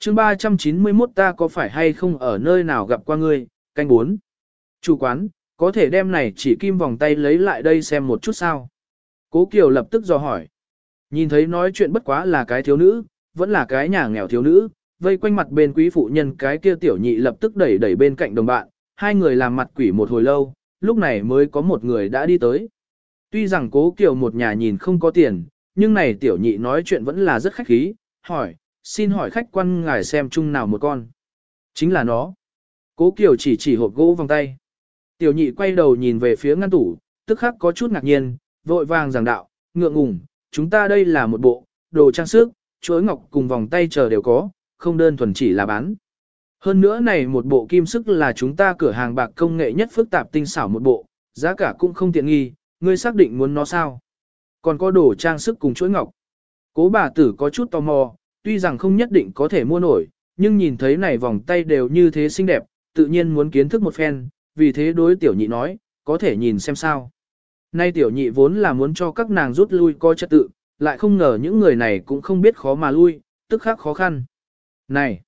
chương 391 ta có phải hay không ở nơi nào gặp qua ngươi, canh 4. Chủ quán, có thể đem này chỉ kim vòng tay lấy lại đây xem một chút sao. Cố Kiều lập tức dò hỏi. Nhìn thấy nói chuyện bất quá là cái thiếu nữ, vẫn là cái nhà nghèo thiếu nữ, vây quanh mặt bên quý phụ nhân cái kia tiểu nhị lập tức đẩy đẩy bên cạnh đồng bạn, hai người làm mặt quỷ một hồi lâu, lúc này mới có một người đã đi tới. Tuy rằng cố Kiều một nhà nhìn không có tiền, nhưng này tiểu nhị nói chuyện vẫn là rất khách khí, hỏi, xin hỏi khách quan ngài xem chung nào một con. Chính là nó. Cố Kiều chỉ chỉ hộp gỗ vòng tay. Tiểu nhị quay đầu nhìn về phía ngăn tủ, tức khắc có chút ngạc nhiên, vội vàng giảng đạo, ngượng ngùng, chúng ta đây là một bộ, đồ trang sức, chuỗi ngọc cùng vòng tay chờ đều có, không đơn thuần chỉ là bán. Hơn nữa này một bộ kim sức là chúng ta cửa hàng bạc công nghệ nhất phức tạp tinh xảo một bộ, giá cả cũng không tiện nghi, ngươi xác định muốn nó sao. Còn có đồ trang sức cùng chuỗi ngọc. Cố bà tử có chút tò mò, tuy rằng không nhất định có thể mua nổi, nhưng nhìn thấy này vòng tay đều như thế xinh đẹp, tự nhiên muốn kiến thức một phen, vì thế đối tiểu nhị nói, có thể nhìn xem sao. Nay tiểu nhị vốn là muốn cho các nàng rút lui coi trật tự, lại không ngờ những người này cũng không biết khó mà lui, tức khắc khó khăn. Này!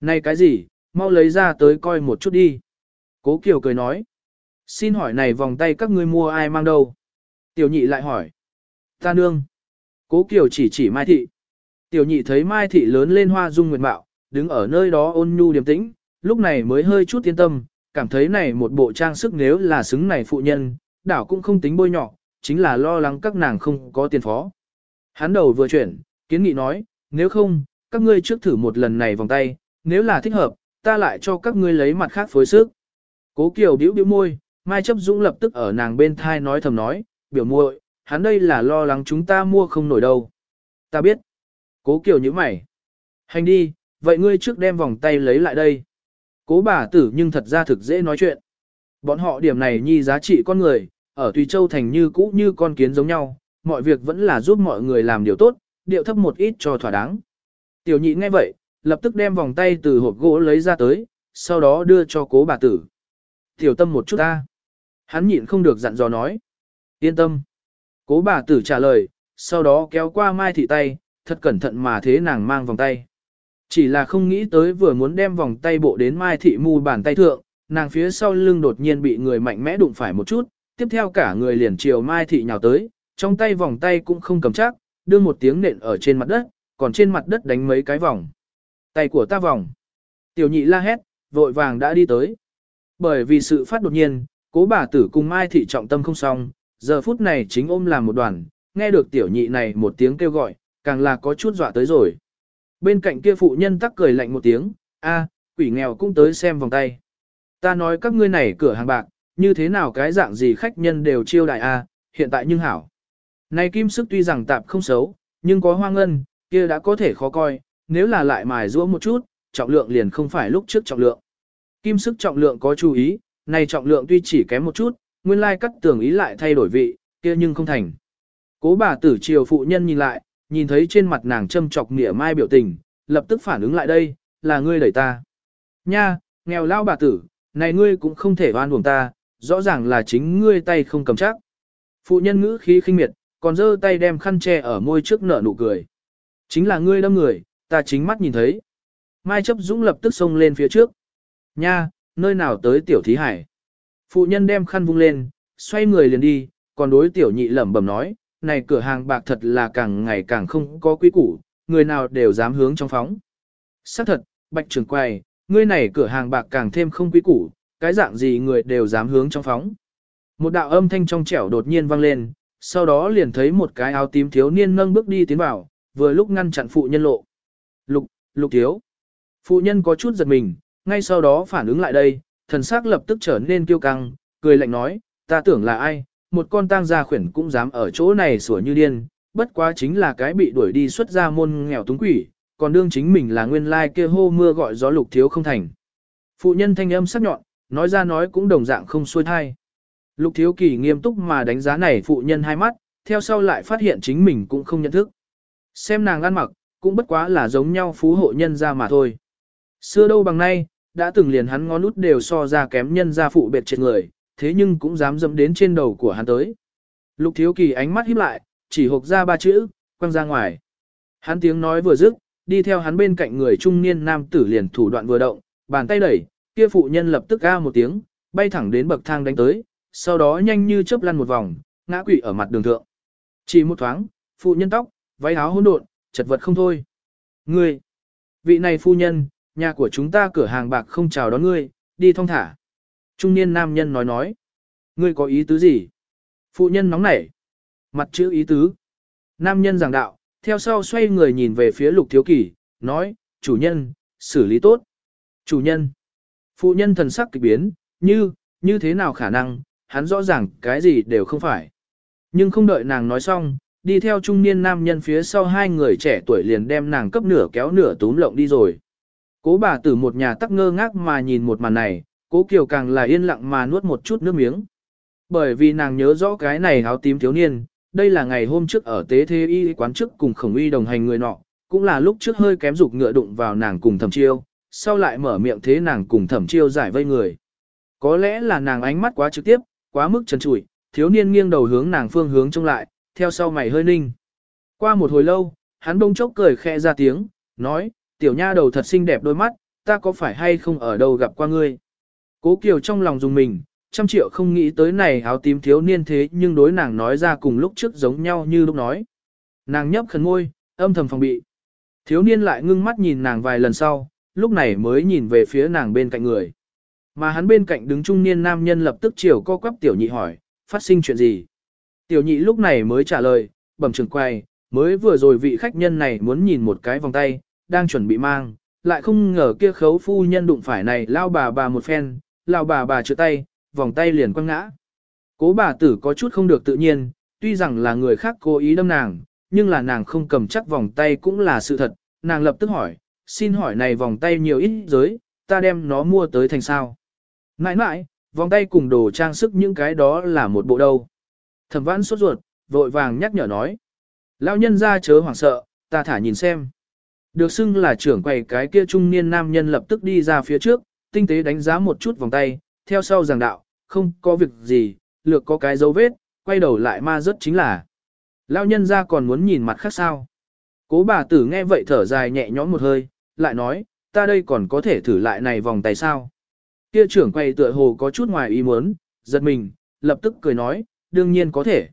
Này cái gì, mau lấy ra tới coi một chút đi. Cố Kiều cười nói. Xin hỏi này vòng tay các ngươi mua ai mang đâu? Tiểu nhị lại hỏi. Ta nương. Cố Kiều chỉ chỉ Mai Thị. Tiểu nhị thấy Mai Thị lớn lên hoa dung nguyệt mạo, đứng ở nơi đó ôn nhu điềm tĩnh, lúc này mới hơi chút yên tâm, cảm thấy này một bộ trang sức nếu là xứng này phụ nhân, đảo cũng không tính bôi nhỏ, chính là lo lắng các nàng không có tiền phó. Hắn đầu vừa chuyển, kiến nghị nói, nếu không, các ngươi trước thử một lần này vòng tay, nếu là thích hợp, ta lại cho các ngươi lấy mặt khác phối sức. Cố Kiều biểu biểu môi, Mai Chấp Dũng lập tức ở nàng bên thai nói thầm nói, biểu muội, hắn đây là lo lắng chúng ta mua không nổi đâu. Ta biết. Cố Kiều như mày. Hành đi, vậy ngươi trước đem vòng tay lấy lại đây. Cố bà tử nhưng thật ra thực dễ nói chuyện. Bọn họ điểm này nhi giá trị con người, ở Tùy Châu Thành như cũ như con kiến giống nhau, mọi việc vẫn là giúp mọi người làm điều tốt, điệu thấp một ít cho thỏa đáng. Tiểu nhị nghe vậy, lập tức đem vòng tay từ hộp gỗ lấy ra tới, sau đó đưa cho cố bà tử. Tiểu tâm một chút ta. Hắn nhịn không được dặn dò nói. Yên tâm. Cố bà tử trả lời, sau đó kéo qua Mai Thị tay, thật cẩn thận mà thế nàng mang vòng tay. Chỉ là không nghĩ tới vừa muốn đem vòng tay bộ đến Mai Thị mu bàn tay thượng, nàng phía sau lưng đột nhiên bị người mạnh mẽ đụng phải một chút, tiếp theo cả người liền chiều Mai Thị nhào tới, trong tay vòng tay cũng không cầm chắc, đưa một tiếng nện ở trên mặt đất, còn trên mặt đất đánh mấy cái vòng. Tay của ta vòng. Tiểu nhị la hét, vội vàng đã đi tới. Bởi vì sự phát đột nhiên, cố bà tử cùng Mai Thị trọng tâm không xong, giờ phút này chính ôm làm một đoàn, nghe được tiểu nhị này một tiếng kêu gọi, càng là có chút dọa tới rồi. Bên cạnh kia phụ nhân tắc cười lạnh một tiếng, a, quỷ nghèo cũng tới xem vòng tay. Ta nói các ngươi này cửa hàng bạc, như thế nào cái dạng gì khách nhân đều chiêu đại a, hiện tại nhưng hảo. Này kim sức tuy rằng tạp không xấu, nhưng có hoa ngân, kia đã có thể khó coi, nếu là lại mài rũa một chút, trọng lượng liền không phải lúc trước trọng lượng. Kim sức trọng lượng có chú ý, này trọng lượng tuy chỉ kém một chút, nguyên lai cắt tưởng ý lại thay đổi vị, kia nhưng không thành. Cố bà tử triều phụ nhân nhìn lại, nhìn thấy trên mặt nàng châm chọc mỉa mai biểu tình, lập tức phản ứng lại đây, là ngươi đẩy ta. Nha, nghèo lao bà tử, này ngươi cũng không thể oan uổng ta, rõ ràng là chính ngươi tay không cầm chắc. Phụ nhân ngữ khí khinh miệt, còn giơ tay đem khăn che ở môi trước nở nụ cười. Chính là ngươi đâm người, ta chính mắt nhìn thấy. Mai chấp dũng lập tức xông lên phía trước. Nha, nơi nào tới tiểu thí hải. Phụ nhân đem khăn vung lên, xoay người liền đi, còn đối tiểu nhị lẩm bẩm nói, này cửa hàng bạc thật là càng ngày càng không có quý củ, người nào đều dám hướng trong phóng. Xác thật, bạch trưởng quầy, ngươi này cửa hàng bạc càng thêm không quý củ, cái dạng gì người đều dám hướng trong phóng. Một đạo âm thanh trong trẻo đột nhiên vang lên, sau đó liền thấy một cái áo tím thiếu niên nâng bước đi tiến vào, vừa lúc ngăn chặn phụ nhân lộ. Lục, lục thiếu. Phụ nhân có chút giật mình, ngay sau đó phản ứng lại đây, thần sắc lập tức trở nên kiêu căng, cười lạnh nói, ta tưởng là ai, một con tang gia khuyển cũng dám ở chỗ này sủa như điên, bất quá chính là cái bị đuổi đi xuất ra môn nghèo túng quỷ, còn đương chính mình là nguyên lai kia hô mưa gọi gió lục thiếu không thành. Phụ nhân thanh âm sắc nhọn, nói ra nói cũng đồng dạng không xuôi thai. Lục thiếu kỳ nghiêm túc mà đánh giá này phụ nhân hai mắt, theo sau lại phát hiện chính mình cũng không nhận thức. Xem nàng ăn mặc, cũng bất quá là giống nhau phú hộ nhân ra mà thôi. Xưa đâu bằng nay, đã từng liền hắn ngón út đều so ra kém nhân ra phụ bệt trên người, thế nhưng cũng dám dẫm đến trên đầu của hắn tới. Lục thiếu kỳ ánh mắt híp lại, chỉ hộp ra ba chữ, quăng ra ngoài. Hắn tiếng nói vừa dứt, đi theo hắn bên cạnh người trung niên nam tử liền thủ đoạn vừa động, bàn tay đẩy, kia phụ nhân lập tức ga một tiếng, bay thẳng đến bậc thang đánh tới, sau đó nhanh như chớp lăn một vòng, ngã quỵ ở mặt đường thượng. Chỉ một thoáng, phụ nhân tóc, váy áo hỗn độn, chật vật không thôi. Ngươi, vị này phu nhân, nhà của chúng ta cửa hàng bạc không chào đón ngươi, đi thong thả. Trung niên nam nhân nói nói. Ngươi có ý tứ gì? Phụ nhân nóng nảy. Mặt chữ ý tứ. Nam nhân giảng đạo, theo sau xoay người nhìn về phía lục thiếu kỷ, nói, chủ nhân, xử lý tốt. Chủ nhân. Phụ nhân thần sắc kỳ biến, như, như thế nào khả năng, hắn rõ ràng cái gì đều không phải. Nhưng không đợi nàng nói xong, đi theo trung niên nam nhân phía sau hai người trẻ tuổi liền đem nàng cấp nửa kéo nửa túm lộng đi rồi. Cố bà tử một nhà tắc ngơ ngác mà nhìn một màn này, cố kiều càng là yên lặng mà nuốt một chút nước miếng. Bởi vì nàng nhớ rõ cái này áo tím thiếu niên, đây là ngày hôm trước ở tế thế y quán trước cùng khổng uy đồng hành người nọ, cũng là lúc trước hơi kém dục ngựa đụng vào nàng cùng thẩm chiêu, sau lại mở miệng thế nàng cùng thẩm chiêu giải vây người. Có lẽ là nàng ánh mắt quá trực tiếp, quá mức trần trụi, thiếu niên nghiêng đầu hướng nàng phương hướng trông lại, theo sau mày hơi ninh. Qua một hồi lâu, hắn bông chốc cười khẽ ra tiếng, nói, tiểu nha đầu thật xinh đẹp đôi mắt, ta có phải hay không ở đâu gặp qua ngươi. Cố Kiều trong lòng dùng mình, trăm triệu không nghĩ tới này áo tím thiếu niên thế nhưng đối nàng nói ra cùng lúc trước giống nhau như lúc nói. Nàng nhấp khẩn ngôi, âm thầm phòng bị. Thiếu niên lại ngưng mắt nhìn nàng vài lần sau, lúc này mới nhìn về phía nàng bên cạnh người. Mà hắn bên cạnh đứng trung niên nam nhân lập tức chiều co quắp tiểu nhị hỏi, phát sinh chuyện gì? Tiểu nhị lúc này mới trả lời, bẩm trường quay, mới vừa rồi vị khách nhân này muốn nhìn một cái vòng tay, đang chuẩn bị mang, lại không ngờ kia khấu phu nhân đụng phải này lao bà bà một phen, lão bà bà chữa tay, vòng tay liền quăng ngã. Cố bà tử có chút không được tự nhiên, tuy rằng là người khác cố ý đâm nàng, nhưng là nàng không cầm chắc vòng tay cũng là sự thật, nàng lập tức hỏi, xin hỏi này vòng tay nhiều ít giới, ta đem nó mua tới thành sao. Nãi nãi, vòng tay cùng đồ trang sức những cái đó là một bộ đâu. Thẩm vãn sốt ruột, vội vàng nhắc nhở nói. Lão nhân ra chớ hoảng sợ, ta thả nhìn xem. Được xưng là trưởng quầy cái kia trung niên nam nhân lập tức đi ra phía trước, tinh tế đánh giá một chút vòng tay, theo sau giảng đạo, không có việc gì, lược có cái dấu vết, quay đầu lại ma rất chính là. Lão nhân ra còn muốn nhìn mặt khác sao. Cố bà tử nghe vậy thở dài nhẹ nhõm một hơi, lại nói, ta đây còn có thể thử lại này vòng tay sao. Kia trưởng quay tựa hồ có chút ngoài ý muốn, giật mình, lập tức cười nói, đương nhiên có thể.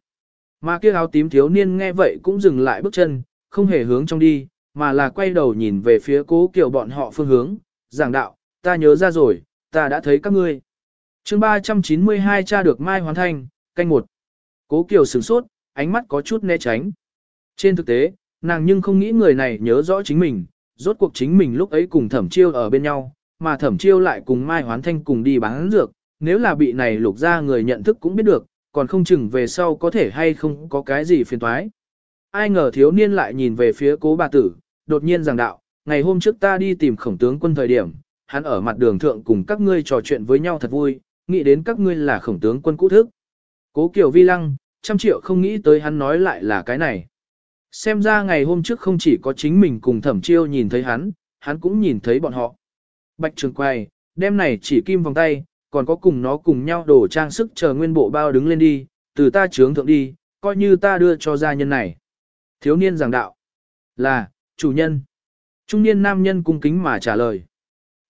Mà kia áo tím thiếu niên nghe vậy cũng dừng lại bước chân, không hề hướng trong đi, mà là quay đầu nhìn về phía cố kiều bọn họ phương hướng, giảng đạo, ta nhớ ra rồi, ta đã thấy các ngươi. chương 392 cha được Mai Hoàn Thành, canh một. Cố kiều sửng sốt, ánh mắt có chút né tránh. Trên thực tế, nàng nhưng không nghĩ người này nhớ rõ chính mình, rốt cuộc chính mình lúc ấy cùng thẩm chiêu ở bên nhau, mà thẩm chiêu lại cùng Mai Hoán Thanh cùng đi bán dược, nếu là bị này lục ra người nhận thức cũng biết được, còn không chừng về sau có thể hay không có cái gì phiền toái. Ai ngờ thiếu niên lại nhìn về phía cố bà tử, đột nhiên giảng đạo, ngày hôm trước ta đi tìm khổng tướng quân thời điểm, hắn ở mặt đường thượng cùng các ngươi trò chuyện với nhau thật vui, nghĩ đến các ngươi là khổng tướng quân cũ thức. Cố Kiều Vi Lăng, trăm triệu không nghĩ tới hắn nói lại là cái này. Xem ra ngày hôm trước không chỉ có chính mình cùng thẩm chiêu nhìn thấy hắn, hắn cũng nhìn thấy bọn họ. Bạch trường quay, đêm này chỉ kim vòng tay, còn có cùng nó cùng nhau đổ trang sức chờ nguyên bộ bao đứng lên đi, từ ta trướng thượng đi, coi như ta đưa cho gia nhân này. Thiếu niên giảng đạo. Là, chủ nhân. Trung niên nam nhân cung kính mà trả lời.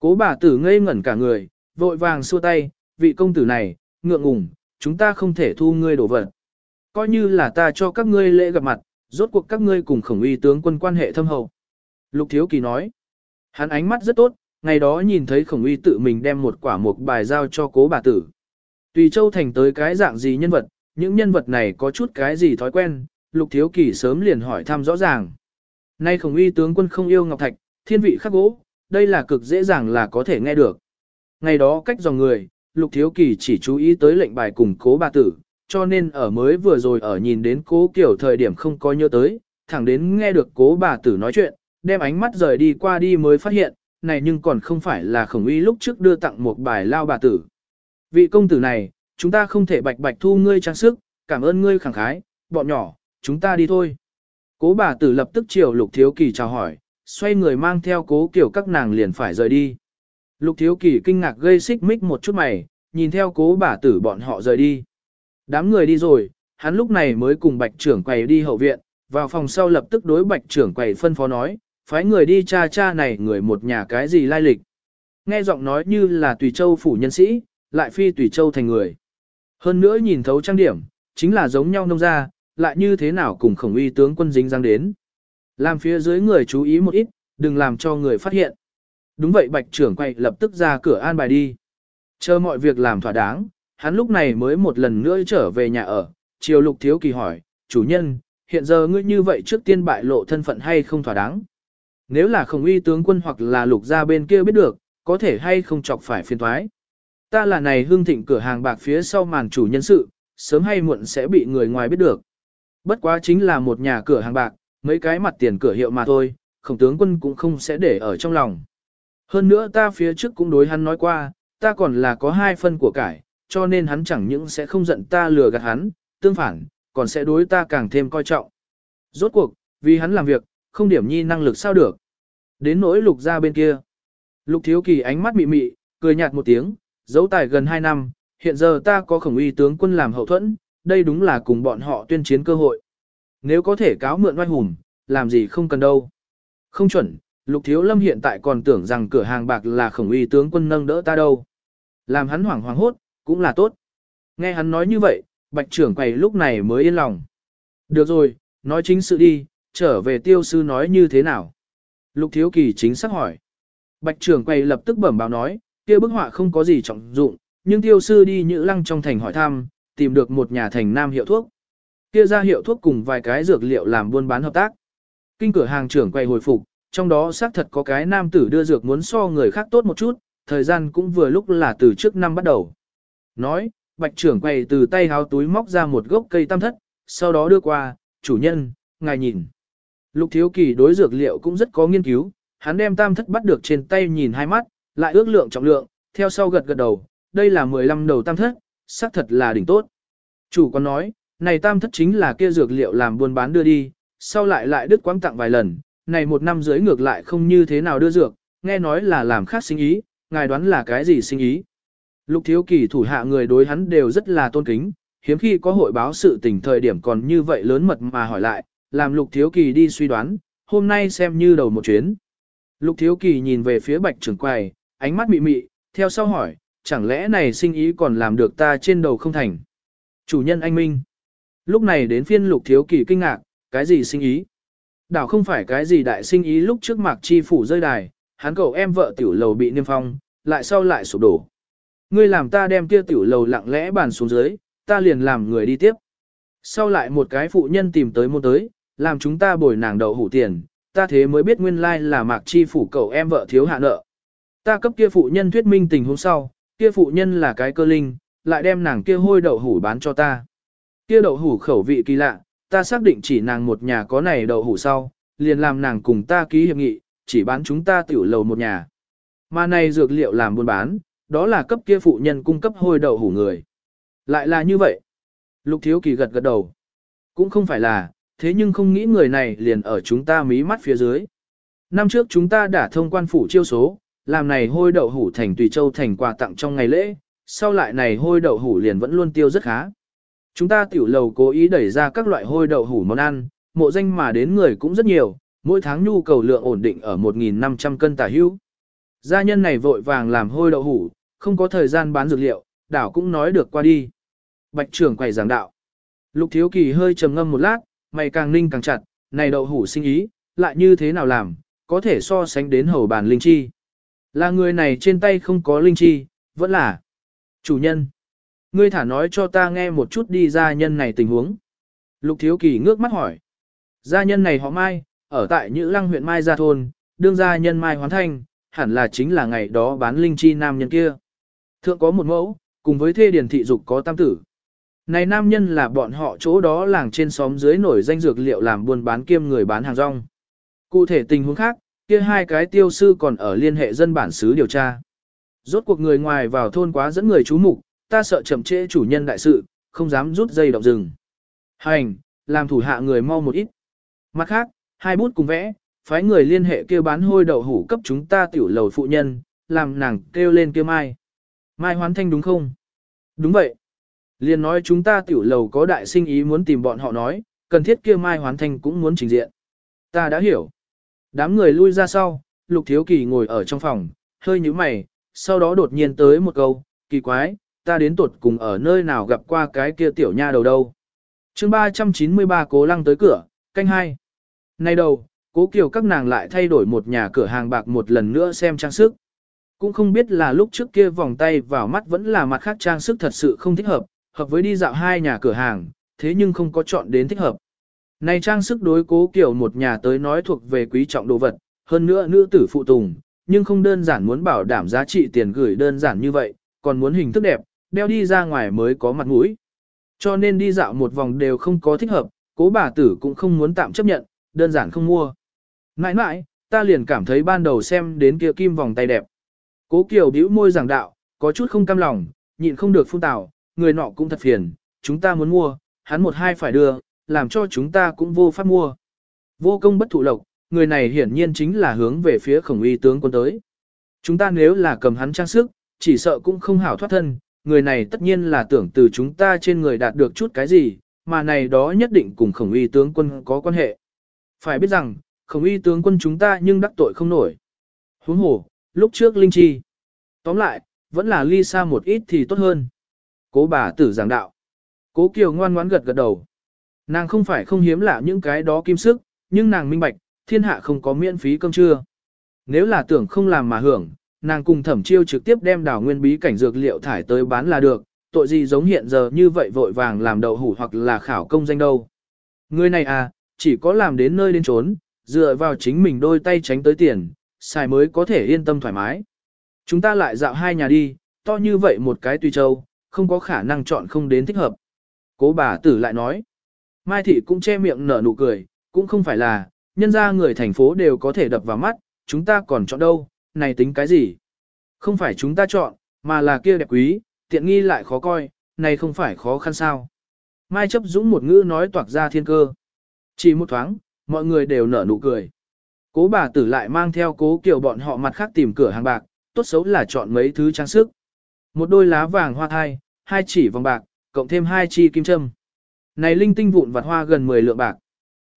Cố bà tử ngây ngẩn cả người, vội vàng xua tay, vị công tử này, ngượng ngùng, chúng ta không thể thu ngươi đổ vật. Coi như là ta cho các ngươi lễ gặp mặt, rốt cuộc các ngươi cùng khổng uy tướng quân quan hệ thâm hậu. Lục Thiếu Kỳ nói, hắn ánh mắt rất tốt, ngày đó nhìn thấy khổng uy tự mình đem một quả mục bài giao cho cố bà tử. Tùy Châu Thành tới cái dạng gì nhân vật, những nhân vật này có chút cái gì thói quen, Lục Thiếu Kỳ sớm liền hỏi thăm rõ ràng. Nay khổng uy tướng quân không yêu ngọc thạch, thiên vị khắc gỗ, đây là cực dễ dàng là có thể nghe được. Ngày đó cách dòng người, Lục Thiếu Kỳ chỉ chú ý tới lệnh bài cùng cố bà tử, cho nên ở mới vừa rồi ở nhìn đến cố kiểu thời điểm không có nhớ tới, thẳng đến nghe được cố bà tử nói chuyện, đem ánh mắt rời đi qua đi mới phát hiện, này nhưng còn không phải là khổng uy lúc trước đưa tặng một bài lao bà tử. Vị công tử này, chúng ta không thể bạch bạch thu ngươi trang sức, cảm ơn ngươi khẳng khái, bọn nhỏ, chúng ta đi thôi. Cố bà tử lập tức chiều lục thiếu kỳ chào hỏi, xoay người mang theo cố kiểu các nàng liền phải rời đi. Lục thiếu kỳ kinh ngạc gây xích mích một chút mày, nhìn theo cố bà tử bọn họ rời đi. Đám người đi rồi, hắn lúc này mới cùng bạch trưởng quầy đi hậu viện, vào phòng sau lập tức đối bạch trưởng quầy phân phó nói, phái người đi cha cha này người một nhà cái gì lai lịch. Nghe giọng nói như là tùy châu phủ nhân sĩ, lại phi tùy châu thành người. Hơn nữa nhìn thấu trang điểm, chính là giống nhau nông gia, lại như thế nào cùng khổng uy tướng quân dính răng đến. Làm phía dưới người chú ý một ít, đừng làm cho người phát hiện. Đúng vậy bạch trưởng quay lập tức ra cửa an bài đi. Chờ mọi việc làm thỏa đáng, hắn lúc này mới một lần nữa trở về nhà ở, triều lục thiếu kỳ hỏi, chủ nhân, hiện giờ ngươi như vậy trước tiên bại lộ thân phận hay không thỏa đáng. Nếu là khổng uy tướng quân hoặc là lục gia bên kia biết được, có thể hay không chọc phải phiền thoái. Ta là này hương thịnh cửa hàng bạc phía sau màn chủ nhân sự, sớm hay muộn sẽ bị người ngoài biết được. Bất quá chính là một nhà cửa hàng bạc, mấy cái mặt tiền cửa hiệu mà thôi, khổng tướng quân cũng không sẽ để ở trong lòng. Hơn nữa ta phía trước cũng đối hắn nói qua, ta còn là có hai phân của cải, cho nên hắn chẳng những sẽ không giận ta lừa gạt hắn, tương phản, còn sẽ đối ta càng thêm coi trọng. Rốt cuộc, vì hắn làm việc, không điểm nhi năng lực sao được. Đến nỗi lục ra bên kia. Lục thiếu kỳ ánh mắt mị mị, cười nhạt một tiếng, giấu tài gần hai năm, hiện giờ ta có khổng uy tướng quân làm hậu thuẫn, đây đúng là cùng bọn họ tuyên chiến cơ hội. Nếu có thể cáo mượn oai hùng, làm gì không cần đâu. Không chuẩn, lục thiếu lâm hiện tại còn tưởng rằng cửa hàng bạc là khổng uy tướng quân nâng đỡ ta đâu. Làm hắn hoảng hoảng hốt, cũng là tốt. Nghe hắn nói như vậy, bạch trưởng quầy lúc này mới yên lòng. Được rồi, nói chính sự đi, trở về tiêu sư nói như thế nào. Lục thiếu kỳ chính xác hỏi. Bạch trưởng quầy lập tức bẩm báo nói, kia bức họa không có gì trọng dụng, nhưng tiêu sư đi nhữ lăng trong thành hỏi thăm, tìm được một nhà thành nam hiệu thuốc. Kia ra hiệu thuốc cùng vài cái dược liệu làm buôn bán hợp tác. Kinh cửa hàng trưởng quầy hồi phục, trong đó xác thật có cái nam tử đưa dược muốn so người khác tốt một chút, thời gian cũng vừa lúc là từ trước năm bắt đầu. Nói, bạch trưởng quầy từ tay háo túi móc ra một gốc cây tam thất, sau đó đưa qua, chủ nhân, ngài nhìn. Lục thiếu kỳ đối dược liệu cũng rất có nghiên cứu, hắn đem tam thất bắt được trên tay nhìn hai mắt, lại ước lượng trọng lượng, theo sau gật gật đầu, đây là 15 đầu tam thất, xác thật là đỉnh tốt. Chủ còn nói, này tam thất chính là kia dược liệu làm buôn bán đưa đi, sau lại lại đứt quãng tặng vài lần, này một năm dưới ngược lại không như thế nào đưa dược, nghe nói là làm khác sinh ý, ngài đoán là cái gì sinh ý. Lục thiếu kỳ thủ hạ người đối hắn đều rất là tôn kính, hiếm khi có hội báo sự tình thời điểm còn như vậy lớn mật mà hỏi lại, làm lục thiếu kỳ đi suy đoán, hôm nay xem như đầu một chuyến. Lục thiếu kỳ nhìn về phía bạch trưởng quầy, ánh mắt mị mị, theo sau hỏi, chẳng lẽ này sinh ý còn làm được ta trên đầu không thành. Chủ nhân anh Minh. Lúc này đến phiên lục thiếu kỳ kinh ngạc, cái gì sinh ý? Đảo không phải cái gì đại sinh ý lúc trước mạc chi phủ rơi đài, hắn cậu em vợ tiểu lầu bị niêm phong, lại sau lại sụp đổ. Ngươi làm ta đem kia tiểu lầu lặng lẽ bàn xuống dưới, ta liền làm người đi tiếp. Sau lại một cái phụ nhân tìm tới môn tới, làm chúng ta bồi nàng đậu hủ tiền, ta thế mới biết nguyên lai là mạc chi phủ cậu em vợ thiếu hạ nợ. Ta cấp kia phụ nhân thuyết minh tình hôm sau, kia phụ nhân là cái cơ linh, lại đem nàng kia hôi đậu hủ bán cho ta. Kia đậu hủ khẩu vị kỳ lạ, ta xác định chỉ nàng một nhà có này đậu hủ sau, liền làm nàng cùng ta ký hiệp nghị, chỉ bán chúng ta tiểu lầu một nhà. Mà này dược liệu làm buôn bán, đó là cấp kia phụ nhân cung cấp hôi đậu hủ người. Lại là như vậy. Lục thiếu kỳ gật gật đầu. Cũng không phải là, thế nhưng không nghĩ người này liền ở chúng ta mí mắt phía dưới. Năm trước chúng ta đã thông quan phủ chiêu số, làm này hôi đậu hủ thành tùy châu thành quà tặng trong ngày lễ, sau lại này hôi đậu hủ liền vẫn luôn tiêu rất khá. Chúng ta tiểu lầu cố ý đẩy ra các loại hôi đậu hủ món ăn, mộ danh mà đến người cũng rất nhiều, mỗi tháng nhu cầu lượng ổn định ở 1.500 cân tả hữu. Gia nhân này vội vàng làm hôi đậu hủ, không có thời gian bán dược liệu, đảo cũng nói được qua đi. Bạch trưởng quầy giảng đạo. Lục thiếu kỳ hơi trầm ngâm một lát, mày càng ninh càng chặt, này đậu hủ sinh ý, lại như thế nào làm, có thể so sánh đến hầu bàn linh chi. Là người này trên tay không có linh chi, vẫn là chủ nhân. Ngươi thả nói cho ta nghe một chút đi gia nhân này tình huống. Lục thiếu kỳ ngước mắt hỏi. Gia nhân này họ Mai, ở tại Nhữ Lăng huyện Mai Gia Thôn, đương gia nhân Mai Hoán Thanh, hẳn là chính là ngày đó bán linh chi nam nhân kia. Thượng có một mẫu, cùng với thê điển thị dục có tam tử. Này nam nhân là bọn họ chỗ đó làng trên xóm dưới nổi danh dược liệu làm buôn bán kiêm người bán hàng rong. Cụ thể tình huống khác, kia hai cái tiêu sư còn ở liên hệ dân bản xứ điều tra. Rốt cuộc người ngoài vào thôn quá dẫn người chú mục, ta sợ chậm trễ chủ nhân đại sự, không dám rút dây động rừng. Hành, làm thủ hạ người mau một ít. Mặt khác, hai bút cùng vẽ, phái người liên hệ kêu bán hôi đậu hủ cấp chúng ta tiểu lầu phụ nhân, làm nàng kêu lên kêu mai. Mai hoán thanh đúng không? Đúng vậy. Liên nói chúng ta tiểu lầu có đại sinh ý muốn tìm bọn họ nói, cần thiết kia mai hoán thanh cũng muốn trình diện. Ta đã hiểu. Đám người lui ra sau, Lục Thiếu Kỳ ngồi ở trong phòng, hơi như mày, sau đó đột nhiên tới một câu, kỳ quái, ta đến tuột cùng ở nơi nào gặp qua cái kia tiểu nha đầu đâu. chương 393 cố lăng tới cửa, canh hai. Nay đầu, cố kiều các nàng lại thay đổi một nhà cửa hàng bạc một lần nữa xem trang sức. Cũng không biết là lúc trước kia vòng tay vào mắt vẫn là mặt khác trang sức thật sự không thích hợp, hợp với đi dạo hai nhà cửa hàng, thế nhưng không có chọn đến thích hợp. Này trang sức đối cố kiểu một nhà tới nói thuộc về quý trọng đồ vật, hơn nữa nữ tử phụ tùng, nhưng không đơn giản muốn bảo đảm giá trị tiền gửi đơn giản như vậy, còn muốn hình thức đẹp, đeo đi ra ngoài mới có mặt mũi. Cho nên đi dạo một vòng đều không có thích hợp, cố bà tử cũng không muốn tạm chấp nhận, đơn giản không mua. Nãi nãi, ta liền cảm thấy ban đầu xem đến kia kim vòng tay đẹp. Cố Kiều bĩu môi giảng đạo, có chút không cam lòng, nhịn không được phun tào, người nọ cũng thật phiền, chúng ta muốn mua, hắn một hai phải đưa, làm cho chúng ta cũng vô pháp mua. Vô công bất thụ lộc, người này hiển nhiên chính là hướng về phía khổng uy tướng quân tới. Chúng ta nếu là cầm hắn trang sức, chỉ sợ cũng không hảo thoát thân, người này tất nhiên là tưởng từ chúng ta trên người đạt được chút cái gì, mà này đó nhất định cùng khổng uy tướng quân có quan hệ. Phải biết rằng, khổng uy tướng quân chúng ta nhưng đắc tội không nổi. Huống hồ, lúc trước linh chi. Tóm lại, vẫn là ly xa một ít thì tốt hơn. Cố bà tử giảng đạo. Cố Kiều ngoan ngoãn gật gật đầu. Nàng không phải không hiếm lạ những cái đó kim sức, nhưng nàng minh bạch, thiên hạ không có miễn phí cơm trưa. Nếu là tưởng không làm mà hưởng, nàng cùng thẩm chiêu trực tiếp đem đảo nguyên bí cảnh dược liệu thải tới bán là được, tội gì giống hiện giờ như vậy vội vàng làm đậu hủ hoặc là khảo công danh đâu. Người này à, chỉ có làm đến nơi đến trốn, dựa vào chính mình đôi tay tránh tới tiền, xài mới có thể yên tâm thoải mái. Chúng ta lại dạo hai nhà đi, to như vậy một cái tùy châu, không có khả năng chọn không đến thích hợp. Cố bà tử lại nói, Mai Thị cũng che miệng nở nụ cười, cũng không phải là, nhân ra người thành phố đều có thể đập vào mắt, chúng ta còn chọn đâu, này tính cái gì? Không phải chúng ta chọn, mà là kia đẹp quý, tiện nghi lại khó coi, này không phải khó khăn sao? Mai chấp dũng một ngữ nói toạc ra thiên cơ. Chỉ một thoáng, mọi người đều nở nụ cười. Cố bà tử lại mang theo cố kiểu bọn họ mặt khác tìm cửa hàng bạc, tốt xấu là chọn mấy thứ trang sức. Một đôi lá vàng hoa thai, hai chỉ vòng bạc, cộng thêm hai chi kim châm. Này linh tinh vụn vặt hoa gần 10 lượng bạc.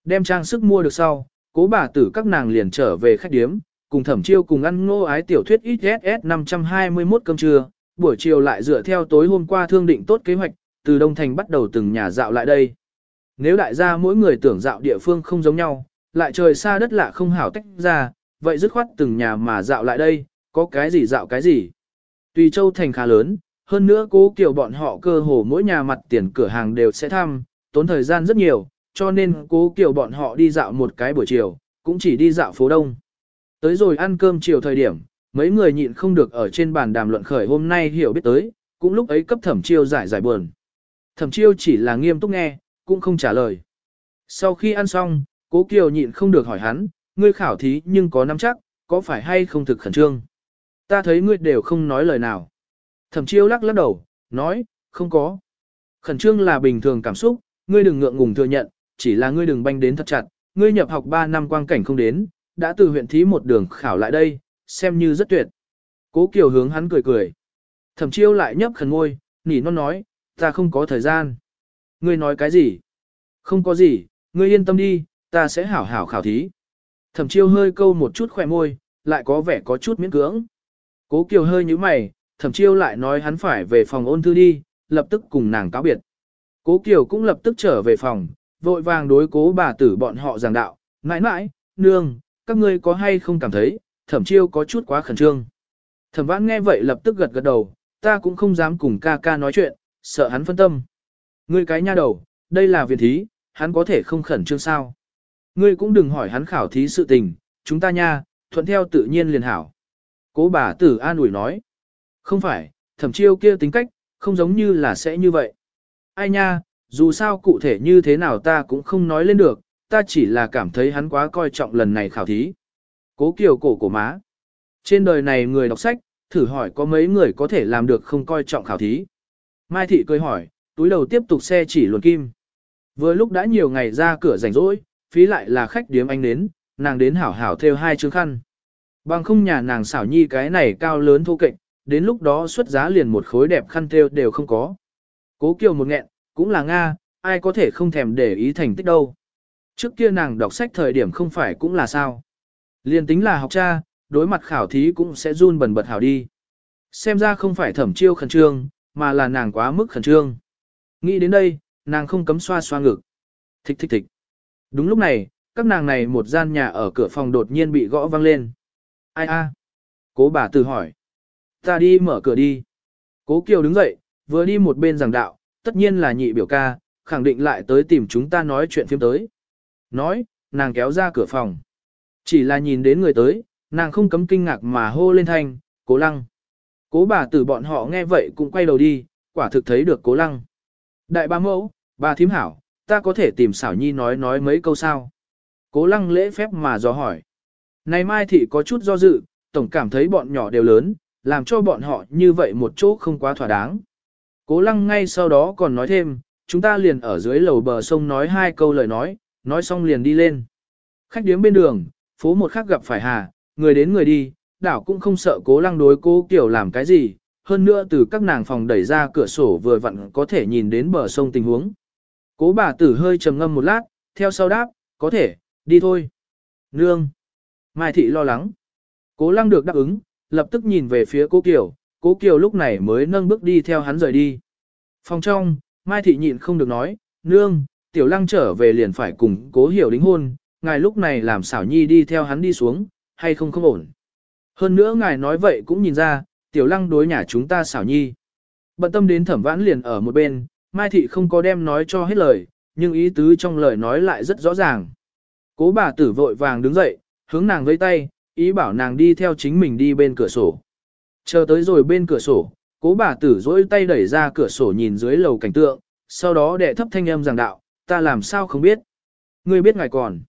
Đem trang sức mua được sau, cố bà tử các nàng liền trở về khách điếm, cùng thẩm chiêu cùng ăn ngô ái tiểu thuyết XSS 521 cơm trưa, buổi chiều lại dựa theo tối hôm qua thương định tốt kế hoạch, từ Đông Thành bắt đầu từng nhà dạo lại đây. Nếu đại gia mỗi người tưởng dạo địa phương không giống nhau, lại trời xa đất lạ không hảo tách ra, vậy dứt khoát từng nhà mà dạo lại đây, có cái gì dạo cái gì. Tùy Châu Thành khá lớn, hơn nữa cố kiểu bọn họ cơ hồ mỗi nhà mặt tiền cửa hàng đều sẽ thăm, tốn thời gian rất nhiều, cho nên cố kiểu bọn họ đi dạo một cái buổi chiều, cũng chỉ đi dạo phố đông. Tới rồi ăn cơm chiều thời điểm, mấy người nhịn không được ở trên bàn đàm luận khởi hôm nay hiểu biết tới, cũng lúc ấy cấp thẩm chiêu giải giải buồn. Thẩm chiêu chỉ là nghiêm túc nghe, cũng không trả lời. Sau khi ăn xong, cố kiều nhịn không được hỏi hắn, ngươi khảo thí nhưng có nắm chắc, có phải hay không thực khẩn trương? Ta thấy ngươi đều không nói lời nào. Thẩm chiêu lắc lắc đầu, nói, không có. Khẩn trương là bình thường cảm xúc, ngươi đừng ngượng ngùng thừa nhận, chỉ là ngươi đừng banh đến thật chặt, ngươi nhập học 3 năm quang cảnh không đến, đã từ huyện thí một đường khảo lại đây, xem như rất tuyệt. Cố Kiều hướng hắn cười cười. Thẩm chiêu lại nhấp khẩn ngôi, nỉ non nói, ta không có thời gian. Ngươi nói cái gì? Không có gì, ngươi yên tâm đi, ta sẽ hảo hảo khảo thí. Thẩm chiêu hơi câu một chút khỏe môi, lại có vẻ có chút miễn cưỡng. Cố Kiều hơi như mày, thẩm chiêu lại nói hắn phải về phòng ôn thư đi, lập tức cùng nàng cáo biệt. Cố Kiều cũng lập tức trở về phòng, vội vàng đối cố bà tử bọn họ giảng đạo, mãi mãi, nương, các ngươi có hay không cảm thấy, thẩm chiêu có chút quá khẩn trương. Thẩm vãn nghe vậy lập tức gật gật đầu, ta cũng không dám cùng ca ca nói chuyện, sợ hắn phân tâm. Ngươi cái nha đầu, đây là viện thí, hắn có thể không khẩn trương sao. Ngươi cũng đừng hỏi hắn khảo thí sự tình, chúng ta nha, thuận theo tự nhiên liền hảo. Cố bà tử an ủi nói. Không phải, thẩm chiêu kia tính cách, không giống như là sẽ như vậy. Ai nha, dù sao cụ thể như thế nào ta cũng không nói lên được, ta chỉ là cảm thấy hắn quá coi trọng lần này khảo thí. Cố kiều cổ cổ má. Trên đời này người đọc sách, thử hỏi có mấy người có thể làm được không coi trọng khảo thí. Mai thị cười hỏi, túi đầu tiếp tục xe chỉ luồn kim. Vừa lúc đã nhiều ngày ra cửa rảnh rỗi, phí lại là khách điếm anh đến, nàng đến hảo hảo theo hai chương khăn. Bằng không nhà nàng xảo nhi cái này cao lớn thô kệch, đến lúc đó xuất giá liền một khối đẹp khăn theo đều không có. Cố kiều một nghẹn, cũng là Nga, ai có thể không thèm để ý thành tích đâu. Trước kia nàng đọc sách thời điểm không phải cũng là sao. Liên tính là học cha, đối mặt khảo thí cũng sẽ run bần bật hảo đi. Xem ra không phải thẩm chiêu khẩn trương, mà là nàng quá mức khẩn trương. Nghĩ đến đây, nàng không cấm xoa xoa ngực. Thích thích thích. Đúng lúc này, các nàng này một gian nhà ở cửa phòng đột nhiên bị gõ vang lên. Ai a? Cố bà từ hỏi. Ta đi mở cửa đi. Cố Kiều đứng dậy, vừa đi một bên giảng đạo, tất nhiên là nhị biểu ca, khẳng định lại tới tìm chúng ta nói chuyện phim tới. Nói, nàng kéo ra cửa phòng. Chỉ là nhìn đến người tới, nàng không cấm kinh ngạc mà hô lên thanh, cố lăng. Cố bà tử bọn họ nghe vậy cũng quay đầu đi, quả thực thấy được cố lăng. Đại ba mẫu, bà thím hảo, ta có thể tìm xảo nhi nói nói mấy câu sao. Cố lăng lễ phép mà dò hỏi. Này mai thị có chút do dự, tổng cảm thấy bọn nhỏ đều lớn, làm cho bọn họ như vậy một chỗ không quá thỏa đáng. Cố lăng ngay sau đó còn nói thêm, chúng ta liền ở dưới lầu bờ sông nói hai câu lời nói, nói xong liền đi lên. Khách điếm bên đường, phố một khác gặp phải hà, người đến người đi, đảo cũng không sợ cố lăng đối cố kiểu làm cái gì, hơn nữa từ các nàng phòng đẩy ra cửa sổ vừa vặn có thể nhìn đến bờ sông tình huống. Cố bà tử hơi trầm ngâm một lát, theo sau đáp, có thể, đi thôi. Nương. Mai thị lo lắng. Cố lăng được đáp ứng, lập tức nhìn về phía cố Kiều, cố Kiều lúc này mới nâng bước đi theo hắn rời đi. Phòng trong, Mai thị nhịn không được nói, nương, tiểu lăng trở về liền phải cùng cố hiểu đính hôn, ngài lúc này làm xảo nhi đi theo hắn đi xuống, hay không không ổn. Hơn nữa ngài nói vậy cũng nhìn ra, tiểu lăng đối nhà chúng ta xảo nhi. Bận tâm đến thẩm vãn liền ở một bên, Mai thị không có đem nói cho hết lời, nhưng ý tứ trong lời nói lại rất rõ ràng. Cố bà tử vội vàng đứng dậy, hướng nàng vẫy tay, ý bảo nàng đi theo chính mình đi bên cửa sổ. Chờ tới rồi bên cửa sổ, cố bà tử dỗi tay đẩy ra cửa sổ nhìn dưới lầu cảnh tượng, sau đó đệ thấp thanh âm giảng đạo, ta làm sao không biết. Ngươi biết ngài còn.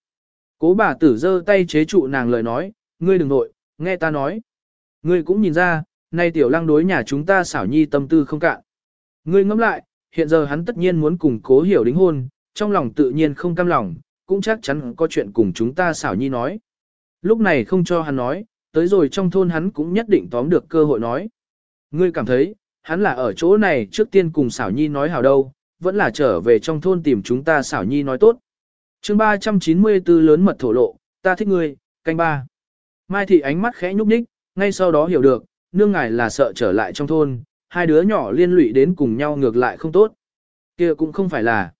Cố bà tử giơ tay chế trụ nàng lời nói, ngươi đừng nội, nghe ta nói. Ngươi cũng nhìn ra, nay tiểu lăng đối nhà chúng ta xảo nhi tâm tư không cạn. Ngươi ngẫm lại, hiện giờ hắn tất nhiên muốn cùng cố hiểu đính hôn, trong lòng tự nhiên không cam lòng, cũng chắc chắn có chuyện cùng chúng ta xảo nhi nói. Lúc này không cho hắn nói, tới rồi trong thôn hắn cũng nhất định tóm được cơ hội nói. Ngươi cảm thấy, hắn là ở chỗ này trước tiên cùng xảo nhi nói hào đâu, vẫn là trở về trong thôn tìm chúng ta xảo nhi nói tốt. chương 394 lớn mật thổ lộ, ta thích ngươi, canh ba. Mai thị ánh mắt khẽ nhúc nhích, ngay sau đó hiểu được, nương ngài là sợ trở lại trong thôn, hai đứa nhỏ liên lụy đến cùng nhau ngược lại không tốt. kia cũng không phải là.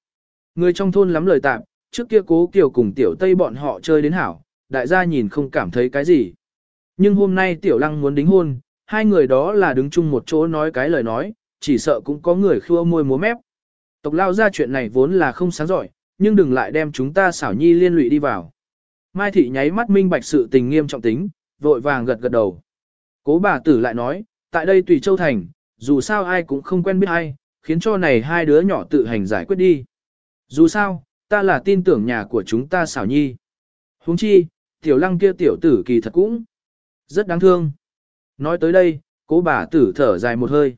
Người trong thôn lắm lời tạm, trước kia cố kiểu cùng tiểu tây bọn họ chơi đến hảo, đại gia nhìn không cảm thấy cái gì. Nhưng hôm nay tiểu lăng muốn đính hôn, hai người đó là đứng chung một chỗ nói cái lời nói, chỉ sợ cũng có người khua môi múa mép. Tộc lao ra chuyện này vốn là không sáng giỏi, nhưng đừng lại đem chúng ta xảo nhi liên lụy đi vào. Mai thị nháy mắt minh bạch sự tình nghiêm trọng tính, vội vàng gật gật đầu. Cố bà tử lại nói, tại đây tùy châu thành, dù sao ai cũng không quen biết ai, khiến cho này hai đứa nhỏ tự hành giải quyết đi. Dù sao, ta là tin tưởng nhà của chúng ta xảo nhi. huống chi, tiểu lăng kia tiểu tử kỳ thật cũng rất đáng thương. Nói tới đây, cố bà tử thở dài một hơi.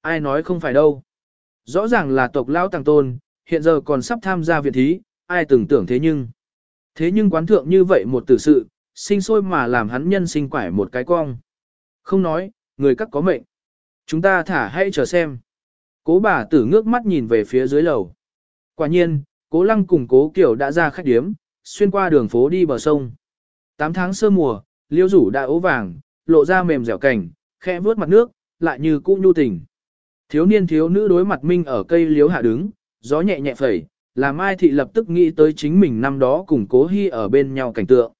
Ai nói không phải đâu. Rõ ràng là tộc lão tàng tôn, hiện giờ còn sắp tham gia viện thí, ai từng tưởng thế nhưng. Thế nhưng quán thượng như vậy một tử sự, sinh sôi mà làm hắn nhân sinh quải một cái cong. Không nói, người các có mệnh. Chúng ta thả hãy chờ xem. Cố bà tử ngước mắt nhìn về phía dưới lầu. Quả nhiên, cố lăng cùng cố kiểu đã ra khách điếm, xuyên qua đường phố đi bờ sông. Tám tháng sơ mùa, liêu rủ đã ố vàng, lộ ra mềm dẻo cảnh, khẽ vướt mặt nước, lại như cũ nhu tình. Thiếu niên thiếu nữ đối mặt minh ở cây liếu hạ đứng, gió nhẹ nhẹ phẩy, làm Mai Thị lập tức nghĩ tới chính mình năm đó cùng cố hy ở bên nhau cảnh tượng.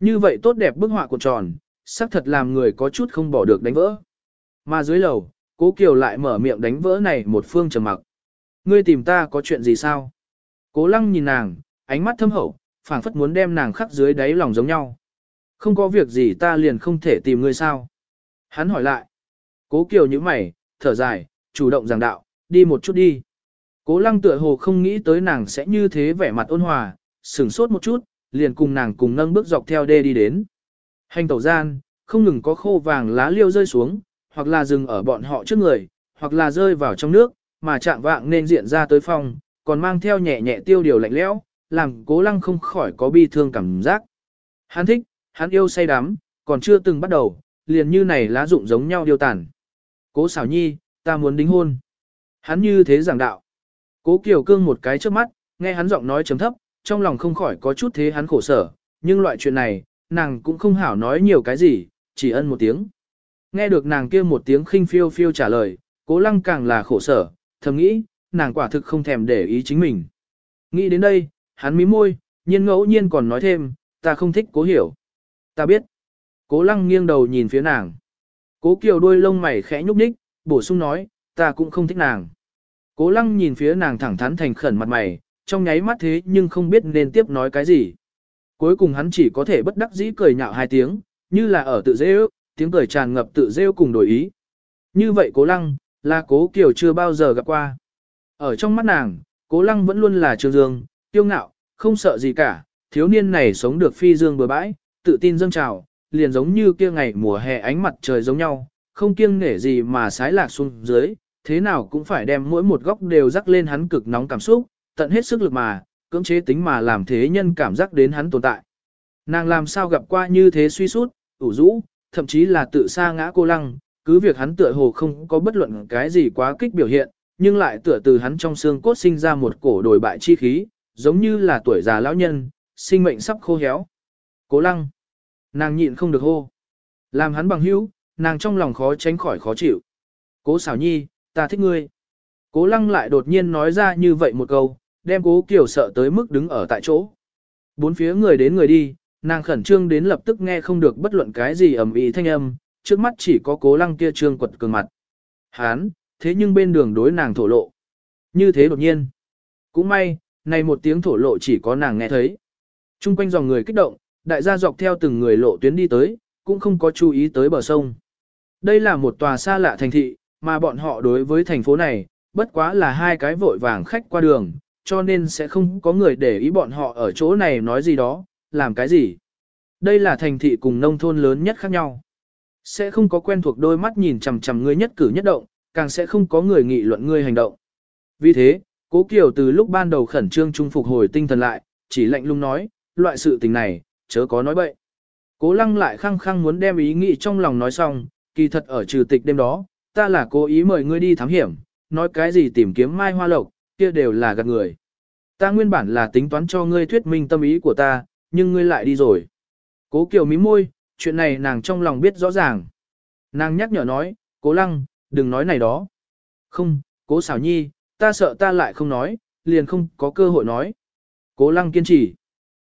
Như vậy tốt đẹp bức họa cuộn tròn, xác thật làm người có chút không bỏ được đánh vỡ. Mà dưới lầu, cố Kiều lại mở miệng đánh vỡ này một phương trầm mặc. Ngươi tìm ta có chuyện gì sao? Cố lăng nhìn nàng, ánh mắt thâm hậu, phảng phất muốn đem nàng khắc dưới đáy lòng giống nhau. Không có việc gì ta liền không thể tìm ngươi sao? Hắn hỏi lại. Cố Kiều như mày, thở dài, chủ động giảng đạo, đi một chút đi. Cố lăng tựa hồ không nghĩ tới nàng sẽ như thế vẻ mặt ôn hòa, sửng sốt một chút, liền cùng nàng cùng nâng bước dọc theo đê đi đến. Hành tẩu gian, không ngừng có khô vàng lá liêu rơi xuống, hoặc là dừng ở bọn họ trước người, hoặc là rơi vào trong nước, mà chạm vạng nên diện ra tới phòng, còn mang theo nhẹ nhẹ tiêu điều lạnh lẽo, làm cố lăng không khỏi có bi thương cảm giác. Hắn thích, hắn yêu say đắm, còn chưa từng bắt đầu, liền như này lá rụng giống nhau điều tản. Cố xảo nhi, ta muốn đính hôn. Hắn như thế giảng đạo. Cố Kiều Cương một cái trước mắt, nghe hắn giọng nói chấm thấp, trong lòng không khỏi có chút thế hắn khổ sở, nhưng loại chuyện này, nàng cũng không hảo nói nhiều cái gì, chỉ ân một tiếng. Nghe được nàng kia một tiếng khinh phiêu phiêu trả lời, cố lăng càng là khổ sở, thầm nghĩ, nàng quả thực không thèm để ý chính mình. Nghĩ đến đây, hắn mím môi, nhiên ngẫu nhiên còn nói thêm, ta không thích cố hiểu. Ta biết. Cố lăng nghiêng đầu nhìn phía nàng. Cố kiều đôi lông mày khẽ nhúc nhích, bổ sung nói, ta cũng không thích nàng. Cố lăng nhìn phía nàng thẳng thắn thành khẩn mặt mày, trong nháy mắt thế nhưng không biết nên tiếp nói cái gì. Cuối cùng hắn chỉ có thể bất đắc dĩ cười nhạo hai tiếng, như là ở tự dễ ước, tiếng cười tràn ngập tự rêu cùng đổi ý. Như vậy cố lăng, là cố kiểu chưa bao giờ gặp qua. Ở trong mắt nàng, cố lăng vẫn luôn là trường dương, tiêu ngạo, không sợ gì cả, thiếu niên này sống được phi dương bừa bãi, tự tin dâng trào, liền giống như kia ngày mùa hè ánh mặt trời giống nhau, không kiêng nể gì mà sái lạc xuống dưới, thế nào cũng phải đem mỗi một góc đều rắc lên hắn cực nóng cảm xúc, tận hết sức lực mà, cưỡng chế tính mà làm thế nhân cảm giác đến hắn tồn tại. Nàng làm sao gặp qua như thế suy sút, ủ rũ, thậm chí là tự sa ngã cô lăng, cứ việc hắn tựa hồ không có bất luận cái gì quá kích biểu hiện, nhưng lại tựa từ hắn trong xương cốt sinh ra một cổ đổi bại chi khí, giống như là tuổi già lão nhân, sinh mệnh sắp khô héo. Cố lăng. Nàng nhịn không được hô. Làm hắn bằng hữu, nàng trong lòng khó tránh khỏi khó chịu. Cố xảo nhi, ta thích ngươi. Cố lăng lại đột nhiên nói ra như vậy một câu, đem cố kiểu sợ tới mức đứng ở tại chỗ. Bốn phía người đến người đi, nàng khẩn trương đến lập tức nghe không được bất luận cái gì ầm ĩ thanh âm, trước mắt chỉ có cố lăng kia trương quật cường mặt. Hán, thế nhưng bên đường đối nàng thổ lộ. Như thế đột nhiên. Cũng may, này một tiếng thổ lộ chỉ có nàng nghe thấy. Trung quanh dòng người kích động, đại gia dọc theo từng người lộ tuyến đi tới, cũng không có chú ý tới bờ sông. Đây là một tòa xa lạ thành thị, mà bọn họ đối với thành phố này, bất quá là hai cái vội vàng khách qua đường, cho nên sẽ không có người để ý bọn họ ở chỗ này nói gì đó, làm cái gì. Đây là thành thị cùng nông thôn lớn nhất khác nhau. Sẽ không có quen thuộc đôi mắt nhìn chằm chằm ngươi nhất cử nhất động, càng sẽ không có người nghị luận ngươi hành động. Vì thế, Cố Kiều từ lúc ban đầu khẩn trương trung phục hồi tinh thần lại, chỉ lạnh lùng nói, loại sự tình này, chớ có nói bậy. Cố lăng lại khăng khăng muốn đem ý nghĩ trong lòng nói xong, kỳ thật ở trừ tịch đêm đó, ta là cố ý mời ngươi đi thám hiểm, nói cái gì tìm kiếm mai hoa lộc, kia đều là gạt người. Ta nguyên bản là tính toán cho ngươi thuyết minh tâm ý của ta, nhưng ngươi lại đi rồi. Cố Kiều mím môi, chuyện này nàng trong lòng biết rõ ràng. Nàng nhắc nhở nói, cố lăng, đừng nói này đó. Không, cố xảo nhi, ta sợ ta lại không nói, liền không có cơ hội nói. Cố lăng kiên trì.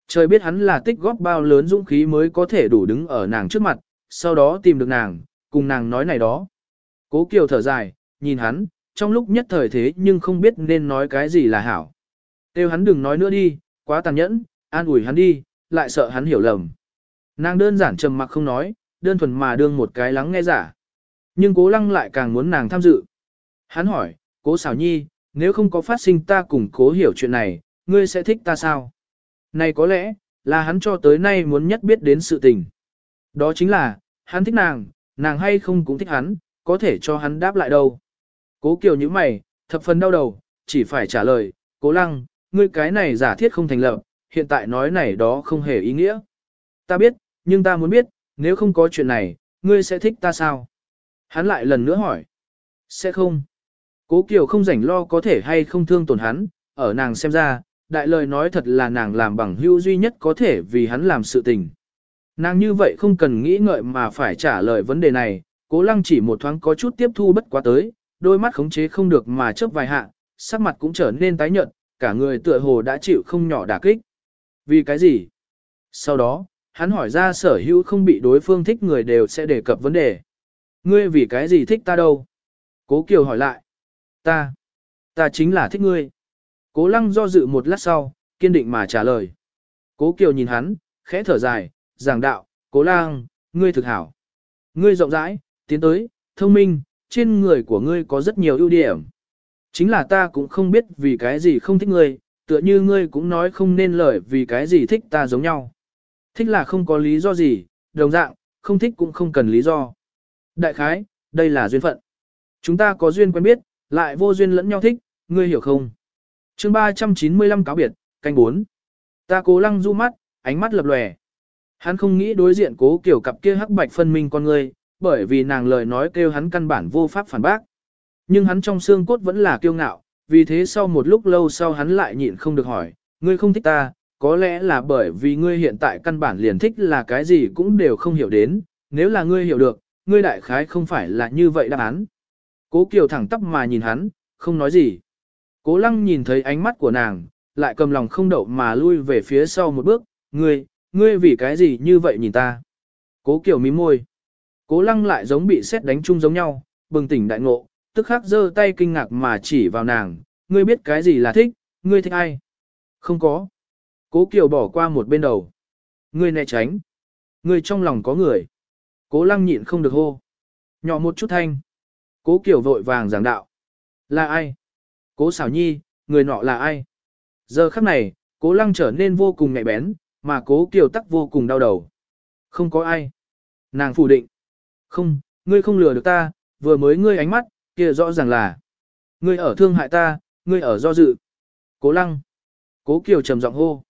Trời biết hắn là tích góp bao lớn dũng khí mới có thể đủ đứng ở nàng trước mặt, sau đó tìm được nàng, cùng nàng nói này đó. Cố Kiều thở dài, nhìn hắn, trong lúc nhất thời thế nhưng không biết nên nói cái gì là hảo. Têu hắn đừng nói nữa đi, quá tàn nhẫn, an ủi hắn đi, lại sợ hắn hiểu lầm. Nàng đơn giản trầm mặc không nói, đơn thuần mà đương một cái lắng nghe giả. Nhưng cố lăng lại càng muốn nàng tham dự. Hắn hỏi, cố xảo nhi, nếu không có phát sinh ta cùng cố hiểu chuyện này, ngươi sẽ thích ta sao? Này có lẽ, là hắn cho tới nay muốn nhất biết đến sự tình. Đó chính là, hắn thích nàng, nàng hay không cũng thích hắn, có thể cho hắn đáp lại đâu. Cố kiều như mày, thập phần đau đầu, chỉ phải trả lời, cố lăng, ngươi cái này giả thiết không thành lập, hiện tại nói này đó không hề ý nghĩa. Ta biết, nhưng ta muốn biết, nếu không có chuyện này, ngươi sẽ thích ta sao? Hắn lại lần nữa hỏi. Sẽ không. Cố Kiều không rảnh lo có thể hay không thương tổn hắn, ở nàng xem ra, đại lời nói thật là nàng làm bằng hữu duy nhất có thể vì hắn làm sự tình. Nàng như vậy không cần nghĩ ngợi mà phải trả lời vấn đề này, cố lăng chỉ một thoáng có chút tiếp thu bất quá tới, đôi mắt khống chế không được mà chớp vài hạ, sắc mặt cũng trở nên tái nhợt, cả người tựa hồ đã chịu không nhỏ đả kích. Vì cái gì? Sau đó, hắn hỏi ra sở hữu không bị đối phương thích người đều sẽ đề cập vấn đề. Ngươi vì cái gì thích ta đâu? Cố Kiều hỏi lại. Ta, ta chính là thích ngươi. Cố lăng do dự một lát sau, kiên định mà trả lời. Cố Kiều nhìn hắn, khẽ thở dài, giảng đạo, cố lang, ngươi thực hảo. Ngươi rộng rãi, tiến tới, thông minh, trên người của ngươi có rất nhiều ưu điểm. Chính là ta cũng không biết vì cái gì không thích ngươi, tựa như ngươi cũng nói không nên lời vì cái gì thích ta giống nhau. Thích là không có lý do gì, đồng dạng, không thích cũng không cần lý do. Đại khái, đây là duyên phận. Chúng ta có duyên quen biết, lại vô duyên lẫn nhau thích, ngươi hiểu không? chương 395 cáo biệt, canh 4. Ta cố lăng du mắt, ánh mắt lập lòe. Hắn không nghĩ đối diện cố kiểu cặp kia hắc bạch phân minh con người, bởi vì nàng lời nói kêu hắn căn bản vô pháp phản bác. Nhưng hắn trong xương cốt vẫn là kiêu ngạo, vì thế sau một lúc lâu sau hắn lại nhịn không được hỏi, ngươi không thích ta, có lẽ là bởi vì ngươi hiện tại căn bản liền thích là cái gì cũng đều không hiểu đến, nếu là ngươi hiểu được, ngươi đại khái không phải là như vậy đáp án. Cố Kiều thẳng tắp mà nhìn hắn, không nói gì. Cố lăng nhìn thấy ánh mắt của nàng, lại cầm lòng không đậu mà lui về phía sau một bước, ngươi, ngươi vì cái gì như vậy nhìn ta. Cố Kiều mím môi. Cố lăng lại giống bị xét đánh chung giống nhau, bừng tỉnh đại ngộ, tức khắc giơ tay kinh ngạc mà chỉ vào nàng, ngươi biết cái gì là thích, ngươi thích ai? Không có. Cố Kiều bỏ qua một bên đầu. Ngươi né tránh. Ngươi trong lòng có người. Cố lăng nhịn không được hô. Nhỏ một chút thanh. Cố Kiều vội vàng giảng đạo. Là ai? Cố xảo nhi, người nọ là ai? Giờ khắc này, cố lăng trở nên vô cùng nhạy bén, mà cố Kiều tắc vô cùng đau đầu. Không có ai. Nàng phủ định. Không, ngươi không lừa được ta, vừa mới ngươi ánh mắt, kia rõ ràng là. Ngươi ở thương hại ta, ngươi ở do dự. Cố lăng. Cố Kiều trầm giọng hô.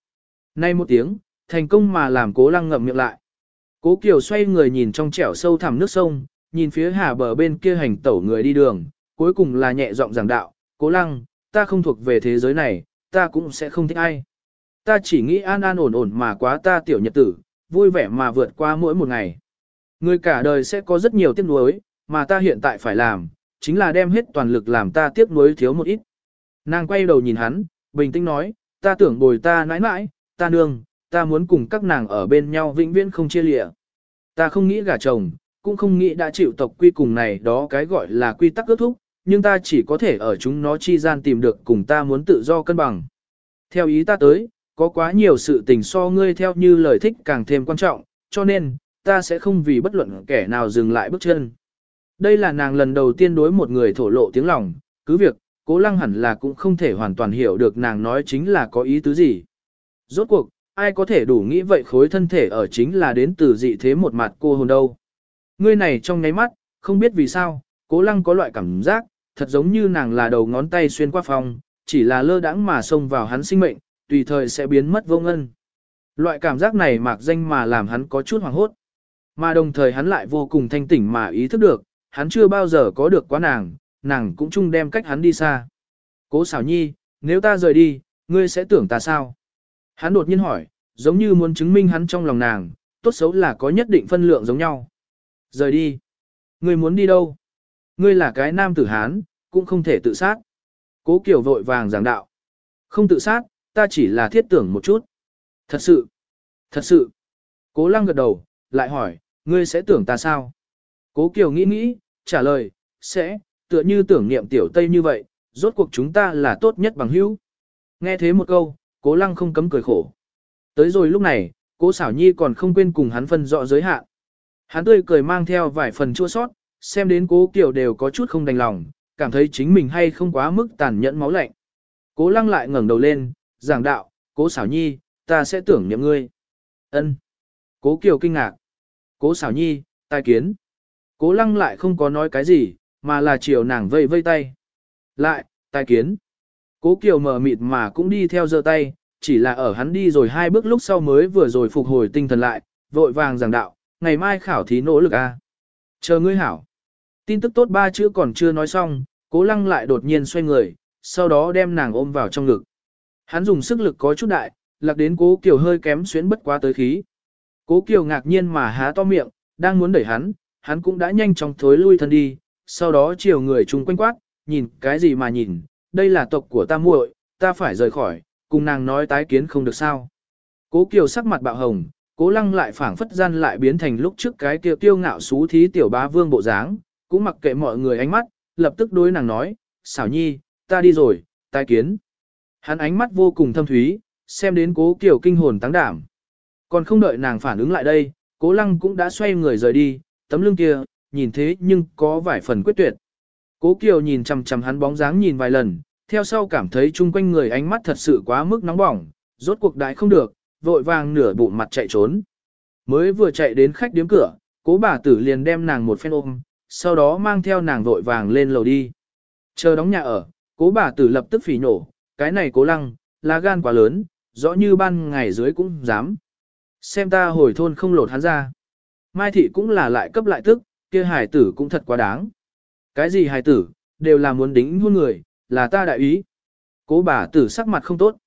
Nay một tiếng, thành công mà làm cố lăng ngậm miệng lại. Cố Kiều xoay người nhìn trong trẻo sâu thẳm nước sông, nhìn phía hà bờ bên kia hành tẩu người đi đường, cuối cùng là nhẹ giọng giảng đạo, cố lăng, ta không thuộc về thế giới này, ta cũng sẽ không thích ai. Ta chỉ nghĩ an an ổn ổn mà quá ta tiểu nhật tử, vui vẻ mà vượt qua mỗi một ngày. Người cả đời sẽ có rất nhiều tiếc nuối, mà ta hiện tại phải làm, chính là đem hết toàn lực làm ta tiếc nuối thiếu một ít. Nàng quay đầu nhìn hắn, bình tĩnh nói, ta tưởng bồi ta nãi nãi, ta nương, ta muốn cùng các nàng ở bên nhau vĩnh viễn không chia lìa. Ta không nghĩ gả chồng, cũng không nghĩ đã chịu tộc quy cùng này đó cái gọi là quy tắc ước thúc, nhưng ta chỉ có thể ở chúng nó chi gian tìm được cùng ta muốn tự do cân bằng. Theo ý ta tới, có quá nhiều sự tình so ngươi theo như lời thích càng thêm quan trọng, cho nên, ta sẽ không vì bất luận kẻ nào dừng lại bước chân. Đây là nàng lần đầu tiên đối một người thổ lộ tiếng lòng, cứ việc, cố lăng hẳn là cũng không thể hoàn toàn hiểu được nàng nói chính là có ý tứ gì. Rốt cuộc, ai có thể đủ nghĩ vậy khối thân thể ở chính là đến từ dị thế một mặt cô hồn đâu. Ngươi này trong ngáy mắt, không biết vì sao, cố lăng có loại cảm giác, thật giống như nàng là đầu ngón tay xuyên qua phòng, chỉ là lơ đãng mà xông vào hắn sinh mệnh, tùy thời sẽ biến mất vô ngân. Loại cảm giác này mạc danh mà làm hắn có chút hoảng hốt. Mà đồng thời hắn lại vô cùng thanh tỉnh mà ý thức được, hắn chưa bao giờ có được quá nàng, nàng cũng chung đem cách hắn đi xa. Cố xảo nhi, nếu ta rời đi, ngươi sẽ tưởng ta sao? Hắn đột nhiên hỏi, giống như muốn chứng minh hắn trong lòng nàng, tốt xấu là có nhất định phân lượng giống nhau. Rời đi. Ngươi muốn đi đâu? Ngươi là cái nam tử Hán, cũng không thể tự sát. Cố Kiều vội vàng giảng đạo. Không tự sát, ta chỉ là thiết tưởng một chút. Thật sự. Thật sự. Cố lăng gật đầu, lại hỏi, ngươi sẽ tưởng ta sao? Cố Kiều nghĩ nghĩ, trả lời, sẽ, tựa như tưởng niệm tiểu Tây như vậy, rốt cuộc chúng ta là tốt nhất bằng hữu. Nghe thế một câu, cố lăng không cấm cười khổ. Tới rồi lúc này, cố xảo nhi còn không quên cùng hắn phân rõ giới hạn. Hắn tươi cười mang theo vài phần chua sót, xem đến cố Kiều đều có chút không đành lòng, cảm thấy chính mình hay không quá mức tàn nhẫn máu lạnh. Cố lăng lại ngẩng đầu lên, giảng đạo, cố xảo nhi, ta sẽ tưởng niệm ngươi. ân Cố Kiều kinh ngạc. Cố xảo nhi, tai kiến. Cố lăng lại không có nói cái gì, mà là chiều nàng vây vây tay. Lại, tai kiến. Cố Kiều mở mịt mà cũng đi theo giơ tay, chỉ là ở hắn đi rồi hai bước lúc sau mới vừa rồi phục hồi tinh thần lại, vội vàng giảng đạo, ngày mai khảo thí nỗ lực a. Chờ ngươi hảo. Tin tức tốt ba chữ còn chưa nói xong, cố lăng lại đột nhiên xoay người, sau đó đem nàng ôm vào trong ngực. Hắn dùng sức lực có chút đại, lạc đến cố Kiều hơi kém xuyến bất quá tới khí. Cố Kiều ngạc nhiên mà há to miệng, đang muốn đẩy hắn, hắn cũng đã nhanh chóng thối lui thân đi, sau đó chiều người chung quanh quát, nhìn cái gì mà nhìn, đây là tộc của ta muội, ta phải rời khỏi, cùng nàng nói tái kiến không được sao. Cố Kiều sắc mặt bạo hồng, cố lăng lại phảng phất gian lại biến thành lúc trước cái kia tiêu ngạo xú thí tiểu bá vương bộ dáng, cũng mặc kệ mọi người ánh mắt, lập tức đối nàng nói, xảo nhi, ta đi rồi, tái kiến. Hắn ánh mắt vô cùng thâm thúy, xem đến cố Kiều kinh hồn tăng đảm. Còn không đợi nàng phản ứng lại đây, cố lăng cũng đã xoay người rời đi, tấm lưng kia, nhìn thế nhưng có vài phần quyết tuyệt. Cố Kiều nhìn chằm chằm hắn bóng dáng nhìn vài lần, theo sau cảm thấy chung quanh người ánh mắt thật sự quá mức nóng bỏng, rốt cuộc đại không được, vội vàng nửa bụng mặt chạy trốn. Mới vừa chạy đến khách điếm cửa, cố bà tử liền đem nàng một phen ôm, sau đó mang theo nàng vội vàng lên lầu đi. Chờ đóng nhà ở, cố bà tử lập tức phỉ nổ, cái này cố lăng, lá gan quá lớn, rõ như ban ngày dưới cũng dám. Xem ta hồi thôn không lột hắn ra. Mai thị cũng là lại cấp lại tức, kia hài tử cũng thật quá đáng. Cái gì hài tử, đều là muốn đính hôn người, là ta đại ý. Cố bà tử sắc mặt không tốt.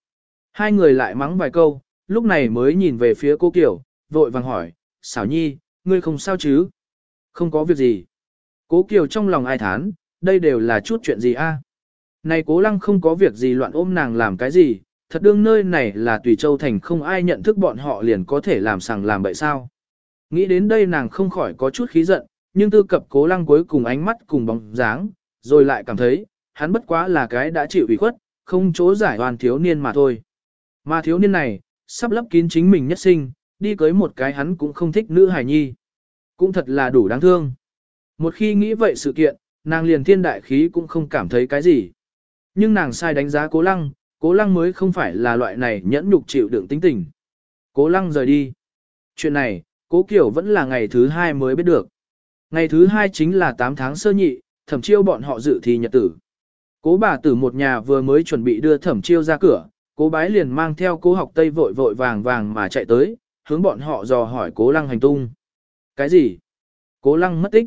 Hai người lại mắng vài câu, lúc này mới nhìn về phía cô Kiều, vội vàng hỏi, xảo nhi, ngươi không sao chứ? Không có việc gì. Cố Kiều trong lòng ai thán, đây đều là chút chuyện gì a? Này cố lăng không có việc gì loạn ôm nàng làm cái gì, thật đương nơi này là tùy châu thành không ai nhận thức bọn họ liền có thể làm sằng làm bậy sao. Nghĩ đến đây nàng không khỏi có chút khí giận, nhưng tư cập cố lăng cuối cùng ánh mắt cùng bóng dáng, rồi lại cảm thấy, hắn bất quá là cái đã chịu ủy khuất, không chỗ giải hoàn thiếu niên mà thôi. Mà thiếu niên này, sắp lấp kín chính mình nhất sinh, đi cưới một cái hắn cũng không thích nữ hài nhi. Cũng thật là đủ đáng thương. Một khi nghĩ vậy sự kiện, nàng liền thiên đại khí cũng không cảm thấy cái gì. Nhưng nàng sai đánh giá cố lăng, cố lăng mới không phải là loại này nhẫn nhục chịu đựng tính tình. Cố lăng rời đi. Chuyện này, cố kiểu vẫn là ngày thứ hai mới biết được. Ngày thứ hai chính là 8 tháng sơ nhị, thẩm chiêu bọn họ dự thi nhật tử. Cố bà tử một nhà vừa mới chuẩn bị đưa thẩm chiêu ra cửa, cố bái liền mang theo cố học tây vội vội vàng vàng mà chạy tới, hướng bọn họ dò hỏi cố lăng hành tung. Cái gì? Cố lăng mất tích.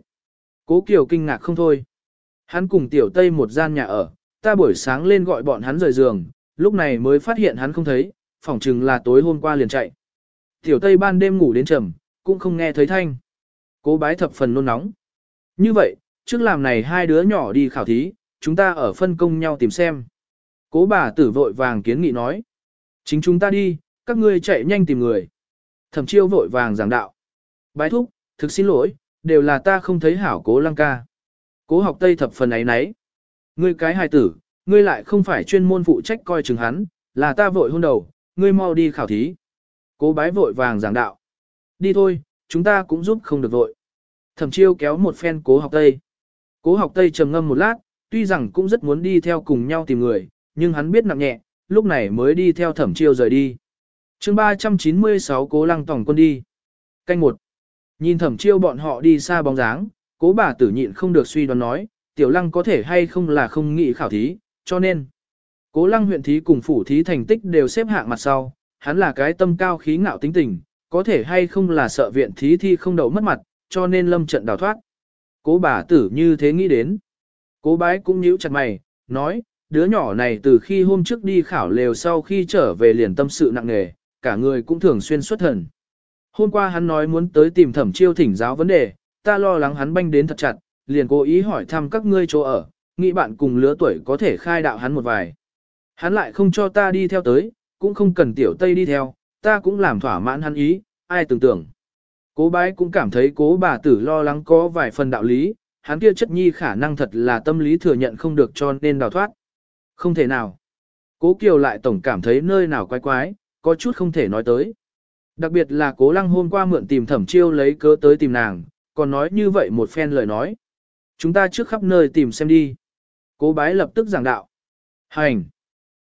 Cố Kiều kinh ngạc không thôi. Hắn cùng tiểu tây một gian nhà ở, ta buổi sáng lên gọi bọn hắn rời giường, lúc này mới phát hiện hắn không thấy, phỏng chừng là tối hôm qua liền chạy. Tiểu tây ban đêm ngủ đến trầm, cũng không nghe thấy thanh. Cố bái thập phần nôn nóng. Như vậy, trước làm này hai đứa nhỏ đi khảo thí, chúng ta ở phân công nhau tìm xem. Cố bà tử vội vàng kiến nghị nói. Chính chúng ta đi, các ngươi chạy nhanh tìm người. Thẩm chiêu vội vàng giảng đạo. Bái thúc, thực xin lỗi, đều là ta không thấy hảo cố lăng ca. Cố học tây thập phần ấy nấy. Ngươi cái hài tử, ngươi lại không phải chuyên môn phụ trách coi chừng hắn, là ta vội hôn đầu, ngươi mau đi khảo thí. Cố bái vội vàng giảng đạo. Đi thôi, chúng ta cũng giúp không được vội. Thẩm chiêu kéo một phen cố học tây. Cố học tây trầm ngâm một lát, tuy rằng cũng rất muốn đi theo cùng nhau tìm người, nhưng hắn biết nặng nhẹ, lúc này mới đi theo thẩm chiêu rời đi. chương 396 cố lăng tổng quân đi. Canh một Nhìn thẩm chiêu bọn họ đi xa bóng dáng, cố bà tử nhịn không được suy đoán nói, tiểu lăng có thể hay không là không nghĩ khảo thí, cho nên. Cố lăng huyện thí cùng phủ thí thành tích đều xếp hạng mặt sau, hắn là cái tâm cao khí ngạo tính tình, có thể hay không là sợ viện thí thi không đậu mất mặt, cho nên lâm trận đào thoát. Cố bà tử như thế nghĩ đến. Cố bái cũng nhíu chặt mày, nói, đứa nhỏ này từ khi hôm trước đi khảo lều sau khi trở về liền tâm sự nặng nề, cả người cũng thường xuyên xuất thần. Hôm qua hắn nói muốn tới tìm thẩm chiêu thỉnh giáo vấn đề, ta lo lắng hắn banh đến thật chặt, liền cố ý hỏi thăm các ngươi chỗ ở, nghĩ bạn cùng lứa tuổi có thể khai đạo hắn một vài. Hắn lại không cho ta đi theo tới, cũng không cần tiểu tây đi theo, ta cũng làm thỏa mãn hắn ý, ai tưởng tưởng. Cố bái cũng cảm thấy cố bà tử lo lắng có vài phần đạo lý, hắn kia chất nhi khả năng thật là tâm lý thừa nhận không được cho nên đào thoát. Không thể nào. Cố Kiều lại tổng cảm thấy nơi nào quái quái, có chút không thể nói tới. Đặc biệt là cố lăng hôm qua mượn tìm thẩm chiêu lấy cớ tới tìm nàng, còn nói như vậy một phen lời nói. Chúng ta trước khắp nơi tìm xem đi. Cố bái lập tức giảng đạo. Hành.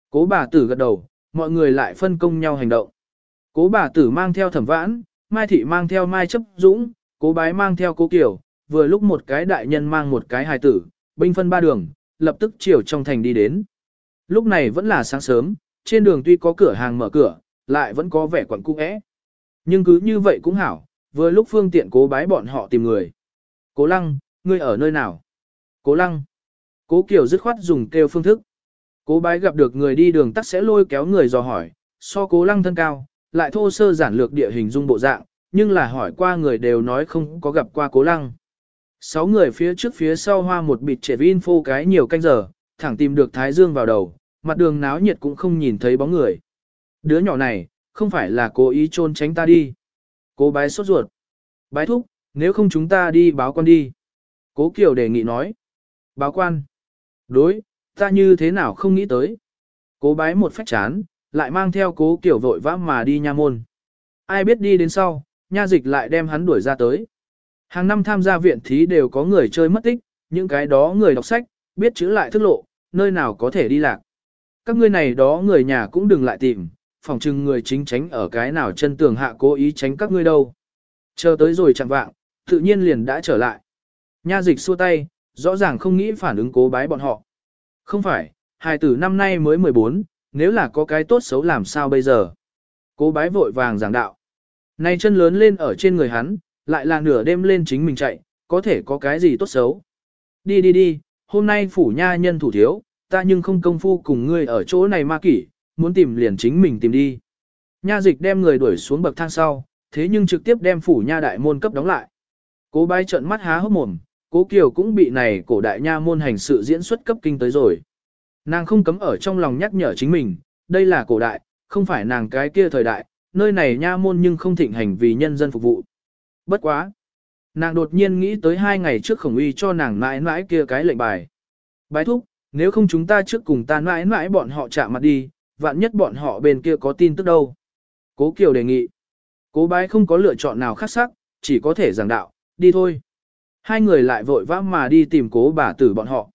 Cố bà tử gật đầu, mọi người lại phân công nhau hành động. Cố bà tử mang theo thẩm vãn, Mai Thị mang theo Mai chấp dũng, cố bái mang theo cố Kiều, vừa lúc một cái đại nhân mang một cái hài tử, binh phân ba đường, lập tức chiều trong thành đi đến. Lúc này vẫn là sáng sớm, trên đường tuy có cửa hàng mở cửa, lại vẫn có vẻ quẩn cung ẽ. Nhưng cứ như vậy cũng hảo, vừa lúc phương tiện cố bái bọn họ tìm người. Cố lăng, ngươi ở nơi nào? Cố lăng. Cố Kiều dứt khoát dùng kêu phương thức. Cố bái gặp được người đi đường tắt sẽ lôi kéo người dò hỏi, so cố lăng thân cao, lại thô sơ giản lược địa hình dung bộ dạng, nhưng là hỏi qua người đều nói không có gặp qua cố lăng. Sáu người phía trước phía sau hoa một bịt trẻ vin phô cái nhiều canh giờ, thẳng tìm được Thái Dương vào đầu, mặt đường náo nhiệt cũng không nhìn thấy bóng người. Đứa nhỏ này, không phải là cố ý trôn tránh ta đi. Cố bái sốt ruột. Bái thúc, nếu không chúng ta đi báo con đi. Cố Kiều đề nghị nói. Báo quan. Đối, ta như thế nào không nghĩ tới. Cố bái một phách chán, lại mang theo cố Kiều vội vã mà đi nha môn. Ai biết đi đến sau, nha dịch lại đem hắn đuổi ra tới. Hàng năm tham gia viện thí đều có người chơi mất tích, những cái đó người đọc sách, biết chữ lại thức lộ, nơi nào có thể đi lạc. Các ngươi này đó người nhà cũng đừng lại tìm, phòng trừng người chính tránh ở cái nào chân tường hạ cố ý tránh các ngươi đâu. Chờ tới rồi chẳng vạng, tự nhiên liền đã trở lại. Nha dịch xua tay, rõ ràng không nghĩ phản ứng cố bái bọn họ. Không phải, hài tử năm nay mới 14, nếu là có cái tốt xấu làm sao bây giờ. Cố bái vội vàng giảng đạo. Này chân lớn lên ở trên người hắn, lại là nửa đêm lên chính mình chạy, có thể có cái gì tốt xấu. Đi đi đi, hôm nay phủ nha nhân thủ thiếu, ta nhưng không công phu cùng ngươi ở chỗ này ma kỷ, muốn tìm liền chính mình tìm đi. Nha dịch đem người đuổi xuống bậc thang sau, thế nhưng trực tiếp đem phủ nha đại môn cấp đóng lại. Cố bái trợn mắt há hốc mồm, cố kiều cũng bị này cổ đại nha môn hành sự diễn xuất cấp kinh tới rồi. Nàng không cấm ở trong lòng nhắc nhở chính mình, đây là cổ đại, không phải nàng cái kia thời đại, nơi này nha môn nhưng không thịnh hành vì nhân dân phục vụ. Bất quá. Nàng đột nhiên nghĩ tới hai ngày trước khổng uy cho nàng mãi mãi kia cái lệnh bài. Bái thúc, nếu không chúng ta trước cùng ta mãi mãi bọn họ chạm mặt đi, vạn nhất bọn họ bên kia có tin tức đâu. Cố Kiều đề nghị. Cố bái không có lựa chọn nào khác sắc, chỉ có thể giảng đạo, đi thôi. Hai người lại vội vã mà đi tìm cố bà tử bọn họ.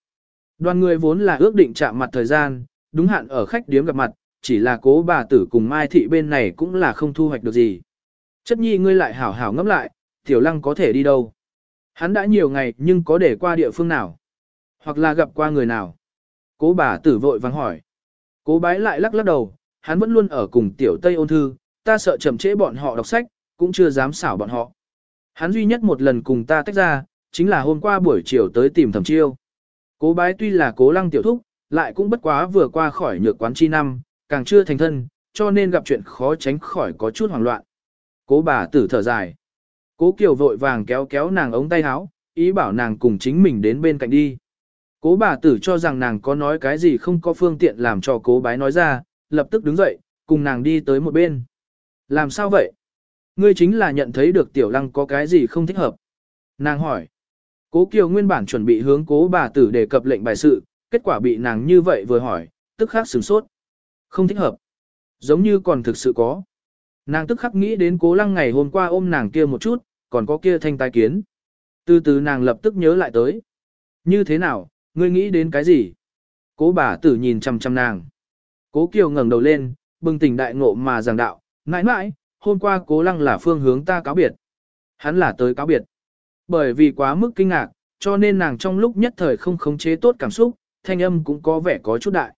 Đoàn người vốn là ước định chạm mặt thời gian, đúng hạn ở khách điếm gặp mặt, chỉ là cố bà tử cùng Mai Thị bên này cũng là không thu hoạch được gì. Chất nhi ngươi lại hảo hảo ngẫm lại, tiểu lăng có thể đi đâu. Hắn đã nhiều ngày nhưng có để qua địa phương nào? Hoặc là gặp qua người nào? Cố bà tử vội vắng hỏi. Cố bái lại lắc lắc đầu, hắn vẫn luôn ở cùng tiểu Tây ôn thư, ta sợ chậm trễ bọn họ đọc sách, cũng chưa dám xảo bọn họ. Hắn duy nhất một lần cùng ta tách ra, chính là hôm qua buổi chiều tới tìm thẩm chiêu. Cố bái tuy là cố lăng tiểu thúc, lại cũng bất quá vừa qua khỏi nhược quán chi năm, càng chưa thành thân, cho nên gặp chuyện khó tránh khỏi có chút hoảng loạn. Cố bà tử thở dài. Cố Kiều vội vàng kéo kéo nàng ống tay áo, ý bảo nàng cùng chính mình đến bên cạnh đi. Cố bà tử cho rằng nàng có nói cái gì không có phương tiện làm cho cố bái nói ra, lập tức đứng dậy, cùng nàng đi tới một bên. Làm sao vậy? Ngươi chính là nhận thấy được tiểu lăng có cái gì không thích hợp. Nàng hỏi. Cố Kiều nguyên bản chuẩn bị hướng cố bà tử đề cập lệnh bài sự, kết quả bị nàng như vậy vừa hỏi, tức khắc sửng sốt. Không thích hợp. Giống như còn thực sự có. Nàng tức khắc nghĩ đến cố lăng ngày hôm qua ôm nàng kia một chút, còn có kia thanh tai kiến. Từ từ nàng lập tức nhớ lại tới. Như thế nào, ngươi nghĩ đến cái gì? Cố bà tử nhìn chăm chăm nàng. Cố Kiều ngẩng đầu lên, bừng tỉnh đại ngộ mà giảng đạo, mãi mãi, hôm qua cố lăng là phương hướng ta cáo biệt. Hắn là tới cáo biệt. Bởi vì quá mức kinh ngạc, cho nên nàng trong lúc nhất thời không khống chế tốt cảm xúc, thanh âm cũng có vẻ có chút đại.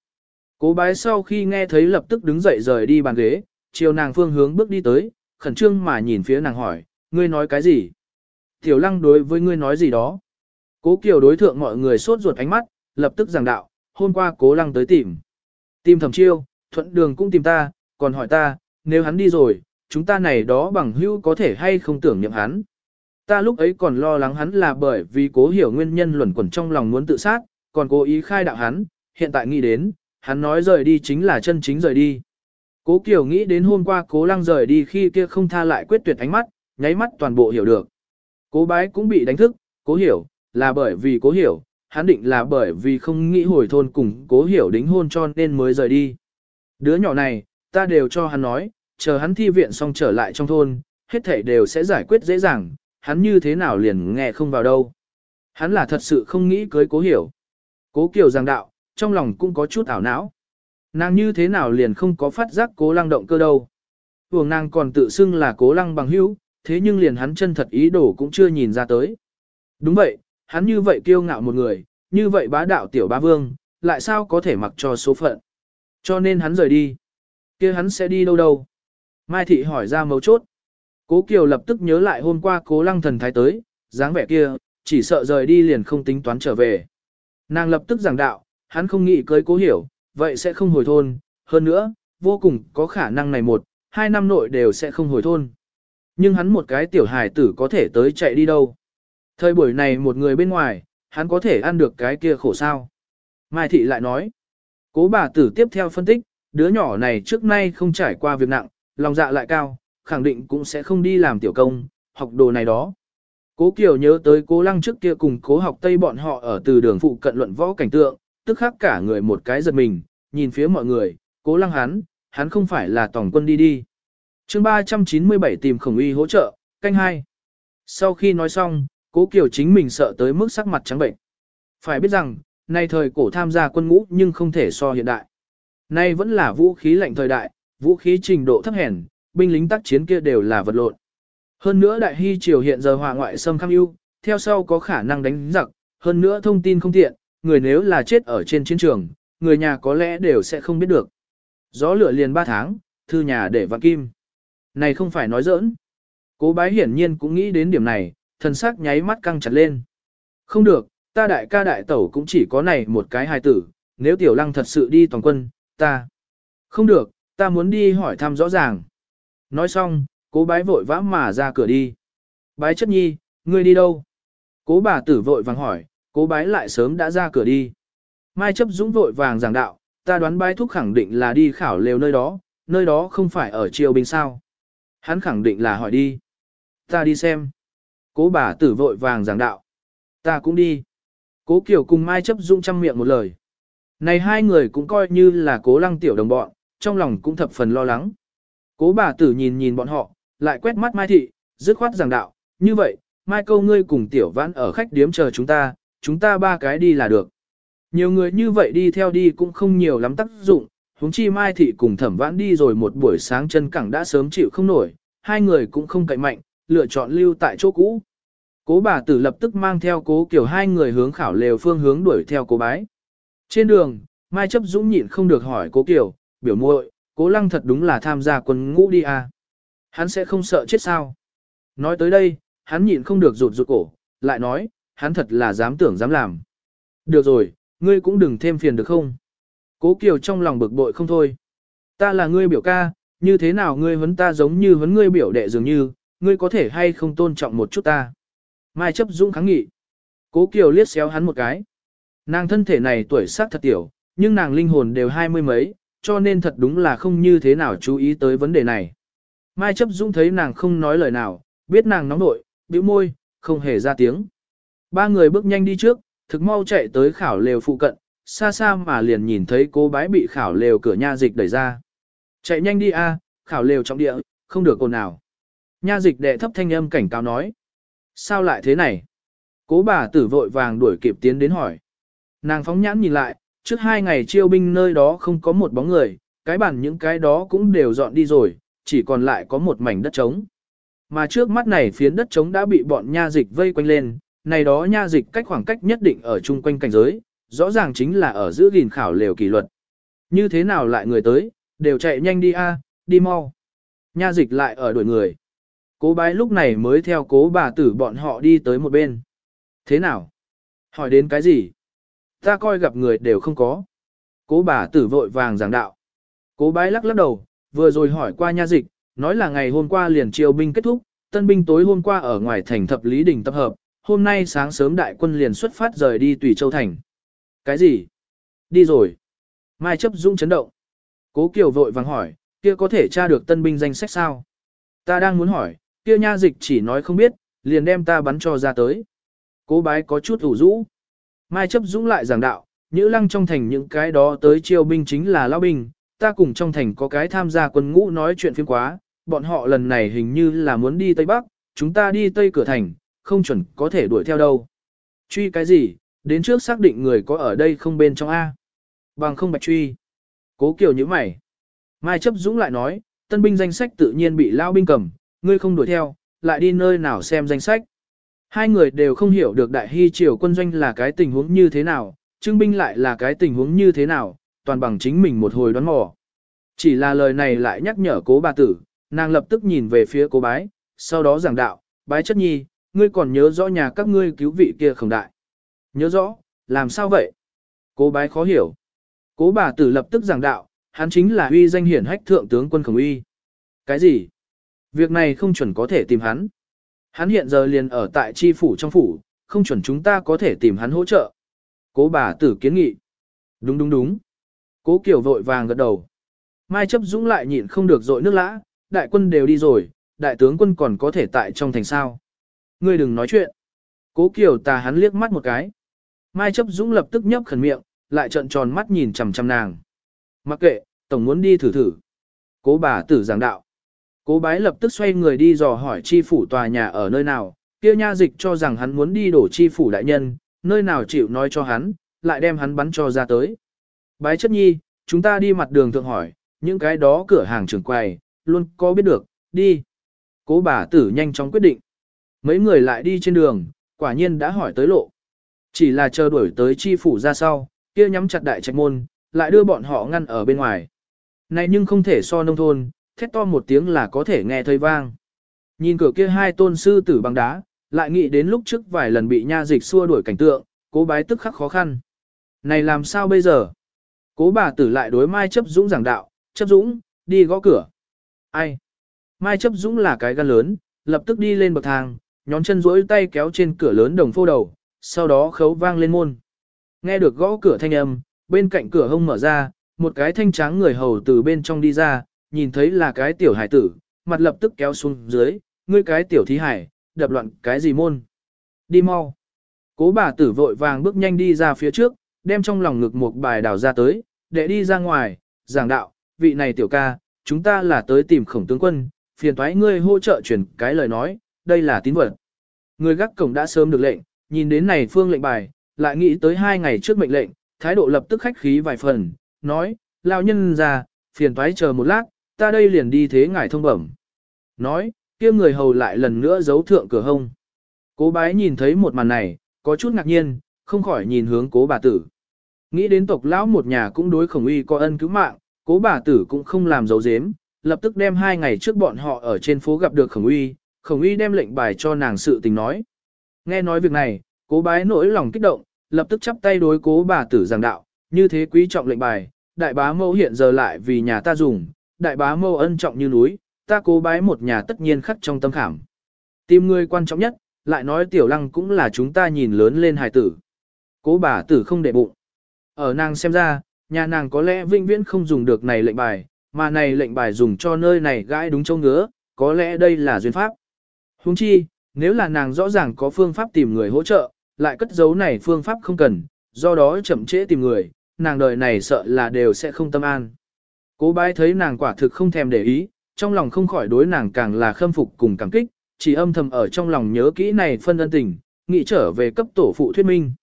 Cố bái sau khi nghe thấy lập tức đứng dậy rời đi bàn ghế, chiều nàng phương hướng bước đi tới, khẩn trương mà nhìn phía nàng hỏi, ngươi nói cái gì? Tiểu lăng đối với ngươi nói gì đó? Cố Kiều đối thượng mọi người sốt ruột ánh mắt, lập tức giảng đạo, hôm qua cố lăng tới tìm. Tìm thẩm chiêu, thuận đường cũng tìm ta, còn hỏi ta, nếu hắn đi rồi, chúng ta này đó bằng hữu có thể hay không tưởng niệm hắn. Ta lúc ấy còn lo lắng hắn là bởi vì cố hiểu nguyên nhân luẩn quẩn trong lòng muốn tự sát, còn cố ý khai đạo hắn, hiện tại nghĩ đến, hắn nói rời đi chính là chân chính rời đi. Cố Kiều nghĩ đến hôm qua cố lăng rời đi khi kia không tha lại quyết tuyệt ánh mắt, nháy mắt toàn bộ hiểu được. Cố bái cũng bị đánh thức, cố hiểu, là bởi vì cố hiểu, hắn định là bởi vì không nghĩ hồi thôn cùng cố hiểu đính hôn cho nên mới rời đi. Đứa nhỏ này, ta đều cho hắn nói, chờ hắn thi viện xong trở lại trong thôn, hết thảy đều sẽ giải quyết dễ dàng, hắn như thế nào liền nghe không vào đâu. Hắn là thật sự không nghĩ cưới cố hiểu. Cố Kiều giảng đạo, trong lòng cũng có chút ảo não. Nàng như thế nào liền không có phát giác cố lăng động cơ đâu. Hưởng nàng còn tự xưng là cố lăng bằng hữu, thế nhưng liền hắn chân thật ý đồ cũng chưa nhìn ra tới. Đúng vậy, hắn như vậy kiêu ngạo một người, như vậy bá đạo tiểu bá vương, lại sao có thể mặc cho số phận. Cho nên hắn rời đi. kia hắn sẽ đi đâu đâu? Mai thị hỏi ra mấu chốt. Cố Kiều lập tức nhớ lại hôm qua cố lăng thần thái tới, dáng vẻ kia, chỉ sợ rời đi liền không tính toán trở về. Nàng lập tức giảng đạo, hắn không nghĩ cưới cố hiểu, vậy sẽ không hồi thôn, hơn nữa, vô cùng có khả năng này một, hai năm nội đều sẽ không hồi thôn. Nhưng hắn một cái tiểu hài tử có thể tới chạy đi đâu. Thời buổi này một người bên ngoài, hắn có thể ăn được cái kia khổ sao. Mai Thị lại nói, cố bà tử tiếp theo phân tích, đứa nhỏ này trước nay không trải qua việc nặng, lòng dạ lại cao, khẳng định cũng sẽ không đi làm tiểu công, học đồ này đó. Cố Kiều nhớ tới cố lăng trước kia cùng cố học Tây bọn họ ở từ đường phụ cận luận võ cảnh tượng, tức khắc cả người một cái giật mình, nhìn phía mọi người, cố lăng hắn, hắn không phải là tổng quân đi đi. chương 397 tìm khổng uy hỗ trợ, canh hai. Sau khi nói xong, cố Kiều chính mình sợ tới mức sắc mặt trắng bệnh. Phải biết rằng, nay thời cổ tham gia quân ngũ nhưng không thể so hiện đại. Nay vẫn là vũ khí lạnh thời đại, vũ khí trình độ thấp hèn, binh lính tác chiến kia đều là vật lộn. Hơn nữa đại hy triều hiện giờ hòa ngoại xâm khăng ưu, theo sau có khả năng đánh giặc, hơn nữa thông tin không tiện, người nếu là chết ở trên chiến trường, người nhà có lẽ đều sẽ không biết được. Gió lửa liền 3 tháng, thư nhà để vạn kim. Này không phải nói giỡn. Cố bái hiển nhiên cũng nghĩ đến điểm này, thần sắc nháy mắt căng chặt lên. Không được, ta đại ca đại tẩu cũng chỉ có này một cái hài tử, nếu tiểu lăng thật sự đi toàn quân, ta. Không được, ta muốn đi hỏi thăm rõ ràng. Nói xong, cố bái vội vã mà ra cửa đi. Bái chất nhi, ngươi đi đâu? Cố bà tử vội vàng hỏi, cố bái lại sớm đã ra cửa đi. Mai chấp dũng vội vàng giảng đạo, ta đoán bái thúc khẳng định là đi khảo lều nơi đó, nơi đó không phải ở triều binh sao. Hắn khẳng định là hỏi đi. Ta đi xem. Cố bà tử vội vàng giảng đạo. Ta cũng đi. Cố Kiều cùng Mai chấp dũng chăm miệng một lời. Này hai người cũng coi như là cố lăng tiểu đồng bọn, trong lòng cũng thập phần lo lắng. Cố bà tử nhìn nhìn bọn họ, lại quét mắt Mai thị, dứt khoát giảng đạo, như vậy, Mai câu ngươi cùng tiểu vãn ở khách điếm chờ chúng ta, chúng ta ba cái đi là được. Nhiều người như vậy đi theo đi cũng không nhiều lắm tác dụng, huống chi Mai thị cùng thẩm vãn đi rồi một buổi sáng chân cẳng đã sớm chịu không nổi, hai người cũng không cậy mạnh, lựa chọn lưu tại chỗ cũ. Cố bà tử lập tức mang theo cố kiểu hai người hướng khảo lều phương hướng đuổi theo cố bái. Trên đường, Mai chấp dũng nhịn không được hỏi cố kiểu, biểu muội, cố lăng thật đúng là tham gia quân ngũ đi à. Hắn sẽ không sợ chết sao. Nói tới đây, hắn nhịn không được rụt rụt cổ, lại nói, hắn thật là dám tưởng dám làm. Được rồi, ngươi cũng đừng thêm phiền được không? Cố Kiều trong lòng bực bội không thôi. Ta là ngươi biểu ca, như thế nào ngươi huấn ta giống như huấn ngươi biểu đệ dường như, ngươi có thể hay không tôn trọng một chút ta. Mai chấp dũng kháng nghị. Cố Kiều liếc xéo hắn một cái. Nàng thân thể này tuổi tác thật tiểu, nhưng nàng linh hồn đều hai mươi mấy, cho nên thật đúng là không như thế nào chú ý tới vấn đề này. Mai chấp dũng thấy nàng không nói lời nào, biết nàng nóng nội, bĩu môi, không hề ra tiếng. Ba người bước nhanh đi trước, thực mau chạy tới khảo lều phụ cận, xa xa mà liền nhìn thấy cô bái bị khảo lều cửa nha dịch đẩy ra. Chạy nhanh đi a, khảo lều trong địa, không được ồn nào. Nha dịch đệ thấp thanh âm cảnh cáo nói. Sao lại thế này? Cố bà tử vội vàng đuổi kịp tiến đến hỏi. Nàng phóng nhãn nhìn lại, trước hai ngày chiêu binh nơi đó không có một bóng người, cái bản những cái đó cũng đều dọn đi rồi, chỉ còn lại có một mảnh đất trống. Mà trước mắt này phiến đất trống đã bị bọn nha dịch vây quanh lên, này đó nha dịch cách khoảng cách nhất định ở chung quanh cảnh giới, rõ ràng chính là ở giữa gìn khảo lều kỷ luật. Như thế nào lại người tới, đều chạy nhanh đi a, đi mau. Nha dịch lại ở đuổi người. Cố bái lúc này mới theo cố bà tử bọn họ đi tới một bên. Thế nào? Hỏi đến cái gì? Ta coi gặp người đều không có. Cố bà tử vội vàng giảng đạo. Cố bái lắc lắc đầu, vừa rồi hỏi qua nha dịch, nói là ngày hôm qua liền triều binh kết thúc, tân binh tối hôm qua ở ngoài thành thập lý đỉnh tập hợp, hôm nay sáng sớm đại quân liền xuất phát rời đi tùy châu thành. Cái gì? Đi rồi. Mai chấp dũng chấn động. Cố Kiều vội vàng hỏi, kia có thể tra được tân binh danh sách sao? Ta đang muốn hỏi, kia nha dịch chỉ nói không biết, liền đem ta bắn cho ra tới. Cố bái có chút ủ rũ. Mai chấp dũng lại giảng đạo, Nhữ lăng trong thành những cái đó tới chiêu binh chính là lao binh, ta cùng trong thành có cái tham gia quân ngũ nói chuyện phiếm quá, bọn họ lần này hình như là muốn đi Tây Bắc, chúng ta đi Tây cửa thành, không chuẩn có thể đuổi theo đâu. Truy cái gì, đến trước xác định người có ở đây không bên trong A. Bằng không bạch truy. Cố kiều như mày. Mai chấp dũng lại nói, tân binh danh sách tự nhiên bị lao binh cầm, ngươi không đuổi theo, lại đi nơi nào xem danh sách. Hai người đều không hiểu được đại hy triều quân doanh là cái tình huống như thế nào, trưng binh lại là cái tình huống như thế nào, toàn bằng chính mình một hồi đoán mò. Chỉ là lời này lại nhắc nhở cố bà tử, nàng lập tức nhìn về phía cố bái, sau đó giảng đạo, bái chất nhi, ngươi còn nhớ rõ nhà các ngươi cứu vị kia không đại. Nhớ rõ, làm sao vậy? Cố bái khó hiểu. Cố bà tử lập tức giảng đạo, hắn chính là uy danh hiển hách thượng tướng quân khổng uy. Cái gì? Việc này không chuẩn có thể tìm hắn. Hắn hiện giờ liền ở tại chi phủ trong phủ, không chuẩn chúng ta có thể tìm hắn hỗ trợ. Cố bà tử kiến nghị. Đúng đúng đúng. Cố Kiều vội vàng gật đầu. Mai chấp dũng lại nhịn không được dội nước lã, đại quân đều đi rồi, đại tướng quân còn có thể tại trong thành sao. Ngươi đừng nói chuyện. Cố Kiều tà hắn liếc mắt một cái. Mai chấp dũng lập tức nhấp khẩn miệng, lại trợn tròn mắt nhìn chằm chằm nàng. Mặc kệ, tổng muốn đi thử thử. Cố bà tử giảng đạo. Cố bái lập tức xoay người đi dò hỏi chi phủ tòa nhà ở nơi nào, kia nha dịch cho rằng hắn muốn đi đổ chi phủ đại nhân, nơi nào chịu nói cho hắn, lại đem hắn bắn cho ra tới. Bái chất nhi, chúng ta đi mặt đường thượng hỏi, những cái đó cửa hàng trường quầy, luôn có biết được, đi. Cố bà tử nhanh chóng quyết định. Mấy người lại đi trên đường, quả nhiên đã hỏi tới lộ. Chỉ là chờ đuổi tới chi phủ ra sau, kia nhắm chặt đại trạch môn, lại đưa bọn họ ngăn ở bên ngoài. Này nhưng không thể so nông thôn, thét to một tiếng là có thể nghe thấy vang. Nhìn cửa kia hai tôn sư tử bằng đá, lại nghĩ đến lúc trước vài lần bị nha dịch xua đuổi cảnh tượng, cố bái tức khắc khó khăn. Này làm sao bây giờ? Cố bà tử lại đối Mai chấp dũng giảng đạo, chấp dũng, đi gõ cửa. Ai? Mai chấp dũng là cái gan lớn, lập tức đi lên bậc thang, nhón chân rỗi tay kéo trên cửa lớn đồng phô đầu, sau đó khấu vang lên môn. Nghe được gõ cửa thanh âm, bên cạnh cửa hông mở ra, một cái thanh tráng người hầu từ bên trong đi ra, nhìn thấy là cái tiểu hải tử, mặt lập tức kéo xuống dưới, ngươi cái tiểu thí hải, đập loạn cái gì môn. Đi mau. Cố bà tử vội vàng bước nhanh đi ra phía trước, đem trong lòng ngực một bài đào ra tới, để đi ra ngoài, giảng đạo, vị này tiểu ca, chúng ta là tới tìm khổng tướng quân, phiền thoái ngươi hỗ trợ truyền cái lời nói, đây là tín vật. Người gác cổng đã sớm được lệnh, nhìn đến này phương lệnh bài, lại nghĩ tới hai ngày trước mệnh lệnh, thái độ lập tức khách khí vài phần, nói, lao nhân ra, phiền thoái chờ một lát, ta đây liền đi thế ngài thông bẩm. Nói, kia người hầu lại lần nữa giấu thượng cửa hông. Cố bái nhìn thấy một màn này, có chút ngạc nhiên, không khỏi nhìn hướng cố bà tử. Nghĩ đến tộc lão một nhà cũng đối khổng uy có ân cứu mạng, cố bà tử cũng không làm dấu dếm, lập tức đem hai ngày trước bọn họ ở trên phố gặp được khổng uy, khổng uy đem lệnh bài cho nàng sự tình nói. Nghe nói việc này, cố bái nỗi lòng kích động, lập tức chắp tay đối cố bà tử giảng đạo, như thế quý trọng lệnh bài, đại bá mẫu hiện giờ lại vì nhà ta dùng, đại bá mâu ân trọng như núi, ta cố bái một nhà tất nhiên khắc trong tâm khảm. Tìm người quan trọng nhất, lại nói tiểu lăng cũng là chúng ta nhìn lớn lên hài tử. Cố bà tử không để bụng. Ở nàng xem ra, nhà nàng có lẽ vinh viễn không dùng được này lệnh bài, mà này lệnh bài dùng cho nơi này gãi đúng châu ngứa, có lẽ đây là duyên pháp. Huống chi, nếu là nàng rõ ràng có phương pháp tìm người hỗ trợ, lại cất giấu này phương pháp không cần, do đó chậm trễ tìm người, nàng đời này sợ là đều sẽ không tâm an. Cố bái thấy nàng quả thực không thèm để ý, trong lòng không khỏi đối nàng càng là khâm phục cùng cảm kích, chỉ âm thầm ở trong lòng nhớ kỹ này phân ân tình, nghĩ trở về cấp tổ phụ thuyết minh.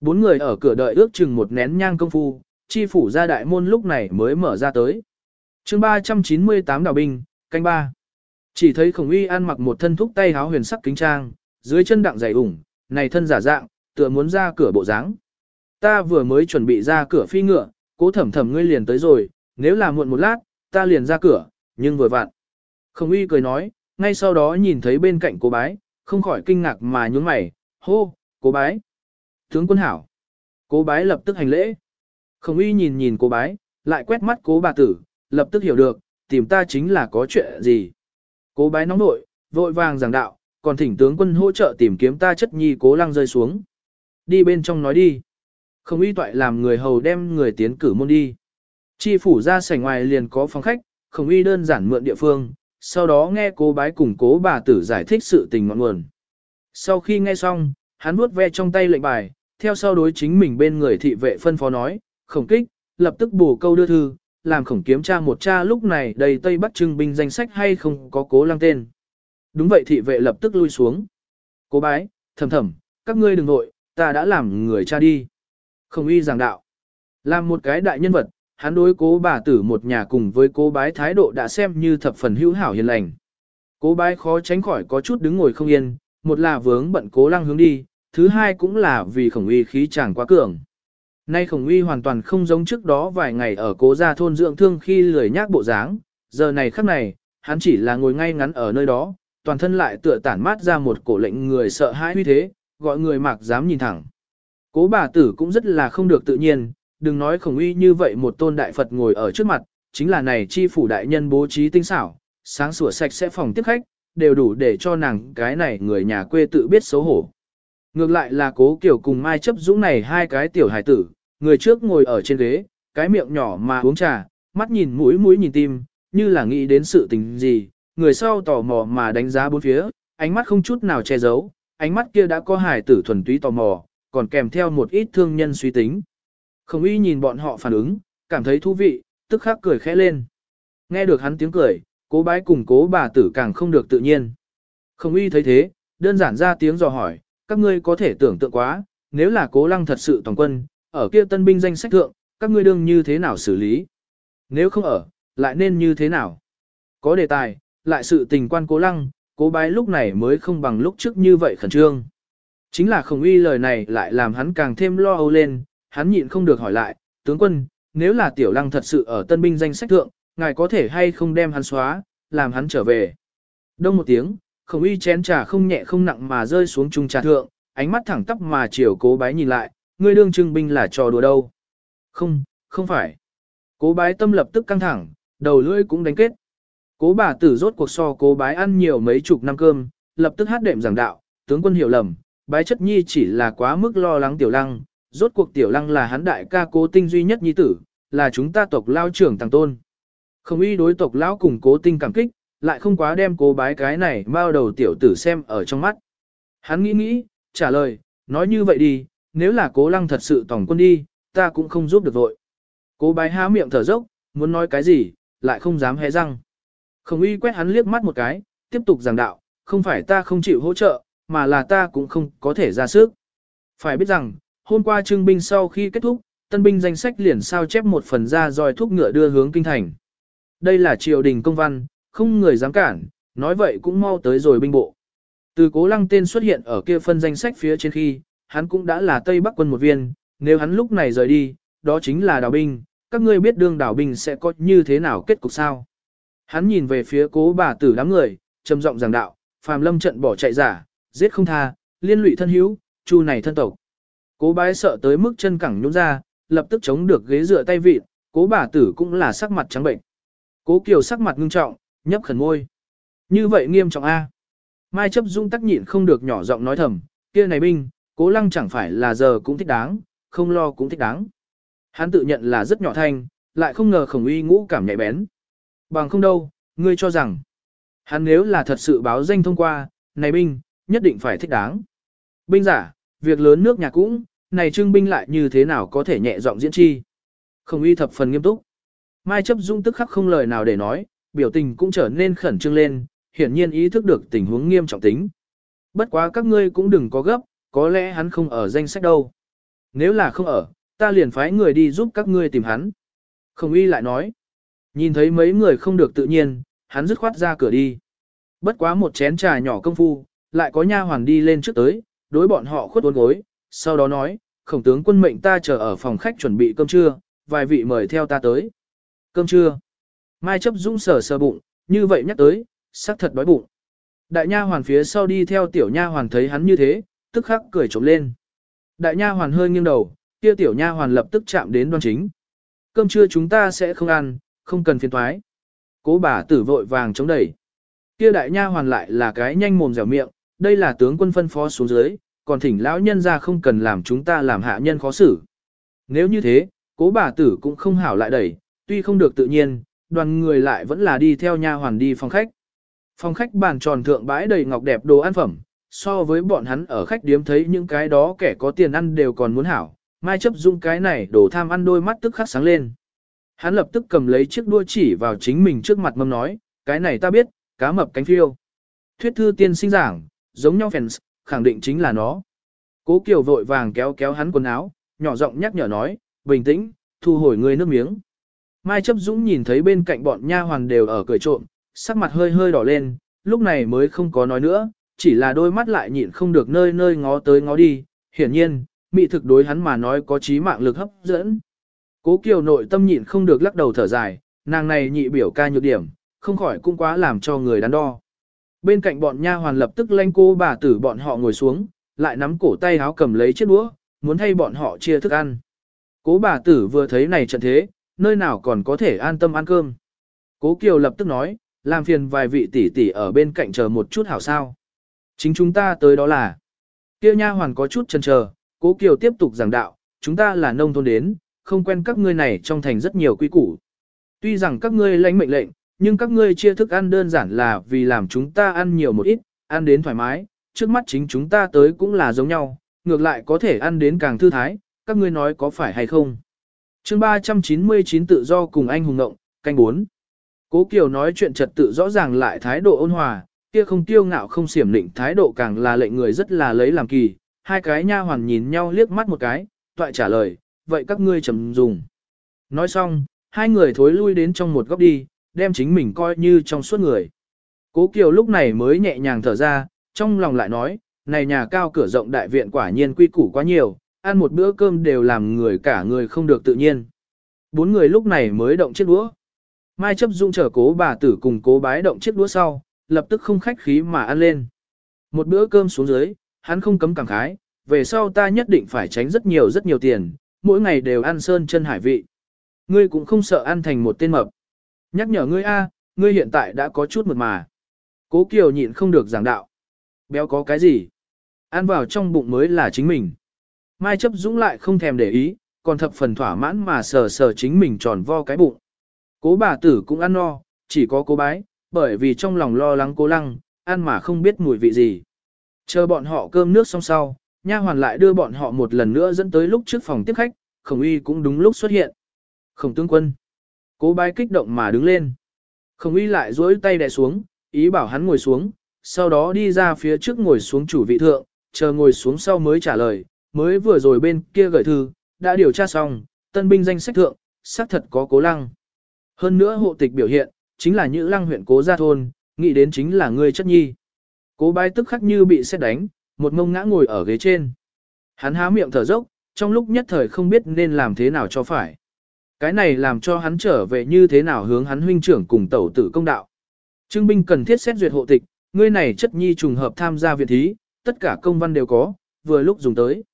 Bốn người ở cửa đợi ước chừng một nén nhang công phu, chi phủ ra đại môn lúc này mới mở ra tới. chương 398 đào binh, canh ba. Chỉ thấy khổng uy ăn mặc một thân thúc tay háo huyền sắc kính trang, dưới chân đặng dày ủng, này thân giả dạng, tựa muốn ra cửa bộ dáng. Ta vừa mới chuẩn bị ra cửa phi ngựa, cố thẩm thẩm ngươi liền tới rồi, nếu là muộn một lát, ta liền ra cửa, nhưng vừa vặn. Khổng uy cười nói, ngay sau đó nhìn thấy bên cạnh cô bái, không khỏi kinh ngạc mà nhún mày, hô, cô bái. Tướng quân hảo. cô bái lập tức hành lễ. Khổng uy nhìn nhìn cô bái, lại quét mắt cố bà tử, lập tức hiểu được, tìm ta chính là có chuyện gì. Cố bái nóng nội, vội vàng giảng đạo, còn thỉnh tướng quân hỗ trợ tìm kiếm ta chất nhi cố lăng rơi xuống. Đi bên trong nói đi. Không uy toại làm người hầu đem người tiến cử môn đi. Chi phủ ra sảnh ngoài liền có phòng khách, không uy đơn giản mượn địa phương, sau đó nghe cố bái cùng cố bà tử giải thích sự tình ngọn nguồn. Sau khi nghe xong, hắn vuốt ve trong tay lệnh bài, theo sau đối chính mình bên người thị vệ phân phó nói, khổng kích, lập tức bổ câu đưa thư, làm khổng kiếm tra một cha lúc này đầy Tây Bắc trưng binh danh sách hay không có cố lăng tên. Đúng vậy thị vệ lập tức lui xuống. Cố bái, thầm thầm, các ngươi đừng nội, ta đã làm người cha đi. Không y giảng đạo. Làm một cái đại nhân vật, hắn đối cố bà tử một nhà cùng với cố bái thái độ đã xem như thập phần hữu hảo hiền lành. Cố bái khó tránh khỏi có chút đứng ngồi không yên, một là vướng bận cố lăng hướng đi, thứ hai cũng là vì khổng uy khí chàng quá cường. Nay khổng uy hoàn toàn không giống trước đó vài ngày ở cố gia thôn dưỡng thương khi lười nhác bộ dáng, giờ này khắc này, hắn chỉ là ngồi ngay ngắn ở nơi đó, toàn thân lại tựa tản mát ra một cổ lệnh người sợ hãi huy thế, gọi người mạc dám nhìn thẳng. Cố bà tử cũng rất là không được tự nhiên, đừng nói khổng uy như vậy một tôn đại Phật ngồi ở trước mặt, chính là này chi phủ đại nhân bố trí tinh xảo, sáng sủa sạch sẽ phòng tiếp khách, đều đủ để cho nàng cái này người nhà quê tự biết xấu hổ. Ngược lại là cố kiểu cùng Mai chấp dũng này hai cái tiểu hải tử, người trước ngồi ở trên ghế, cái miệng nhỏ mà uống trà, mắt nhìn mũi mũi nhìn tim, như là nghĩ đến sự tình gì, người sau tò mò mà đánh giá bốn phía, ánh mắt không chút nào che giấu, ánh mắt kia đã có hải tử thuần túy tò mò, còn kèm theo một ít thương nhân suy tính. Không uy nhìn bọn họ phản ứng, cảm thấy thú vị, tức khắc cười khẽ lên. Nghe được hắn tiếng cười, cố bái cùng cố bà tử càng không được tự nhiên. Không uy thấy thế, đơn giản ra tiếng dò hỏi, các ngươi có thể tưởng tượng quá, nếu là cố lăng thật sự toàn quân, ở kia tân binh danh sách thượng, các ngươi đương như thế nào xử lý? Nếu không ở, lại nên như thế nào? Có đề tài, lại sự tình quan cố lăng, cố bái lúc này mới không bằng lúc trước như vậy khẩn trương. Chính là khổng uy lời này lại làm hắn càng thêm lo âu lên, hắn nhịn không được hỏi lại, tướng quân, nếu là tiểu lăng thật sự ở tân binh danh sách thượng, ngài có thể hay không đem hắn xóa, làm hắn trở về. Đông một tiếng, khổng uy chén trà không nhẹ không nặng mà rơi xuống trung trà thượng, ánh mắt thẳng tắp mà chiều cố bái nhìn lại, ngươi đương trưng binh là trò đùa đâu. Không, không phải. Cố bái tâm lập tức căng thẳng, đầu lưỡi cũng đánh kết. Cố bà tử rốt cuộc so cố bái ăn nhiều mấy chục năm cơm, lập tức hát đệm giảng đạo, tướng quân hiểu lầm, bái chất nhi chỉ là quá mức lo lắng tiểu lăng, rốt cuộc tiểu lăng là hắn đại ca cố tinh duy nhất nhi tử, là chúng ta tộc lao trưởng tàng tôn. Không y đối tộc lão cùng cố tinh cảm kích, lại không quá đem cố bái cái này bao đầu tiểu tử xem ở trong mắt. Hắn nghĩ nghĩ, trả lời, nói như vậy đi, nếu là cố lăng thật sự tổng quân đi, ta cũng không giúp được vội. Cố bái há miệng thở dốc, muốn nói cái gì, lại không dám hé răng. Không y quét hắn liếc mắt một cái, tiếp tục giảng đạo, không phải ta không chịu hỗ trợ, mà là ta cũng không có thể ra sức. Phải biết rằng, hôm qua trưng binh sau khi kết thúc, tân binh danh sách liền sao chép một phần ra dòi thuốc ngựa đưa hướng kinh thành. Đây là triều đình công văn, không người dám cản, nói vậy cũng mau tới rồi binh bộ. Từ cố lăng tên xuất hiện ở kia phân danh sách phía trên khi, hắn cũng đã là Tây Bắc quân một viên, nếu hắn lúc này rời đi, đó chính là đảo binh, các ngươi biết đương đảo binh sẽ có như thế nào kết cục sao. Hắn nhìn về phía cố bà tử đám người, trầm giọng giảng đạo, phàm lâm trận bỏ chạy giả, giết không tha, liên lụy thân hữu, chu này thân tộc. Cố bái sợ tới mức chân cẳng nhún ra, lập tức chống được ghế dựa tay vịt, cố bà tử cũng là sắc mặt trắng bệnh. Cố Kiều sắc mặt ngưng trọng, nhấp khẩn môi. Như vậy nghiêm trọng A. Mai chấp dung tắc nhịn không được nhỏ giọng nói thầm, kia này binh, cố lăng chẳng phải là giờ cũng thích đáng, không lo cũng thích đáng. Hắn tự nhận là rất nhỏ thanh, lại không ngờ khổng uy ngũ cảm nhạy bén. Bằng không đâu, ngươi cho rằng, hắn nếu là thật sự báo danh thông qua, này binh, nhất định phải thích đáng. Binh giả, việc lớn nước nhà cũng, này trưng binh lại như thế nào có thể nhẹ giọng diễn chi. Không uy thập phần nghiêm túc. Mai chấp dung tức khắc không lời nào để nói, biểu tình cũng trở nên khẩn trương lên, hiển nhiên ý thức được tình huống nghiêm trọng tính. Bất quá các ngươi cũng đừng có gấp, có lẽ hắn không ở danh sách đâu. Nếu là không ở, ta liền phái người đi giúp các ngươi tìm hắn. Không uy lại nói, nhìn thấy mấy người không được tự nhiên, hắn dứt khoát ra cửa đi. Bất quá một chén trà nhỏ công phu, lại có nha hoàn đi lên trước tới, đối bọn họ khuất uốn gối, sau đó nói, khổng tướng quân mệnh ta chờ ở phòng khách chuẩn bị cơm trưa, vài vị mời theo ta tới. Cơm trưa. Mai chấp dũng sờ sờ bụng, như vậy nhắc tới, xác thật đói bụng. Đại nha hoàn phía sau đi theo tiểu nha hoàn thấy hắn như thế, tức khắc cười trộm lên. Đại nha hoàn hơi nghiêng đầu, kia tiểu nha hoàn lập tức chạm đến đoan chính. Cơm trưa chúng ta sẽ không ăn, không cần phiền toái. Cố bà tử vội vàng chống đẩy. Kia đại nha hoàn lại là cái nhanh mồm dẻo miệng, đây là tướng quân phân phó xuống dưới, còn thỉnh lão nhân ra không cần làm chúng ta làm hạ nhân khó xử. Nếu như thế, cố bà tử cũng không hảo lại đẩy, tuy không được tự nhiên, đoàn người lại vẫn là đi theo nha hoàn đi phòng khách. Phòng khách bàn tròn thượng bãi đầy ngọc đẹp đồ ăn phẩm, so với bọn hắn ở khách điếm thấy những cái đó kẻ có tiền ăn đều còn muốn hảo, mai chấp dung cái này đổ tham ăn đôi mắt tức khắc sáng lên. Hắn lập tức cầm lấy chiếc đua chỉ vào chính mình trước mặt mâm nói, cái này ta biết, cá mập cánh phiêu. Thuyết thư tiên sinh giảng, giống nhau fans, khẳng định chính là nó. Cố Kiều vội vàng kéo kéo hắn quần áo, nhỏ giọng nhắc nhở nói, bình tĩnh, thu hồi người nước miếng. Mai chấp dũng nhìn thấy bên cạnh bọn nha hoàn đều ở cười trộm, sắc mặt hơi hơi đỏ lên, lúc này mới không có nói nữa, chỉ là đôi mắt lại nhịn không được nơi nơi ngó tới ngó đi, hiển nhiên, mị thực đối hắn mà nói có trí mạng lực hấp dẫn. Cố Kiều nội tâm nhịn không được lắc đầu thở dài, nàng này nhị biểu ca nhược điểm, không khỏi cũng quá làm cho người đắn đo. Bên cạnh bọn nha hoàn lập tức lanh cô bà tử bọn họ ngồi xuống, lại nắm cổ tay háo cầm lấy chiếc đũa, muốn thay bọn họ chia thức ăn. Cố bà tử vừa thấy này trận thế, nơi nào còn có thể an tâm ăn cơm. Cố Kiều lập tức nói, làm phiền vài vị tỷ tỷ ở bên cạnh chờ một chút hảo sao. Chính chúng ta tới đó là. Kia nha hoàn có chút chần chờ, Cố Kiều tiếp tục giảng đạo, chúng ta là nông thôn đến, không quen các ngươi này trong thành rất nhiều quy củ. Tuy rằng các ngươi lãnh mệnh lệnh, nhưng các ngươi chia thức ăn đơn giản là vì làm chúng ta ăn nhiều một ít, ăn đến thoải mái, trước mắt chính chúng ta tới cũng là giống nhau, ngược lại có thể ăn đến càng thư thái, các ngươi nói có phải hay không. chương 399 tự do cùng anh hùng ngộng, canh 4. Cố Kiều nói chuyện trật tự rõ ràng lại thái độ ôn hòa, kia không tiêu ngạo không xiểm định thái độ càng là lệnh người rất là lấy làm kỳ, hai cái nha hoàn nhìn nhau liếc mắt một cái, toại trả lời, vậy các ngươi chầm dùng. Nói xong, hai người thối lui đến trong một góc đi, đem chính mình coi như trong suốt người. Cố Kiều lúc này mới nhẹ nhàng thở ra, trong lòng lại nói, này nhà cao cửa rộng đại viện quả nhiên quy củ quá nhiều, ăn một bữa cơm đều làm người cả người không được tự nhiên. Bốn người lúc này mới động chiếc đũa. Mai chấp dung trở cố bà tử cùng cố bái động chiếc đũa sau, lập tức không khách khí mà ăn lên. Một bữa cơm xuống dưới, hắn không cấm cảm khái, về sau ta nhất định phải tránh rất nhiều rất nhiều tiền, mỗi ngày đều ăn sơn chân hải vị. Ngươi cũng không sợ ăn thành một tên mập. Nhắc nhở ngươi A, ngươi hiện tại đã có chút mượt mà. Cố Kiều nhịn không được giảng đạo. Béo có cái gì? Ăn vào trong bụng mới là chính mình. Mai chấp dũng lại không thèm để ý, còn thập phần thỏa mãn mà sờ sờ chính mình tròn vo cái bụng. Cố bà tử cũng ăn no, chỉ có cố bái, bởi vì trong lòng lo lắng cố lăng, ăn mà không biết mùi vị gì. Chờ bọn họ cơm nước xong sau, nha hoàn lại đưa bọn họ một lần nữa dẫn tới lúc trước phòng tiếp khách, khổng uy cũng đúng lúc xuất hiện. Khổng tướng quân. Cố bái kích động mà đứng lên. không uy lại duỗi tay đè xuống, ý bảo hắn ngồi xuống, sau đó đi ra phía trước ngồi xuống chủ vị thượng, chờ ngồi xuống sau mới trả lời, mới vừa rồi bên kia gửi thư, đã điều tra xong, tân binh danh sách thượng, xác thật có cố lăng. Hơn nữa hộ tịch biểu hiện, chính là những lăng huyện cố gia thôn, nghĩ đến chính là người chất nhi. Cố bái tức khắc như bị xét đánh, một mông ngã ngồi ở ghế trên. Hắn há miệng thở dốc, trong lúc nhất thời không biết nên làm thế nào cho phải. Cái này làm cho hắn trở về như thế nào hướng hắn huynh trưởng cùng tẩu tử công đạo. Trương binh cần thiết xét duyệt hộ tịch, ngươi này chất nhi trùng hợp tham gia viện thí, tất cả công văn đều có, vừa lúc dùng tới.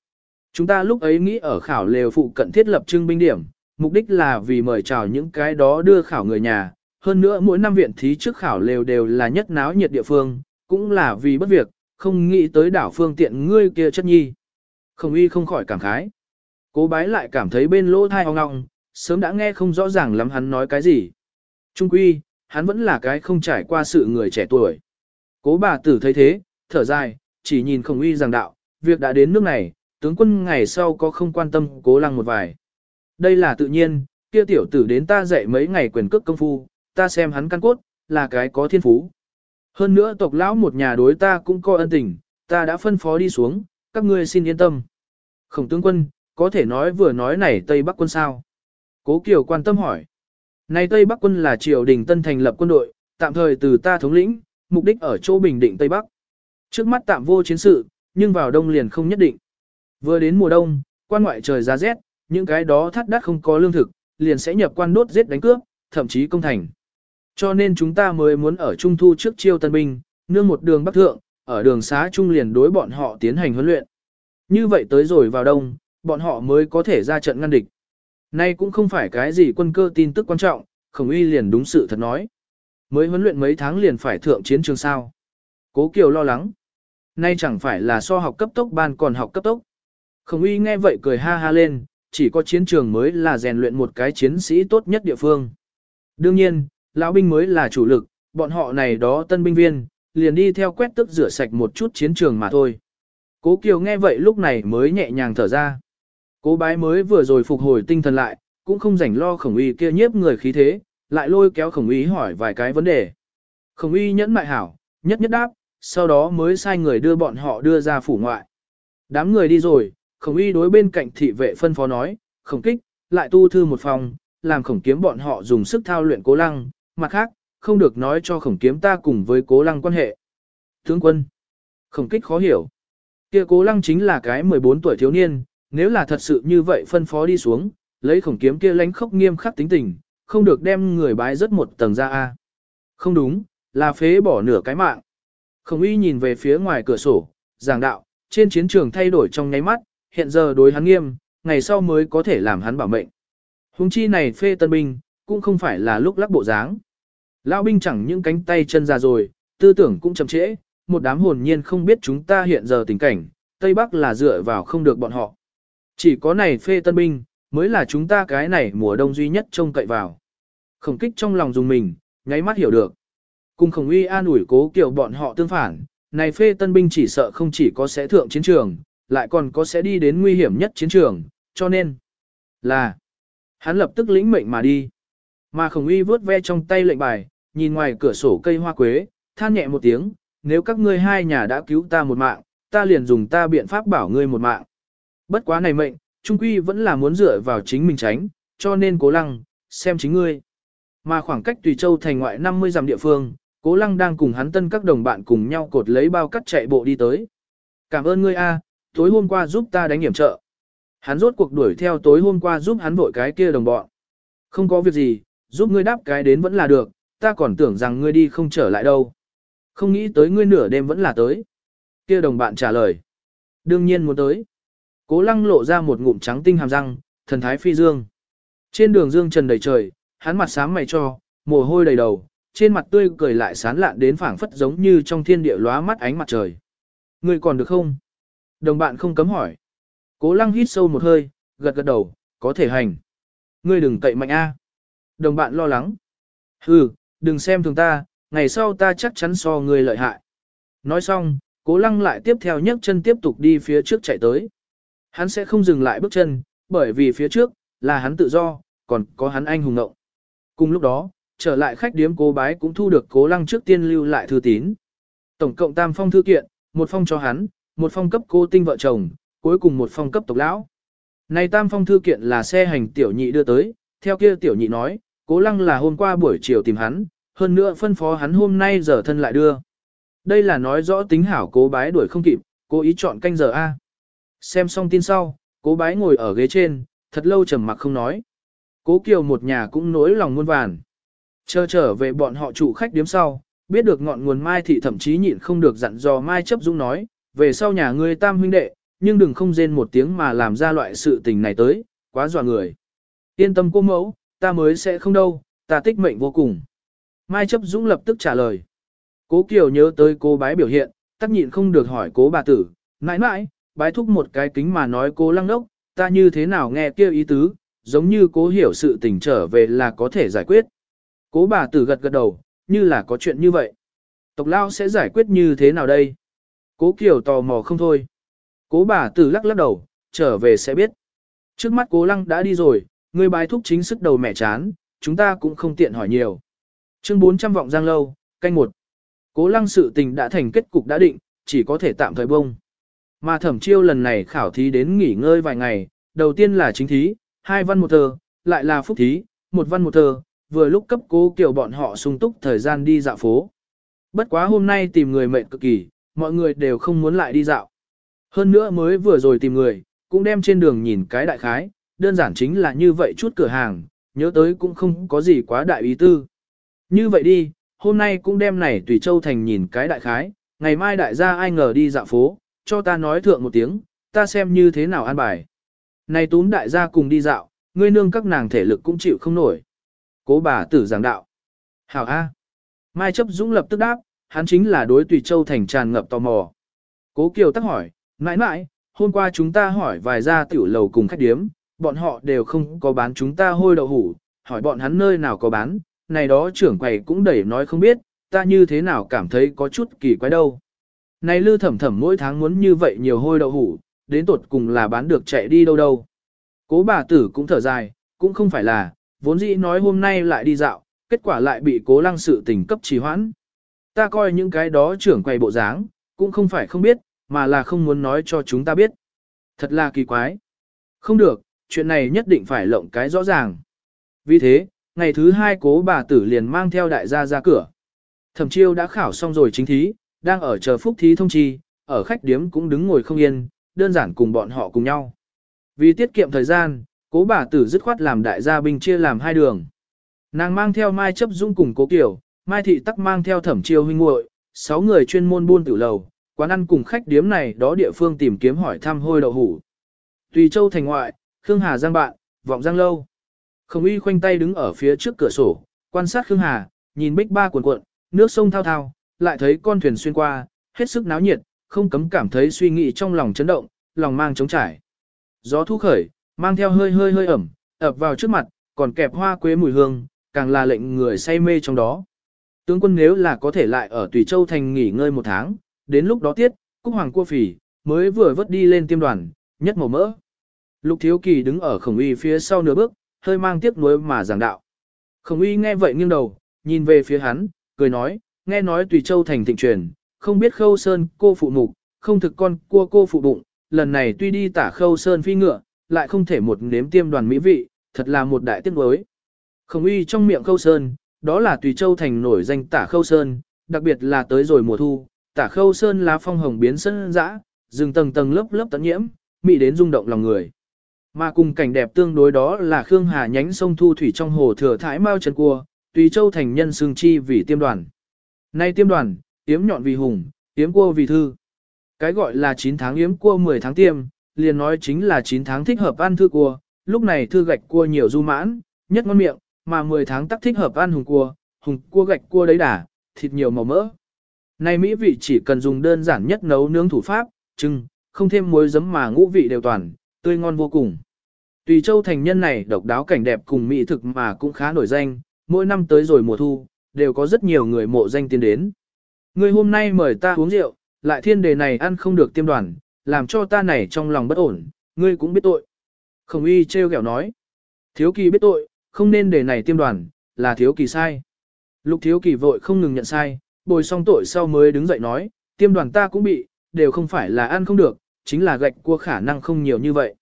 Chúng ta lúc ấy nghĩ ở khảo lều phụ cận thiết lập trưng binh điểm, mục đích là vì mời chào những cái đó đưa khảo người nhà, hơn nữa mỗi năm viện thí trước khảo lều đều là nhất náo nhiệt địa phương, cũng là vì bất việc, không nghĩ tới đảo phương tiện ngươi kia chất nhi. Không y không khỏi cảm khái. Cố bái lại cảm thấy bên lỗ thai hoang ngọng, sớm đã nghe không rõ ràng lắm hắn nói cái gì. Trung quy, hắn vẫn là cái không trải qua sự người trẻ tuổi. Cố bà tử thấy thế, thở dài, chỉ nhìn không uy giảng đạo, việc đã đến nước này, tướng quân ngày sau có không quan tâm cố lăng một vài. Đây là tự nhiên, kia tiểu tử đến ta dạy mấy ngày quyền cước công phu, ta xem hắn căn cốt, là cái có thiên phú. Hơn nữa tộc lão một nhà đối ta cũng có ân tình, ta đã phân phó đi xuống, các ngươi xin yên tâm. Khổng tướng quân, có thể nói vừa nói này Tây Bắc quân sao? Cố Kiều quan tâm hỏi. Này Tây Bắc quân là triều đình tân thành lập quân đội, tạm thời từ ta thống lĩnh, mục đích ở chỗ Bình Định Tây Bắc. Trước mắt tạm vô chiến sự, nhưng vào đông liền không nhất định. Vừa đến mùa đông, quan ngoại trời giá rét, những cái đó thắt đắt không có lương thực, liền sẽ nhập quan đốt giết đánh cướp, thậm chí công thành. Cho nên chúng ta mới muốn ở Trung Thu trước chiêu tân binh, nương một đường bắc thượng, ở đường xá Trung liền đối bọn họ tiến hành huấn luyện. Như vậy tới rồi vào đông, bọn họ mới có thể ra trận ngăn địch. Nay cũng không phải cái gì quân cơ tin tức quan trọng, khổng uy liền đúng sự thật nói. Mới huấn luyện mấy tháng liền phải thượng chiến trường sao. Cố Kiều lo lắng. Nay chẳng phải là so học cấp tốc ban còn học cấp tốc. Khổng uy nghe vậy cười ha ha lên, chỉ có chiến trường mới là rèn luyện một cái chiến sĩ tốt nhất địa phương. Đương nhiên, lão binh mới là chủ lực, bọn họ này đó tân binh viên, liền đi theo quét tức rửa sạch một chút chiến trường mà thôi. Cố Kiều nghe vậy lúc này mới nhẹ nhàng thở ra. Cố bái mới vừa rồi phục hồi tinh thần lại, cũng không rảnh lo khổng uy kia nhiếp người khí thế, lại lôi kéo khổng uy hỏi vài cái vấn đề. Khổng uy nhẫn mại hảo, nhất nhất đáp, sau đó mới sai người đưa bọn họ đưa ra phủ ngoại. Đám người đi rồi, khổng uy đối bên cạnh thị vệ phân phó nói, khổng kích, lại tu thư một phòng, làm khổng kiếm bọn họ dùng sức thao luyện cố lăng, mặt khác, không được nói cho khổng kiếm ta cùng với cố lăng quan hệ. Tướng quân, khổng kích khó hiểu. kia cố lăng chính là cái 14 tuổi thiếu niên, nếu là thật sự như vậy phân phó đi xuống, lấy khổng kiếm kia lánh khốc nghiêm khắc tính tình, không được đem người bái rất một tầng ra a. Không đúng, là phế bỏ nửa cái mạng. Khổng uy nhìn về phía ngoài cửa sổ, giảng đạo, trên chiến trường thay đổi trong nháy mắt, hiện giờ đối hắn nghiêm, ngày sau mới có thể làm hắn bảo mệnh. Hùng chi này phê tân binh, cũng không phải là lúc lắc bộ dáng. Lão binh chẳng những cánh tay chân ra rồi, tư tưởng cũng chậm trễ, một đám hồn nhiên không biết chúng ta hiện giờ tình cảnh, Tây Bắc là dựa vào không được bọn họ. Chỉ có này phê tân binh, mới là chúng ta cái này mùa đông duy nhất trông cậy vào. Khổng kích trong lòng dùng mình, nháy mắt hiểu được. Cùng khổng uy an ủi cố kiểu bọn họ tương phản, này phê tân binh chỉ sợ không chỉ có sẽ thượng chiến trường, lại còn có sẽ đi đến nguy hiểm nhất chiến trường, cho nên là hắn lập tức lĩnh mệnh mà đi. Mà khổng uy vớt ve trong tay lệnh bài, nhìn ngoài cửa sổ cây hoa quế, than nhẹ một tiếng, nếu các ngươi hai nhà đã cứu ta một mạng, ta liền dùng ta biện pháp bảo ngươi một mạng. Bất quá này mệnh, trung quy vẫn là muốn dựa vào chính mình tránh, cho nên cố lăng, xem chính ngươi. Mà khoảng cách Tùy Châu thành ngoại 50 dặm địa phương, cố lăng đang cùng hắn tân các đồng bạn cùng nhau cột lấy bao cắt chạy bộ đi tới. Cảm ơn ngươi a, tối hôm qua giúp ta đánh hiểm trợ. Hắn rốt cuộc đuổi theo tối hôm qua giúp hắn vội cái kia đồng bọn. Không có việc gì, giúp ngươi đáp cái đến vẫn là được, ta còn tưởng rằng ngươi đi không trở lại đâu. Không nghĩ tới ngươi nửa đêm vẫn là tới. Kia đồng bạn trả lời. Đương nhiên muốn tới. Cố lăng lộ ra một ngụm trắng tinh hàm răng, thần thái phi dương. Trên đường dương trần đầy trời, hắn mặt sáng mày cho, mồ hôi đầy đầu, trên mặt tươi cười lại sán lạn đến phảng phất giống như trong thiên địa lóa mắt ánh mặt trời. Ngươi còn được không? Đồng bạn không cấm hỏi. Cố lăng hít sâu một hơi, gật gật đầu, có thể hành. Ngươi đừng cậy mạnh a. Đồng bạn lo lắng. Hừ, đừng xem thường ta, ngày sau ta chắc chắn so ngươi lợi hại. Nói xong, cố lăng lại tiếp theo nhấc chân tiếp tục đi phía trước chạy tới. Hắn sẽ không dừng lại bước chân, bởi vì phía trước, là hắn tự do, còn có hắn anh hùng ngộng. Cùng lúc đó, trở lại khách điếm cố bái cũng thu được cố lăng trước tiên lưu lại thư tín. Tổng cộng tam phong thư kiện, một phong cho hắn, một phong cấp cô tinh vợ chồng, cuối cùng một phong cấp tộc lão. Này tam phong thư kiện là xe hành tiểu nhị đưa tới, theo kia tiểu nhị nói, cố lăng là hôm qua buổi chiều tìm hắn, hơn nữa phân phó hắn hôm nay giờ thân lại đưa. Đây là nói rõ tính hảo cố bái đuổi không kịp, cố ý chọn canh giờ A. Xem xong tin sau, cố bái ngồi ở ghế trên, thật lâu trầm mặc không nói. Cố Kiều một nhà cũng nối lòng muôn vàn. Chờ trở về bọn họ chủ khách điếm sau, biết được ngọn nguồn Mai Thị thậm chí nhịn không được dặn dò Mai chấp dũng nói, về sau nhà ngươi tam huynh đệ, nhưng đừng không rên một tiếng mà làm ra loại sự tình này tới, quá dọa người. Yên tâm cô mẫu, ta mới sẽ không đâu, ta tích mệnh vô cùng. Mai chấp dũng lập tức trả lời. Cố Kiều nhớ tới cô bái biểu hiện, tắc nhịn không được hỏi cố bà tử, mãi mãi, bái thúc một cái kính mà nói cố lăng đốc, ta như thế nào nghe kia ý tứ, giống như cố hiểu sự tình trở về là có thể giải quyết. Cố bà tử gật gật đầu, như là có chuyện như vậy. Tộc lao sẽ giải quyết như thế nào đây? Cố Kiều tò mò không thôi. Cố bà tử lắc lắc đầu, trở về sẽ biết. Trước mắt cố lăng đã đi rồi, người bài thúc chính sức đầu mẹ chán, chúng ta cũng không tiện hỏi nhiều. Chương 400 vọng giang lâu, canh một. Cố lăng sự tình đã thành kết cục đã định, chỉ có thể tạm thời bông. Mà thẩm chiêu lần này khảo thí đến nghỉ ngơi vài ngày, đầu tiên là chính thí, hai văn một thơ, lại là phúc thí, một văn một thơ, vừa lúc cấp cố kiểu bọn họ sung túc thời gian đi dạo phố. Bất quá hôm nay tìm người mệt cực kỳ, mọi người đều không muốn lại đi dạo. Hơn nữa mới vừa rồi tìm người, cũng đem trên đường nhìn cái đại khái, đơn giản chính là như vậy chút cửa hàng, nhớ tới cũng không có gì quá đại ý tư. Như vậy đi, hôm nay cũng đem này tùy châu thành nhìn cái đại khái, ngày mai đại gia ai ngờ đi dạo phố, cho ta nói thượng một tiếng, ta xem như thế nào an bài. Này túm đại gia cùng đi dạo, ngươi nương các nàng thể lực cũng chịu không nổi. Cố bà tử giảng đạo. Hảo A. Mai chấp dũng lập tức đáp, hắn chính là đối tùy châu thành tràn ngập tò mò. Cố Kiều tắc hỏi, mãi mãi, hôm qua chúng ta hỏi vài gia tiểu lầu cùng khách điếm, bọn họ đều không có bán chúng ta hôi đậu hủ, hỏi bọn hắn nơi nào có bán, này đó trưởng quầy cũng đẩy nói không biết, ta như thế nào cảm thấy có chút kỳ quái đâu. Này lư thẩm thẩm mỗi tháng muốn như vậy nhiều hôi đậu hủ, đến tột cùng là bán được chạy đi đâu đâu. Cố bà tử cũng thở dài, cũng không phải là, vốn dĩ nói hôm nay lại đi dạo, kết quả lại bị cố lăng sự tình cấp trì hoãn. Ta coi những cái đó trưởng quầy bộ dáng, cũng không phải không biết, mà là không muốn nói cho chúng ta biết. Thật là kỳ quái. Không được, chuyện này nhất định phải lộng cái rõ ràng. Vì thế, ngày thứ hai cố bà tử liền mang theo đại gia ra cửa. Thẩm chiêu đã khảo xong rồi chính thí, đang ở chờ phúc thí thông chi, ở khách điếm cũng đứng ngồi không yên, đơn giản cùng bọn họ cùng nhau. Vì tiết kiệm thời gian, cố bà tử dứt khoát làm đại gia binh chia làm hai đường. Nàng mang theo Mai chấp dung cùng cố kiểu, Mai thị tắc mang theo thẩm chiêu huynh muội, sáu người chuyên môn buôn tử lầu, quán ăn cùng khách điếm này đó địa phương tìm kiếm hỏi thăm hôi đậu hủ. Tùy châu thành ngoại, Khương Hà giang bạn, vọng giang lâu. Không uy khoanh tay đứng ở phía trước cửa sổ, quan sát Khương Hà, nhìn bích ba cuộn cuộn, nước sông thao thao, lại thấy con thuyền xuyên qua, hết sức náo nhiệt, không cấm cảm thấy suy nghĩ trong lòng chấn động, lòng mang trống trải. Gió thu khởi, mang theo hơi hơi hơi ẩm, ập vào trước mặt, còn kẹp hoa quế mùi hương, càng là lệnh người say mê trong đó. Tướng quân nếu là có thể lại ở Tùy Châu Thành nghỉ ngơi một tháng, đến lúc đó tiết, Cúc Hoàng Cua Phỉ, mới vừa vớt đi lên tiêm đoàn, nhất màu mỡ. Lục Thiếu Kỳ đứng ở khổng uy phía sau nửa bước, hơi mang tiếc nuối mà giảng đạo. Khổng uy nghe vậy nghiêng đầu, nhìn về phía hắn, cười nói, nghe nói Tùy Châu Thành thịnh truyền, không biết khâu sơn cô phụ mục, không thực con cua cô phụ bụng, lần này tuy đi tả khâu sơn phi ngựa, lại không thể một nếm tiêm đoàn mỹ vị, thật là một đại tiếc nuối. Không uy trong miệng khâu sơn, đó là tùy châu thành nổi danh tả khâu sơn, đặc biệt là tới rồi mùa thu, tả khâu sơn lá phong hồng biến sân dã, rừng tầng tầng lớp lớp tận nhiễm, mỹ đến rung động lòng người. Mà cùng cảnh đẹp tương đối đó là Khương Hà nhánh sông thu thủy trong hồ thừa thái mao chân cua, tùy châu thành nhân xương chi vì tiêm đoàn. Nay tiêm đoàn, yếm nhọn vì hùng, yếm cua vì thư. Cái gọi là 9 tháng yếm cua 10 tháng tiêm, liền nói chính là 9 tháng thích hợp ăn thư cua, lúc này thư gạch cua nhiều du mãn, nhất ngon miệng, mà 10 tháng tắc thích hợp ăn hùng cua, hùng cua gạch cua đấy đà, thịt nhiều màu mỡ. nay mỹ vị chỉ cần dùng đơn giản nhất nấu nướng thủ pháp, trưng, không thêm muối giấm mà ngũ vị đều toàn, tươi ngon vô cùng. Tùy châu thành nhân này độc đáo cảnh đẹp cùng mỹ thực mà cũng khá nổi danh, mỗi năm tới rồi mùa thu, đều có rất nhiều người mộ danh tiến đến. Người hôm nay mời ta uống rượu, lại thiên đề này ăn không được tiêm đoàn, làm cho ta này trong lòng bất ổn, ngươi cũng biết tội. Khổng uy treo kẹo nói, thiếu kỳ biết tội, không nên đề này tiêm đoàn, là thiếu kỳ sai. Lục thiếu kỳ vội không ngừng nhận sai, bồi xong tội sau mới đứng dậy nói, tiêm đoàn ta cũng bị, đều không phải là ăn không được, chính là gạch cua khả năng không nhiều như vậy.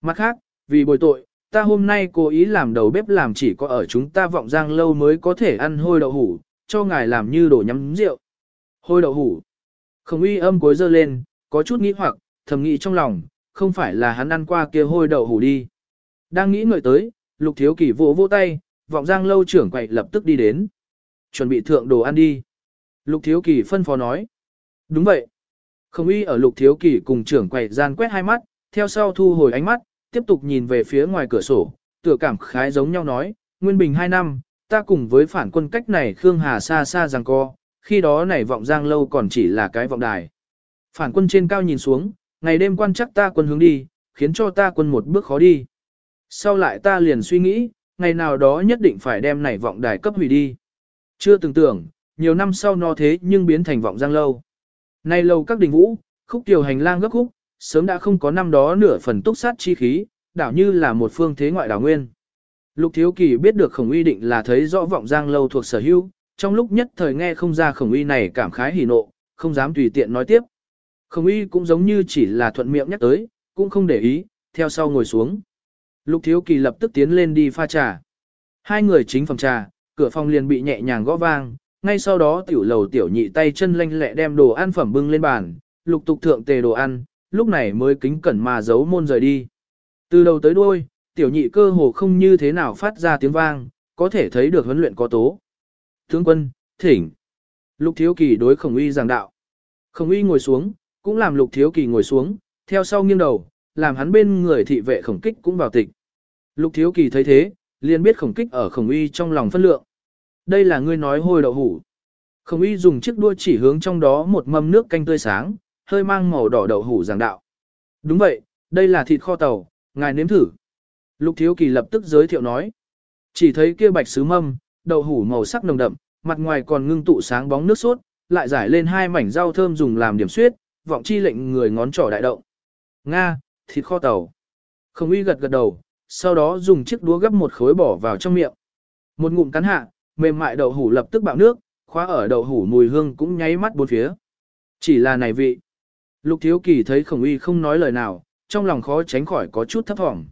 Mặt khác, vì bồi tội, ta hôm nay cố ý làm đầu bếp làm chỉ có ở chúng ta vọng giang lâu mới có thể ăn hôi đậu hủ, cho ngài làm như đồ nhắm rượu. Hôi đậu hủ. Không uy âm cuối dơ lên, có chút nghĩ hoặc, thầm nghĩ trong lòng, không phải là hắn ăn qua kia hôi đậu hủ đi. Đang nghĩ ngợi tới, lục thiếu kỳ vỗ vỗ tay, vọng giang lâu trưởng quậy lập tức đi đến. Chuẩn bị thượng đồ ăn đi. Lục thiếu kỳ phân phó nói. Đúng vậy. Không uy ở lục thiếu kỳ cùng trưởng quậy gian quét hai mắt, theo sau thu hồi ánh mắt, tiếp tục nhìn về phía ngoài cửa sổ, tựa cảm khái giống nhau nói, nguyên bình hai năm, ta cùng với phản quân cách này Khương Hà xa xa rằng co, khi đó này vọng giang lâu còn chỉ là cái vọng đài. Phản quân trên cao nhìn xuống, ngày đêm quan chắc ta quân hướng đi, khiến cho ta quân một bước khó đi. Sau lại ta liền suy nghĩ, ngày nào đó nhất định phải đem này vọng đài cấp hủy đi. Chưa từng tưởng, nhiều năm sau nó thế nhưng biến thành vọng giang lâu. Nay lâu các đình vũ, khúc tiểu hành lang gấp khúc, sớm đã không có năm đó nửa phần túc sát chi khí, đảo như là một phương thế ngoại đảo nguyên. Lục Thiếu Kỳ biết được khổng uy định là thấy rõ vọng giang lâu thuộc sở hữu, trong lúc nhất thời nghe không ra khổng uy này cảm khái hỉ nộ, không dám tùy tiện nói tiếp. Khổng uy cũng giống như chỉ là thuận miệng nhắc tới, cũng không để ý, theo sau ngồi xuống. Lục Thiếu Kỳ lập tức tiến lên đi pha trà. Hai người chính phòng trà, cửa phòng liền bị nhẹ nhàng gõ vang, ngay sau đó tiểu lầu tiểu nhị tay chân lanh lẹ đem đồ ăn phẩm bưng lên bàn, lục tục thượng tề đồ ăn, lúc này mới kính cẩn mà giấu môn rời đi. Từ đầu tới đuôi, tiểu nhị cơ hồ không như thế nào phát ra tiếng vang, có thể thấy được huấn luyện có tố. Tướng quân, thỉnh. Lục thiếu kỳ đối khổng uy giảng đạo. Khổng uy ngồi xuống, cũng làm lục thiếu kỳ ngồi xuống, theo sau nghiêng đầu, làm hắn bên người thị vệ khổng kích cũng vào tịch. Lục thiếu kỳ thấy thế, liền biết khổng kích ở khổng uy trong lòng phân lượng. Đây là ngươi nói hôi đậu hủ. Khổng uy dùng chiếc đua chỉ hướng trong đó một mâm nước canh tươi sáng, hơi mang màu đỏ đậu hủ giảng đạo. Đúng vậy, đây là thịt kho tàu, ngài nếm thử. Lục Thiếu Kỳ lập tức giới thiệu nói. Chỉ thấy kia bạch sứ mâm, đậu hủ màu sắc nồng đậm, mặt ngoài còn ngưng tụ sáng bóng nước sốt, lại giải lên hai mảnh rau thơm dùng làm điểm suyết, vọng chi lệnh người ngón trỏ đại động. Nga, thịt kho tàu. Không uy gật gật đầu, sau đó dùng chiếc đũa gấp một khối bỏ vào trong miệng. Một ngụm cắn hạ, mềm mại đậu hủ lập tức bạo nước, khóa ở đậu hủ mùi hương cũng nháy mắt bốn phía. Chỉ là này vị. Lục Thiếu Kỳ thấy Khổng Uy không nói lời nào, trong lòng khó tránh khỏi có chút thấp thỏm.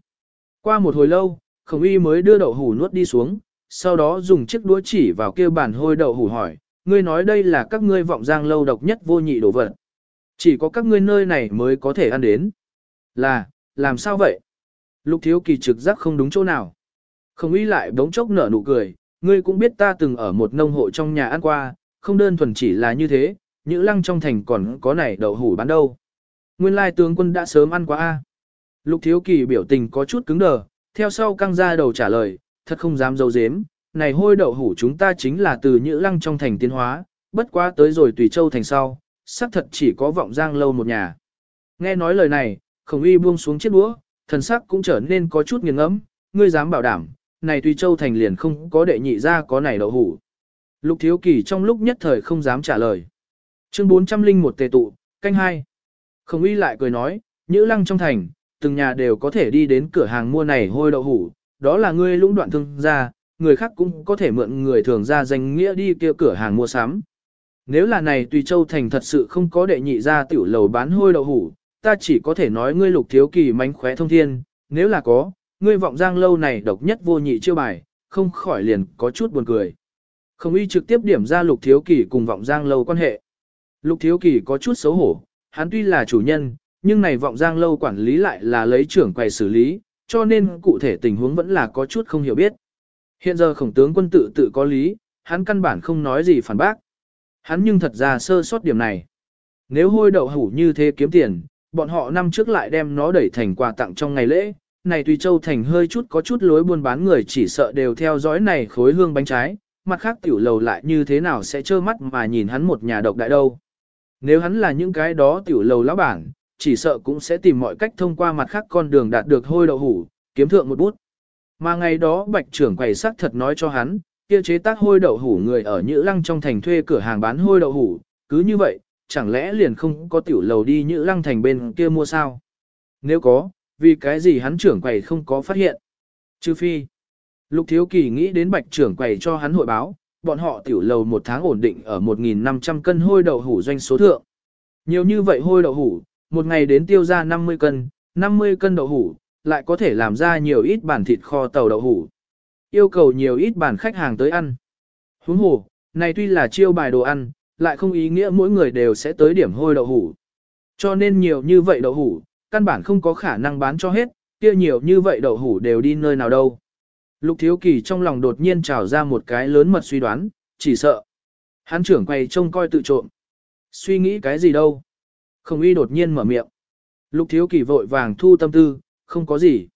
Qua một hồi lâu, Khổng Uy mới đưa đậu hủ nuốt đi xuống, sau đó dùng chiếc đũa chỉ vào kia bàn hôi đậu hủ hỏi, ngươi nói đây là các ngươi vọng giang lâu độc nhất vô nhị đồ vật. Chỉ có các ngươi nơi này mới có thể ăn đến. Là, làm sao vậy? Lục Thiếu Kỳ trực giác không đúng chỗ nào. Khổng Uy lại bỗng chốc nở nụ cười, ngươi cũng biết ta từng ở một nông hộ trong nhà ăn qua, không đơn thuần chỉ là như thế, Nhữ lăng trong thành còn có này đậu hủ bán đâu. Nguyên lai tướng quân đã sớm ăn quá a. Lục thiếu kỳ biểu tình có chút cứng đờ, theo sau căng ra đầu trả lời, thật không dám dâu dếm, này hôi đậu hủ chúng ta chính là từ Nhữ lăng trong thành tiến hóa, bất quá tới rồi tùy châu thành sau, xác thật chỉ có vọng giang lâu một nhà. Nghe nói lời này, khổng uy buông xuống chiếc đũa, thần sắc cũng trở nên có chút nghiêng ngẫm, ngươi dám bảo đảm, này tùy châu thành liền không có đệ nhị ra có này đậu hủ. Lục thiếu kỳ trong lúc nhất thời không dám trả lời. Chương 401 tề tụ, canh hai. Khổng uy lại cười nói, nhữ lăng trong thành, từng nhà đều có thể đi đến cửa hàng mua này hôi đậu hủ, đó là ngươi lũng đoạn thương gia, người khác cũng có thể mượn người thường ra danh nghĩa đi kia cửa hàng mua sắm. Nếu là này tùy châu thành thật sự không có đệ nhị ra tiểu lầu bán hôi đậu hủ, ta chỉ có thể nói ngươi lục thiếu kỳ mánh khóe thông thiên, nếu là có, ngươi vọng giang lâu này độc nhất vô nhị chiêu bài, không khỏi liền có chút buồn cười. Không uy trực tiếp điểm ra lục thiếu kỳ cùng vọng giang lâu quan hệ. Lục Thiếu Kỳ có chút xấu hổ, hắn tuy là chủ nhân, nhưng này vọng giang lâu quản lý lại là lấy trưởng quầy xử lý, cho nên cụ thể tình huống vẫn là có chút không hiểu biết. Hiện giờ khổng tướng quân tự tự có lý, hắn căn bản không nói gì phản bác. Hắn nhưng thật ra sơ sót điểm này. Nếu hôi đậu hủ như thế kiếm tiền, bọn họ năm trước lại đem nó đẩy thành quà tặng trong ngày lễ, này tùy châu thành hơi chút có chút lối buôn bán người chỉ sợ đều theo dõi này khối hương bánh trái, mặt khác tiểu lầu lại như thế nào sẽ trơ mắt mà nhìn hắn một nhà độc đại đâu. Nếu hắn là những cái đó tiểu lầu lão bản, chỉ sợ cũng sẽ tìm mọi cách thông qua mặt khác con đường đạt được hôi đậu hủ, kiếm thượng một bút. Mà ngày đó bạch trưởng quầy sắc thật nói cho hắn, kia chế tác hôi đậu hủ người ở Nhữ Lăng trong thành thuê cửa hàng bán hôi đậu hủ, cứ như vậy, chẳng lẽ liền không có tiểu lầu đi Nhữ Lăng thành bên kia mua sao? Nếu có, vì cái gì hắn trưởng quầy không có phát hiện? Trừ phi. Lục Thiếu Kỳ nghĩ đến bạch trưởng quầy cho hắn hội báo, bọn họ tiểu lầu một tháng ổn định ở 1.500 cân hôi đậu hủ doanh số thượng. Nhiều như vậy hôi đậu hủ, một ngày đến tiêu ra 50 cân, 50 cân đậu hủ, lại có thể làm ra nhiều ít bản thịt kho tàu đậu hủ. Yêu cầu nhiều ít bản khách hàng tới ăn. Huống hồ, này tuy là chiêu bài đồ ăn, lại không ý nghĩa mỗi người đều sẽ tới điểm hôi đậu hủ. Cho nên nhiều như vậy đậu hủ, căn bản không có khả năng bán cho hết, kia nhiều như vậy đậu hủ đều đi nơi nào đâu. Lục Thiếu Kỳ trong lòng đột nhiên trào ra một cái lớn mật suy đoán, chỉ sợ. Hắn trưởng quay trông coi tự trộm. Suy nghĩ cái gì đâu. Không y đột nhiên mở miệng. Lục Thiếu Kỳ vội vàng thu tâm tư, không có gì.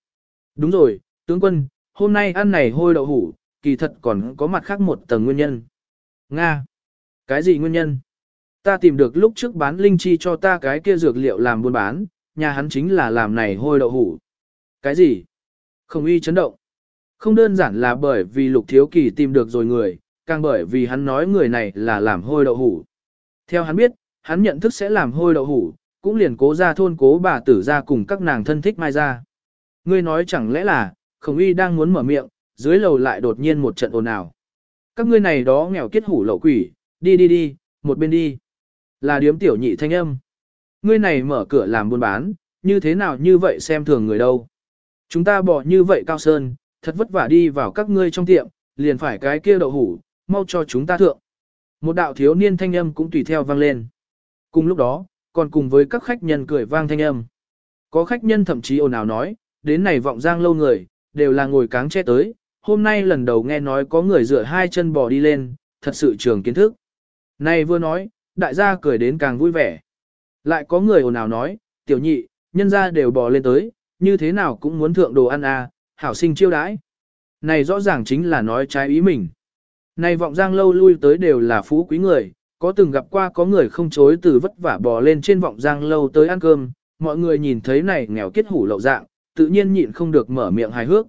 Đúng rồi, tướng quân, hôm nay ăn này hôi đậu hủ, kỳ thật còn có mặt khác một tầng nguyên nhân. Nga. Cái gì nguyên nhân? Ta tìm được lúc trước bán linh chi cho ta cái kia dược liệu làm buôn bán, nhà hắn chính là làm này hôi đậu hủ. Cái gì? Không y chấn động. Không đơn giản là bởi vì lục thiếu kỳ tìm được rồi người, càng bởi vì hắn nói người này là làm hôi đậu hủ. Theo hắn biết, hắn nhận thức sẽ làm hôi đậu hủ, cũng liền cố ra thôn cố bà tử ra cùng các nàng thân thích mai ra. Ngươi nói chẳng lẽ là, khổng uy đang muốn mở miệng, dưới lầu lại đột nhiên một trận ồn ào. Các ngươi này đó nghèo kết hủ lậu quỷ, đi đi đi, một bên đi. Là điếm tiểu nhị thanh âm. Ngươi này mở cửa làm buôn bán, như thế nào như vậy xem thường người đâu. Chúng ta bỏ như vậy cao sơn, thật vất vả đi vào các ngươi trong tiệm, liền phải cái kia đậu hủ, mau cho chúng ta thượng. Một đạo thiếu niên thanh âm cũng tùy theo vang lên. Cùng lúc đó, còn cùng với các khách nhân cười vang thanh âm. Có khách nhân thậm chí ồn ào nói, đến này vọng giang lâu người, đều là ngồi cáng che tới, hôm nay lần đầu nghe nói có người dựa hai chân bò đi lên, thật sự trường kiến thức. Này vừa nói, đại gia cười đến càng vui vẻ. Lại có người ồn ào nói, tiểu nhị, nhân gia đều bò lên tới, như thế nào cũng muốn thượng đồ ăn à, hảo sinh chiêu đãi. Này rõ ràng chính là nói trái ý mình. Này vọng giang lâu lui tới đều là phú quý người, có từng gặp qua có người không chối từ vất vả bò lên trên vọng giang lâu tới ăn cơm, mọi người nhìn thấy này nghèo kết hủ lậu dạng, tự nhiên nhịn không được mở miệng hài hước.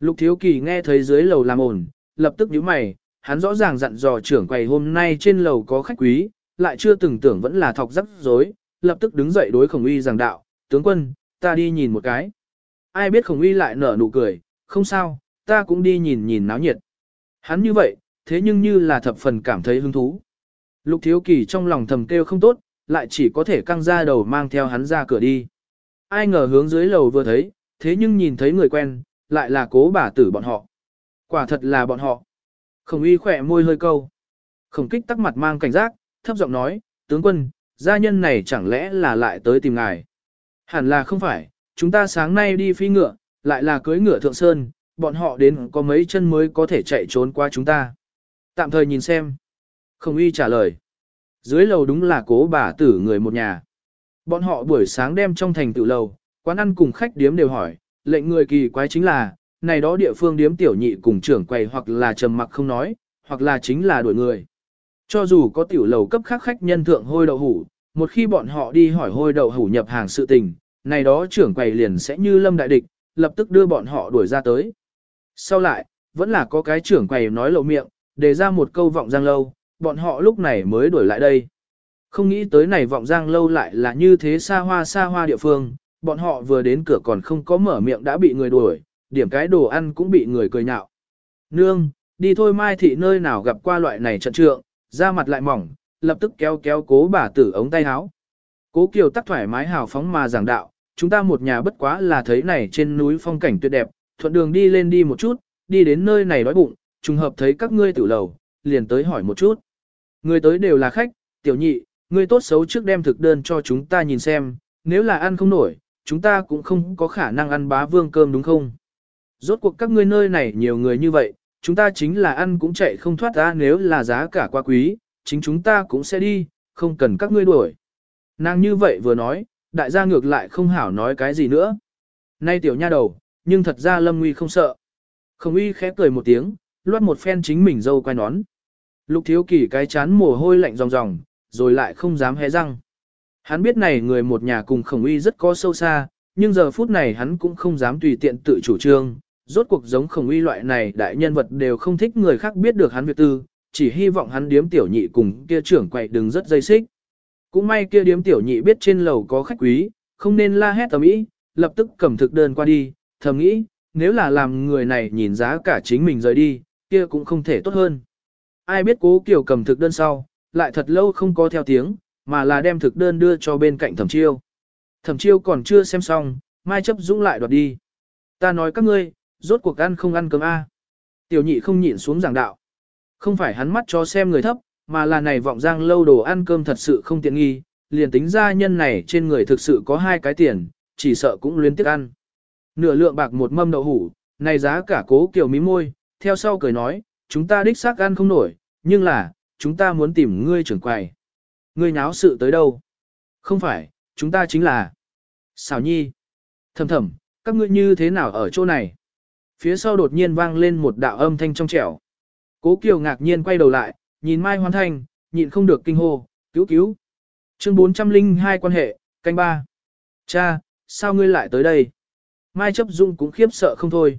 Lục thiếu kỳ nghe thấy dưới lầu làm ồn, lập tức nhíu mày, hắn rõ ràng dặn dò trưởng quầy hôm nay trên lầu có khách quý, lại chưa từng tưởng vẫn là thọc rắc rối, lập tức đứng dậy đối khổng uy giảng đạo, tướng quân, ta đi nhìn một cái. Ai biết khổng uy lại nở nụ cười, không sao, ta cũng đi nhìn nhìn náo nhiệt. Hắn như vậy, thế nhưng như là thập phần cảm thấy hứng thú. Lục thiếu kỳ trong lòng thầm kêu không tốt, lại chỉ có thể căng ra đầu mang theo hắn ra cửa đi. Ai ngờ hướng dưới lầu vừa thấy, thế nhưng nhìn thấy người quen, lại là cố bà tử bọn họ. Quả thật là bọn họ. Khổng uy khỏe môi hơi câu. Khổng kích tắc mặt mang cảnh giác, thấp giọng nói, tướng quân, gia nhân này chẳng lẽ là lại tới tìm ngài. Hẳn là không phải, chúng ta sáng nay đi phi ngựa, lại là cưới ngựa thượng sơn, bọn họ đến có mấy chân mới có thể chạy trốn qua chúng ta. Tạm thời nhìn xem. Không uy trả lời. Dưới lầu đúng là cố bà tử người một nhà. Bọn họ buổi sáng đem trong thành tự lầu, quán ăn cùng khách điếm đều hỏi, lệnh người kỳ quái chính là, này đó địa phương điếm tiểu nhị cùng trưởng quầy hoặc là trầm mặc không nói, hoặc là chính là đuổi người. Cho dù có tiểu lầu cấp khác khách nhân thượng hôi đậu hủ, một khi bọn họ đi hỏi hôi đậu hủ nhập hàng sự tình, này đó trưởng quầy liền sẽ như lâm đại địch, lập tức đưa bọn họ đuổi ra tới. Sau lại, vẫn là có cái trưởng quầy nói lộ miệng, đề ra một câu vọng giang lâu, bọn họ lúc này mới đuổi lại đây. Không nghĩ tới này vọng giang lâu lại là như thế xa hoa xa hoa địa phương, bọn họ vừa đến cửa còn không có mở miệng đã bị người đuổi, điểm cái đồ ăn cũng bị người cười nhạo. Nương, đi thôi mai thị nơi nào gặp qua loại này trận trượng, da mặt lại mỏng, lập tức kéo kéo cố bà tử ống tay áo. Cố Kiều tắc thoải mái hào phóng mà giảng đạo, chúng ta một nhà bất quá là thấy này trên núi phong cảnh tuyệt đẹp, thuận đường đi lên đi một chút, đi đến nơi này đói bụng, trùng hợp thấy các ngươi tử lầu, liền tới hỏi một chút. Người tới đều là khách, tiểu nhị, ngươi tốt xấu trước đem thực đơn cho chúng ta nhìn xem, nếu là ăn không nổi, chúng ta cũng không có khả năng ăn bá vương cơm đúng không? Rốt cuộc các ngươi nơi này nhiều người như vậy, chúng ta chính là ăn cũng chạy không thoát ra nếu là giá cả quá quý, chính chúng ta cũng sẽ đi, không cần các ngươi đuổi. Nàng như vậy vừa nói, đại gia ngược lại không hảo nói cái gì nữa. Nay tiểu nha đầu, nhưng thật ra lâm nguy không sợ. Khổng uy khẽ cười một tiếng, loát một phen chính mình dâu quay nón. Lục thiếu kỳ cái chán mồ hôi lạnh ròng ròng, rồi lại không dám hé răng. Hắn biết này người một nhà cùng khổng uy rất có sâu xa, nhưng giờ phút này hắn cũng không dám tùy tiện tự chủ trương. Rốt cuộc giống khổng uy loại này đại nhân vật đều không thích người khác biết được hắn việc tư, chỉ hy vọng hắn điếm tiểu nhị cùng kia trưởng quậy đừng rất dây xích. Cũng may kia điếm tiểu nhị biết trên lầu có khách quý, không nên la hét tầm ý, lập tức cầm thực đơn qua đi, thầm nghĩ, nếu là làm người này nhìn giá cả chính mình rời đi, kia cũng không thể tốt hơn. Ai biết cố kiểu cầm thực đơn sau, lại thật lâu không có theo tiếng, mà là đem thực đơn đưa cho bên cạnh thẩm chiêu. Thẩm chiêu còn chưa xem xong, Mai chấp dũng lại đoạt đi. Ta nói các ngươi, rốt cuộc ăn không ăn cơm A. Tiểu nhị không nhịn xuống giảng đạo. Không phải hắn mắt cho xem người thấp, mà là này vọng giang lâu đồ ăn cơm thật sự không tiện nghi, liền tính ra nhân này trên người thực sự có hai cái tiền, chỉ sợ cũng luyến tiếc ăn. Nửa lượng bạc một mâm đậu hủ, này giá cả cố kiểu mí môi, theo sau cười nói, chúng ta đích xác ăn không nổi, nhưng là, chúng ta muốn tìm ngươi trưởng quầy. Ngươi nháo sự tới đâu? Không phải, chúng ta chính là... Xào nhi. Thầm thầm, các ngươi như thế nào ở chỗ này? Phía sau đột nhiên vang lên một đạo âm thanh trong trẻo. Cố Kiều ngạc nhiên quay đầu lại, nhìn Mai Hoan Thanh, nhịn không được kinh hô, cứu cứu. Chương 402 quan hệ, canh ba. Cha, sao ngươi lại tới đây? Mai chấp dung cũng khiếp sợ không thôi.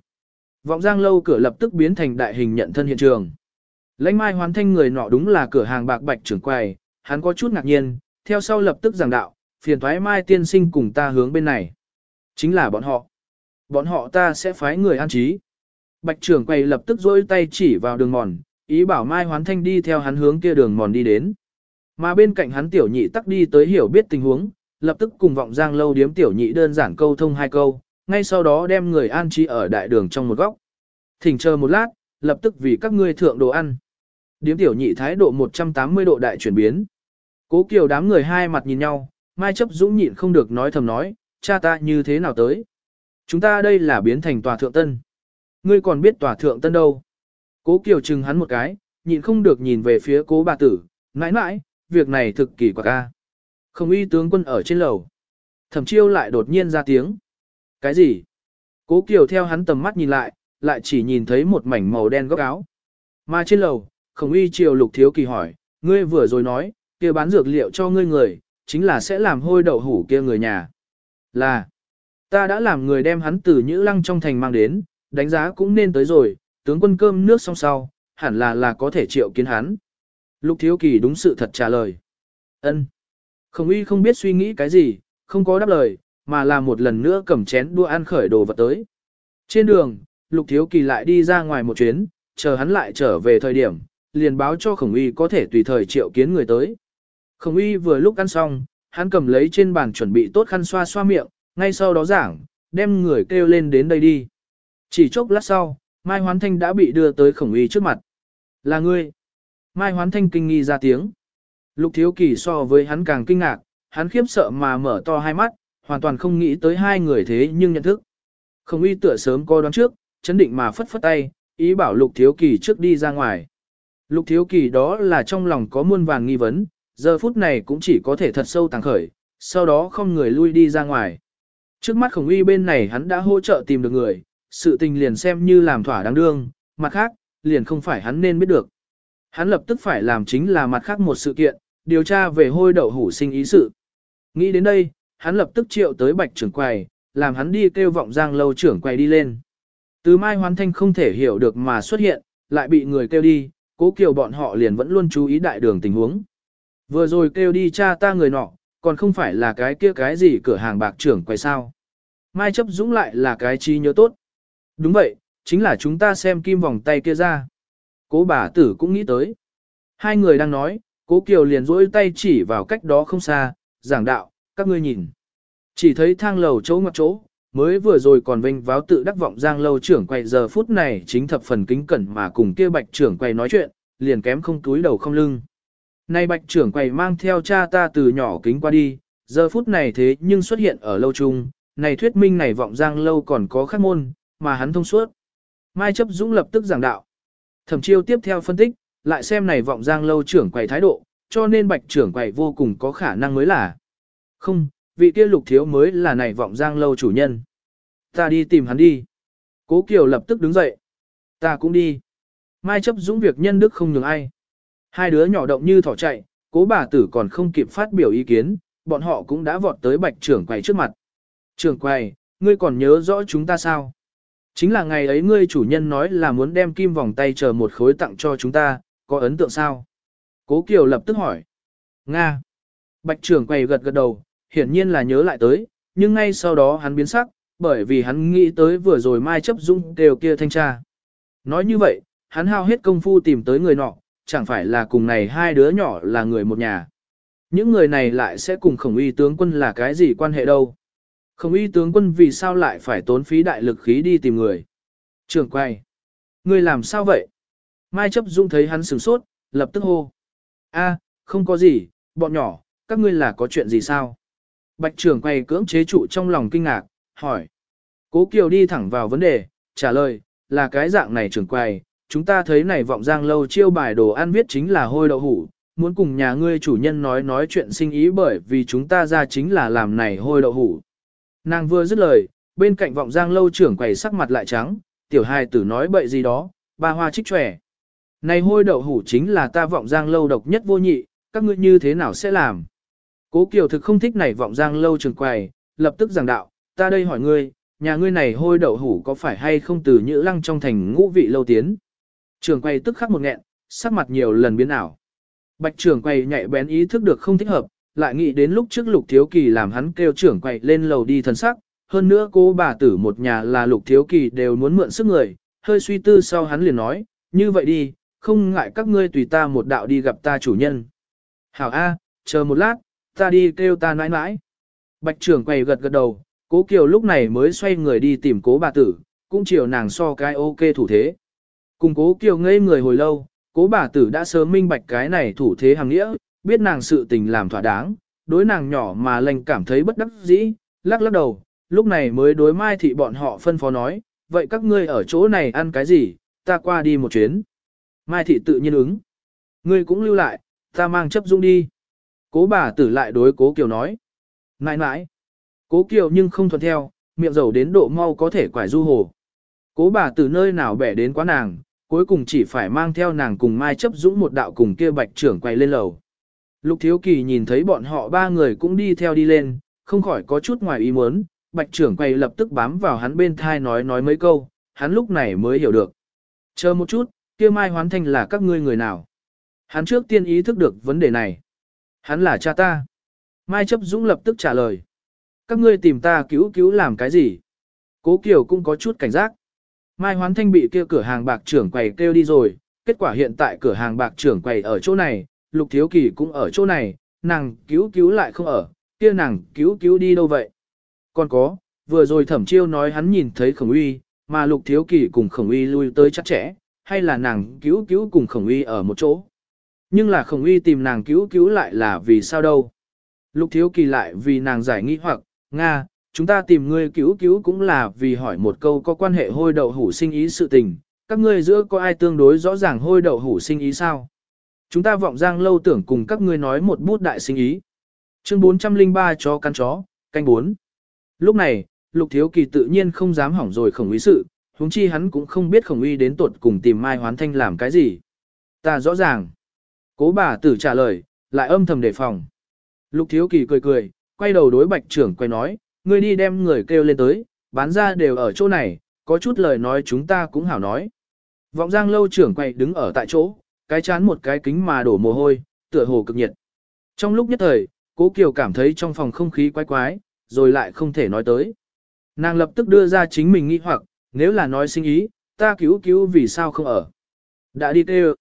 Vọng giang lâu cửa lập tức biến thành đại hình nhận thân hiện trường. Lãnh Mai Hoan Thanh người nọ đúng là cửa hàng bạc bạch trưởng quầy, hắn có chút ngạc nhiên, theo sau lập tức giảng đạo, phiền thoái Mai tiên sinh cùng ta hướng bên này. Chính là bọn họ. Bọn họ ta sẽ phái người an trí. Bạch trưởng quầy lập tức dỗi tay chỉ vào đường mòn, ý bảo Mai Hoán Thanh đi theo hắn hướng kia đường mòn đi đến. Mà bên cạnh hắn tiểu nhị tắc đi tới hiểu biết tình huống, lập tức cùng vọng giang lâu điếm tiểu nhị đơn giản câu thông hai câu, ngay sau đó đem người an trí ở đại đường trong một góc. Thỉnh chờ một lát, lập tức vì các ngươi thượng đồ ăn. Điếm tiểu nhị thái độ 180 độ đại chuyển biến. Cố kiều đám người hai mặt nhìn nhau, Mai chấp dũng nhịn không được nói thầm nói, cha ta như thế nào tới. Chúng ta đây là biến thành tòa thượng tân. Ngươi còn biết tòa thượng tân đâu. Cố kiều chừng hắn một cái, nhịn không được nhìn về phía cố bà tử, mãi mãi, việc này thực kỳ quả ca. Không y tướng quân ở trên lầu. Thẩm chiêu lại đột nhiên ra tiếng. Cái gì? Cố kiều theo hắn tầm mắt nhìn lại, lại chỉ nhìn thấy một mảnh màu đen góc áo. Mà trên lầu, không y triều lục thiếu kỳ hỏi, ngươi vừa rồi nói, kia bán dược liệu cho ngươi người, chính là sẽ làm hôi đậu hủ kia người nhà. Là, ta đã làm người đem hắn từ Nhữ Lăng trong thành mang đến, đánh giá cũng nên tới rồi, tướng quân cơm nước xong sau, hẳn là là có thể triệu kiến hắn. Lục thiếu kỳ đúng sự thật trả lời. ân Khổng uy không biết suy nghĩ cái gì, không có đáp lời, mà là một lần nữa cầm chén đua ăn khởi đồ vật tới. Trên đường, lục thiếu kỳ lại đi ra ngoài một chuyến, chờ hắn lại trở về thời điểm, liền báo cho khổng uy có thể tùy thời triệu kiến người tới. Khổng uy vừa lúc ăn xong, hắn cầm lấy trên bàn chuẩn bị tốt khăn xoa xoa miệng, ngay sau đó giảng, đem người kêu lên đến đây đi. Chỉ chốc lát sau, Mai Hoán Thanh đã bị đưa tới khổng Y trước mặt. Là ngươi. Mai Hoán Thanh kinh nghi ra tiếng. Lục Thiếu Kỳ so với hắn càng kinh ngạc, hắn khiếp sợ mà mở to hai mắt, hoàn toàn không nghĩ tới hai người thế nhưng nhận thức. Khổng Y tựa sớm coi đoán trước, chấn định mà phất phất tay, ý bảo Lục Thiếu Kỳ trước đi ra ngoài. Lục Thiếu Kỳ đó là trong lòng có muôn vàng nghi vấn, giờ phút này cũng chỉ có thể thật sâu tàng khởi, sau đó không người lui đi ra ngoài. Trước mắt khổng uy bên này hắn đã hỗ trợ tìm được người, sự tình liền xem như làm thỏa đáng đương, mặt khác, liền không phải hắn nên biết được. Hắn lập tức phải làm chính là mặt khác một sự kiện, điều tra về hôi đậu hủ sinh ý sự. Nghĩ đến đây, hắn lập tức triệu tới bạch trưởng quầy, làm hắn đi kêu vọng giang lâu trưởng quầy đi lên. Từ mai hoán thanh không thể hiểu được mà xuất hiện, lại bị người kêu đi, cố kiều bọn họ liền vẫn luôn chú ý đại đường tình huống. Vừa rồi kêu đi cha ta người nọ, còn không phải là cái kia cái gì cửa hàng bạc trưởng quay sao. Mai chấp dũng lại là cái chi nhớ tốt. Đúng vậy, chính là chúng ta xem kim vòng tay kia ra. Cố bà tử cũng nghĩ tới. Hai người đang nói, cố Kiều liền rỗi tay chỉ vào cách đó không xa, giảng đạo, các ngươi nhìn. Chỉ thấy thang lầu chỗ ngoặc chỗ, mới vừa rồi còn vinh váo tự đắc vọng giang lâu trưởng quay giờ phút này chính thập phần kính cẩn mà cùng kia bạch trưởng quay nói chuyện, liền kém không túi đầu không lưng. Nay bạch trưởng quầy mang theo cha ta từ nhỏ kính qua đi, giờ phút này thế nhưng xuất hiện ở lâu trung, này thuyết minh này vọng giang lâu còn có khác môn, mà hắn thông suốt. Mai chấp dũng lập tức giảng đạo. Thẩm chiêu tiếp theo phân tích, lại xem này vọng giang lâu trưởng quầy thái độ, cho nên bạch trưởng quầy vô cùng có khả năng mới là. Không, vị kia lục thiếu mới là này vọng giang lâu chủ nhân. Ta đi tìm hắn đi. Cố Kiều lập tức đứng dậy. Ta cũng đi. Mai chấp dũng việc nhân đức không nhường ai. Hai đứa nhỏ động như thỏ chạy, cố bà tử còn không kịp phát biểu ý kiến, bọn họ cũng đã vọt tới bạch trưởng quầy trước mặt. Trưởng quầy, ngươi còn nhớ rõ chúng ta sao? Chính là ngày ấy ngươi chủ nhân nói là muốn đem kim vòng tay chờ một khối tặng cho chúng ta, có ấn tượng sao? Cố Kiều lập tức hỏi. Nga. Bạch trưởng quầy gật gật đầu, hiển nhiên là nhớ lại tới, nhưng ngay sau đó hắn biến sắc, bởi vì hắn nghĩ tới vừa rồi Mai chấp dung đều kia thanh tra. Nói như vậy, hắn hao hết công phu tìm tới người nọ, chẳng phải là cùng này hai đứa nhỏ là người một nhà. Những người này lại sẽ cùng khổng uy tướng quân là cái gì quan hệ đâu. Không y tướng quân vì sao lại phải tốn phí đại lực khí đi tìm người. Trường quay. Người làm sao vậy? Mai chấp dung thấy hắn sửng sốt, lập tức hô. a không có gì, bọn nhỏ, các ngươi là có chuyện gì sao? Bạch trưởng quay cưỡng chế trụ trong lòng kinh ngạc, hỏi. Cố Kiều đi thẳng vào vấn đề, trả lời, là cái dạng này trưởng quay, chúng ta thấy này vọng giang lâu chiêu bài đồ ăn viết chính là hôi đậu hủ, muốn cùng nhà ngươi chủ nhân nói nói chuyện sinh ý bởi vì chúng ta ra chính là làm này hôi đậu hủ. Nàng vừa dứt lời, bên cạnh vọng giang lâu trưởng quầy sắc mặt lại trắng, tiểu hài tử nói bậy gì đó, ba hoa trích trẻ. Này hôi đậu hủ chính là ta vọng giang lâu độc nhất vô nhị, các ngươi như thế nào sẽ làm? Cố Kiều thực không thích này vọng giang lâu trưởng quầy, lập tức giảng đạo, ta đây hỏi ngươi, nhà ngươi này hôi đậu hủ có phải hay không từ nhữ lăng trong thành ngũ vị lâu tiến? Trường quay tức khắc một nghẹn, sắc mặt nhiều lần biến ảo. Bạch trưởng quay nhạy bén ý thức được không thích hợp, lại nghĩ đến lúc trước lục thiếu kỳ làm hắn kêu trưởng quậy lên lầu đi thần sắc, hơn nữa cô bà tử một nhà là lục thiếu kỳ đều muốn mượn sức người, hơi suy tư sau hắn liền nói, như vậy đi, không ngại các ngươi tùy ta một đạo đi gặp ta chủ nhân. Hảo A, chờ một lát, ta đi kêu ta nãi nãi. Bạch trưởng quậy gật gật đầu, cố kiều lúc này mới xoay người đi tìm cố bà tử, cũng chiều nàng so cái ok thủ thế. Cùng cố kiều ngây người hồi lâu, cố bà tử đã sớm minh bạch cái này thủ thế hàng nghĩa, biết nàng sự tình làm thỏa đáng, đối nàng nhỏ mà lành cảm thấy bất đắc dĩ, lắc lắc đầu, lúc này mới đối mai thị bọn họ phân phó nói, vậy các ngươi ở chỗ này ăn cái gì, ta qua đi một chuyến. Mai thị tự nhiên ứng. Ngươi cũng lưu lại, ta mang chấp dung đi. Cố bà tử lại đối cố kiều nói. Nãi nãi. Cố kiều nhưng không thuận theo, miệng dầu đến độ mau có thể quải du hồ. Cố bà tử nơi nào bẻ đến quá nàng, cuối cùng chỉ phải mang theo nàng cùng Mai chấp dũng một đạo cùng kia bạch trưởng quay lên lầu. Lục Thiếu Kỳ nhìn thấy bọn họ ba người cũng đi theo đi lên, không khỏi có chút ngoài ý muốn, bạch trưởng quay lập tức bám vào hắn bên thai nói nói mấy câu, hắn lúc này mới hiểu được. Chờ một chút, kia Mai Hoán Thanh là các ngươi người nào? Hắn trước tiên ý thức được vấn đề này. Hắn là cha ta. Mai chấp dũng lập tức trả lời. Các ngươi tìm ta cứu cứu làm cái gì? Cố Kiều cũng có chút cảnh giác. Mai Hoán Thanh bị kia cửa hàng bạc trưởng quầy kêu đi rồi, kết quả hiện tại cửa hàng bạc trưởng quầy ở chỗ này, Lục Thiếu Kỳ cũng ở chỗ này, nàng cứu cứu lại không ở, kia nàng cứu cứu đi đâu vậy? Còn có, vừa rồi thẩm chiêu nói hắn nhìn thấy khổng uy, mà Lục Thiếu Kỳ cùng khổng uy lui tới chắc chẽ, hay là nàng cứu cứu cùng khổng uy ở một chỗ? Nhưng là khổng uy tìm nàng cứu cứu lại là vì sao đâu? Lục Thiếu Kỳ lại vì nàng giải nghi hoặc, Nga, chúng ta tìm ngươi cứu cứu cũng là vì hỏi một câu có quan hệ hôi đậu hủ sinh ý sự tình, các ngươi giữa có ai tương đối rõ ràng hôi đậu hủ sinh ý sao? Chúng ta vọng giang lâu tưởng cùng các ngươi nói một bút đại sinh ý. Chương 403 chó cắn chó, canh 4. Lúc này, Lục Thiếu Kỳ tự nhiên không dám hỏng rồi khổng uy sự, huống chi hắn cũng không biết khổng uy đến tuột cùng tìm Mai Hoán Thanh làm cái gì. Ta rõ ràng. Cố bà tử trả lời, lại âm thầm đề phòng. Lục Thiếu Kỳ cười cười, quay đầu đối bạch trưởng quay nói, ngươi đi đem người kêu lên tới, bán ra đều ở chỗ này, có chút lời nói chúng ta cũng hảo nói. Vọng giang lâu trưởng quay đứng ở tại chỗ, cái chán một cái kính mà đổ mồ hôi, tựa hồ cực nhiệt. Trong lúc nhất thời, cố Kiều cảm thấy trong phòng không khí quái quái, rồi lại không thể nói tới. Nàng lập tức đưa ra chính mình nghi hoặc, nếu là nói sinh ý, ta cứu cứu vì sao không ở. Đã đi kêu.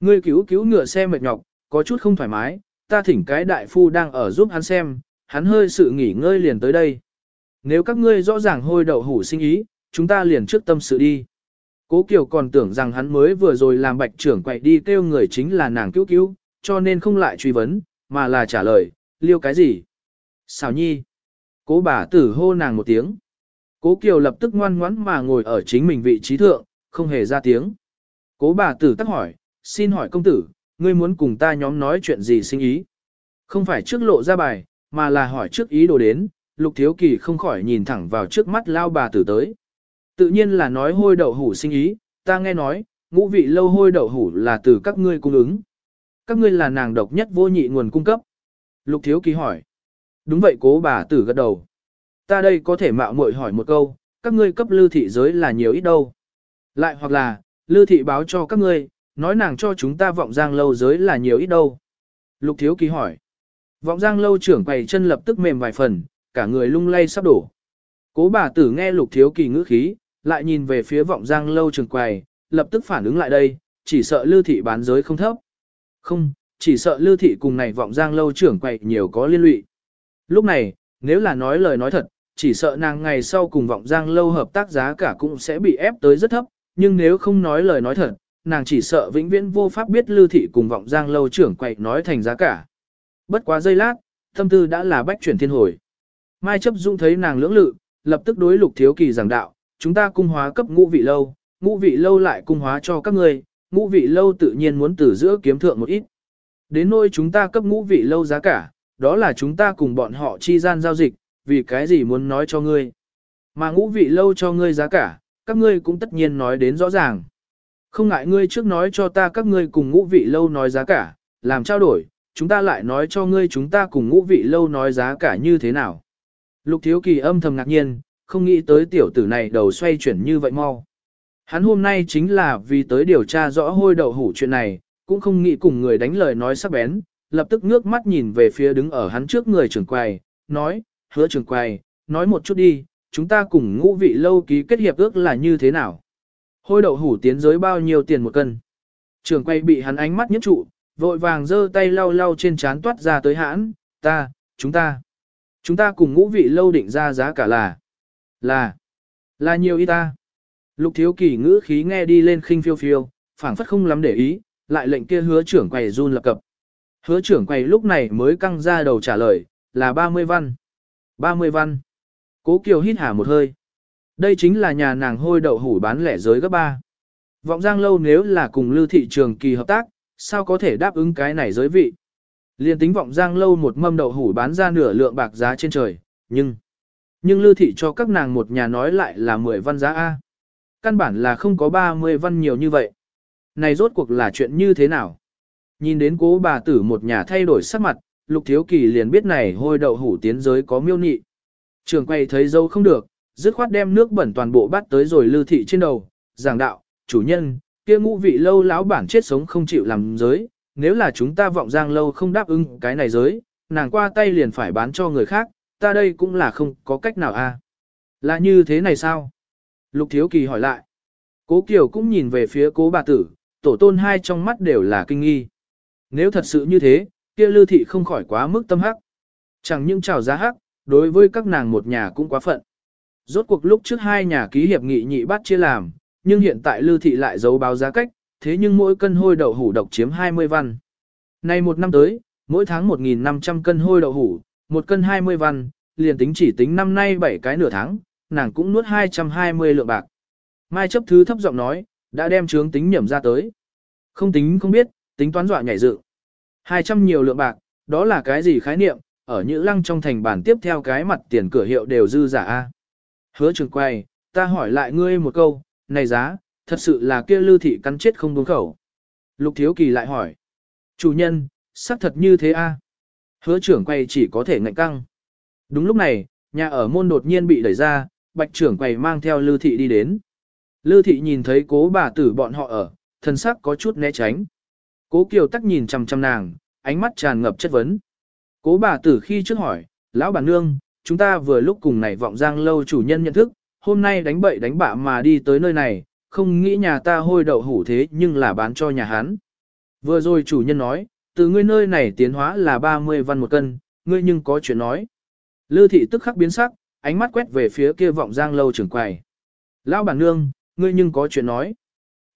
Ngươi cứu cứu ngựa xe mệt nhọc, có chút không thoải mái, ta thỉnh cái đại phu đang ở giúp hắn xem, hắn hơi sự nghỉ ngơi liền tới đây. Nếu các ngươi rõ ràng hôi đậu hủ sinh ý, chúng ta liền trước tâm sự đi. Cố Kiều còn tưởng rằng hắn mới vừa rồi làm bạch trưởng quậy đi kêu người chính là nàng cứu cứu, cho nên không lại truy vấn, mà là trả lời, liêu cái gì? Xào nhi. Cố bà tử hô nàng một tiếng. Cố Kiều lập tức ngoan ngoãn mà ngồi ở chính mình vị trí thượng, không hề ra tiếng. Cố bà tử tắc hỏi, xin hỏi công tử, ngươi muốn cùng ta nhóm nói chuyện gì sinh ý? Không phải trước lộ ra bài, mà là hỏi trước ý đồ đến, Lục Thiếu Kỳ không khỏi nhìn thẳng vào trước mắt lao bà tử tới. Tự nhiên là nói hôi đậu hủ sinh ý, ta nghe nói, ngũ vị lâu hôi đậu hủ là từ các ngươi cung ứng. Các ngươi là nàng độc nhất vô nhị nguồn cung cấp. Lục thiếu kỳ hỏi. Đúng vậy cố bà tử gật đầu. Ta đây có thể mạo muội hỏi một câu, các ngươi cấp lưu thị giới là nhiều ít đâu. Lại hoặc là, lưu thị báo cho các ngươi, nói nàng cho chúng ta vọng giang lâu giới là nhiều ít đâu. Lục thiếu kỳ hỏi. Vọng giang lâu trưởng quầy chân lập tức mềm vài phần, cả người lung lay sắp đổ. Cố bà tử nghe lục thiếu kỳ ngữ khí, lại nhìn về phía vọng giang lâu trưởng quầy, lập tức phản ứng lại đây, chỉ sợ lưu thị bán giới không thấp. Không, chỉ sợ lưu thị cùng này vọng giang lâu trưởng quầy nhiều có liên lụy. Lúc này, nếu là nói lời nói thật, chỉ sợ nàng ngày sau cùng vọng giang lâu hợp tác giá cả cũng sẽ bị ép tới rất thấp, nhưng nếu không nói lời nói thật, nàng chỉ sợ vĩnh viễn vô pháp biết lưu thị cùng vọng giang lâu trưởng quầy nói thành giá cả. Bất quá giây lát, tâm tư đã là bách chuyển thiên hồi. Mai chấp dung thấy nàng lưỡng lự, lập tức đối lục thiếu kỳ giảng đạo, chúng ta cung hóa cấp ngũ vị lâu, ngũ vị lâu lại cung hóa cho các ngươi, ngũ vị lâu tự nhiên muốn từ giữa kiếm thượng một ít. Đến nôi chúng ta cấp ngũ vị lâu giá cả, đó là chúng ta cùng bọn họ chi gian giao dịch, vì cái gì muốn nói cho ngươi. Mà ngũ vị lâu cho ngươi giá cả, các ngươi cũng tất nhiên nói đến rõ ràng. Không ngại ngươi trước nói cho ta các ngươi cùng ngũ vị lâu nói giá cả, làm trao đổi, chúng ta lại nói cho ngươi chúng ta cùng ngũ vị lâu nói giá cả như thế nào. Lục thiếu kỳ âm thầm ngạc nhiên, không nghĩ tới tiểu tử này đầu xoay chuyển như vậy mau. Hắn hôm nay chính là vì tới điều tra rõ hôi đậu hủ chuyện này, cũng không nghĩ cùng người đánh lời nói sắc bén, lập tức ngước mắt nhìn về phía đứng ở hắn trước người trưởng quầy, nói, hứa trưởng quầy, nói một chút đi, chúng ta cùng ngũ vị lâu ký kết hiệp ước là như thế nào? Hôi đậu hủ tiến giới bao nhiêu tiền một cân? Trưởng quầy bị hắn ánh mắt nhất trụ, vội vàng giơ tay lau lau trên trán toát ra tới hãn, ta, chúng ta, chúng ta cùng ngũ vị lâu định ra giá cả là, là, là nhiều ít ta. Lục thiếu kỳ ngữ khí nghe đi lên khinh phiêu phiêu, phảng phất không lắm để ý, lại lệnh kia hứa trưởng quầy run lập cập. Hứa trưởng quầy lúc này mới căng ra đầu trả lời, là 30 văn. 30 văn. Cố Kiều hít hà một hơi. Đây chính là nhà nàng hôi đậu hủ bán lẻ giới gấp ba. Vọng Giang lâu nếu là cùng lưu thị trường kỳ hợp tác, sao có thể đáp ứng cái này giới vị. Liên tính Vọng Giang lâu một mâm đậu hủ bán ra nửa lượng bạc giá trên trời, nhưng nhưng lưu thị cho các nàng một nhà nói lại là 10 văn giá A. Căn bản là không có 30 văn nhiều như vậy. Này rốt cuộc là chuyện như thế nào? Nhìn đến cố bà tử một nhà thay đổi sắc mặt, lục thiếu kỳ liền biết này hôi đậu hủ tiến giới có miêu nị. Trường quay thấy dâu không được, dứt khoát đem nước bẩn toàn bộ bắt tới rồi lưu thị trên đầu, giảng đạo, chủ nhân, kia ngũ vị lâu lão bản chết sống không chịu làm giới, nếu là chúng ta vọng giang lâu không đáp ứng cái này giới, nàng qua tay liền phải bán cho người khác, ta đây cũng là không có cách nào a. Là như thế này sao? Lục Thiếu Kỳ hỏi lại. Cố Kiều cũng nhìn về phía cố bà tử, tổ tôn hai trong mắt đều là kinh nghi. Nếu thật sự như thế, kia lưu thị không khỏi quá mức tâm hắc. Chẳng những chào giá hắc, đối với các nàng một nhà cũng quá phận. Rốt cuộc lúc trước hai nhà ký hiệp nghị nhị bắt chia làm, nhưng hiện tại lưu thị lại giấu báo giá cách, thế nhưng mỗi cân hôi đậu hủ độc chiếm 20 văn. Nay một năm tới, mỗi tháng 1.500 cân hôi đậu hủ, một cân 20 văn, liền tính chỉ tính năm nay 7 cái nửa tháng, nàng cũng nuốt 220 lượng bạc. Mai chấp thứ thấp giọng nói, đã đem trướng tính nhẩm ra tới. Không tính không biết, tính toán dọa nhảy dự. 200 nhiều lượng bạc, đó là cái gì khái niệm, ở những lăng trong thành bản tiếp theo cái mặt tiền cửa hiệu đều dư giả a. Hứa trường quay, ta hỏi lại ngươi một câu, này giá, thật sự là kia lưu thị cắn chết không đúng khẩu. Lục thiếu kỳ lại hỏi, chủ nhân, xác thật như thế a. Hứa trưởng quay chỉ có thể ngạnh căng. Đúng lúc này, nhà ở môn đột nhiên bị đẩy ra, bạch trưởng quầy mang theo Lư Thị đi đến. Lư Thị nhìn thấy cố bà tử bọn họ ở, thân sắc có chút né tránh. Cố Kiều tắc nhìn chằm chằm nàng, ánh mắt tràn ngập chất vấn. Cố bà tử khi trước hỏi, lão bản nương, chúng ta vừa lúc cùng này vọng giang lâu chủ nhân nhận thức, hôm nay đánh bậy đánh bạ mà đi tới nơi này, không nghĩ nhà ta hôi đậu hủ thế nhưng là bán cho nhà hắn. Vừa rồi chủ nhân nói, từ ngươi nơi này tiến hóa là 30 văn một cân, ngươi nhưng có chuyện nói. Lư thị tức khắc biến sắc, ánh mắt quét về phía kia vọng giang lâu trưởng quầy. Lão bản nương, ngươi nhưng có chuyện nói.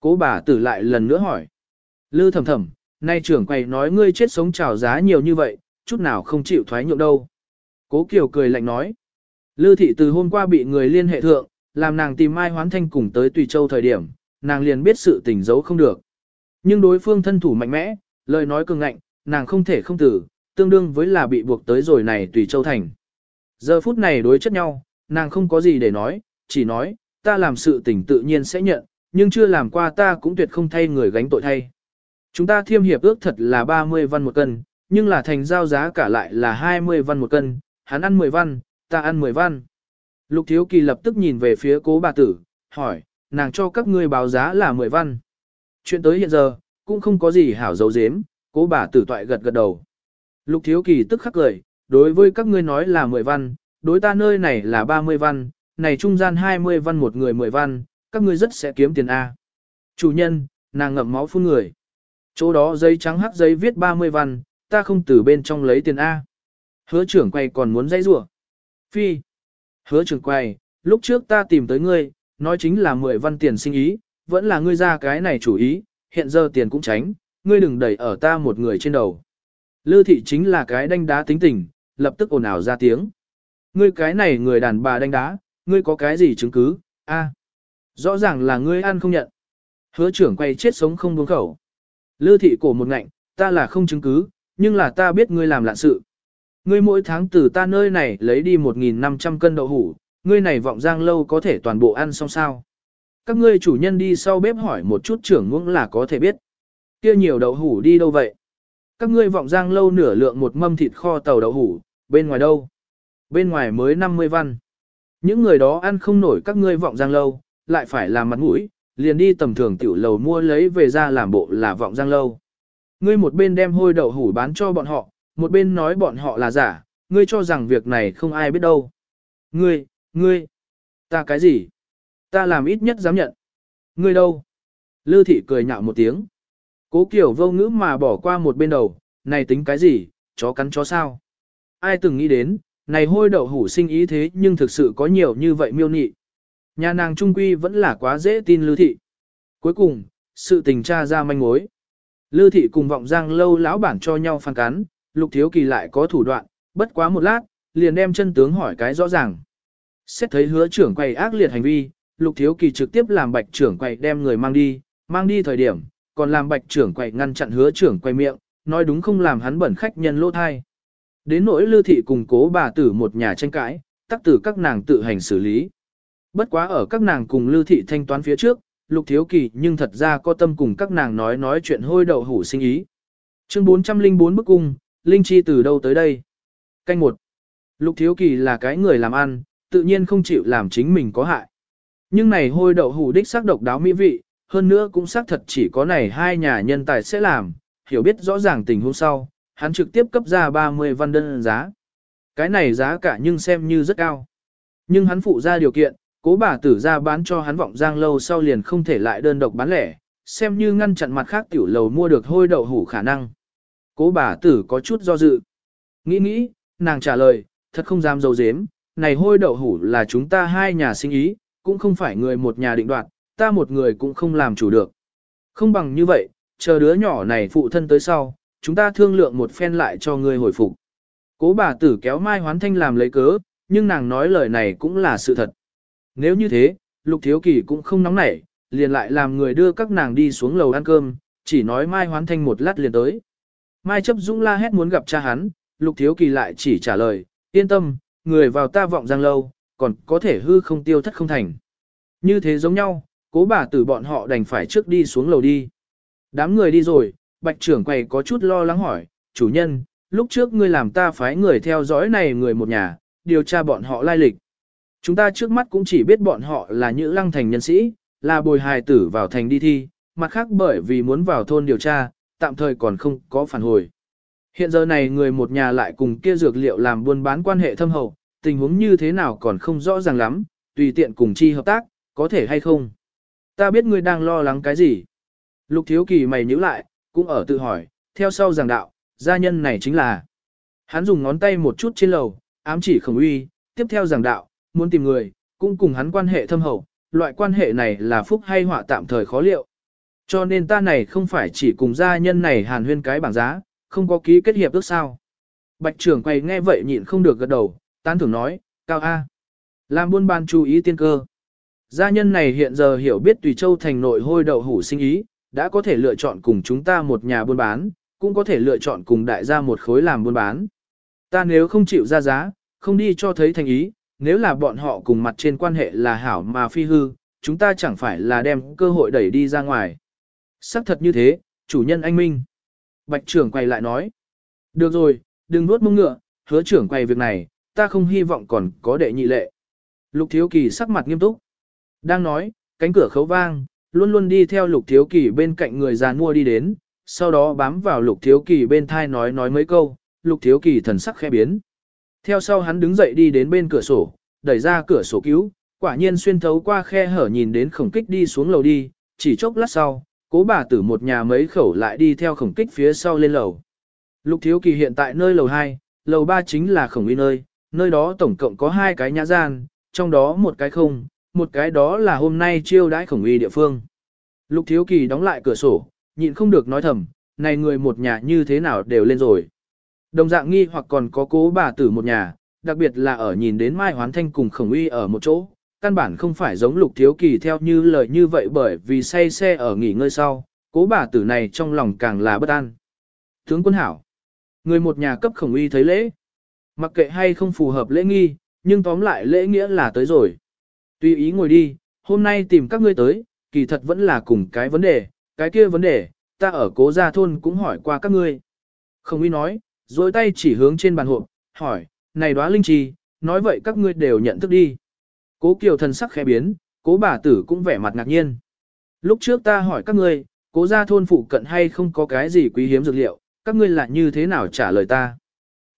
Cố bà tử lại lần nữa hỏi. Lư thầm thầm, nay trưởng quầy nói ngươi chết sống trào giá nhiều như vậy, chút nào không chịu thoái nhượng đâu. Cố Kiều cười lạnh nói. Lư thị từ hôm qua bị người liên hệ thượng, làm nàng tìm Mai Hoán Thanh cùng tới Tùy Châu thời điểm, nàng liền biết sự tình giấu không được. Nhưng đối phương thân thủ mạnh mẽ, lời nói cường ngạnh, nàng không thể không tử, tương đương với là bị buộc tới rồi này Tùy Châu thành. Giờ phút này đối chất nhau, nàng không có gì để nói, chỉ nói, ta làm sự tình tự nhiên sẽ nhận, nhưng chưa làm qua ta cũng tuyệt không thay người gánh tội thay. Chúng ta thiêm hiệp ước thật là 30 văn một cân, nhưng là thành giao giá cả lại là 20 văn một cân, hắn ăn 10 văn, ta ăn 10 văn. Lục Thiếu Kỳ lập tức nhìn về phía cố bà tử, hỏi, nàng cho các ngươi báo giá là 10 văn. Chuyện tới hiện giờ, cũng không có gì hảo dấu dếm, cố bà tử toại gật gật đầu. Lục Thiếu Kỳ tức khắc cười, đối với các ngươi nói là 10 văn, đối ta nơi này là 30 văn, này trung gian 20 văn một người 10 văn, các ngươi rất sẽ kiếm tiền A. Chủ nhân, nàng ngậm máu phun người. Chỗ đó giấy trắng hắc giấy viết 30 văn, ta không từ bên trong lấy tiền A. Hứa trưởng quay còn muốn dây rủa Phi. Hứa trưởng quay, lúc trước ta tìm tới ngươi, nói chính là 10 văn tiền sinh ý, vẫn là ngươi ra cái này chủ ý, hiện giờ tiền cũng tránh, ngươi đừng đẩy ở ta một người trên đầu. Lư thị chính là cái đánh đá tính tình, lập tức ồn ào ra tiếng. Ngươi cái này người đàn bà đánh đá, ngươi có cái gì chứng cứ, a Rõ ràng là ngươi ăn không nhận. Hứa trưởng quay chết sống không buông khẩu. Lư thị cổ một ngạnh, ta là không chứng cứ, nhưng là ta biết ngươi làm lạ sự. Ngươi mỗi tháng từ ta nơi này lấy đi 1.500 cân đậu hủ, ngươi này vọng giang lâu có thể toàn bộ ăn xong sao. Các ngươi chủ nhân đi sau bếp hỏi một chút trưởng ngưỡng là có thể biết. kia nhiều đậu hủ đi đâu vậy? Các ngươi vọng giang lâu nửa lượng một mâm thịt kho tàu đậu hủ, bên ngoài đâu? Bên ngoài mới 50 văn. Những người đó ăn không nổi các ngươi vọng giang lâu, lại phải làm mặt mũi, liền đi tầm thường tiểu lầu mua lấy về ra làm bộ là vọng giang lâu. Ngươi một bên đem hôi đậu hủ bán cho bọn họ, một bên nói bọn họ là giả, ngươi cho rằng việc này không ai biết đâu. Ngươi, ngươi, ta cái gì? Ta làm ít nhất dám nhận. Ngươi đâu? Lư thị cười nhạo một tiếng. Cố kiểu vô ngữ mà bỏ qua một bên đầu, này tính cái gì, chó cắn chó sao? Ai từng nghĩ đến, này hôi đậu hủ sinh ý thế nhưng thực sự có nhiều như vậy miêu nị. Nhà nàng trung quy vẫn là quá dễ tin Lư thị. Cuối cùng, sự tình tra ra manh mối. Lư thị cùng vọng giang lâu lão bản cho nhau phản cắn, lục thiếu kỳ lại có thủ đoạn, bất quá một lát, liền đem chân tướng hỏi cái rõ ràng. Xét thấy hứa trưởng quay ác liệt hành vi, lục thiếu kỳ trực tiếp làm bạch trưởng quầy đem người mang đi, mang đi thời điểm, còn làm bạch trưởng quầy ngăn chặn hứa trưởng quay miệng, nói đúng không làm hắn bẩn khách nhân lỗ thai. Đến nỗi lưu thị cùng cố bà tử một nhà tranh cãi, tắc tử các nàng tự hành xử lý. Bất quá ở các nàng cùng lưu thị thanh toán phía trước, lục thiếu kỳ nhưng thật ra có tâm cùng các nàng nói nói chuyện hôi đậu hủ sinh ý. Chương 404 bức cung, Linh Chi từ đâu tới đây? Canh một. Lục thiếu kỳ là cái người làm ăn, tự nhiên không chịu làm chính mình có hại. Nhưng này hôi đậu hủ đích xác độc đáo mỹ vị, hơn nữa cũng xác thật chỉ có này hai nhà nhân tài sẽ làm, hiểu biết rõ ràng tình huống sau, hắn trực tiếp cấp ra 30 văn đơn giá. Cái này giá cả nhưng xem như rất cao. Nhưng hắn phụ ra điều kiện, cố bà tử ra bán cho hắn vọng giang lâu sau liền không thể lại đơn độc bán lẻ, xem như ngăn chặn mặt khác tiểu lầu mua được hôi đậu hủ khả năng. Cố bà tử có chút do dự. Nghĩ nghĩ, nàng trả lời, thật không dám dấu dếm, này hôi đậu hủ là chúng ta hai nhà sinh ý, cũng không phải người một nhà định đoạt, ta một người cũng không làm chủ được. Không bằng như vậy, chờ đứa nhỏ này phụ thân tới sau, chúng ta thương lượng một phen lại cho ngươi hồi phục. Cố bà tử kéo Mai Hoán Thanh làm lấy cớ, nhưng nàng nói lời này cũng là sự thật. Nếu như thế, Lục Thiếu Kỳ cũng không nóng nảy, liền lại làm người đưa các nàng đi xuống lầu ăn cơm, chỉ nói Mai Hoán Thanh một lát liền tới. Mai chấp dũng la hét muốn gặp cha hắn, Lục Thiếu Kỳ lại chỉ trả lời, yên tâm, người vào ta vọng giang lâu, còn có thể hư không tiêu thất không thành. Như thế giống nhau, cố bà tử bọn họ đành phải trước đi xuống lầu đi. Đám người đi rồi, bạch trưởng quầy có chút lo lắng hỏi, chủ nhân, lúc trước ngươi làm ta phái người theo dõi này người một nhà, điều tra bọn họ lai lịch. Chúng ta trước mắt cũng chỉ biết bọn họ là những lăng thành nhân sĩ, là bồi hài tử vào thành đi thi, mặt khác bởi vì muốn vào thôn điều tra, tạm thời còn không có phản hồi. Hiện giờ này người một nhà lại cùng kia dược liệu làm buôn bán quan hệ thâm hậu, tình huống như thế nào còn không rõ ràng lắm, tùy tiện cùng chi hợp tác, có thể hay không. Ta biết ngươi đang lo lắng cái gì. Lục thiếu kỳ mày nhíu lại, cũng ở tự hỏi, theo sau giảng đạo, gia nhân này chính là. Hắn dùng ngón tay một chút trên lầu, ám chỉ khổng uy, tiếp theo giảng đạo, muốn tìm người, cũng cùng hắn quan hệ thâm hậu, loại quan hệ này là phúc hay họa tạm thời khó liệu. Cho nên ta này không phải chỉ cùng gia nhân này hàn huyên cái bảng giá, không có ký kết hiệp ước sao. Bạch trưởng quay nghe vậy nhịn không được gật đầu, tán thưởng nói, cao A. Làm buôn bán chú ý tiên cơ. Gia nhân này hiện giờ hiểu biết tùy châu thành nội hôi đậu hủ sinh ý, đã có thể lựa chọn cùng chúng ta một nhà buôn bán, cũng có thể lựa chọn cùng đại gia một khối làm buôn bán. Ta nếu không chịu ra giá, không đi cho thấy thành ý, nếu là bọn họ cùng mặt trên quan hệ là hảo mà phi hư, chúng ta chẳng phải là đem cơ hội đẩy đi ra ngoài. Sắc thật như thế, chủ nhân anh Minh. Bạch trưởng quay lại nói. Được rồi, đừng nuốt mông ngựa, hứa trưởng quay việc này, ta không hy vọng còn có đệ nhị lệ. Lục thiếu kỳ sắc mặt nghiêm túc. Đang nói, cánh cửa khấu vang, luôn luôn đi theo lục thiếu kỳ bên cạnh người già mua đi đến, sau đó bám vào lục thiếu kỳ bên thai nói nói mấy câu, lục thiếu kỳ thần sắc khẽ biến. Theo sau hắn đứng dậy đi đến bên cửa sổ, đẩy ra cửa sổ cứu, quả nhiên xuyên thấu qua khe hở nhìn đến khổng kích đi xuống lầu đi, chỉ chốc lát sau, cố bà tử một nhà mấy khẩu lại đi theo khổng kích phía sau lên lầu. Lục thiếu kỳ hiện tại nơi lầu 2, lầu 3 chính là khổng uy nơi, nơi đó tổng cộng có hai cái nhã gian, trong đó một cái không, một cái đó là hôm nay chiêu đãi khổng uy địa phương. Lục thiếu kỳ đóng lại cửa sổ, nhịn không được nói thầm, này người một nhà như thế nào đều lên rồi. Đồng dạng nghi hoặc còn có cố bà tử một nhà, đặc biệt là ở nhìn đến Mai Hoán Thanh cùng khổng uy ở một chỗ, căn bản không phải giống lục thiếu kỳ theo như lời như vậy bởi vì say xe ở nghỉ ngơi sau, cố bà tử này trong lòng càng là bất an. Tướng quân hảo, người một nhà cấp khổng uy thấy lễ, mặc kệ hay không phù hợp lễ nghi, nhưng tóm lại lễ nghĩa là tới rồi. Tùy ý ngồi đi, hôm nay tìm các ngươi tới, kỳ thật vẫn là cùng cái vấn đề, cái kia vấn đề, ta ở cố gia thôn cũng hỏi qua các ngươi. không uy nói, rồi tay chỉ hướng trên bàn hộp, hỏi, này đóa linh trì, nói vậy các ngươi đều nhận thức đi. Cố Kiều thần sắc khẽ biến, cố bà tử cũng vẻ mặt ngạc nhiên. Lúc trước ta hỏi các ngươi, cố gia thôn phụ cận hay không có cái gì quý hiếm dược liệu, các ngươi lại như thế nào trả lời ta.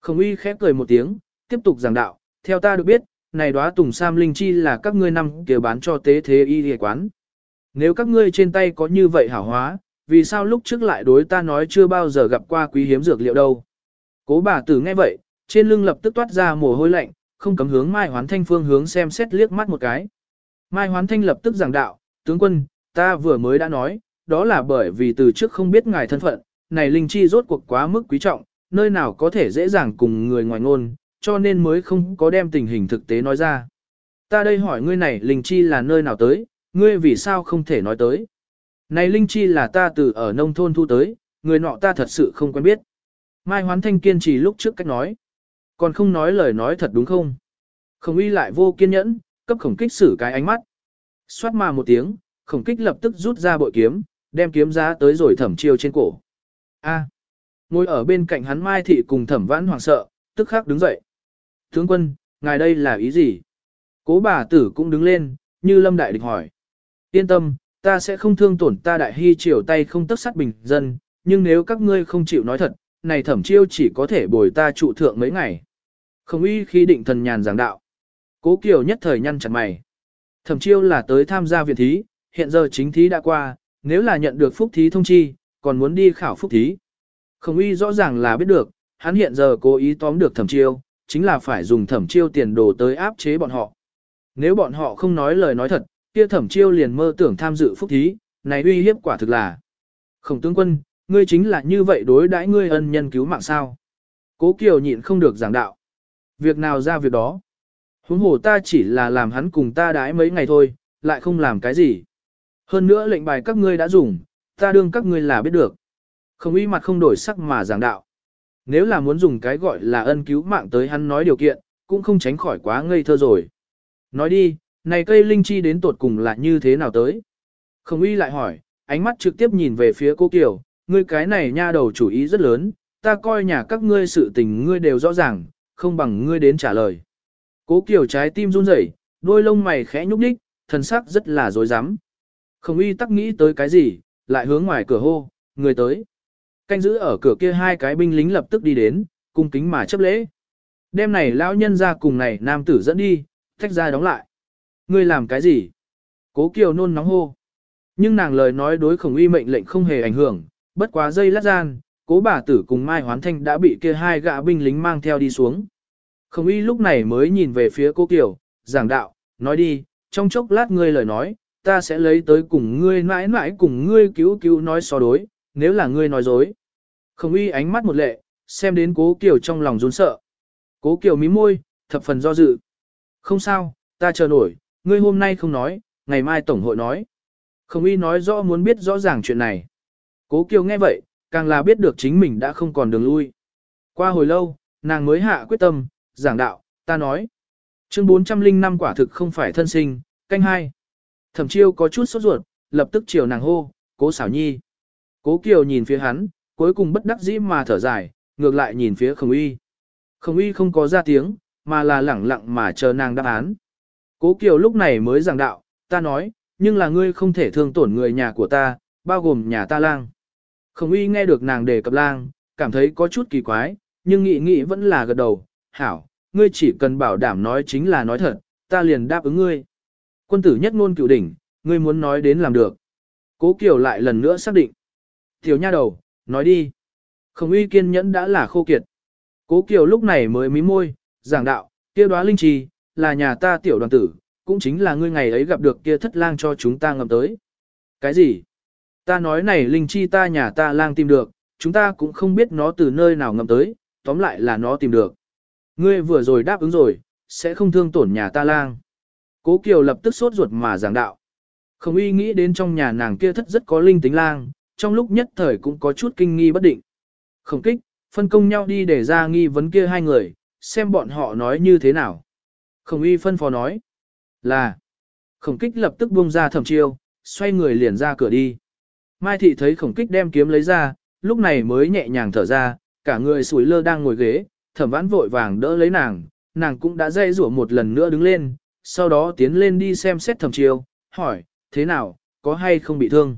Khổng uy khép cười một tiếng, tiếp tục giảng đạo, theo ta được biết, này đóa tùng sam linh chi là các ngươi năm kia bán cho tế thế y y quán. Nếu các ngươi trên tay có như vậy hảo hóa, vì sao lúc trước lại đối ta nói chưa bao giờ gặp qua quý hiếm dược liệu đâu. Cố bà tử nghe vậy, trên lưng lập tức toát ra mồ hôi lạnh, không cấm hướng Mai Hoán Thanh phương hướng xem xét liếc mắt một cái. Mai Hoán Thanh lập tức giảng đạo, tướng quân, ta vừa mới đã nói, đó là bởi vì từ trước không biết ngài thân phận, này linh chi rốt cuộc quá mức quý trọng, nơi nào có thể dễ dàng cùng người ngoài ngôn, cho nên mới không có đem tình hình thực tế nói ra. Ta đây hỏi ngươi này linh chi là nơi nào tới, ngươi vì sao không thể nói tới. Này linh chi là ta từ ở nông thôn thu tới, người nọ ta thật sự không quen biết. Mai Hoán Thanh kiên trì lúc trước cách nói. Còn không nói lời nói thật đúng không? Khổng uy lại vô kiên nhẫn, cấp khổng kích xử cái ánh mắt. Xoát mà một tiếng, khổng kích lập tức rút ra bội kiếm, đem kiếm giá tới rồi thẩm chiêu trên cổ. A. Ngồi ở bên cạnh hắn Mai Thị cùng thẩm vãn hoảng sợ, tức khắc đứng dậy. Tướng quân, ngài đây là ý gì? Cố bà tử cũng đứng lên, như lâm đại địch hỏi. Yên tâm, ta sẽ không thương tổn ta đại hy triều tay không tất sát bình dân, nhưng nếu các ngươi không chịu nói thật, này thẩm chiêu chỉ có thể bồi ta trụ thượng mấy ngày. Không uy khi định thần nhàn giảng đạo. Cố Kiều nhất thời nhăn chặt mày. Thẩm chiêu là tới tham gia viện thí, hiện giờ chính thí đã qua, nếu là nhận được phúc thí thông chi, còn muốn đi khảo phúc thí. Không uy rõ ràng là biết được, hắn hiện giờ cố ý tóm được thẩm chiêu, chính là phải dùng thẩm chiêu tiền đồ tới áp chế bọn họ. Nếu bọn họ không nói lời nói thật, kia thẩm chiêu liền mơ tưởng tham dự phúc thí, này uy hiếp quả thực là. Khổng tướng quân, ngươi chính là như vậy đối đãi ngươi ân nhân cứu mạng sao. Cố Kiều nhịn không được giảng đạo. Việc nào ra việc đó. Huống hồ ta chỉ là làm hắn cùng ta đãi mấy ngày thôi, lại không làm cái gì. Hơn nữa lệnh bài các ngươi đã dùng, ta đương các ngươi là biết được. Không uy mặt không đổi sắc mà giảng đạo. Nếu là muốn dùng cái gọi là ân cứu mạng tới hắn nói điều kiện, cũng không tránh khỏi quá ngây thơ rồi. Nói đi, này cây linh chi đến tột cùng là như thế nào tới? Không uy lại hỏi, ánh mắt trực tiếp nhìn về phía cô Kiều, ngươi cái này nha đầu chủ ý rất lớn, ta coi nhà các ngươi sự tình ngươi đều rõ ràng, không bằng ngươi đến trả lời. Cố Kiều trái tim run rẩy, đôi lông mày khẽ nhúc nhích, thần sắc rất là dối rắm Không y tắc nghĩ tới cái gì, lại hướng ngoài cửa hô, người tới. Canh giữ ở cửa kia hai cái binh lính lập tức đi đến, cung kính mà chấp lễ. Đêm này lão nhân ra cùng này nam tử dẫn đi, thách ra đóng lại. Ngươi làm cái gì? Cố Kiều nôn nóng hô. Nhưng nàng lời nói đối khổng uy mệnh lệnh không hề ảnh hưởng, bất quá dây lát gian, cố bà tử cùng Mai Hoán Thanh đã bị kia hai gã binh lính mang theo đi xuống. Khổng uy lúc này mới nhìn về phía Cố Kiều, giảng đạo, nói đi, trong chốc lát ngươi lời nói, ta sẽ lấy tới cùng ngươi mãi mãi cùng ngươi cứu cứu nói so đối, nếu là ngươi nói dối. Khổng uy ánh mắt một lệ, xem đến cố Kiều trong lòng rốn sợ. Cố Kiều mím môi, thập phần do dự. Không sao, ta chờ nổi, ngươi hôm nay không nói, ngày mai tổng hội nói. Khổng uy nói rõ muốn biết rõ ràng chuyện này. Cố Kiều nghe vậy, càng là biết được chính mình đã không còn đường lui. Qua hồi lâu, nàng mới hạ quyết tâm, giảng đạo, ta nói. Chương 405 quả thực không phải thân sinh, canh hai. Thẩm chiêu có chút sốt ruột, lập tức chiều nàng hô, cố xảo nhi. Cố kiều nhìn phía hắn, cuối cùng bất đắc dĩ mà thở dài, ngược lại nhìn phía khổng uy. Khổng uy không có ra tiếng, mà là lẳng lặng mà chờ nàng đáp án. Cố kiều lúc này mới giảng đạo, ta nói, nhưng là ngươi không thể thương tổn người nhà của ta, bao gồm nhà ta lang. Khổng uy nghe được nàng đề cập lang, cảm thấy có chút kỳ quái, nhưng nghĩ nghĩ vẫn là gật đầu, hảo, ngươi chỉ cần bảo đảm nói chính là nói thật, ta liền đáp ứng ngươi. Quân tử nhất ngôn cựu đỉnh, ngươi muốn nói đến làm được. Cố Kiều lại lần nữa xác định. Tiểu nha đầu, nói đi. Khổng uy kiên nhẫn đã là khô kiệt. Cố Kiều lúc này mới mí môi, giảng đạo, kia Đóa linh trì, là nhà ta tiểu đoàn tử, cũng chính là ngươi ngày ấy gặp được kia thất lang cho chúng ta ngầm tới. Cái gì? Ta nói này linh chi ta nhà ta lang tìm được, chúng ta cũng không biết nó từ nơi nào ngầm tới, tóm lại là nó tìm được. Ngươi vừa rồi đáp ứng rồi, sẽ không thương tổn nhà ta lang. Cố Kiều lập tức sốt ruột mà giảng đạo. Không y nghĩ đến trong nhà nàng kia thất rất có linh tính lang, trong lúc nhất thời cũng có chút kinh nghi bất định. Không kích, phân công nhau đi để ra nghi vấn kia hai người, xem bọn họ nói như thế nào. Khổng y phân phó nói là khổng kích lập tức buông ra thẩm chiêu, xoay người liền ra cửa đi. Mai thị thấy khổng kích đem kiếm lấy ra, lúc này mới nhẹ nhàng thở ra, cả người sủi lơ đang ngồi ghế, thẩm vãn vội vàng đỡ lấy nàng, nàng cũng đã dây rủa một lần nữa đứng lên, sau đó tiến lên đi xem xét thẩm chiêu, hỏi, thế nào, có hay không bị thương?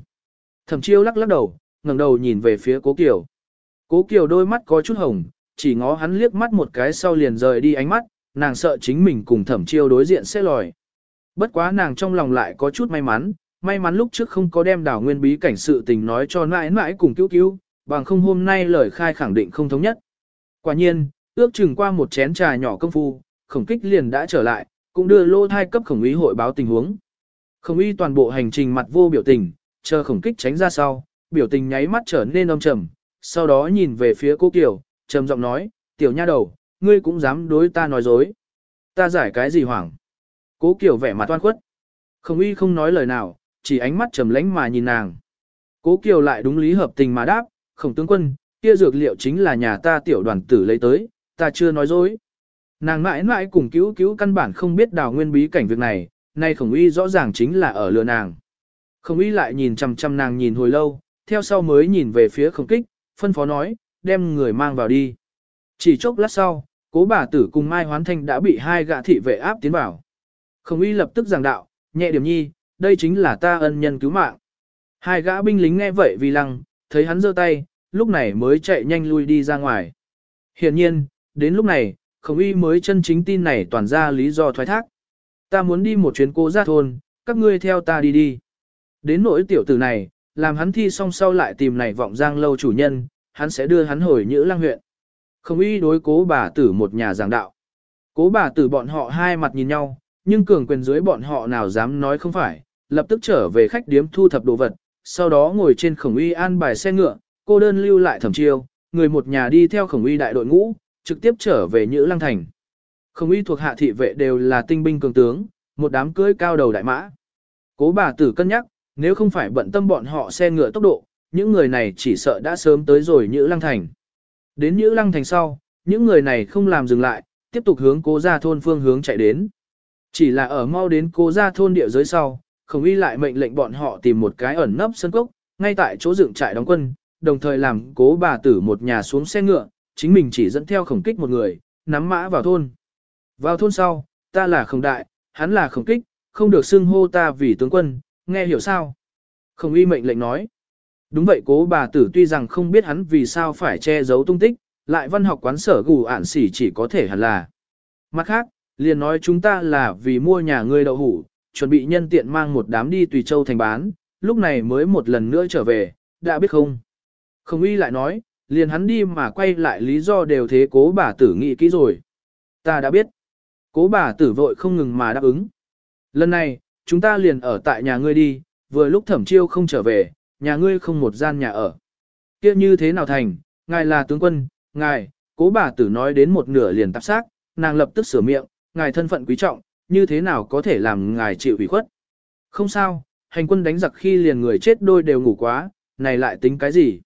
Thẩm chiêu lắc lắc đầu, ngẩng đầu nhìn về phía cố kiều. Cố kiều đôi mắt có chút hồng, chỉ ngó hắn liếc mắt một cái sau liền rời đi ánh mắt, nàng sợ chính mình cùng thẩm chiêu đối diện sẽ lòi. Bất quá nàng trong lòng lại có chút may mắn, may mắn lúc trước không có đem đảo nguyên bí cảnh sự tình nói cho mãi mãi cùng cứu cứu, bằng không hôm nay lời khai khẳng định không thống nhất. Quả nhiên, ước chừng qua một chén trà nhỏ công phu, khổng kích liền đã trở lại, cũng đưa lô thai cấp khổng ý hội báo tình huống. Khổng ý toàn bộ hành trình mặt vô biểu tình, chờ khổng kích tránh ra sau, biểu tình nháy mắt trở nên âm trầm, sau đó nhìn về phía cô Kiều, trầm giọng nói, tiểu nha đầu, ngươi cũng dám đối ta nói dối. Ta giải cái gì hoảng? Cố Kiều vẻ mặt toan khuất. Khổng uy không nói lời nào, chỉ ánh mắt trầm lánh mà nhìn nàng. Cố Kiều lại đúng lý hợp tình mà đáp, khổng tướng quân, kia dược liệu chính là nhà ta tiểu đoàn tử lấy tới, ta chưa nói dối. Nàng mãi mãi cùng cứu cứu căn bản không biết đào nguyên bí cảnh việc này, nay khổng uy rõ ràng chính là ở lừa nàng. Khổng uy lại nhìn chằm chằm nàng nhìn hồi lâu, theo sau mới nhìn về phía khổng kích, phân phó nói, đem người mang vào đi. Chỉ chốc lát sau, cố bà tử cùng Mai Hoán Thanh đã bị hai gã thị vệ áp tiến vào. Khổng uy lập tức giảng đạo, nhẹ điểm nhi, đây chính là ta ân nhân cứu mạng. Hai gã binh lính nghe vậy vì lăng, thấy hắn giơ tay, lúc này mới chạy nhanh lui đi ra ngoài. Hiện nhiên, đến lúc này, khổng uy mới chân chính tin này toàn ra lý do thoái thác. Ta muốn đi một chuyến cô ra thôn, các ngươi theo ta đi đi. Đến nỗi tiểu tử này, làm hắn thi xong sau lại tìm này vọng giang lâu chủ nhân, hắn sẽ đưa hắn hồi Nhữ Lang huyện. không uy đối cố bà tử một nhà giảng đạo. Cố bà tử bọn họ hai mặt nhìn nhau, nhưng cường quyền dưới bọn họ nào dám nói không phải, lập tức trở về khách điếm thu thập đồ vật, sau đó ngồi trên khổng uy an bài xe ngựa, cô đơn lưu lại thẩm chiêu, người một nhà đi theo khổng uy đại đội ngũ, trực tiếp trở về Nhữ Lăng Thành. Khổng uy thuộc hạ thị vệ đều là tinh binh cường tướng, một đám cưỡi cao đầu đại mã. Cố bà tử cân nhắc, nếu không phải bận tâm bọn họ xe ngựa tốc độ, những người này chỉ sợ đã sớm tới rồi Nhữ Lăng Thành. Đến Nhữ Lăng Thành sau, những người này không làm dừng lại, tiếp tục hướng cố gia thôn phương hướng chạy đến. Chỉ là ở mau đến cố gia thôn địa giới sau, khổng Y lại mệnh lệnh bọn họ tìm một cái ẩn nấp sân cốc, ngay tại chỗ dựng trại đóng quân, đồng thời làm cố bà tử một nhà xuống xe ngựa, chính mình chỉ dẫn theo khổng kích một người, nắm mã vào thôn. Vào thôn sau, ta là khổng đại, hắn là khổng kích, không được xưng hô ta vì tướng quân, nghe hiểu sao? Khổng uy mệnh lệnh nói. Đúng vậy cố bà tử tuy rằng không biết hắn vì sao phải che giấu tung tích, lại văn học quán sở gù ản xỉ chỉ có thể hẳn là. Mặt khác, liền nói chúng ta là vì mua nhà ngươi đậu hủ, chuẩn bị nhân tiện mang một đám đi tùy châu thành bán, lúc này mới một lần nữa trở về, đã biết không? Không y lại nói, liền hắn đi mà quay lại lý do đều thế cố bà tử nghĩ kỹ rồi. Ta đã biết. Cố bà tử vội không ngừng mà đáp ứng. Lần này, chúng ta liền ở tại nhà ngươi đi, vừa lúc thẩm chiêu không trở về, nhà ngươi không một gian nhà ở. kia như thế nào thành, ngài là tướng quân, ngài, cố bà tử nói đến một nửa liền tạp xác, nàng lập tức sửa miệng, ngài thân phận quý trọng, như thế nào có thể làm ngài chịu ủy khuất. Không sao, hành quân đánh giặc khi liền người chết đôi đều ngủ quá, này lại tính cái gì?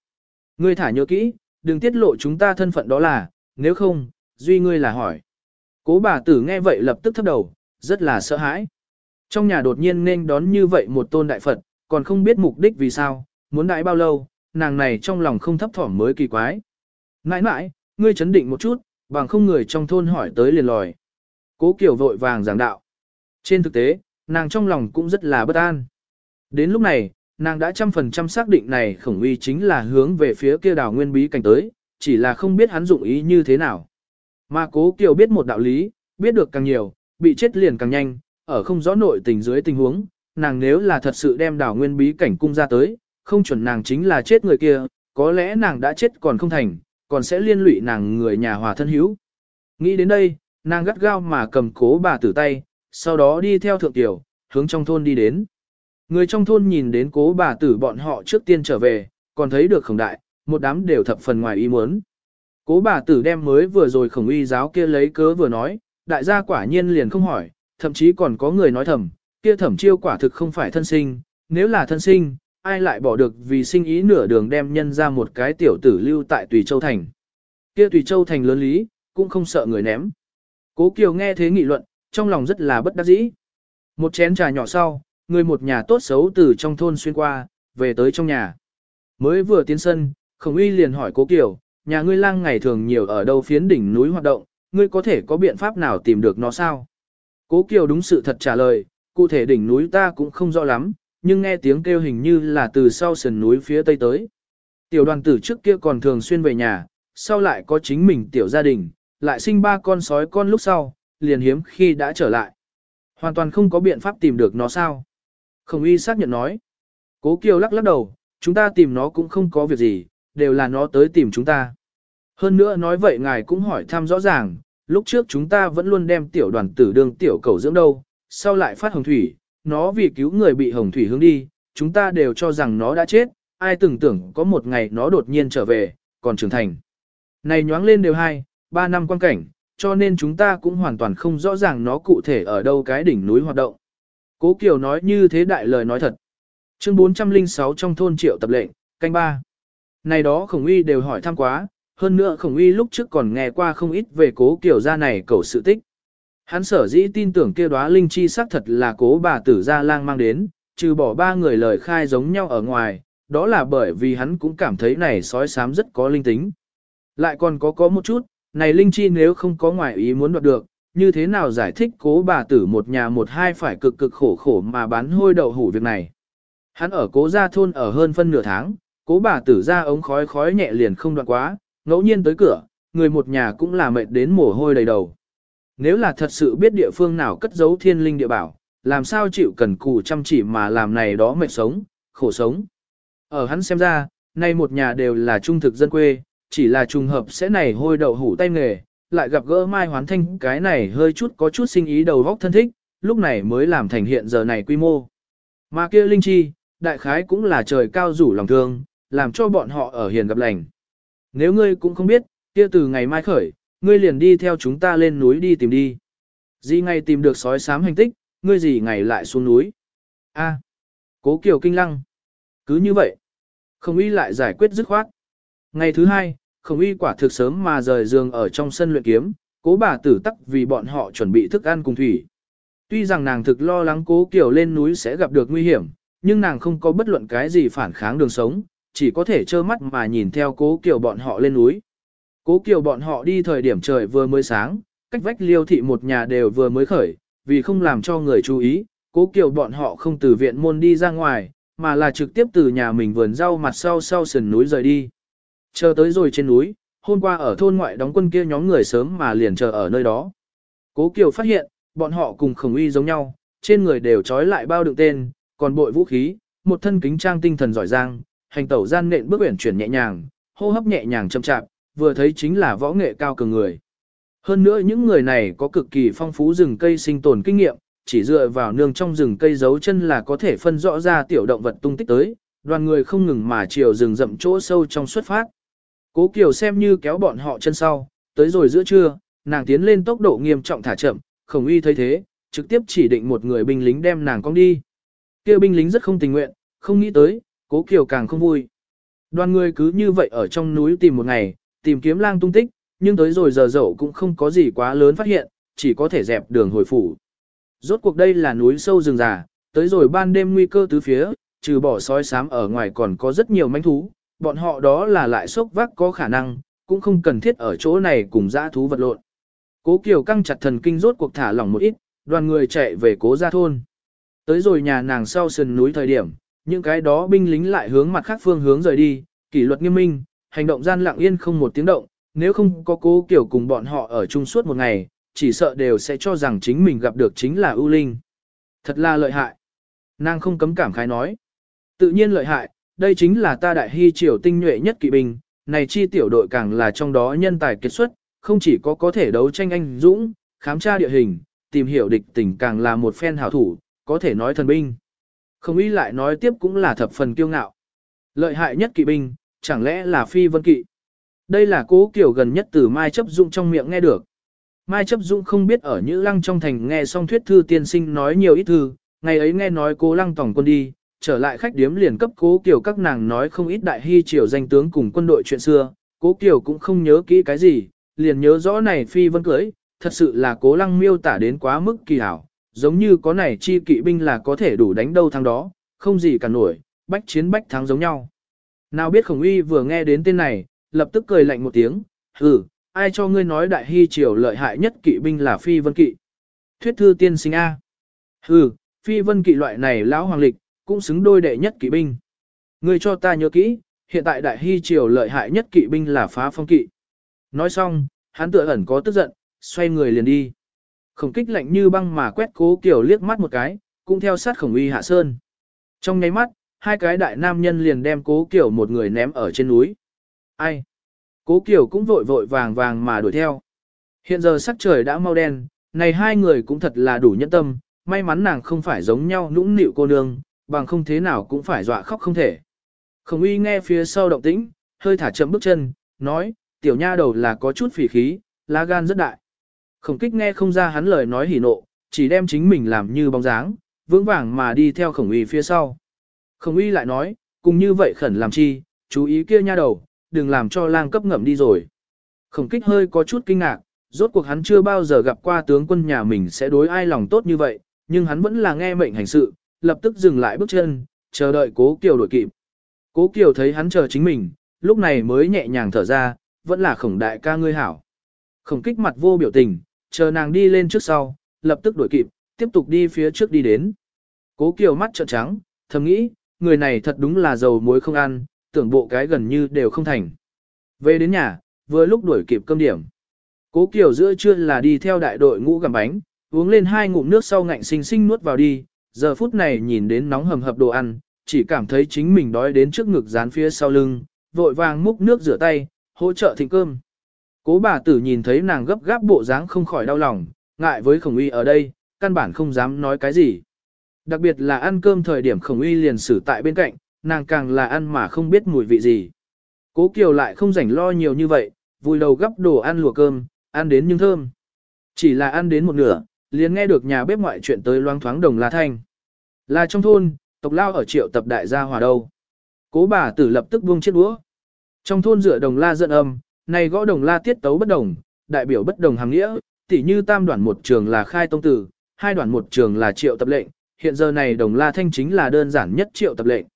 Ngươi thả nhớ kỹ, đừng tiết lộ chúng ta thân phận đó là, nếu không, duy ngươi là hỏi. Cố bà tử nghe vậy lập tức thấp đầu, rất là sợ hãi. Trong nhà đột nhiên nên đón như vậy một tôn đại Phật, còn không biết mục đích vì sao, muốn đại bao lâu, nàng này trong lòng không thấp thỏm mới kỳ quái. Nãi nãi, ngươi chấn định một chút, bằng không người trong thôn hỏi tới liền lòi. Cố Kiều vội vàng giảng đạo. Trên thực tế, nàng trong lòng cũng rất là bất an. Đến lúc này, nàng đã trăm phần trăm xác định này khổng uy chính là hướng về phía kia đảo nguyên bí cảnh tới, chỉ là không biết hắn dụng ý như thế nào. Mà cố Kiều biết một đạo lý, biết được càng nhiều, bị chết liền càng nhanh, ở không rõ nội tình dưới tình huống, nàng nếu là thật sự đem đảo nguyên bí cảnh cung ra tới, không chuẩn nàng chính là chết người kia, có lẽ nàng đã chết còn không thành, còn sẽ liên lụy nàng người nhà hòa thân hữu. Nghĩ đến đây, nàng gắt gao mà cầm cố bà tử tay, sau đó đi theo thượng tiểu, hướng trong thôn đi đến. Người trong thôn nhìn đến cố bà tử bọn họ trước tiên trở về, còn thấy được khổng đại, một đám đều thập phần ngoài ý muốn. Cố bà tử đem mới vừa rồi khổng uy giáo kia lấy cớ vừa nói, đại gia quả nhiên liền không hỏi, thậm chí còn có người nói thầm, kia thẩm chiêu quả thực không phải thân sinh, nếu là thân sinh, ai lại bỏ được vì sinh ý nửa đường đem nhân ra một cái tiểu tử lưu tại Tùy Châu Thành. Kia Tùy Châu Thành lớn lý, cũng không sợ người ném. Cố Kiều nghe thế nghị luận, trong lòng rất là bất đắc dĩ. Một chén trà nhỏ sau, người một nhà tốt xấu từ trong thôn xuyên qua, về tới trong nhà. Mới vừa tiến sân, Khổng Uy liền hỏi Cố Kiều, nhà ngươi lang ngày thường nhiều ở đâu phiến đỉnh núi hoạt động, ngươi có thể có biện pháp nào tìm được nó sao? Cố Kiều đúng sự thật trả lời, cụ thể đỉnh núi ta cũng không rõ lắm, nhưng nghe tiếng kêu hình như là từ sau sườn núi phía tây tới. Tiểu đoàn tử trước kia còn thường xuyên về nhà, sau lại có chính mình tiểu gia đình, lại sinh ba con sói con lúc sau, liền hiếm khi đã trở lại. Hoàn toàn không có biện pháp tìm được nó sao. Khổng y xác nhận nói. Cố Kiều lắc lắc đầu, chúng ta tìm nó cũng không có việc gì, đều là nó tới tìm chúng ta. Hơn nữa nói vậy ngài cũng hỏi thăm rõ ràng, lúc trước chúng ta vẫn luôn đem tiểu đoàn tử đương tiểu cầu dưỡng đâu, sau lại phát hồng thủy, nó vì cứu người bị hồng thủy hướng đi, chúng ta đều cho rằng nó đã chết, ai từng tưởng có một ngày nó đột nhiên trở về, còn trưởng thành. Này nhoáng lên đều hai, ba năm quan cảnh, cho nên chúng ta cũng hoàn toàn không rõ ràng nó cụ thể ở đâu cái đỉnh núi hoạt động. Cố Kiều nói như thế đại lời nói thật. Chương 406 trong thôn triệu tập lệnh, canh ba. Này đó khổng uy đều hỏi thăm quá, hơn nữa khổng uy lúc trước còn nghe qua không ít về cố Kiều gia này cầu sự tích. Hắn sở dĩ tin tưởng kia đóa linh chi xác thật là cố bà tử gia lang mang đến, trừ bỏ ba người lời khai giống nhau ở ngoài, đó là bởi vì hắn cũng cảm thấy này sói sám rất có linh tính. Lại còn có có một chút, này linh chi nếu không có ngoại ý muốn đoạt được, như thế nào giải thích cố bà tử một nhà một hai phải cực cực khổ khổ mà bán hôi đậu hủ việc này. Hắn ở cố gia thôn ở hơn phân nửa tháng, cố bà tử ra ống khói khói nhẹ liền không đoạn quá, ngẫu nhiên tới cửa, người một nhà cũng là mệt đến mồ hôi đầy đầu. Nếu là thật sự biết địa phương nào cất giấu thiên linh địa bảo, làm sao chịu cần cù chăm chỉ mà làm này đó mệt sống, khổ sống. Ở hắn xem ra, nay một nhà đều là trung thực dân quê, chỉ là trùng hợp sẽ này hôi đậu hủ tay nghề, lại gặp gỡ Mai Hoán Thanh cái này hơi chút có chút sinh ý đầu vóc thân thích, lúc này mới làm thành hiện giờ này quy mô. Mà kia linh chi, đại khái cũng là trời cao rủ lòng thương, làm cho bọn họ ở hiền gặp lành. Nếu ngươi cũng không biết, kia từ ngày mai khởi, ngươi liền đi theo chúng ta lên núi đi tìm đi. Gì ngày tìm được sói sám hành tích, ngươi gì ngày lại xuống núi. A, cố kiều kinh lăng. Cứ như vậy, không y lại giải quyết dứt khoát. Ngày thứ hai, không y quả thực sớm mà rời giường ở trong sân luyện kiếm, cố bà tử tắc vì bọn họ chuẩn bị thức ăn cùng thủy. Tuy rằng nàng thực lo lắng cố kiều lên núi sẽ gặp được nguy hiểm, nhưng nàng không có bất luận cái gì phản kháng đường sống, chỉ có thể trơ mắt mà nhìn theo cố kiều bọn họ lên núi. Cố kiều bọn họ đi thời điểm trời vừa mới sáng, cách vách liêu thị một nhà đều vừa mới khởi, vì không làm cho người chú ý, cố kiều bọn họ không từ viện môn đi ra ngoài, mà là trực tiếp từ nhà mình vườn rau mặt sau sau sườn núi rời đi. Chờ tới rồi trên núi, hôm qua ở thôn ngoại đóng quân kia nhóm người sớm mà liền chờ ở nơi đó. Cố Kiều phát hiện, bọn họ cùng khổng uy giống nhau, trên người đều trói lại bao đựng tên, còn bội vũ khí, một thân kính trang tinh thần giỏi giang, hành tẩu gian nện bước uyển chuyển nhẹ nhàng, hô hấp nhẹ nhàng chậm chạp, vừa thấy chính là võ nghệ cao cường người. Hơn nữa những người này có cực kỳ phong phú rừng cây sinh tồn kinh nghiệm, chỉ dựa vào nương trong rừng cây giấu chân là có thể phân rõ ra tiểu động vật tung tích tới, đoàn người không ngừng mà chiều rừng rậm chỗ sâu trong xuất phát. Cố Kiều xem như kéo bọn họ chân sau, tới rồi giữa trưa, nàng tiến lên tốc độ nghiêm trọng thả chậm, khổng uy thấy thế, trực tiếp chỉ định một người binh lính đem nàng cong đi. Kêu binh lính rất không tình nguyện, không nghĩ tới, cố Kiều càng không vui. Đoàn người cứ như vậy ở trong núi tìm một ngày, tìm kiếm lang tung tích, nhưng tới rồi giờ dậu cũng không có gì quá lớn phát hiện, chỉ có thể dẹp đường hồi phủ. Rốt cuộc đây là núi sâu rừng già, tới rồi ban đêm nguy cơ tứ phía, trừ bỏ sói sám ở ngoài còn có rất nhiều manh thú, bọn họ đó là lại sốc vác có khả năng, cũng không cần thiết ở chỗ này cùng dã thú vật lộn. Cố Kiều căng chặt thần kinh rốt cuộc thả lỏng một ít, đoàn người chạy về cố gia thôn. Tới rồi nhà nàng sau sườn núi thời điểm, những cái đó binh lính lại hướng mặt khác phương hướng rời đi, kỷ luật nghiêm minh, hành động gian lặng yên không một tiếng động, nếu không có cố kiểu cùng bọn họ ở chung suốt một ngày, chỉ sợ đều sẽ cho rằng chính mình gặp được chính là ưu linh. Thật là lợi hại. Nàng không cấm cảm khái nói. Tự nhiên lợi hại, đây chính là ta đại hy triều tinh nhuệ nhất kỵ binh, này chi tiểu đội càng là trong đó nhân tài kết xuất, không chỉ có có thể đấu tranh anh dũng, khám tra địa hình, tìm hiểu địch tình càng là một phen hảo thủ, có thể nói thần binh. Không ý lại nói tiếp cũng là thập phần kiêu ngạo. Lợi hại nhất kỵ binh, chẳng lẽ là phi vân kỵ. Đây là cố kiểu gần nhất từ Mai chấp dụng trong miệng nghe được. Mai chấp dụng không biết ở Nhữ Lăng trong thành nghe xong thuyết thư tiên sinh nói nhiều ít thư, ngày ấy nghe nói cố Lăng tổng quân đi, trở lại khách điếm liền cấp cố kiểu các nàng nói không ít đại hy triều danh tướng cùng quân đội chuyện xưa, cố kiểu cũng không nhớ kỹ cái gì, liền nhớ rõ này phi vân cưới, thật sự là cố lăng miêu tả đến quá mức kỳ hảo, giống như có này chi kỵ binh là có thể đủ đánh đâu thắng đó, không gì cả nổi, bách chiến bách thắng giống nhau. Nào biết khổng uy vừa nghe đến tên này, lập tức cười lạnh một tiếng, hừ, ai cho ngươi nói đại hy triều lợi hại nhất kỵ binh là phi vân kỵ. Thuyết thư tiên sinh A. Hừ, phi vân kỵ loại này lão hoàng lịch, cũng xứng đôi đệ nhất kỵ binh. Ngươi cho ta nhớ kỹ, hiện tại đại hy triều lợi hại nhất kỵ binh là phá phong kỵ. Nói xong, hắn tựa ẩn có tức giận, xoay người liền đi. Khổng kích lạnh như băng mà quét cố kiểu liếc mắt một cái, cũng theo sát khổng uy hạ sơn. Trong nháy mắt, hai cái đại nam nhân liền đem cố kiểu một người ném ở trên núi. Ai? Cố kiểu cũng vội vội vàng vàng mà đuổi theo. Hiện giờ sắc trời đã mau đen, này hai người cũng thật là đủ nhẫn tâm, may mắn nàng không phải giống nhau nũng nịu cô nương, bằng không thế nào cũng phải dọa khóc không thể. Khổng uy nghe phía sau động tĩnh, hơi thả chậm bước chân, nói, tiểu nha đầu là có chút phỉ khí, lá gan rất đại. Khổng kích nghe không ra hắn lời nói hỉ nộ, chỉ đem chính mình làm như bóng dáng, vững vàng mà đi theo khổng uy phía sau. Khổng uy lại nói, cùng như vậy khẩn làm chi, chú ý kia nha đầu, đừng làm cho lang cấp ngậm đi rồi. Khổng kích hơi có chút kinh ngạc, rốt cuộc hắn chưa bao giờ gặp qua tướng quân nhà mình sẽ đối ai lòng tốt như vậy, nhưng hắn vẫn là nghe mệnh hành sự, lập tức dừng lại bước chân, chờ đợi cố kiều đuổi kịp. Cố kiều thấy hắn chờ chính mình, lúc này mới nhẹ nhàng thở ra, vẫn là khổng đại ca ngươi hảo. Khổng kích mặt vô biểu tình, chờ nàng đi lên trước sau, lập tức đuổi kịp, tiếp tục đi phía trước đi đến. Cố Kiều mắt trợn trắng, thầm nghĩ, người này thật đúng là dầu muối không ăn, tưởng bộ cái gần như đều không thành. Về đến nhà, vừa lúc đuổi kịp cơm điểm. Cố Kiều giữa trưa là đi theo đại đội ngũ gặm bánh, uống lên hai ngụm nước sau ngạnh sinh sinh nuốt vào đi, giờ phút này nhìn đến nóng hầm hập đồ ăn, chỉ cảm thấy chính mình đói đến trước ngực dán phía sau lưng, vội vàng múc nước rửa tay, hỗ trợ thịnh cơm. Cố bà tử nhìn thấy nàng gấp gáp bộ dáng không khỏi đau lòng, ngại với khổng uy ở đây, căn bản không dám nói cái gì. Đặc biệt là ăn cơm thời điểm khổng uy liền xử tại bên cạnh, nàng càng là ăn mà không biết mùi vị gì. Cố Kiều lại không rảnh lo nhiều như vậy, vui đầu gấp đồ ăn lùa cơm, ăn đến nhưng thơm. Chỉ là ăn đến một nửa, liền nghe được nhà bếp ngoại chuyện tới loang thoáng đồng la thanh. Là trong thôn, tộc lao ở triệu tập đại gia hòa đâu. Cố bà tử lập tức buông chiếc đũa. Trong thôn dựa đồng la giận âm, này gõ đồng la tiết tấu bất đồng, đại biểu bất đồng hàng nghĩa, tỉ như tam đoạn một trường là khai tông tử, hai đoạn một trường là triệu tập lệnh, hiện giờ này đồng la thanh chính là đơn giản nhất triệu tập lệnh.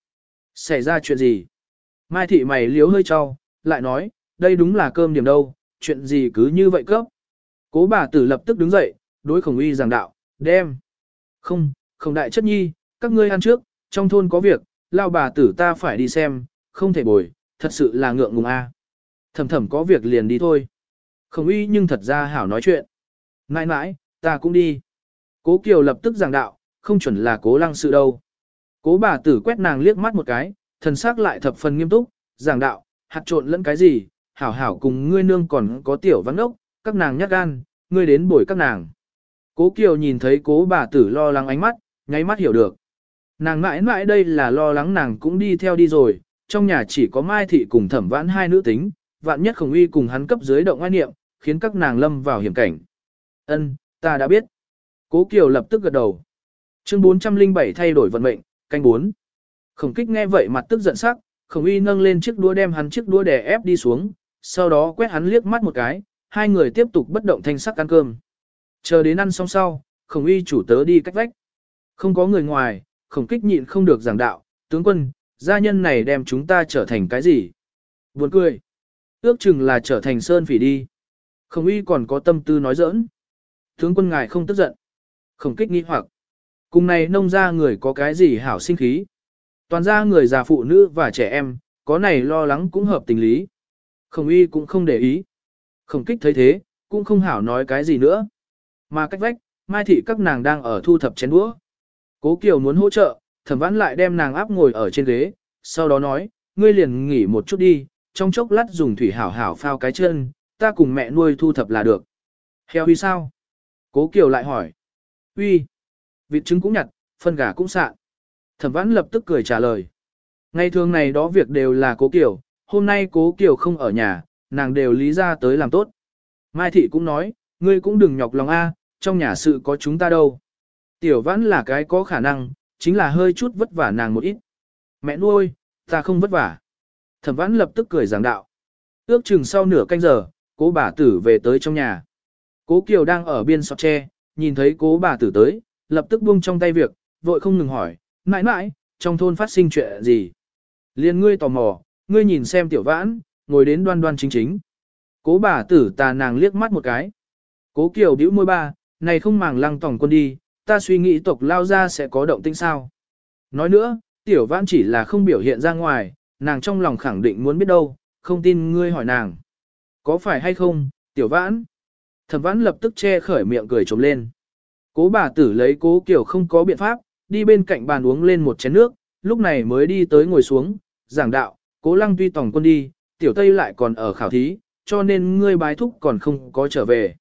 Xảy ra chuyện gì? Mai thị mày liếu hơi cho, lại nói, đây đúng là cơm điểm đâu, chuyện gì cứ như vậy cấp. Cố bà tử lập tức đứng dậy, đối khổng uy giảng đạo, đem. Không, không đại chất nhi, các ngươi ăn trước, trong thôn có việc, lao bà tử ta phải đi xem, không thể bồi, thật sự là ngượng ngùng a. Thầm thầm có việc liền đi thôi. Không uy nhưng thật ra hảo nói chuyện. Nãi nãi, ta cũng đi. Cố Kiều lập tức giảng đạo, không chuẩn là cố lăng sự đâu. Cố bà tử quét nàng liếc mắt một cái, thần sắc lại thập phần nghiêm túc, giảng đạo, hạt trộn lẫn cái gì, hảo hảo cùng ngươi nương còn có tiểu vắng ốc, các nàng nhát gan, ngươi đến bồi các nàng. Cố Kiều nhìn thấy cố bà tử lo lắng ánh mắt, nháy mắt hiểu được. Nàng mãi mãi đây là lo lắng nàng cũng đi theo đi rồi, trong nhà chỉ có Mai Thị cùng thẩm vãn hai nữ tính, vạn nhất khổng uy cùng hắn cấp dưới động ai niệm, khiến các nàng lâm vào hiểm cảnh. Ân, ta đã biết. Cố Kiều lập tức gật đầu. Chương 407 thay đổi vận mệnh, canh 4. Khổng kích nghe vậy mặt tức giận sắc, khổng uy nâng lên chiếc đũa đem hắn chiếc đũa đè ép đi xuống, sau đó quét hắn liếc mắt một cái, hai người tiếp tục bất động thanh sắc ăn cơm. Chờ đến ăn xong sau, khổng uy chủ tớ đi cách vách. Không có người ngoài, khổng kích nhịn không được giảng đạo, tướng quân, gia nhân này đem chúng ta trở thành cái gì? Buồn cười. Ước chừng là trở thành sơn phỉ đi. Khổng uy còn có tâm tư nói giỡn. Tướng quân ngài không tức giận. Khổng kích nghi hoặc. Cùng này nông ra người có cái gì hảo sinh khí. Toàn ra người già phụ nữ và trẻ em, có này lo lắng cũng hợp tình lý. Khổng uy cũng không để ý. Khổng kích thấy thế, cũng không hảo nói cái gì nữa. Mà cách vách, Mai Thị các nàng đang ở thu thập chén đũa. Cố Kiều muốn hỗ trợ, thẩm vãn lại đem nàng áp ngồi ở trên ghế, sau đó nói, ngươi liền nghỉ một chút đi, trong chốc lát dùng thủy hảo hảo phao cái chân, ta cùng mẹ nuôi thu thập là được. Heo huy sao? Cố Kiều lại hỏi. huy Vịt trứng cũng nhặt, phân gà cũng sạn. Thẩm vãn lập tức cười trả lời. Ngày thường này đó việc đều là cố Kiều, hôm nay cố Kiều không ở nhà, nàng đều lý ra tới làm tốt. Mai Thị cũng nói, ngươi cũng đừng nhọc lòng A, trong nhà sự có chúng ta đâu. Tiểu vãn là cái có khả năng, chính là hơi chút vất vả nàng một ít. Mẹ nuôi, ta không vất vả. Thẩm vãn lập tức cười giảng đạo. Ước chừng sau nửa canh giờ, cố bà tử về tới trong nhà. Cố Kiều đang ở biên sọt tre, nhìn thấy cố bà tử tới, lập tức buông trong tay việc, vội không ngừng hỏi, mãi mãi, trong thôn phát sinh chuyện gì? Liên ngươi tò mò, ngươi nhìn xem tiểu vãn, ngồi đến đoan đoan chính chính. Cố bà tử tà nàng liếc mắt một cái. Cố Kiều bĩu môi ba, này không màng lăng tổng quân đi, ta suy nghĩ tộc lao ra sẽ có động tĩnh sao. Nói nữa, tiểu vãn chỉ là không biểu hiện ra ngoài, nàng trong lòng khẳng định muốn biết đâu, không tin ngươi hỏi nàng. Có phải hay không, tiểu vãn? Thẩm vãn lập tức che khởi miệng cười trống lên. Cố bà tử lấy cố kiểu không có biện pháp, đi bên cạnh bàn uống lên một chén nước, lúc này mới đi tới ngồi xuống, giảng đạo, cố lăng tuy tổng quân đi, tiểu tây lại còn ở khảo thí, cho nên ngươi bái thúc còn không có trở về.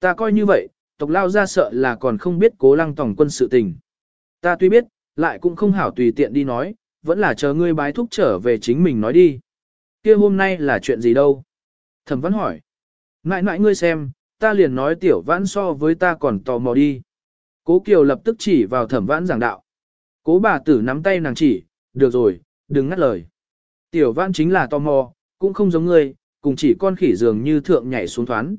Ta coi như vậy, tộc lao ra sợ là còn không biết cố lăng tổng quân sự tình. Ta tuy biết, lại cũng không hảo tùy tiện đi nói, vẫn là chờ ngươi bái thúc trở về chính mình nói đi. kia hôm nay là chuyện gì đâu? Thẩm văn hỏi. Ngại ngại ngươi xem, ta liền nói tiểu vãn so với ta còn tò mò đi. Cố Kiều lập tức chỉ vào thẩm vãn giảng đạo. Cố bà tử nắm tay nàng chỉ, được rồi, đừng ngắt lời. Tiểu vãn chính là tò mò, cũng không giống ngươi, cùng chỉ con khỉ dường như thượng nhảy xuống thoán.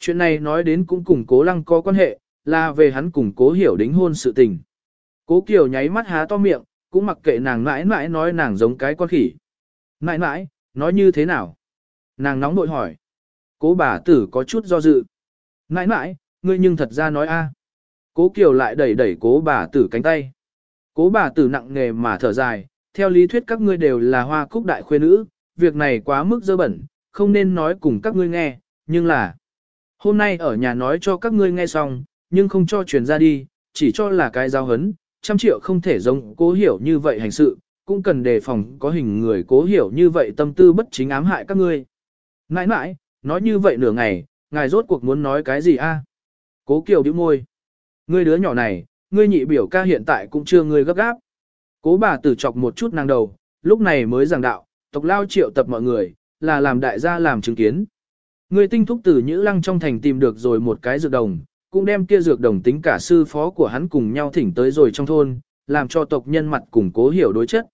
Chuyện này nói đến cũng cùng cố lăng có quan hệ, là về hắn cùng cố hiểu đính hôn sự tình. Cố Kiều nháy mắt há to miệng, cũng mặc kệ nàng mãi mãi nói nàng giống cái con khỉ. Mãi mãi, nói như thế nào? Nàng nóng nội hỏi. Cố bà tử có chút do dự. Mãi mãi, ngươi nhưng thật ra nói a. Cố Kiều lại đẩy đẩy cố bà tử cánh tay. Cố bà tử nặng nghề mà thở dài, theo lý thuyết các ngươi đều là hoa cúc đại khuê nữ, việc này quá mức dơ bẩn, không nên nói cùng các ngươi nghe, nhưng là hôm nay ở nhà nói cho các ngươi nghe xong, nhưng không cho truyền ra đi, chỉ cho là cái giao hấn, trăm triệu không thể giống cố hiểu như vậy hành sự, cũng cần đề phòng có hình người cố hiểu như vậy tâm tư bất chính ám hại các ngươi. Nãi nãi, nói như vậy nửa ngày, ngài rốt cuộc muốn nói cái gì a? Cố Kiều bĩu môi. Ngươi đứa nhỏ này, ngươi nhị biểu ca hiện tại cũng chưa ngươi gấp gáp. Cố bà tử chọc một chút nàng đầu, lúc này mới giảng đạo, tộc lao triệu tập mọi người, là làm đại gia làm chứng kiến. Ngươi tinh thúc tử Nhữ Lăng trong thành tìm được rồi một cái dược đồng, cũng đem kia dược đồng tính cả sư phó của hắn cùng nhau thỉnh tới rồi trong thôn, làm cho tộc nhân mặt cùng cố hiểu đối chất.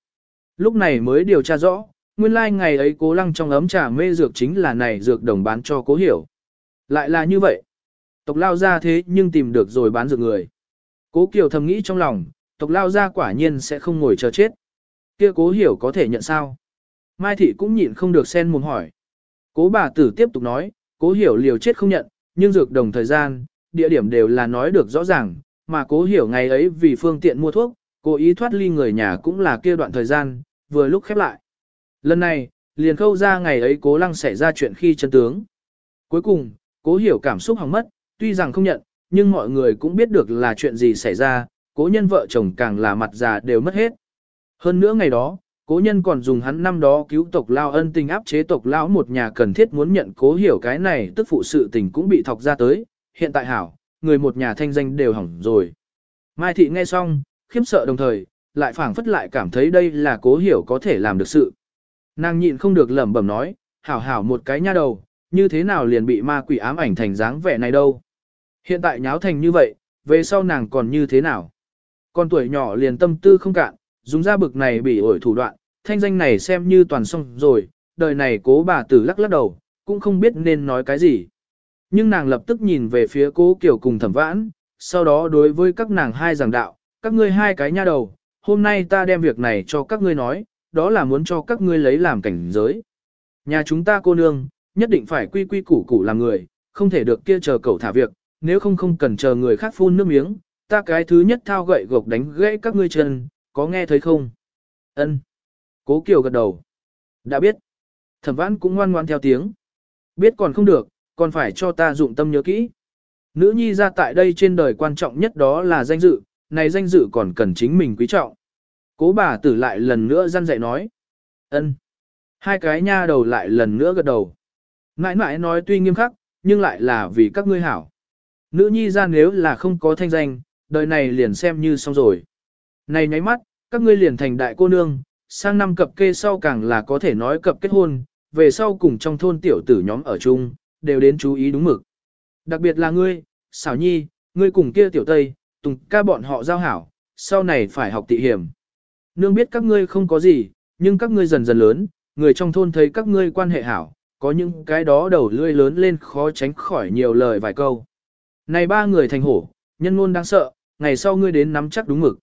Lúc này mới điều tra rõ, nguyên lai like ngày ấy cố lăng trong ấm trà mê dược chính là này dược đồng bán cho cố hiểu. Lại là như vậy. Tộc lao ra thế nhưng tìm được rồi bán dược người. Cố Kiều thầm nghĩ trong lòng, tộc lao ra quả nhiên sẽ không ngồi chờ chết. Kia cố hiểu có thể nhận sao? Mai thị cũng nhịn không được sen mồm hỏi. Cố bà tử tiếp tục nói, cố hiểu liều chết không nhận, nhưng dược đồng thời gian, địa điểm đều là nói được rõ ràng, mà cố hiểu ngày ấy vì phương tiện mua thuốc, cố ý thoát ly người nhà cũng là kia đoạn thời gian, vừa lúc khép lại. Lần này, liền khâu ra ngày ấy cố lăng xảy ra chuyện khi chân tướng. Cuối cùng, cố hiểu cảm xúc hỏng mất, tuy rằng không nhận, nhưng mọi người cũng biết được là chuyện gì xảy ra, cố nhân vợ chồng càng là mặt già đều mất hết. Hơn nữa ngày đó, cố nhân còn dùng hắn năm đó cứu tộc lao ân tình áp chế tộc lão một nhà cần thiết muốn nhận cố hiểu cái này tức phụ sự tình cũng bị thọc ra tới, hiện tại hảo, người một nhà thanh danh đều hỏng rồi. Mai thị nghe xong, khiếm sợ đồng thời, lại phảng phất lại cảm thấy đây là cố hiểu có thể làm được sự. Nàng nhịn không được lẩm bẩm nói, hảo hảo một cái nha đầu, như thế nào liền bị ma quỷ ám ảnh thành dáng vẻ này đâu. Hiện tại nháo thành như vậy, về sau nàng còn như thế nào? Con tuổi nhỏ liền tâm tư không cạn, dùng ra bực này bị ổi thủ đoạn, thanh danh này xem như toàn xong rồi, đời này cố bà tử lắc lắc đầu, cũng không biết nên nói cái gì. Nhưng nàng lập tức nhìn về phía cố Kiều cùng thẩm vãn, sau đó đối với các nàng hai giảng đạo, các ngươi hai cái nha đầu, hôm nay ta đem việc này cho các ngươi nói, đó là muốn cho các ngươi lấy làm cảnh giới. Nhà chúng ta cô nương, nhất định phải quy quy củ củ làm người, không thể được kia chờ cậu thả việc, nếu không không cần chờ người khác phun nước miếng, ta cái thứ nhất thao gậy gộc đánh gãy các ngươi chân, có nghe thấy không? Ân. Cố Kiều gật đầu. Đã biết. Thẩm Vãn cũng ngoan ngoan theo tiếng. Biết còn không được, còn phải cho ta dụng tâm nhớ kỹ. Nữ nhi ra tại đây trên đời quan trọng nhất đó là danh dự, này danh dự còn cần chính mình quý trọng. Cố bà tử lại lần nữa răn dạy nói. ân. Hai cái nha đầu lại lần nữa gật đầu. Nãi nãi nói tuy nghiêm khắc, nhưng lại là vì các ngươi hảo. Nữ nhi ra nếu là không có thanh danh, đời này liền xem như xong rồi. Này nháy mắt, các ngươi liền thành đại cô nương, sang năm cập kê sau càng là có thể nói cập kết hôn, về sau cùng trong thôn tiểu tử nhóm ở chung, đều đến chú ý đúng mực. Đặc biệt là ngươi, xảo nhi, ngươi cùng kia tiểu tây, tùng ca bọn họ giao hảo, sau này phải học tị hiểm. Nương biết các ngươi không có gì, nhưng các ngươi dần dần lớn, người trong thôn thấy các ngươi quan hệ hảo, có những cái đó đầu lươi lớn lên khó tránh khỏi nhiều lời vài câu. Này ba người thành hổ, nhân ngôn đáng sợ, ngày sau ngươi đến nắm chắc đúng mực.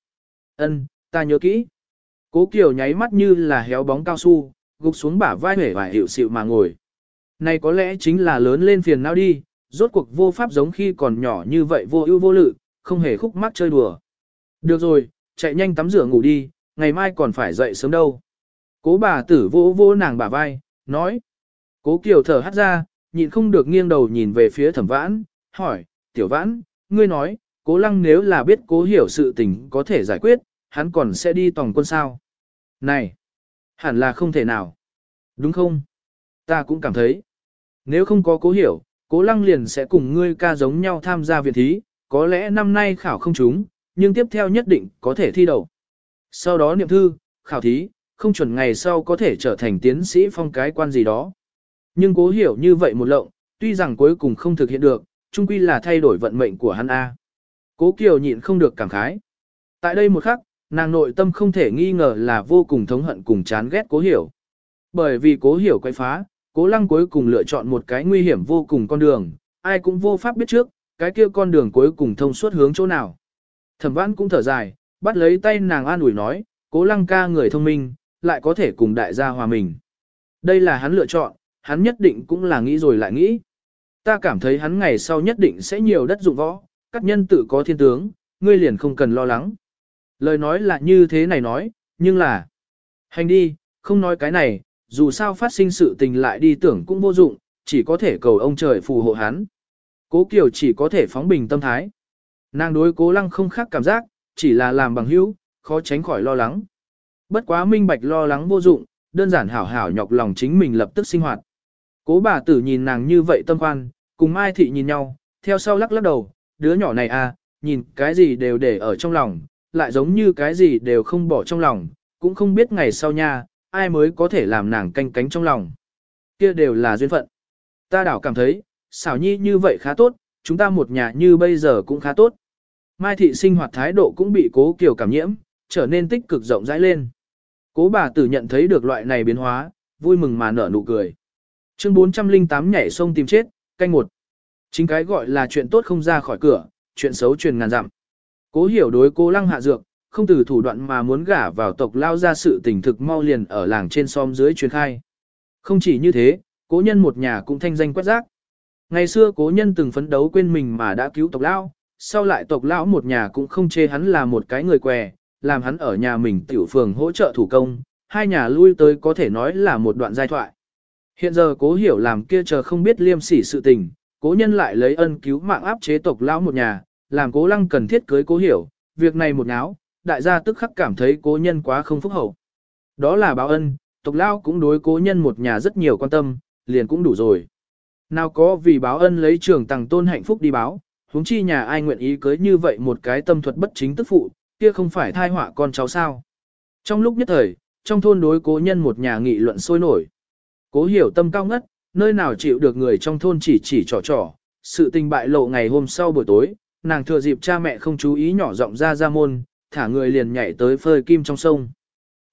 Ân, ta nhớ kỹ. Cố Kiều nháy mắt như là héo bóng cao su, gục xuống bả vai hể và hiệu xịu mà ngồi. Này có lẽ chính là lớn lên phiền não đi, rốt cuộc vô pháp giống khi còn nhỏ như vậy vô ưu vô lự, không hề khúc mắc chơi đùa. Được rồi, chạy nhanh tắm rửa ngủ đi, ngày mai còn phải dậy sớm đâu. Cố bà tử vô vô nàng bả vai, nói. Cố Kiều thở hắt ra, nhịn không được nghiêng đầu nhìn về phía thẩm vãn, hỏi, tiểu vãn, ngươi nói, cố lăng nếu là biết cố hiểu sự tình có thể giải quyết, hắn còn sẽ đi tòng quân sao. Này, hẳn là không thể nào. Đúng không? Ta cũng cảm thấy. Nếu không có cố hiểu, cố lăng liền sẽ cùng ngươi ca giống nhau tham gia viện thí, có lẽ năm nay khảo không trúng, nhưng tiếp theo nhất định có thể thi đầu. Sau đó niệm thư, khảo thí, không chuẩn ngày sau có thể trở thành tiến sĩ phong cái quan gì đó. Nhưng cố hiểu như vậy một lộng, tuy rằng cuối cùng không thực hiện được, chung quy là thay đổi vận mệnh của hắn A. Cố Kiều nhịn không được cảm khái. Tại đây một khắc, nàng nội tâm không thể nghi ngờ là vô cùng thống hận cùng chán ghét cố hiểu. Bởi vì cố hiểu quay phá, cố lăng cuối cùng lựa chọn một cái nguy hiểm vô cùng con đường, ai cũng vô pháp biết trước, cái kia con đường cuối cùng thông suốt hướng chỗ nào. Thẩm Vãn cũng thở dài, bắt lấy tay nàng an ủi nói, cố lăng ca người thông minh, lại có thể cùng đại gia hòa mình. Đây là hắn lựa chọn, hắn nhất định cũng là nghĩ rồi lại nghĩ. Ta cảm thấy hắn ngày sau nhất định sẽ nhiều đất dụng võ, các nhân tự có thiên tướng, ngươi liền không cần lo lắng. Lời nói là như thế này nói, nhưng là hành đi, không nói cái này, dù sao phát sinh sự tình lại đi tưởng cũng vô dụng, chỉ có thể cầu ông trời phù hộ hắn. Cố Kiều chỉ có thể phóng bình tâm thái. Nàng đối cố lăng không khác cảm giác, chỉ là làm bằng hữu, khó tránh khỏi lo lắng. Bất quá minh bạch lo lắng vô dụng, đơn giản hảo hảo nhọc lòng chính mình lập tức sinh hoạt. Cố bà tử nhìn nàng như vậy tâm quan, cùng Mai Thị nhìn nhau, theo sau lắc lắc đầu, đứa nhỏ này à, nhìn cái gì đều để ở trong lòng, lại giống như cái gì đều không bỏ trong lòng, cũng không biết ngày sau nha, ai mới có thể làm nàng canh cánh trong lòng. Kia đều là duyên phận. Ta đảo cảm thấy, xảo nhi như vậy khá tốt, chúng ta một nhà như bây giờ cũng khá tốt. Mai thị sinh hoạt thái độ cũng bị cố kiều cảm nhiễm, trở nên tích cực rộng rãi lên. Cố bà tử nhận thấy được loại này biến hóa, vui mừng mà nở nụ cười. Chương 408 nhảy sông tìm chết, canh một. Chính cái gọi là chuyện tốt không ra khỏi cửa, chuyện xấu truyền ngàn dặm. Cố hiểu đối cố lăng hạ dược, không từ thủ đoạn mà muốn gả vào tộc lao ra sự tình thực mau liền ở làng trên xóm dưới truyền khai. Không chỉ như thế, cố nhân một nhà cũng thanh danh quét rác. Ngày xưa cố nhân từng phấn đấu quên mình mà đã cứu tộc lao, sau lại tộc lão một nhà cũng không chê hắn là một cái người què, làm hắn ở nhà mình tiểu phường hỗ trợ thủ công, hai nhà lui tới có thể nói là một đoạn giai thoại. Hiện giờ cố hiểu làm kia chờ không biết liêm sỉ sự tình, cố nhân lại lấy ân cứu mạng áp chế tộc lão một nhà, làm cố lăng cần thiết cưới cố hiểu, việc này một náo, đại gia tức khắc cảm thấy cố nhân quá không phúc hậu. Đó là báo ân, tộc lão cũng đối cố nhân một nhà rất nhiều quan tâm, liền cũng đủ rồi. Nào có vì báo ân lấy trường tàng tôn hạnh phúc đi báo, huống chi nhà ai nguyện ý cưới như vậy một cái tâm thuật bất chính tức phụ, kia không phải thai họa con cháu sao. Trong lúc nhất thời, trong thôn đối cố nhân một nhà nghị luận sôi nổi. Cố hiểu tâm cao ngất, nơi nào chịu được người trong thôn chỉ chỉ trò trò, sự tình bại lộ ngày hôm sau buổi tối, nàng thừa dịp cha mẹ không chú ý nhỏ giọng ra ra môn, thả người liền nhảy tới phơi kim trong sông.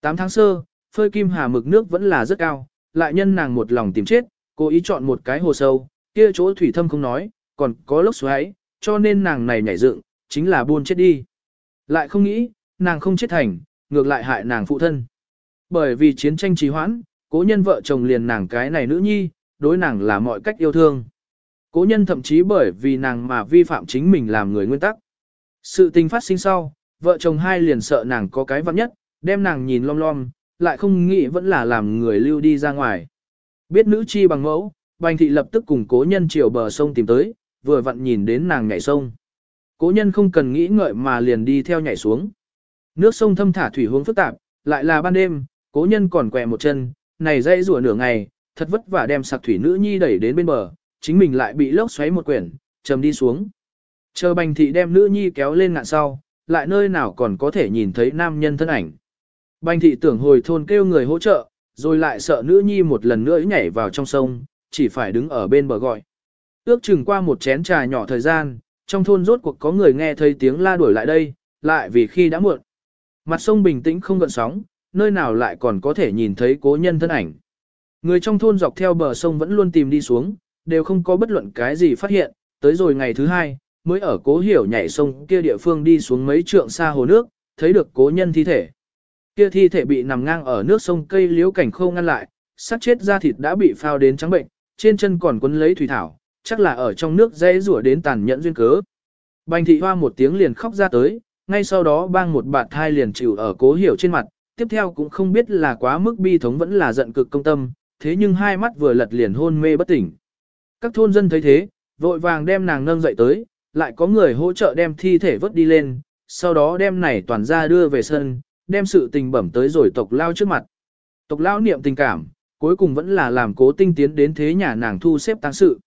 8 tháng sơ, phơi kim hà mực nước vẫn là rất cao, lại nhân nàng một lòng tìm chết, cố ý chọn một cái hồ sâu, kia chỗ thủy thâm không nói, còn có lốc xoáy, cho nên nàng này nhảy dựng, chính là buôn chết đi. Lại không nghĩ, nàng không chết thành, ngược lại hại nàng phụ thân. Bởi vì chiến tranh trì hoãn, cố nhân vợ chồng liền nàng cái này nữ nhi, đối nàng là mọi cách yêu thương. Cố nhân thậm chí bởi vì nàng mà vi phạm chính mình làm người nguyên tắc. Sự tình phát sinh sau, vợ chồng hai liền sợ nàng có cái vặn nhất, đem nàng nhìn lom lom, lại không nghĩ vẫn là làm người lưu đi ra ngoài. Biết nữ chi bằng mẫu, bành thị lập tức cùng cố nhân chiều bờ sông tìm tới, vừa vặn nhìn đến nàng nhảy sông. Cố nhân không cần nghĩ ngợi mà liền đi theo nhảy xuống. Nước sông thâm thả thủy hướng phức tạp, lại là ban đêm, cố nhân còn quẹ một chân, này dây rùa nửa ngày, thật vất vả đem sạc thủy nữ nhi đẩy đến bên bờ, chính mình lại bị lốc xoáy một quyển, chầm đi xuống. Chờ bành thị đem nữ nhi kéo lên ngạn sau, lại nơi nào còn có thể nhìn thấy nam nhân thân ảnh. Bành thị tưởng hồi thôn kêu người hỗ trợ, rồi lại sợ nữ nhi một lần nữa nhảy vào trong sông, chỉ phải đứng ở bên bờ gọi. Ước chừng qua một chén trà nhỏ thời gian, trong thôn rốt cuộc có người nghe thấy tiếng la đuổi lại đây, lại vì khi đã muộn. Mặt sông bình tĩnh không gợn sóng, nơi nào lại còn có thể nhìn thấy cố nhân thân ảnh. Người trong thôn dọc theo bờ sông vẫn luôn tìm đi xuống, đều không có bất luận cái gì phát hiện, tới rồi ngày thứ hai, mới ở cố hiểu nhảy sông kia địa phương đi xuống mấy trượng xa hồ nước, thấy được cố nhân thi thể. Kia thi thể bị nằm ngang ở nước sông cây liễu cảnh khô ngăn lại, sát chết da thịt đã bị phao đến trắng bệnh, trên chân còn quấn lấy thủy thảo, chắc là ở trong nước dây rủa đến tàn nhẫn duyên cớ. Bành thị hoa một tiếng liền khóc ra tới, ngay sau đó bang một bạt thai liền chịu ở cố hiểu trên mặt, tiếp theo cũng không biết là quá mức bi thống vẫn là giận cực công tâm, thế nhưng hai mắt vừa lật liền hôn mê bất tỉnh. Các thôn dân thấy thế, vội vàng đem nàng nâng dậy tới, lại có người hỗ trợ đem thi thể vớt đi lên, sau đó đem này toàn ra đưa về sân, đem sự tình bẩm tới rồi tộc lao trước mặt. Tộc lao niệm tình cảm, cuối cùng vẫn là làm cố tinh tiến đến thế nhà nàng thu xếp tăng sự.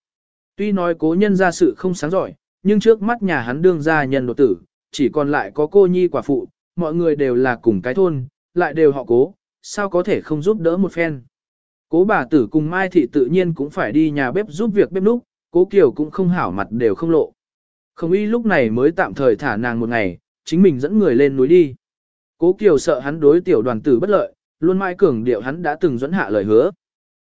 Tuy nói cố nhân ra sự không sáng giỏi, nhưng trước mắt nhà hắn đương ra nhân đột tử, chỉ còn lại có cô nhi quả phụ, mọi người đều là cùng cái thôn, lại đều họ cố, sao có thể không giúp đỡ một phen. Cố bà tử cùng Mai Thị tự nhiên cũng phải đi nhà bếp giúp việc bếp núc, cố Kiều cũng không hảo mặt đều không lộ. Không y lúc này mới tạm thời thả nàng một ngày, chính mình dẫn người lên núi đi. Cố Kiều sợ hắn đối tiểu đoàn tử bất lợi, luôn mãi cường điệu hắn đã từng dẫn hạ lời hứa.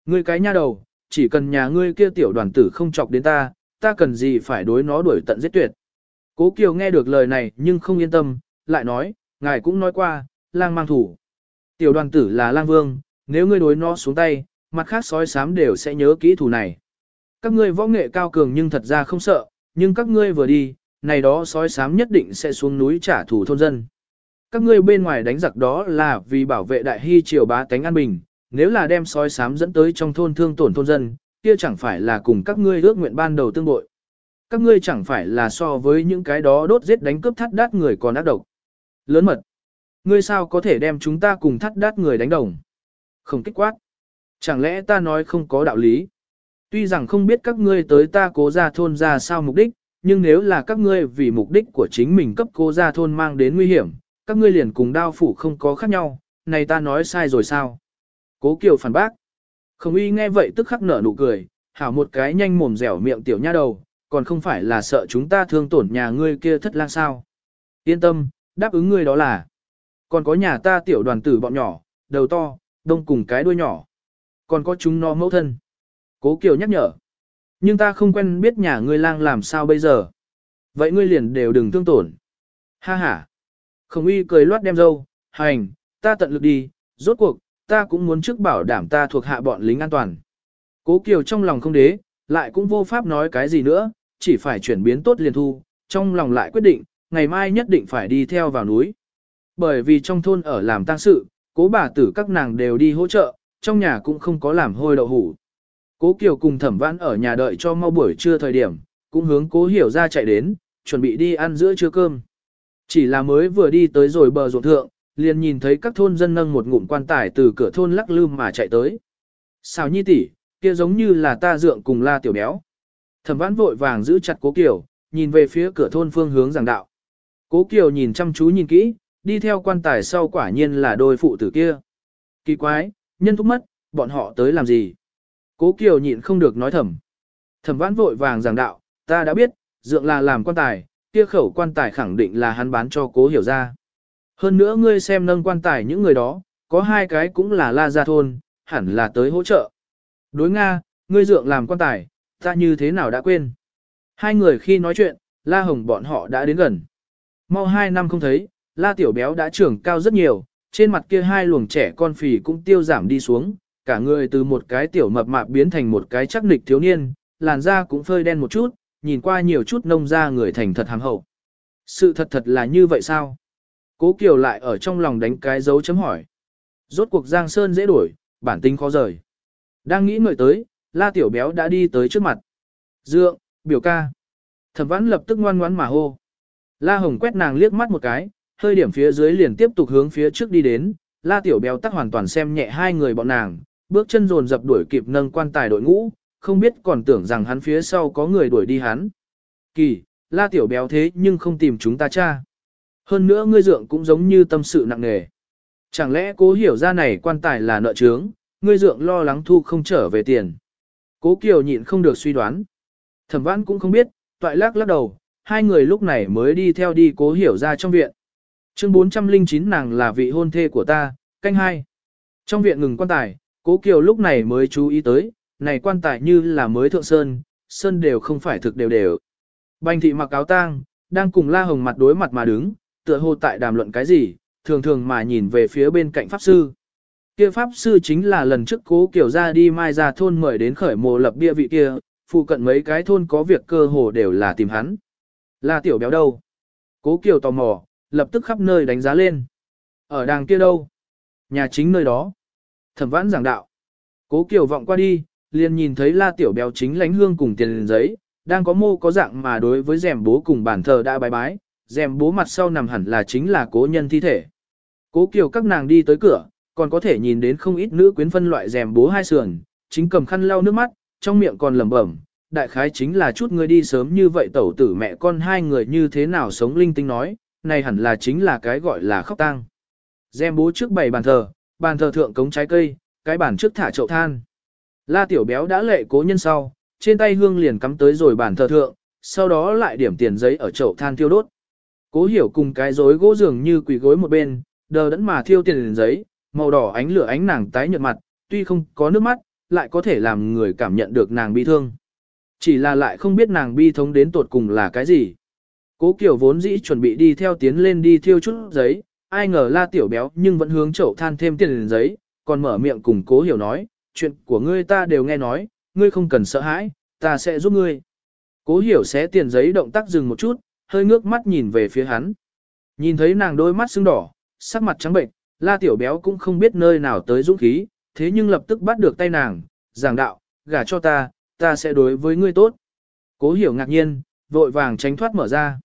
Ngươi cái nha đầu, chỉ cần nhà ngươi kia tiểu đoàn tử không chọc đến ta, ta cần gì phải đối nó đuổi tận giết tuyệt. Cố Kiều nghe được lời này nhưng không yên tâm, lại nói, ngài cũng nói qua, lang mang thủ. Tiểu đoàn tử là lang vương, nếu ngươi đối nó xuống tay, mặt khác sói sám đều sẽ nhớ kỹ thủ này. Các ngươi võ nghệ cao cường nhưng thật ra không sợ, nhưng các ngươi vừa đi, này đó sói sám nhất định sẽ xuống núi trả thù thôn dân. Các ngươi bên ngoài đánh giặc đó là vì bảo vệ đại hy triều bá tánh an bình, nếu là đem sói sám dẫn tới trong thôn thương tổn thôn dân, kia chẳng phải là cùng các ngươi ước nguyện ban đầu tương bội. Các ngươi chẳng phải là so với những cái đó đốt giết đánh cướp thắt đát người còn ác độc. Lớn mật. Ngươi sao có thể đem chúng ta cùng thắt đát người đánh đồng? Không kích quát. Chẳng lẽ ta nói không có đạo lý? Tuy rằng không biết các ngươi tới ta cố ra thôn ra sao mục đích, nhưng nếu là các ngươi vì mục đích của chính mình cấp cố ra thôn mang đến nguy hiểm, các ngươi liền cùng đao phủ không có khác nhau, này ta nói sai rồi sao? Cố Kiều phản bác. Không y nghe vậy tức khắc nở nụ cười, hảo một cái nhanh mồm dẻo miệng tiểu nha đầu, còn không phải là sợ chúng ta thương tổn nhà ngươi kia thất lang sao. Yên tâm, đáp ứng ngươi đó là. Còn có nhà ta tiểu đoàn tử bọn nhỏ, đầu to, đông cùng cái đuôi nhỏ. Còn có chúng nó mẫu thân. Cố Kiều nhắc nhở. Nhưng ta không quen biết nhà ngươi lang làm sao bây giờ. Vậy ngươi liền đều đừng thương tổn. Ha ha. Không y cười loát đem dâu, hành, ta tận lực đi, rốt cuộc, ta cũng muốn trước bảo đảm ta thuộc hạ bọn lính an toàn. Cố Kiều trong lòng không đế, lại cũng vô pháp nói cái gì nữa, chỉ phải chuyển biến tốt liền thu, trong lòng lại quyết định, ngày mai nhất định phải đi theo vào núi. Bởi vì trong thôn ở làm tang sự, cố bà tử các nàng đều đi hỗ trợ, trong nhà cũng không có làm hôi đậu hủ. Cố Kiều cùng thẩm vãn ở nhà đợi cho mau buổi trưa thời điểm, cũng hướng cố hiểu ra chạy đến, chuẩn bị đi ăn giữa trưa cơm. Chỉ là mới vừa đi tới rồi bờ ruộng thượng, liền nhìn thấy các thôn dân nâng một ngụm quan tài từ cửa thôn lắc lư mà chạy tới. Sao nhi tỷ, kia giống như là ta dượng cùng la tiểu béo. Thẩm vãn vội vàng giữ chặt cố Kiều, nhìn về phía cửa thôn phương hướng giảng đạo. Cố Kiều nhìn chăm chú nhìn kỹ, đi theo quan tài sau quả nhiên là đôi phụ tử kia. Kỳ quái, nhân thúc mất, bọn họ tới làm gì? Cố Kiều nhịn không được nói thầm. Thẩm vãn vội vàng giảng đạo, ta đã biết, dượng là làm quan tài, kia khẩu quan tài khẳng định là hắn bán cho cố hiểu ra. Hơn nữa ngươi xem nâng quan tài những người đó, có hai cái cũng là la gia thôn, hẳn là tới hỗ trợ. Đối Nga, ngươi dượng làm quan tài, ta như thế nào đã quên. Hai người khi nói chuyện, la hồng bọn họ đã đến gần. Mau hai năm không thấy, la tiểu béo đã trưởng cao rất nhiều, trên mặt kia hai luồng trẻ con phì cũng tiêu giảm đi xuống, cả người từ một cái tiểu mập mạp biến thành một cái chắc nịch thiếu niên, làn da cũng phơi đen một chút, nhìn qua nhiều chút nông ra người thành thật hàng hậu. Sự thật thật là như vậy sao? Cố Kiều lại ở trong lòng đánh cái dấu chấm hỏi. Rốt cuộc Giang Sơn dễ đổi, bản tính khó rời. Đang nghĩ ngợi tới, La Tiểu Béo đã đi tới trước mặt. Dượng, biểu ca. Thẩm vãn lập tức ngoan ngoãn mà hô. La Hồng quét nàng liếc mắt một cái, hơi điểm phía dưới liền tiếp tục hướng phía trước đi đến. La Tiểu Béo tắc hoàn toàn xem nhẹ hai người bọn nàng, bước chân dồn dập đuổi kịp nâng quan tài đội ngũ, không biết còn tưởng rằng hắn phía sau có người đuổi đi hắn. Kỳ, La Tiểu Béo thế nhưng không tìm chúng ta cha. Hơn nữa ngươi dượng cũng giống như tâm sự nặng nề. Chẳng lẽ cố hiểu ra này quan tài là nợ trướng, ngươi dượng lo lắng thu không trở về tiền. Cố Kiều nhịn không được suy đoán. Thẩm vãn cũng không biết, toại lắc lắc đầu, hai người lúc này mới đi theo đi cố hiểu ra trong viện. Chương 409 nàng là vị hôn thê của ta, canh hai. Trong viện ngừng quan tài, cố Kiều lúc này mới chú ý tới, này quan tài như là mới thượng sơn, sơn đều không phải thực đều đều. Bành thị mặc áo tang, đang cùng la hồng mặt đối mặt mà đứng, tựa hồ tại đàm luận cái gì, thường thường mà nhìn về phía bên cạnh pháp sư. Kia pháp sư chính là lần trước cố kiểu ra đi mai ra thôn mời đến khởi mồ lập bia vị kia, phụ cận mấy cái thôn có việc cơ hồ đều là tìm hắn. Là tiểu béo đâu? Cố kiều tò mò, lập tức khắp nơi đánh giá lên. Ở đàng kia đâu? Nhà chính nơi đó. Thẩm vãn giảng đạo. Cố kiều vọng qua đi, liền nhìn thấy la tiểu béo chính lánh hương cùng tiền giấy, đang có mô có dạng mà đối với rèm bố cùng bản thờ đã bái bái, rèm bố mặt sau nằm hẳn là chính là cố nhân thi thể. Cố kiều các nàng đi tới cửa, còn có thể nhìn đến không ít nữ quyến phân loại rèm bố hai sườn, chính cầm khăn lau nước mắt, trong miệng còn lẩm bẩm, đại khái chính là chút người đi sớm như vậy tẩu tử mẹ con hai người như thế nào sống linh tinh nói, này hẳn là chính là cái gọi là khóc tang. Rèm bố trước bảy bàn thờ, bàn thờ thượng cống trái cây, cái bàn trước thả chậu than. La tiểu béo đã lệ cố nhân sau, trên tay hương liền cắm tới rồi bàn thờ thượng, sau đó lại điểm tiền giấy ở chậu than thiêu đốt. Cố hiểu cùng cái rối gỗ dường như quỳ gối một bên, đờ đẫn mà thiêu tiền giấy, màu đỏ ánh lửa ánh nàng tái nhợt mặt, tuy không có nước mắt, lại có thể làm người cảm nhận được nàng bi thương. Chỉ là lại không biết nàng bi thống đến tột cùng là cái gì. Cố Kiều vốn dĩ chuẩn bị đi theo tiến lên đi thiêu chút giấy, ai ngờ la tiểu béo nhưng vẫn hướng chậu than thêm tiền giấy, còn mở miệng cùng cố hiểu nói, chuyện của ngươi ta đều nghe nói, ngươi không cần sợ hãi, ta sẽ giúp ngươi. Cố hiểu xé tiền giấy động tác dừng một chút, hơi ngước mắt nhìn về phía hắn. Nhìn thấy nàng đôi mắt sưng đỏ, sắc mặt trắng bệnh, la tiểu béo cũng không biết nơi nào tới dũng khí, thế nhưng lập tức bắt được tay nàng, giảng đạo, gả cho ta, ta sẽ đối với ngươi tốt. Cố hiểu ngạc nhiên, vội vàng tránh thoát mở ra.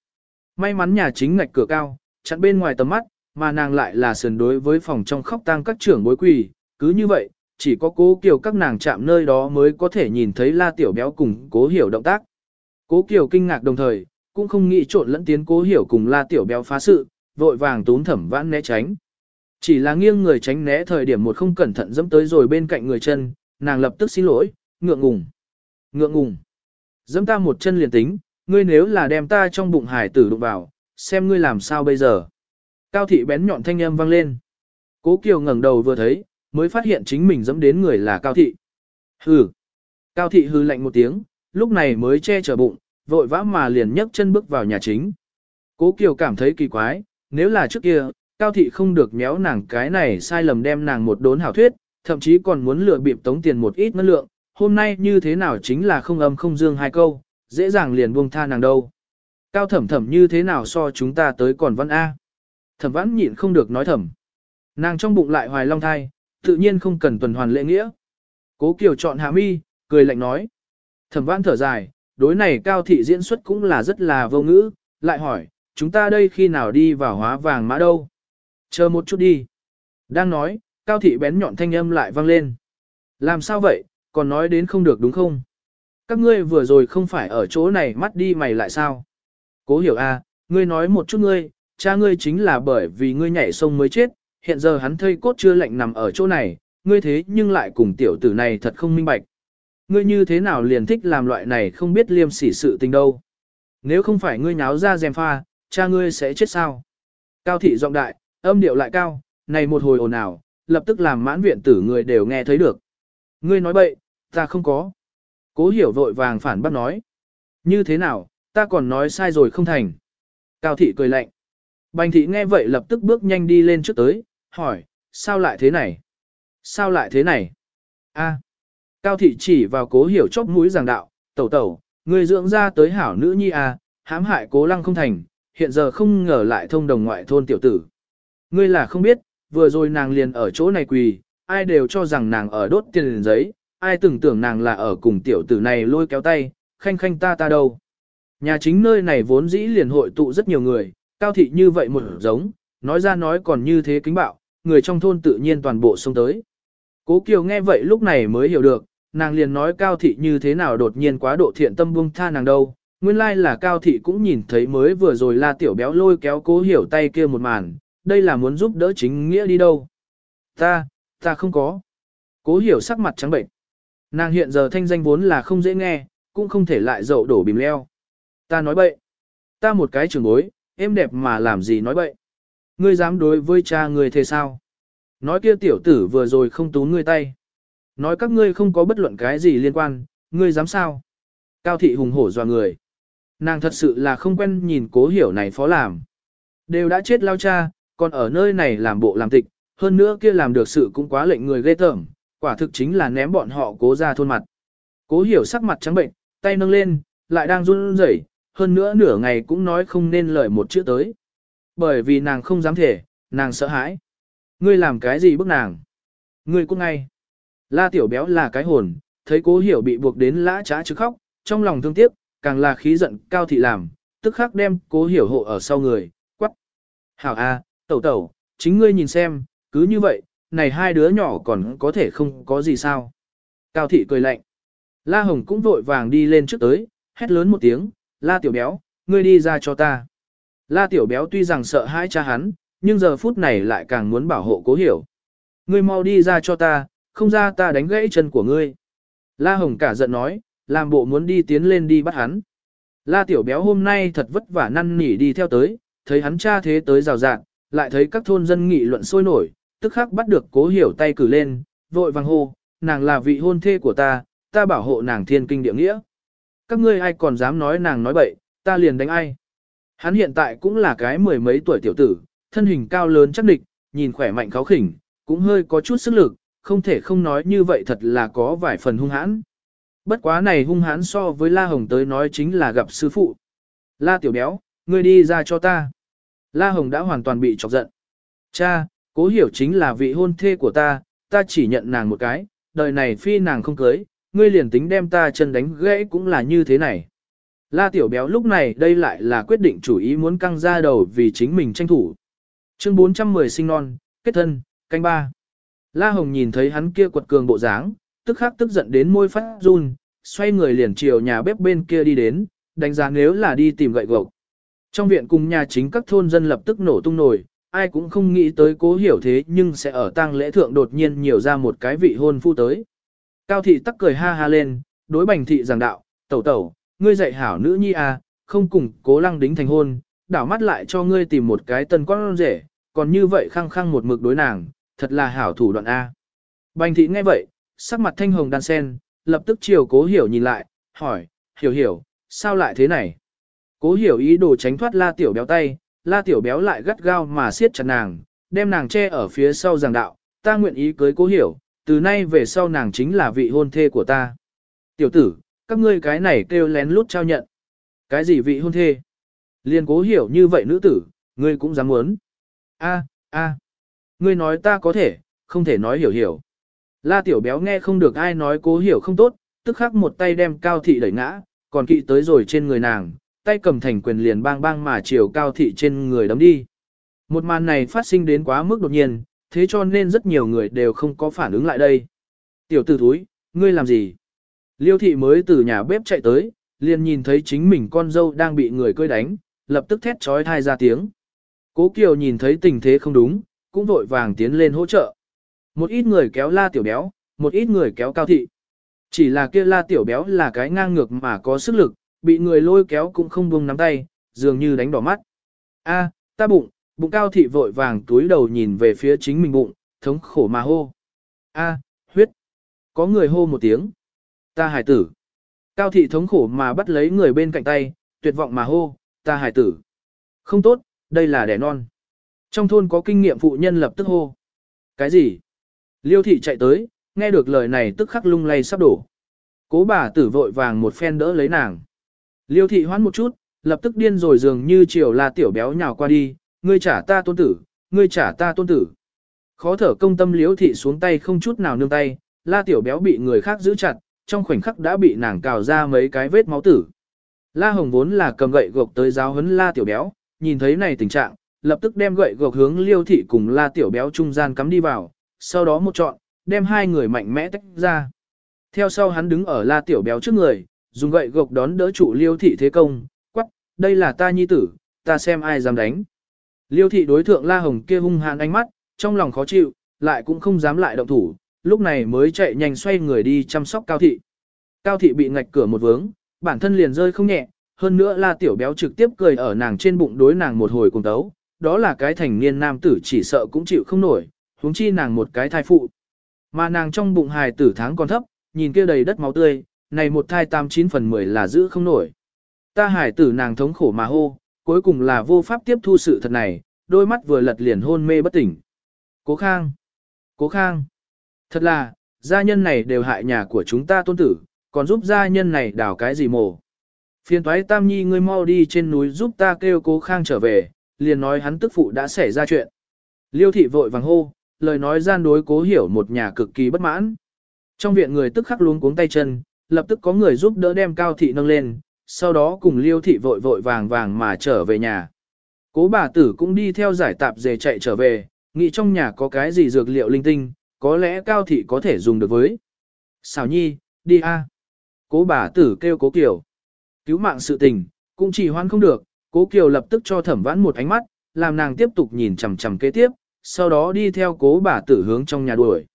May mắn nhà chính ngạch cửa cao, chặn bên ngoài tầm mắt, mà nàng lại là sườn đối với phòng trong khóc tang các trưởng bối quỳ, cứ như vậy, chỉ có cố kiều các nàng chạm nơi đó mới có thể nhìn thấy la tiểu béo cùng cố hiểu động tác. Cố kiều kinh ngạc đồng thời, cũng không nghĩ trộn lẫn tiến cố hiểu cùng la tiểu béo phá sự, vội vàng tốn thẩm vãn né tránh. Chỉ là nghiêng người tránh né thời điểm một không cẩn thận dẫm tới rồi bên cạnh người chân, nàng lập tức xin lỗi, ngượng ngùng. Ngượng ngùng. Dẫm ta một chân liền tính, ngươi nếu là đem ta trong bụng hải tử đụng vào, xem ngươi làm sao bây giờ. Cao thị bén nhọn thanh âm vang lên. Cố Kiều ngẩng đầu vừa thấy, mới phát hiện chính mình dẫm đến người là Cao thị. Hừ. Cao thị hừ lạnh một tiếng, lúc này mới che chở bụng, vội vã mà liền nhấc chân bước vào nhà chính. Cố Kiều cảm thấy kỳ quái, nếu là trước kia, Cao thị không được méo nàng cái này sai lầm đem nàng một đốn hảo thuyết, thậm chí còn muốn lừa bịp tống tiền một ít ngân lượng, hôm nay như thế nào chính là không âm không dương hai câu, dễ dàng liền buông tha nàng đâu. Cao thẩm thẩm như thế nào so chúng ta tới còn văn A. Thẩm vãn nhịn không được nói thầm, Nàng trong bụng lại hoài long thai, tự nhiên không cần tuần hoàn lễ nghĩa. Cố Kiều chọn hạ mi, cười lạnh nói. Thẩm vãn thở dài, đối này cao thị diễn xuất cũng là rất là vô ngữ, lại hỏi, chúng ta đây khi nào đi vào hóa vàng mã đâu? Chờ một chút đi. Đang nói, cao thị bén nhọn thanh âm lại vang lên. Làm sao vậy, còn nói đến không được đúng không? Các ngươi vừa rồi không phải ở chỗ này mắt đi mày lại sao? Cố hiểu a, à, ngươi nói một chút ngươi, cha ngươi chính là bởi vì ngươi nhảy sông mới chết, hiện giờ hắn thây cốt chưa lạnh nằm ở chỗ này, ngươi thế nhưng lại cùng tiểu tử này thật không minh bạch. Ngươi như thế nào liền thích làm loại này không biết liêm sỉ sự tình đâu. Nếu không phải ngươi nháo ra dèm pha, cha ngươi sẽ chết sao? Cao thị giọng đại, âm điệu lại cao, này một hồi ồn ào, lập tức làm mãn viện tử người đều nghe thấy được. Ngươi nói bậy, ta không có. Cố hiểu vội vàng phản bác nói. Như thế nào, ta còn nói sai rồi không thành. Cao thị cười lạnh. Bành thị nghe vậy lập tức bước nhanh đi lên trước tới, hỏi, sao lại thế này? Sao lại thế này? a Cao thị chỉ vào cố hiểu chóp mũi giảng đạo, tẩu tẩu, người dưỡng ra tới hảo nữ nhi a, hãm hại cố lăng không thành, hiện giờ không ngờ lại thông đồng ngoại thôn tiểu tử. Ngươi là không biết, vừa rồi nàng liền ở chỗ này quỳ, ai đều cho rằng nàng ở đốt tiền giấy, ai từng tưởng nàng là ở cùng tiểu tử này lôi kéo tay, khanh khanh ta ta đâu. Nhà chính nơi này vốn dĩ liền hội tụ rất nhiều người, cao thị như vậy một giống, nói ra nói còn như thế kính bạo, người trong thôn tự nhiên toàn bộ xông tới. Cố Kiều nghe vậy lúc này mới hiểu được, nàng liền nói cao thị như thế nào đột nhiên quá độ thiện tâm buông tha nàng đâu. Nguyên lai là cao thị cũng nhìn thấy mới vừa rồi la tiểu béo lôi kéo cố hiểu tay kia một màn, đây là muốn giúp đỡ chính nghĩa đi đâu. Ta, ta không có. Cố hiểu sắc mặt trắng bệnh. Nàng hiện giờ thanh danh vốn là không dễ nghe, cũng không thể lại dậu đổ bìm leo. Ta nói bậy. Ta một cái trường bối, em đẹp mà làm gì nói bậy. Ngươi dám đối với cha ngươi thế sao? Nói kia tiểu tử vừa rồi không tú ngươi tay. Nói các ngươi không có bất luận cái gì liên quan, ngươi dám sao? Cao thị hùng hổ dọa người. Nàng thật sự là không quen nhìn cố hiểu này phó làm. Đều đã chết lao cha, còn ở nơi này làm bộ làm tịch, hơn nữa kia làm được sự cũng quá lệnh người ghê tởm, quả thực chính là ném bọn họ cố ra thôn mặt. Cố hiểu sắc mặt trắng bệnh, tay nâng lên, lại đang run rẩy, hơn nữa nửa ngày cũng nói không nên lời một chữ tới. Bởi vì nàng không dám thể, nàng sợ hãi. Ngươi làm cái gì bức nàng? Ngươi cũng ngay. La tiểu béo là cái hồn, thấy cố hiểu bị buộc đến lã trá chứ khóc, trong lòng thương tiếc, càng là khí giận cao thị làm, tức khắc đem cố hiểu hộ ở sau người, quắc. Hảo a, tẩu tẩu, chính ngươi nhìn xem, cứ như vậy, này hai đứa nhỏ còn có thể không có gì sao. Cao thị cười lạnh. La Hồng cũng vội vàng đi lên trước tới, hét lớn một tiếng, La Tiểu Béo, ngươi đi ra cho ta. La Tiểu Béo tuy rằng sợ hãi cha hắn, nhưng giờ phút này lại càng muốn bảo hộ cố hiểu. Ngươi mau đi ra cho ta, không ra ta đánh gãy chân của ngươi. La Hồng cả giận nói, làm bộ muốn đi tiến lên đi bắt hắn. La Tiểu Béo hôm nay thật vất vả năn nỉ đi theo tới, thấy hắn cha thế tới rào rạng, lại thấy các thôn dân nghị luận sôi nổi, tức khắc bắt được cố hiểu tay cử lên, vội vàng hô, nàng là vị hôn thê của ta, ta bảo hộ nàng thiên kinh địa nghĩa. Các ngươi ai còn dám nói nàng nói bậy, ta liền đánh ai. Hắn hiện tại cũng là cái mười mấy tuổi tiểu tử, thân hình cao lớn chắc địch, nhìn khỏe mạnh kháo khỉnh, cũng hơi có chút sức lực, không thể không nói như vậy thật là có vài phần hung hãn. Bất quá này hung hãn so với La Hồng tới nói chính là gặp sư phụ. La Tiểu Béo, ngươi đi ra cho ta. La Hồng đã hoàn toàn bị chọc giận. Cha, cố hiểu chính là vị hôn thê của ta, ta chỉ nhận nàng một cái, đời này phi nàng không cưới, ngươi liền tính đem ta chân đánh gãy cũng là như thế này. La Tiểu Béo lúc này đây lại là quyết định chủ ý muốn căng ra đầu vì chính mình tranh thủ. Chương 410 sinh non, kết thân, canh ba. La Hồng nhìn thấy hắn kia quật cường bộ dáng, tức khắc tức giận đến môi phát run, xoay người liền chiều nhà bếp bên kia đi đến, đánh giá nếu là đi tìm gậy gộc. Trong viện cùng nhà chính các thôn dân lập tức nổ tung nổi, ai cũng không nghĩ tới cố hiểu thế nhưng sẽ ở tang lễ thượng đột nhiên nhiều ra một cái vị hôn phu tới. Cao thị tắc cười ha ha lên, đối bành thị giảng đạo, tẩu tẩu, ngươi dạy hảo nữ nhi à, không cùng cố lăng đính thành hôn, đảo mắt lại cho ngươi tìm một cái tân con rể, còn như vậy khăng khăng một mực đối nàng, thật là hảo thủ đoạn A. Bành thị nghe vậy, sắc mặt thanh hồng đan sen, lập tức chiều cố hiểu nhìn lại, hỏi, hiểu hiểu, sao lại thế này? Cố hiểu ý đồ tránh thoát la tiểu béo tay, la tiểu béo lại gắt gao mà siết chặt nàng, đem nàng che ở phía sau giảng đạo, ta nguyện ý cưới cố hiểu, từ nay về sau nàng chính là vị hôn thê của ta. Tiểu tử, các ngươi cái này kêu lén lút trao nhận. Cái gì vị hôn thê? Liên cố hiểu như vậy nữ tử, ngươi cũng dám muốn. A, a, ngươi nói ta có thể, không thể nói hiểu hiểu. La tiểu béo nghe không được ai nói cố hiểu không tốt, tức khắc một tay đem cao thị đẩy ngã, còn kỵ tới rồi trên người nàng, tay cầm thành quyền liền bang bang mà chiều cao thị trên người đấm đi. Một màn này phát sinh đến quá mức đột nhiên, thế cho nên rất nhiều người đều không có phản ứng lại đây. Tiểu tử thúi, ngươi làm gì? Liêu thị mới từ nhà bếp chạy tới, liền nhìn thấy chính mình con dâu đang bị người cơi đánh, lập tức thét trói thai ra tiếng. Cố Kiều nhìn thấy tình thế không đúng, cũng vội vàng tiến lên hỗ trợ. Một ít người kéo la tiểu béo, một ít người kéo cao thị. Chỉ là kia la tiểu béo là cái ngang ngược mà có sức lực, bị người lôi kéo cũng không buông nắm tay, dường như đánh đỏ mắt. A, ta bụng, bụng cao thị vội vàng túi đầu nhìn về phía chính mình bụng, thống khổ mà hô. A, huyết. Có người hô một tiếng. Ta hải tử. Cao thị thống khổ mà bắt lấy người bên cạnh tay, tuyệt vọng mà hô, ta hải tử. Không tốt, đây là đẻ non. Trong thôn có kinh nghiệm phụ nhân lập tức hô. Cái gì? Liêu thị chạy tới, nghe được lời này tức khắc lung lay sắp đổ. Cố bà tử vội vàng một phen đỡ lấy nàng. Liêu thị hoán một chút, lập tức điên rồi dường như chiều là tiểu béo nhào qua đi, ngươi trả ta tôn tử, ngươi trả ta tôn tử. Khó thở công tâm liêu thị xuống tay không chút nào nương tay, la tiểu béo bị người khác giữ chặt, trong khoảnh khắc đã bị nàng cào ra mấy cái vết máu tử. La Hồng vốn là cầm gậy gộc tới giáo huấn la tiểu béo, nhìn thấy này tình trạng, lập tức đem gậy gộc hướng liêu thị cùng la tiểu béo trung gian cắm đi vào, sau đó một trọn, đem hai người mạnh mẽ tách ra. Theo sau hắn đứng ở la tiểu béo trước người, dùng gậy gộc đón đỡ trụ liêu thị thế công, quắc, đây là ta nhi tử, ta xem ai dám đánh. Liêu thị đối thượng la hồng kia hung hãn ánh mắt, trong lòng khó chịu, lại cũng không dám lại động thủ, lúc này mới chạy nhanh xoay người đi chăm sóc cao thị. Cao thị bị ngạch cửa một vướng, bản thân liền rơi không nhẹ, hơn nữa la tiểu béo trực tiếp cười ở nàng trên bụng đối nàng một hồi cùng tấu, đó là cái thành niên nam tử chỉ sợ cũng chịu không nổi, huống chi nàng một cái thai phụ. Mà nàng trong bụng hài tử tháng còn thấp, nhìn kia đầy đất máu tươi, này một thai tam chín phần mười là giữ không nổi. Ta hài tử nàng thống khổ mà hô, cuối cùng là vô pháp tiếp thu sự thật này, đôi mắt vừa lật liền hôn mê bất tỉnh. Cố khang! Cố khang! Thật là, gia nhân này đều hại nhà của chúng ta tôn tử, còn giúp gia nhân này đào cái gì mồ. Phiền thoái tam nhi ngươi mau đi trên núi giúp ta kêu cố khang trở về, liền nói hắn tức phụ đã xảy ra chuyện. Liêu thị vội vàng hô, lời nói gian đối cố hiểu một nhà cực kỳ bất mãn. Trong viện người tức khắc luống cuống tay chân, lập tức có người giúp đỡ đem cao thị nâng lên, sau đó cùng liêu thị vội vội vàng vàng mà trở về nhà. Cố bà tử cũng đi theo giải tạp dề chạy trở về, nghĩ trong nhà có cái gì dược liệu linh tinh, có lẽ cao thị có thể dùng được với. Xảo nhi, đi a. Cố bà tử kêu cố kiều. Cứu mạng sự tình, cũng chỉ hoan không được, cố kiều lập tức cho thẩm vãn một ánh mắt, làm nàng tiếp tục nhìn chằm chằm kế tiếp, sau đó đi theo cố bà tử hướng trong nhà đuổi.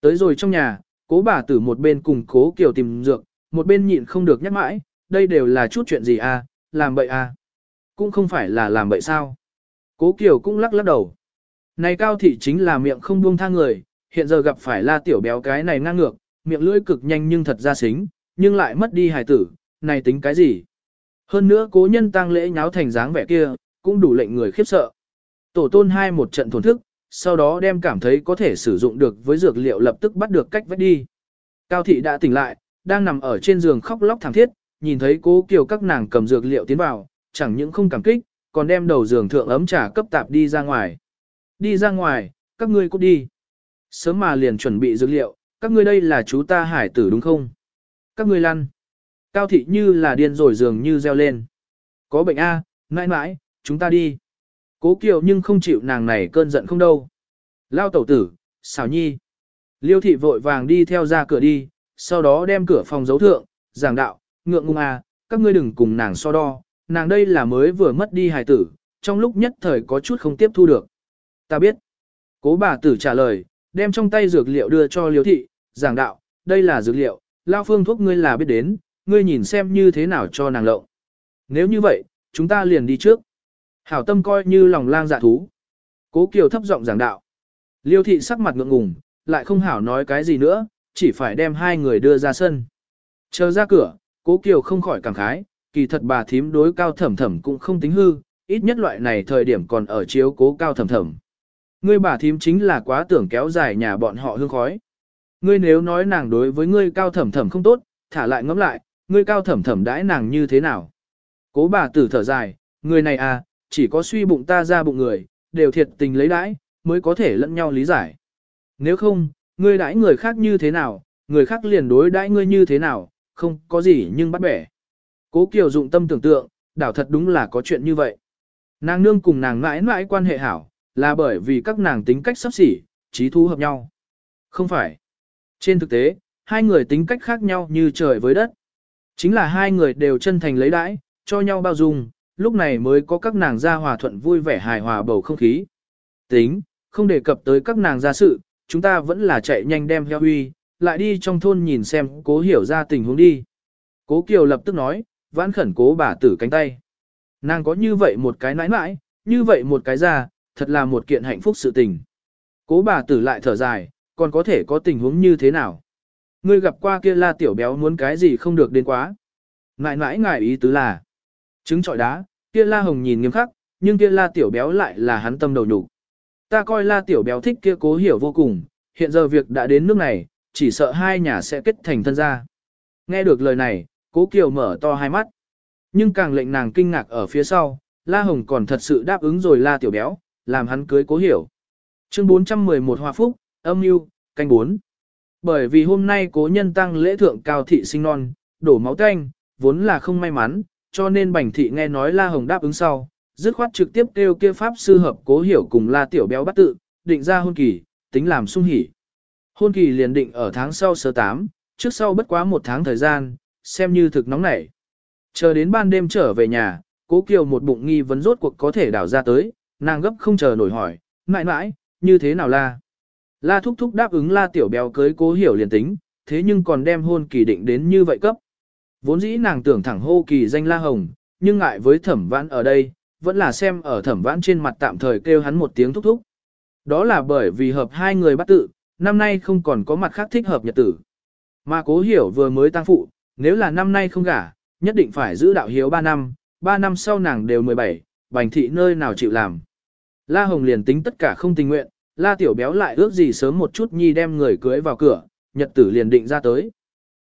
Tới rồi trong nhà, cố bà tử một bên cùng cố kiều tìm dược, một bên nhịn không được nhắc mãi, đây đều là chút chuyện gì à, làm bậy à. Cũng không phải là làm bậy sao. Cố kiều cũng lắc lắc đầu. Này cao thị chính là miệng không buông tha người, hiện giờ gặp phải la tiểu béo cái này ngang ngược, miệng lưỡi cực nhanh nhưng thật ra xính, nhưng lại mất đi hài tử, này tính cái gì? Hơn nữa cố nhân tang lễ nháo thành dáng vẻ kia, cũng đủ lệnh người khiếp sợ. Tổ tôn hai một trận thổn thức, sau đó đem cảm thấy có thể sử dụng được với dược liệu lập tức bắt được cách vết đi. Cao thị đã tỉnh lại, đang nằm ở trên giường khóc lóc thảm thiết, nhìn thấy cố kiều các nàng cầm dược liệu tiến vào, chẳng những không cảm kích, còn đem đầu giường thượng ấm trà cấp tạp đi ra ngoài. Đi ra ngoài, các ngươi cút đi. Sớm mà liền chuẩn bị dược liệu, các ngươi đây là chú ta hải tử đúng không? Các ngươi lăn. Cao thị như là điên rồi dường như reo lên. Có bệnh A, mãi mãi, chúng ta đi. Cố kiều nhưng không chịu nàng này cơn giận không đâu. Lao tẩu tử, xảo nhi. Liêu thị vội vàng đi theo ra cửa đi, sau đó đem cửa phòng giấu thượng, giảng đạo, ngượng ngùng à, các ngươi đừng cùng nàng so đo, nàng đây là mới vừa mất đi hài tử, trong lúc nhất thời có chút không tiếp thu được. Ta biết. Cố bà tử trả lời, đem trong tay dược liệu đưa cho liêu thị, giảng đạo, đây là dược liệu, lao phương thuốc ngươi là biết đến, ngươi nhìn xem như thế nào cho nàng lộng. Nếu như vậy, chúng ta liền đi trước. Hảo tâm coi như lòng lang dạ thú. Cố Kiều thấp giọng giảng đạo. Liêu thị sắc mặt ngượng ngùng, lại không hảo nói cái gì nữa, chỉ phải đem hai người đưa ra sân. Chờ ra cửa, Cố Kiều không khỏi cảm khái, kỳ thật bà thím đối cao thẩm thẩm cũng không tính hư, ít nhất loại này thời điểm còn ở chiếu cố cao thẩm thẩm. Ngươi bà thím chính là quá tưởng kéo dài nhà bọn họ hương khói. Ngươi nếu nói nàng đối với ngươi cao thẩm thẩm không tốt, thả lại ngẫm lại, ngươi cao thẩm thẩm đãi nàng như thế nào? Cố bà tử thở dài, người này à, chỉ có suy bụng ta ra bụng người, đều thiệt tình lấy đãi, mới có thể lẫn nhau lý giải. Nếu không, ngươi đãi người khác như thế nào, người khác liền đối đãi ngươi như thế nào, không có gì nhưng bắt bẻ. Cố Kiều dụng tâm tưởng tượng, đảo thật đúng là có chuyện như vậy. Nàng nương cùng nàng mãi mãi quan hệ hảo, là bởi vì các nàng tính cách sắp xỉ, trí thu hợp nhau. Không phải. Trên thực tế, hai người tính cách khác nhau như trời với đất. Chính là hai người đều chân thành lấy đãi, cho nhau bao dung, lúc này mới có các nàng gia hòa thuận vui vẻ hài hòa bầu không khí. Tính, không đề cập tới các nàng gia sự, chúng ta vẫn là chạy nhanh đem heo huy, lại đi trong thôn nhìn xem cố hiểu ra tình huống đi. Cố Kiều lập tức nói, vãn khẩn cố bà tử cánh tay. Nàng có như vậy một cái nãi nãi, như vậy một cái ra, thật là một kiện hạnh phúc sự tình. Cố bà tử lại thở dài, còn có thể có tình huống như thế nào? Ngươi gặp qua kia la tiểu béo muốn cái gì không được đến quá. Ngại ngại ngại ý tứ là. Trứng trọi đá, kia la hồng nhìn nghiêm khắc, nhưng kia la tiểu béo lại là hắn tâm đầu nhục. Ta coi la tiểu béo thích kia cố hiểu vô cùng, hiện giờ việc đã đến nước này, chỉ sợ hai nhà sẽ kết thành thân gia. Nghe được lời này, cố kiều mở to hai mắt. Nhưng càng lệnh nàng kinh ngạc ở phía sau, la hồng còn thật sự đáp ứng rồi la tiểu béo, làm hắn cưới cố hiểu. Chương 411 Hoa Phúc, âm mưu canh 4. Bởi vì hôm nay cố nhân tăng lễ thượng cao thị sinh non, đổ máu tanh, vốn là không may mắn, cho nên bành thị nghe nói La Hồng đáp ứng sau, dứt khoát trực tiếp kêu kia pháp sư hợp cố hiểu cùng La Tiểu Béo bắt tự, định ra hôn kỳ, tính làm sung hỉ. Hôn kỳ liền định ở tháng sau sơ 8, trước sau bất quá một tháng thời gian, xem như thực nóng nảy. Chờ đến ban đêm trở về nhà, cố kiều một bụng nghi vấn rốt cuộc có thể đảo ra tới, nàng gấp không chờ nổi hỏi, mãi mãi, như thế nào la? La thúc thúc đáp ứng la tiểu béo cưới cố hiểu liền tính, thế nhưng còn đem hôn kỳ định đến như vậy cấp. Vốn dĩ nàng tưởng thẳng hô kỳ danh la hồng, nhưng ngại với thẩm vãn ở đây, vẫn là xem ở thẩm vãn trên mặt tạm thời kêu hắn một tiếng thúc thúc. Đó là bởi vì hợp hai người bắt tự, năm nay không còn có mặt khác thích hợp nhật tử. Mà cố hiểu vừa mới tăng phụ, nếu là năm nay không gả, nhất định phải giữ đạo hiếu 3 năm, 3 năm sau nàng đều 17, bành thị nơi nào chịu làm. La Hồng liền tính tất cả không tình nguyện, La Tiểu Béo lại ước gì sớm một chút nhi đem người cưới vào cửa, nhật tử liền định ra tới.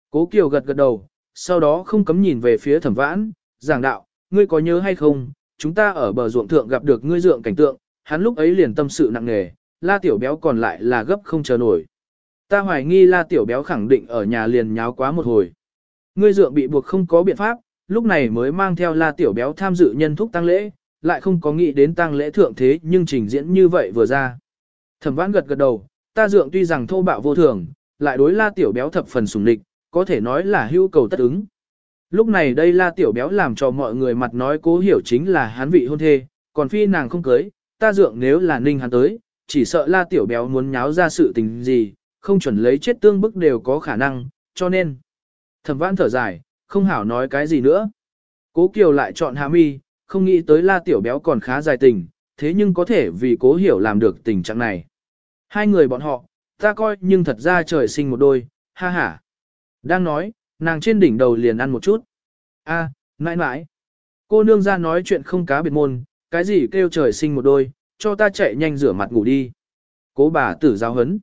Cố Kiều gật gật đầu, sau đó không cấm nhìn về phía thẩm vãn, giảng đạo, ngươi có nhớ hay không, chúng ta ở bờ ruộng thượng gặp được ngươi dượng cảnh tượng, hắn lúc ấy liền tâm sự nặng nề, La Tiểu Béo còn lại là gấp không chờ nổi. Ta hoài nghi La Tiểu Béo khẳng định ở nhà liền nháo quá một hồi. Ngươi dượng bị buộc không có biện pháp, lúc này mới mang theo La Tiểu Béo tham dự nhân thúc tăng lễ, lại không có nghĩ đến tăng lễ thượng thế nhưng trình diễn như vậy vừa ra. Thẩm vãn gật gật đầu, ta dượng tuy rằng thô bạo vô thường, lại đối la tiểu béo thập phần sùng địch, có thể nói là hưu cầu tất ứng. Lúc này đây la tiểu béo làm cho mọi người mặt nói cố hiểu chính là hắn vị hôn thê, còn phi nàng không cưới, ta dượng nếu là ninh hắn tới, chỉ sợ la tiểu béo muốn nháo ra sự tình gì, không chuẩn lấy chết tương bức đều có khả năng, cho nên. Thẩm vãn thở dài, không hảo nói cái gì nữa. Cố Kiều lại chọn hạ mi, không nghĩ tới la tiểu béo còn khá dài tình, thế nhưng có thể vì cố hiểu làm được tình trạng này. Hai người bọn họ, ta coi nhưng thật ra trời sinh một đôi, ha ha. Đang nói, nàng trên đỉnh đầu liền ăn một chút. a à, mãi mãi. Cô nương ra nói chuyện không cá biệt môn, cái gì kêu trời sinh một đôi, cho ta chạy nhanh rửa mặt ngủ đi. Cố bà tử giáo hấn.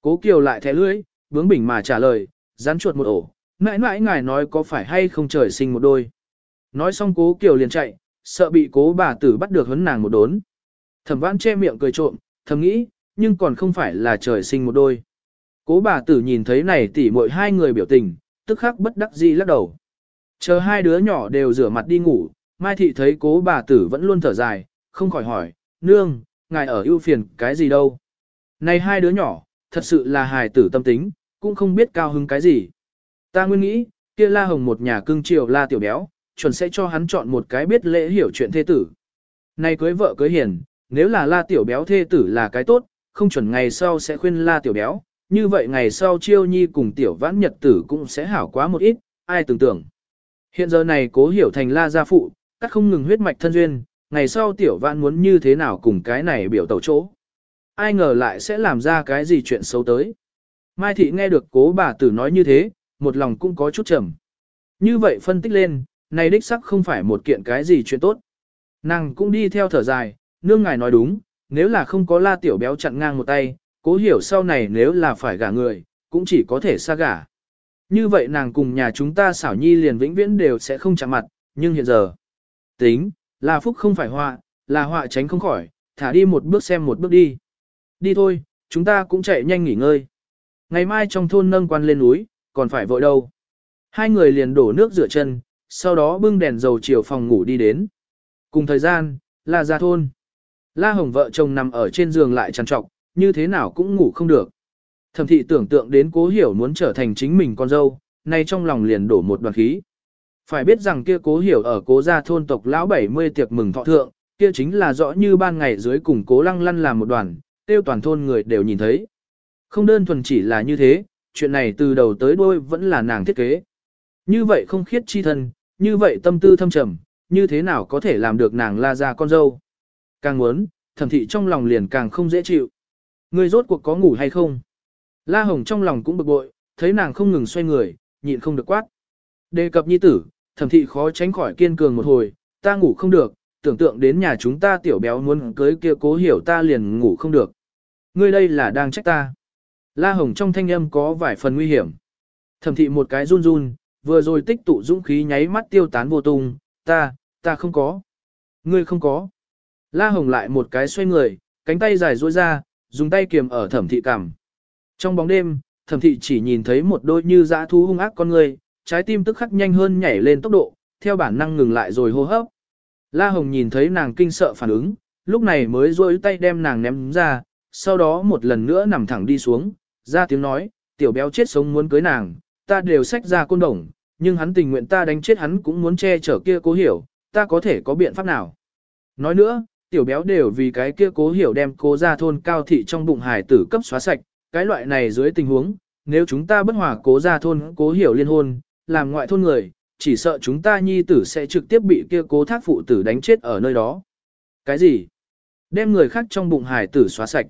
Cố kiều lại thẻ lưỡi, bướng bỉnh mà trả lời, rắn chuột một ổ. Mãi mãi ngài nói có phải hay không trời sinh một đôi. Nói xong cố kiều liền chạy, sợ bị cố bà tử bắt được hấn nàng một đốn. Thẩm văn che miệng cười trộm, thầm nghĩ, nhưng còn không phải là trời sinh một đôi. Cố bà tử nhìn thấy này tỉ muội hai người biểu tình, tức khắc bất đắc dĩ lắc đầu. Chờ hai đứa nhỏ đều rửa mặt đi ngủ, Mai Thị thấy cố bà tử vẫn luôn thở dài, không khỏi hỏi, nương, ngài ở ưu phiền cái gì đâu. Này hai đứa nhỏ, thật sự là hài tử tâm tính, cũng không biết cao hứng cái gì. Ta nguyên nghĩ, kia la hồng một nhà cưng chiều la tiểu béo, chuẩn sẽ cho hắn chọn một cái biết lễ hiểu chuyện thê tử. Này cưới vợ cưới hiền, nếu là la tiểu béo thê tử là cái tốt, không chuẩn ngày sau sẽ khuyên la tiểu béo, như vậy ngày sau chiêu nhi cùng tiểu vãn nhật tử cũng sẽ hảo quá một ít, ai tưởng tưởng. Hiện giờ này cố hiểu thành la gia phụ, các không ngừng huyết mạch thân duyên, ngày sau tiểu vãn muốn như thế nào cùng cái này biểu tẩu chỗ. Ai ngờ lại sẽ làm ra cái gì chuyện xấu tới. Mai thị nghe được cố bà tử nói như thế, một lòng cũng có chút trầm. Như vậy phân tích lên, này đích sắc không phải một kiện cái gì chuyện tốt. Nàng cũng đi theo thở dài, nương ngài nói đúng, nếu là không có la tiểu béo chặn ngang một tay, cố hiểu sau này nếu là phải gả người, cũng chỉ có thể xa gả. Như vậy nàng cùng nhà chúng ta xảo nhi liền vĩnh viễn đều sẽ không chạm mặt, nhưng hiện giờ, tính, là phúc không phải họa, là họa tránh không khỏi, thả đi một bước xem một bước đi. Đi thôi, chúng ta cũng chạy nhanh nghỉ ngơi. Ngày mai trong thôn nâng quan lên núi, còn phải vội đâu. Hai người liền đổ nước rửa chân, sau đó bưng đèn dầu chiều phòng ngủ đi đến. Cùng thời gian, là ra thôn. La Hồng vợ chồng nằm ở trên giường lại trằn trọc, như thế nào cũng ngủ không được. Thẩm thị tưởng tượng đến cố hiểu muốn trở thành chính mình con dâu, nay trong lòng liền đổ một đoàn khí. Phải biết rằng kia cố hiểu ở cố gia thôn tộc lão 70 tiệc mừng thọ thượng, kia chính là rõ như ban ngày dưới cùng cố lăng lăn làm một đoàn, tiêu toàn thôn người đều nhìn thấy. Không đơn thuần chỉ là như thế, chuyện này từ đầu tới đuôi vẫn là nàng thiết kế. Như vậy không khiết chi thân, như vậy tâm tư thâm trầm, như thế nào có thể làm được nàng la ra con dâu. Càng muốn, thẩm thị trong lòng liền càng không dễ chịu. Người rốt cuộc có ngủ hay không? La Hồng trong lòng cũng bực bội, thấy nàng không ngừng xoay người, nhịn không được quát. Đề cập nhi tử, thẩm thị khó tránh khỏi kiên cường một hồi, ta ngủ không được, tưởng tượng đến nhà chúng ta tiểu béo muốn cưới kia cố hiểu ta liền ngủ không được. Ngươi đây là đang trách ta. La Hồng trong thanh âm có vài phần nguy hiểm. Thẩm thị một cái run run, vừa rồi tích tụ dũng khí nháy mắt tiêu tán vô tung, ta, ta không có. Ngươi không có. La Hồng lại một cái xoay người, cánh tay dài duỗi ra, dùng tay kiềm ở thẩm thị cằm. Trong bóng đêm, thẩm thị chỉ nhìn thấy một đôi như dã thú hung ác con người, trái tim tức khắc nhanh hơn nhảy lên tốc độ, theo bản năng ngừng lại rồi hô hấp. La Hồng nhìn thấy nàng kinh sợ phản ứng, lúc này mới duỗi tay đem nàng ném ra, sau đó một lần nữa nằm thẳng đi xuống, ra tiếng nói, tiểu béo chết sống muốn cưới nàng, ta đều xách ra côn đồng, nhưng hắn tình nguyện ta đánh chết hắn cũng muốn che chở kia cố hiểu, ta có thể có biện pháp nào. Nói nữa, tiểu béo đều vì cái kia cố hiểu đem cố ra thôn cao thị trong bụng hải tử cấp xóa sạch, cái loại này dưới tình huống, nếu chúng ta bất hòa cố ra thôn cố hiểu liên hôn, làm ngoại thôn người, chỉ sợ chúng ta nhi tử sẽ trực tiếp bị kia cố thác phụ tử đánh chết ở nơi đó. Cái gì? Đem người khác trong bụng hải tử xóa sạch.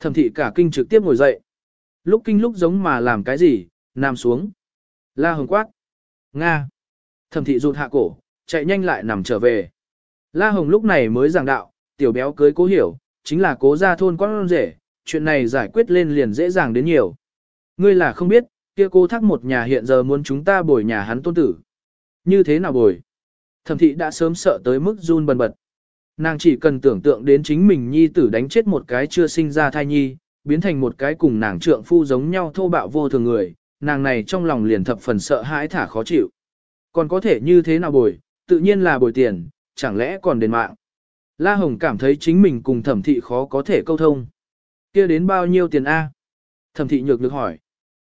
Thẩm thị cả kinh trực tiếp ngồi dậy. Lúc kinh lúc giống mà làm cái gì, nằm xuống. La hồng quát. Nga. Thẩm thị rụt hạ cổ, chạy nhanh lại nằm trở về. La hồng lúc này mới giảng đạo, tiểu béo cưới cố hiểu, chính là cố gia thôn con rể, chuyện này giải quyết lên liền dễ dàng đến nhiều. Ngươi là không biết, kia cô thác một nhà hiện giờ muốn chúng ta bồi nhà hắn tôn tử. Như thế nào bồi? Thẩm thị đã sớm sợ tới mức run bần bật. Nàng chỉ cần tưởng tượng đến chính mình nhi tử đánh chết một cái chưa sinh ra thai nhi, biến thành một cái cùng nàng trượng phu giống nhau thô bạo vô thường người, nàng này trong lòng liền thập phần sợ hãi thả khó chịu. Còn có thể như thế nào bồi, tự nhiên là bồi tiền, chẳng lẽ còn đền mạng. La Hồng cảm thấy chính mình cùng thẩm thị khó có thể câu thông. kia đến bao nhiêu tiền A? Thẩm thị nhược được hỏi.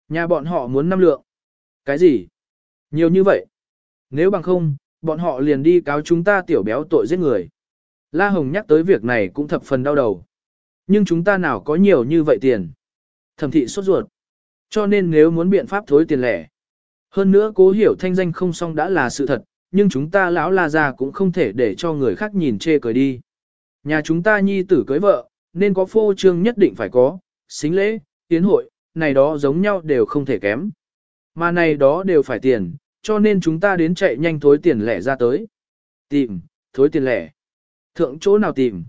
Nhà bọn họ muốn năm lượng. Cái gì? Nhiều như vậy. Nếu bằng không, bọn họ liền đi cáo chúng ta tiểu béo tội giết người. La Hồng nhắc tới việc này cũng thập phần đau đầu. Nhưng chúng ta nào có nhiều như vậy tiền. Thẩm thị sốt ruột. Cho nên nếu muốn biện pháp thối tiền lẻ. Hơn nữa cố hiểu thanh danh không xong đã là sự thật, nhưng chúng ta lão la già cũng không thể để cho người khác nhìn chê cười đi. Nhà chúng ta nhi tử cưới vợ, nên có phô trương nhất định phải có, xính lễ, tiến hội, này đó giống nhau đều không thể kém. Mà này đó đều phải tiền, cho nên chúng ta đến chạy nhanh thối tiền lẻ ra tới. Tìm, thối tiền lẻ. Thượng chỗ nào tìm?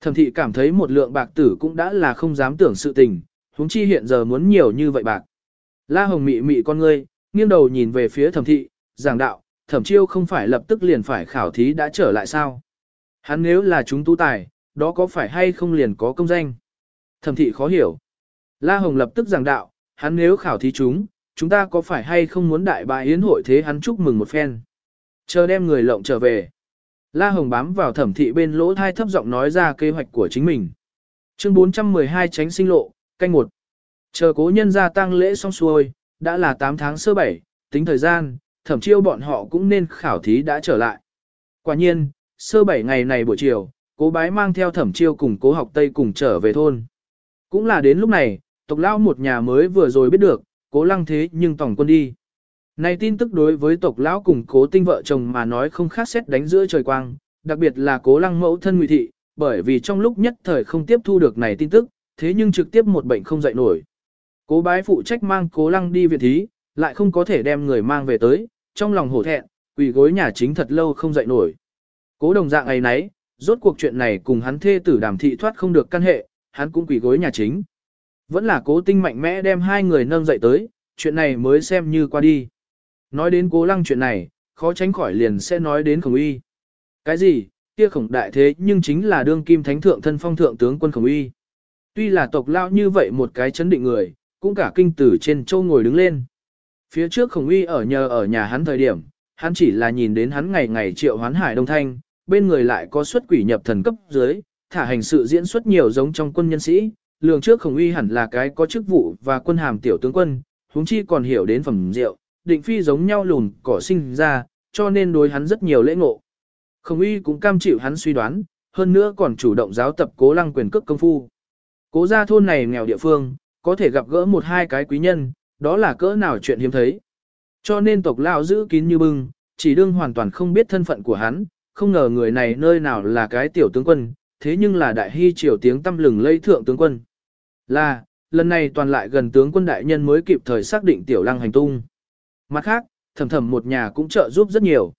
Thẩm thị cảm thấy một lượng bạc tử cũng đã là không dám tưởng sự tình, huống chi hiện giờ muốn nhiều như vậy bạc. La Hồng mị mị con ngươi, nghiêng đầu nhìn về phía thẩm thị, giảng đạo, thẩm chiêu không phải lập tức liền phải khảo thí đã trở lại sao? Hắn nếu là chúng tu tài, đó có phải hay không liền có công danh? Thẩm thị khó hiểu. La Hồng lập tức giảng đạo, hắn nếu khảo thí chúng, chúng ta có phải hay không muốn đại bại yến hội thế hắn chúc mừng một phen? Chờ đem người lộng trở về. La Hồng bám vào thẩm thị bên lỗ thai thấp giọng nói ra kế hoạch của chính mình. Chương 412 tránh sinh lộ, canh một. Chờ cố nhân gia tăng lễ xong xuôi, đã là 8 tháng sơ bảy, tính thời gian, thẩm chiêu bọn họ cũng nên khảo thí đã trở lại. Quả nhiên, sơ bảy ngày này buổi chiều, cố bái mang theo thẩm chiêu cùng cố học Tây cùng trở về thôn. Cũng là đến lúc này, tộc lao một nhà mới vừa rồi biết được, cố lăng thế nhưng tổng quân đi. Này tin tức đối với tộc lão cùng cố tinh vợ chồng mà nói không khác xét đánh giữa trời quang, đặc biệt là cố lăng mẫu thân ngụy thị, bởi vì trong lúc nhất thời không tiếp thu được này tin tức, thế nhưng trực tiếp một bệnh không dậy nổi. Cố bái phụ trách mang cố lăng đi viện thí, lại không có thể đem người mang về tới, trong lòng hổ thẹn, quỳ gối nhà chính thật lâu không dậy nổi. Cố đồng dạng ấy nấy, rốt cuộc chuyện này cùng hắn thê tử đàm thị thoát không được căn hệ, hắn cũng quỳ gối nhà chính. Vẫn là cố tinh mạnh mẽ đem hai người nâng dậy tới, chuyện này mới xem như qua đi. Nói đến cố lăng chuyện này, khó tránh khỏi liền sẽ nói đến khổng uy. Cái gì, kia khổng đại thế nhưng chính là đương kim thánh thượng thân phong thượng tướng quân khổng uy. Tuy là tộc lao như vậy một cái chấn định người, cũng cả kinh tử trên châu ngồi đứng lên. Phía trước khổng uy ở nhờ ở nhà hắn thời điểm, hắn chỉ là nhìn đến hắn ngày ngày triệu hoán hải đông thanh, bên người lại có xuất quỷ nhập thần cấp dưới, thả hành sự diễn xuất nhiều giống trong quân nhân sĩ, lường trước khổng uy hẳn là cái có chức vụ và quân hàm tiểu tướng quân, huống chi còn hiểu đến phẩm rượu, định phi giống nhau lùn cỏ sinh ra, cho nên đối hắn rất nhiều lễ ngộ. Khổng uy cũng cam chịu hắn suy đoán, hơn nữa còn chủ động giáo tập cố lăng quyền cước công phu. Cố gia thôn này nghèo địa phương, có thể gặp gỡ một hai cái quý nhân, đó là cỡ nào chuyện hiếm thấy. Cho nên tộc lão giữ kín như bưng, chỉ đương hoàn toàn không biết thân phận của hắn, không ngờ người này nơi nào là cái tiểu tướng quân, thế nhưng là đại hy triều tiếng tâm lừng lây thượng tướng quân. Là, lần này toàn lại gần tướng quân đại nhân mới kịp thời xác định tiểu lăng hành tung. Mặt khác, thầm thầm một nhà cũng trợ giúp rất nhiều.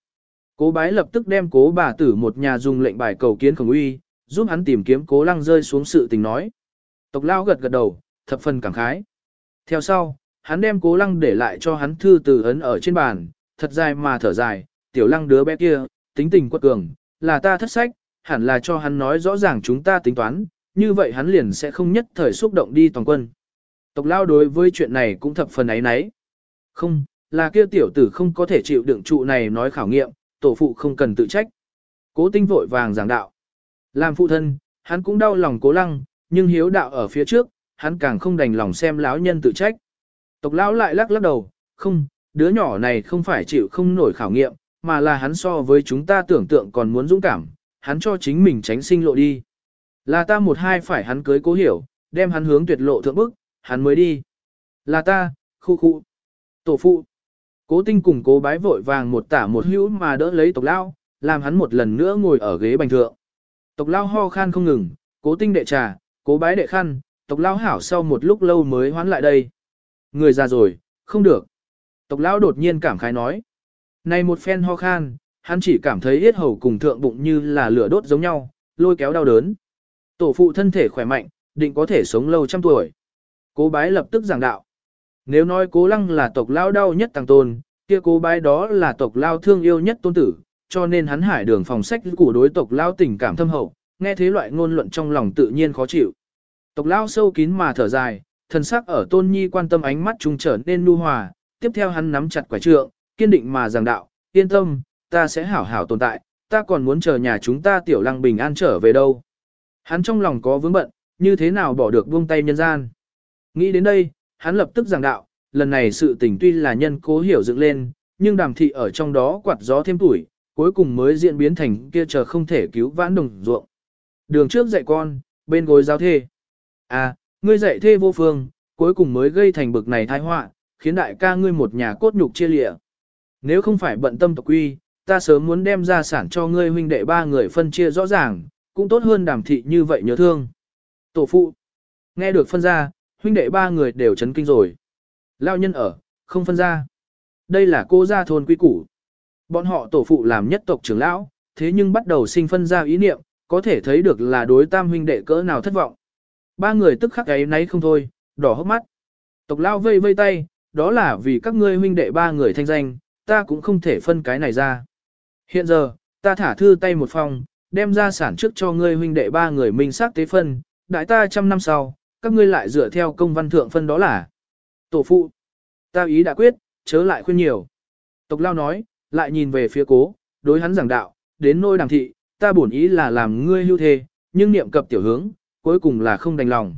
Cố bái lập tức đem cố bà tử một nhà dùng lệnh bài cầu kiến khổng uy, giúp hắn tìm kiếm cố lăng rơi xuống sự tình nói. Tộc lao gật gật đầu, thập phần cảm khái. Theo sau, hắn đem cố lăng để lại cho hắn thư từ ấn ở trên bàn, thật dài mà thở dài, tiểu lăng đứa bé kia, tính tình quật cường, là ta thất sách, hẳn là cho hắn nói rõ ràng chúng ta tính toán, như vậy hắn liền sẽ không nhất thời xúc động đi toàn quân. Tộc lao đối với chuyện này cũng thập phần ấy nấy. Không, là kia tiểu tử không có thể chịu đựng trụ này nói khảo nghiệm, tổ phụ không cần tự trách. Cố tinh vội vàng giảng đạo. Làm phụ thân, hắn cũng đau lòng cố lăng, nhưng hiếu đạo ở phía trước, hắn càng không đành lòng xem lão nhân tự trách. Tộc lão lại lắc lắc đầu, không, đứa nhỏ này không phải chịu không nổi khảo nghiệm, mà là hắn so với chúng ta tưởng tượng còn muốn dũng cảm, hắn cho chính mình tránh sinh lộ đi. Là ta một hai phải hắn cưới cố hiểu, đem hắn hướng tuyệt lộ thượng bức, hắn mới đi. Là ta, khu khu. Tổ phụ. Cố tinh cùng cố bái vội vàng một tả một hữu mà đỡ lấy tộc lao, làm hắn một lần nữa ngồi ở ghế bành thượng. Tộc lao ho khan không ngừng, cố tinh đệ trà, cố bái đệ khăn, tộc lao hảo sau một lúc lâu mới hoán lại đây. Người già rồi, không được. Tộc lao đột nhiên cảm khái nói. Này một phen ho khan, hắn chỉ cảm thấy yết hầu cùng thượng bụng như là lửa đốt giống nhau, lôi kéo đau đớn. Tổ phụ thân thể khỏe mạnh, định có thể sống lâu trăm tuổi. Cố bái lập tức giảng đạo. Nếu nói cố lăng là tộc lao đau nhất tăng tôn, kia cố bái đó là tộc lao thương yêu nhất tôn tử, cho nên hắn hải đường phòng sách của đối tộc lao tình cảm thâm hậu, nghe thế loại ngôn luận trong lòng tự nhiên khó chịu. Tộc lao sâu kín mà thở dài, thần sắc ở tôn nhi quan tâm ánh mắt trung trở nên nu hòa, tiếp theo hắn nắm chặt quả trượng, kiên định mà giảng đạo, yên tâm, ta sẽ hảo hảo tồn tại, ta còn muốn chờ nhà chúng ta tiểu lăng bình an trở về đâu. Hắn trong lòng có vướng bận, như thế nào bỏ được buông tay nhân gian. Nghĩ đến đây, hắn lập tức giảng đạo, lần này sự tình tuy là nhân cố hiểu dựng lên, nhưng đàm thị ở trong đó quạt gió thêm tuổi, cuối cùng mới diễn biến thành kia chờ không thể cứu vãn đồng ruộng. Đường trước dạy con, bên gối giáo thê. À, ngươi dạy thê vô phương, cuối cùng mới gây thành bực này tai họa, khiến đại ca ngươi một nhà cốt nhục chia lịa. Nếu không phải bận tâm tộc quy, ta sớm muốn đem gia sản cho ngươi huynh đệ ba người phân chia rõ ràng, cũng tốt hơn đàm thị như vậy nhớ thương. Tổ phụ, nghe được phân ra, huynh đệ ba người đều chấn kinh rồi. Lao nhân ở, không phân ra. Đây là cô gia thôn quy củ. Bọn họ tổ phụ làm nhất tộc trưởng lão, thế nhưng bắt đầu sinh phân ra ý niệm, có thể thấy được là đối tam huynh đệ cỡ nào thất vọng. Ba người tức khắc ấy nấy không thôi, đỏ hốc mắt. Tộc lao vây vây tay, đó là vì các ngươi huynh đệ ba người thanh danh, ta cũng không thể phân cái này ra. Hiện giờ, ta thả thư tay một phòng, đem ra sản trước cho ngươi huynh đệ ba người minh xác tế phân, đại ta trăm năm sau, các ngươi lại dựa theo công văn thượng phân đó là. Tổ phụ, ta ý đã quyết, chớ lại khuyên nhiều. Tộc lao nói, lại nhìn về phía cố, đối hắn giảng đạo, đến nôi đàm thị, ta bổn ý là làm ngươi hưu thề, nhưng niệm cập tiểu hướng, cuối cùng là không đành lòng.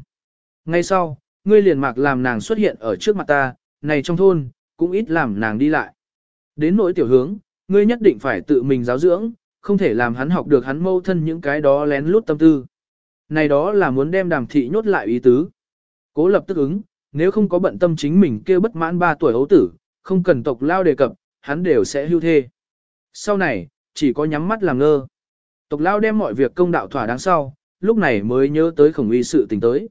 Ngay sau, ngươi liền mạc làm nàng xuất hiện ở trước mặt ta, này trong thôn, cũng ít làm nàng đi lại. Đến nỗi tiểu hướng, ngươi nhất định phải tự mình giáo dưỡng, không thể làm hắn học được hắn mâu thân những cái đó lén lút tâm tư. Này đó là muốn đem đàm thị nhốt lại ý tứ. Cố lập tức ứng, nếu không có bận tâm chính mình kêu bất mãn 3 tuổi hấu tử, không cần tộc lao đề cập, hắn đều sẽ hưu thê. Sau này, chỉ có nhắm mắt làm ngơ. Tộc lao đem mọi việc công đạo thỏa đáng sau, lúc này mới nhớ tới khổng uy sự tình tới.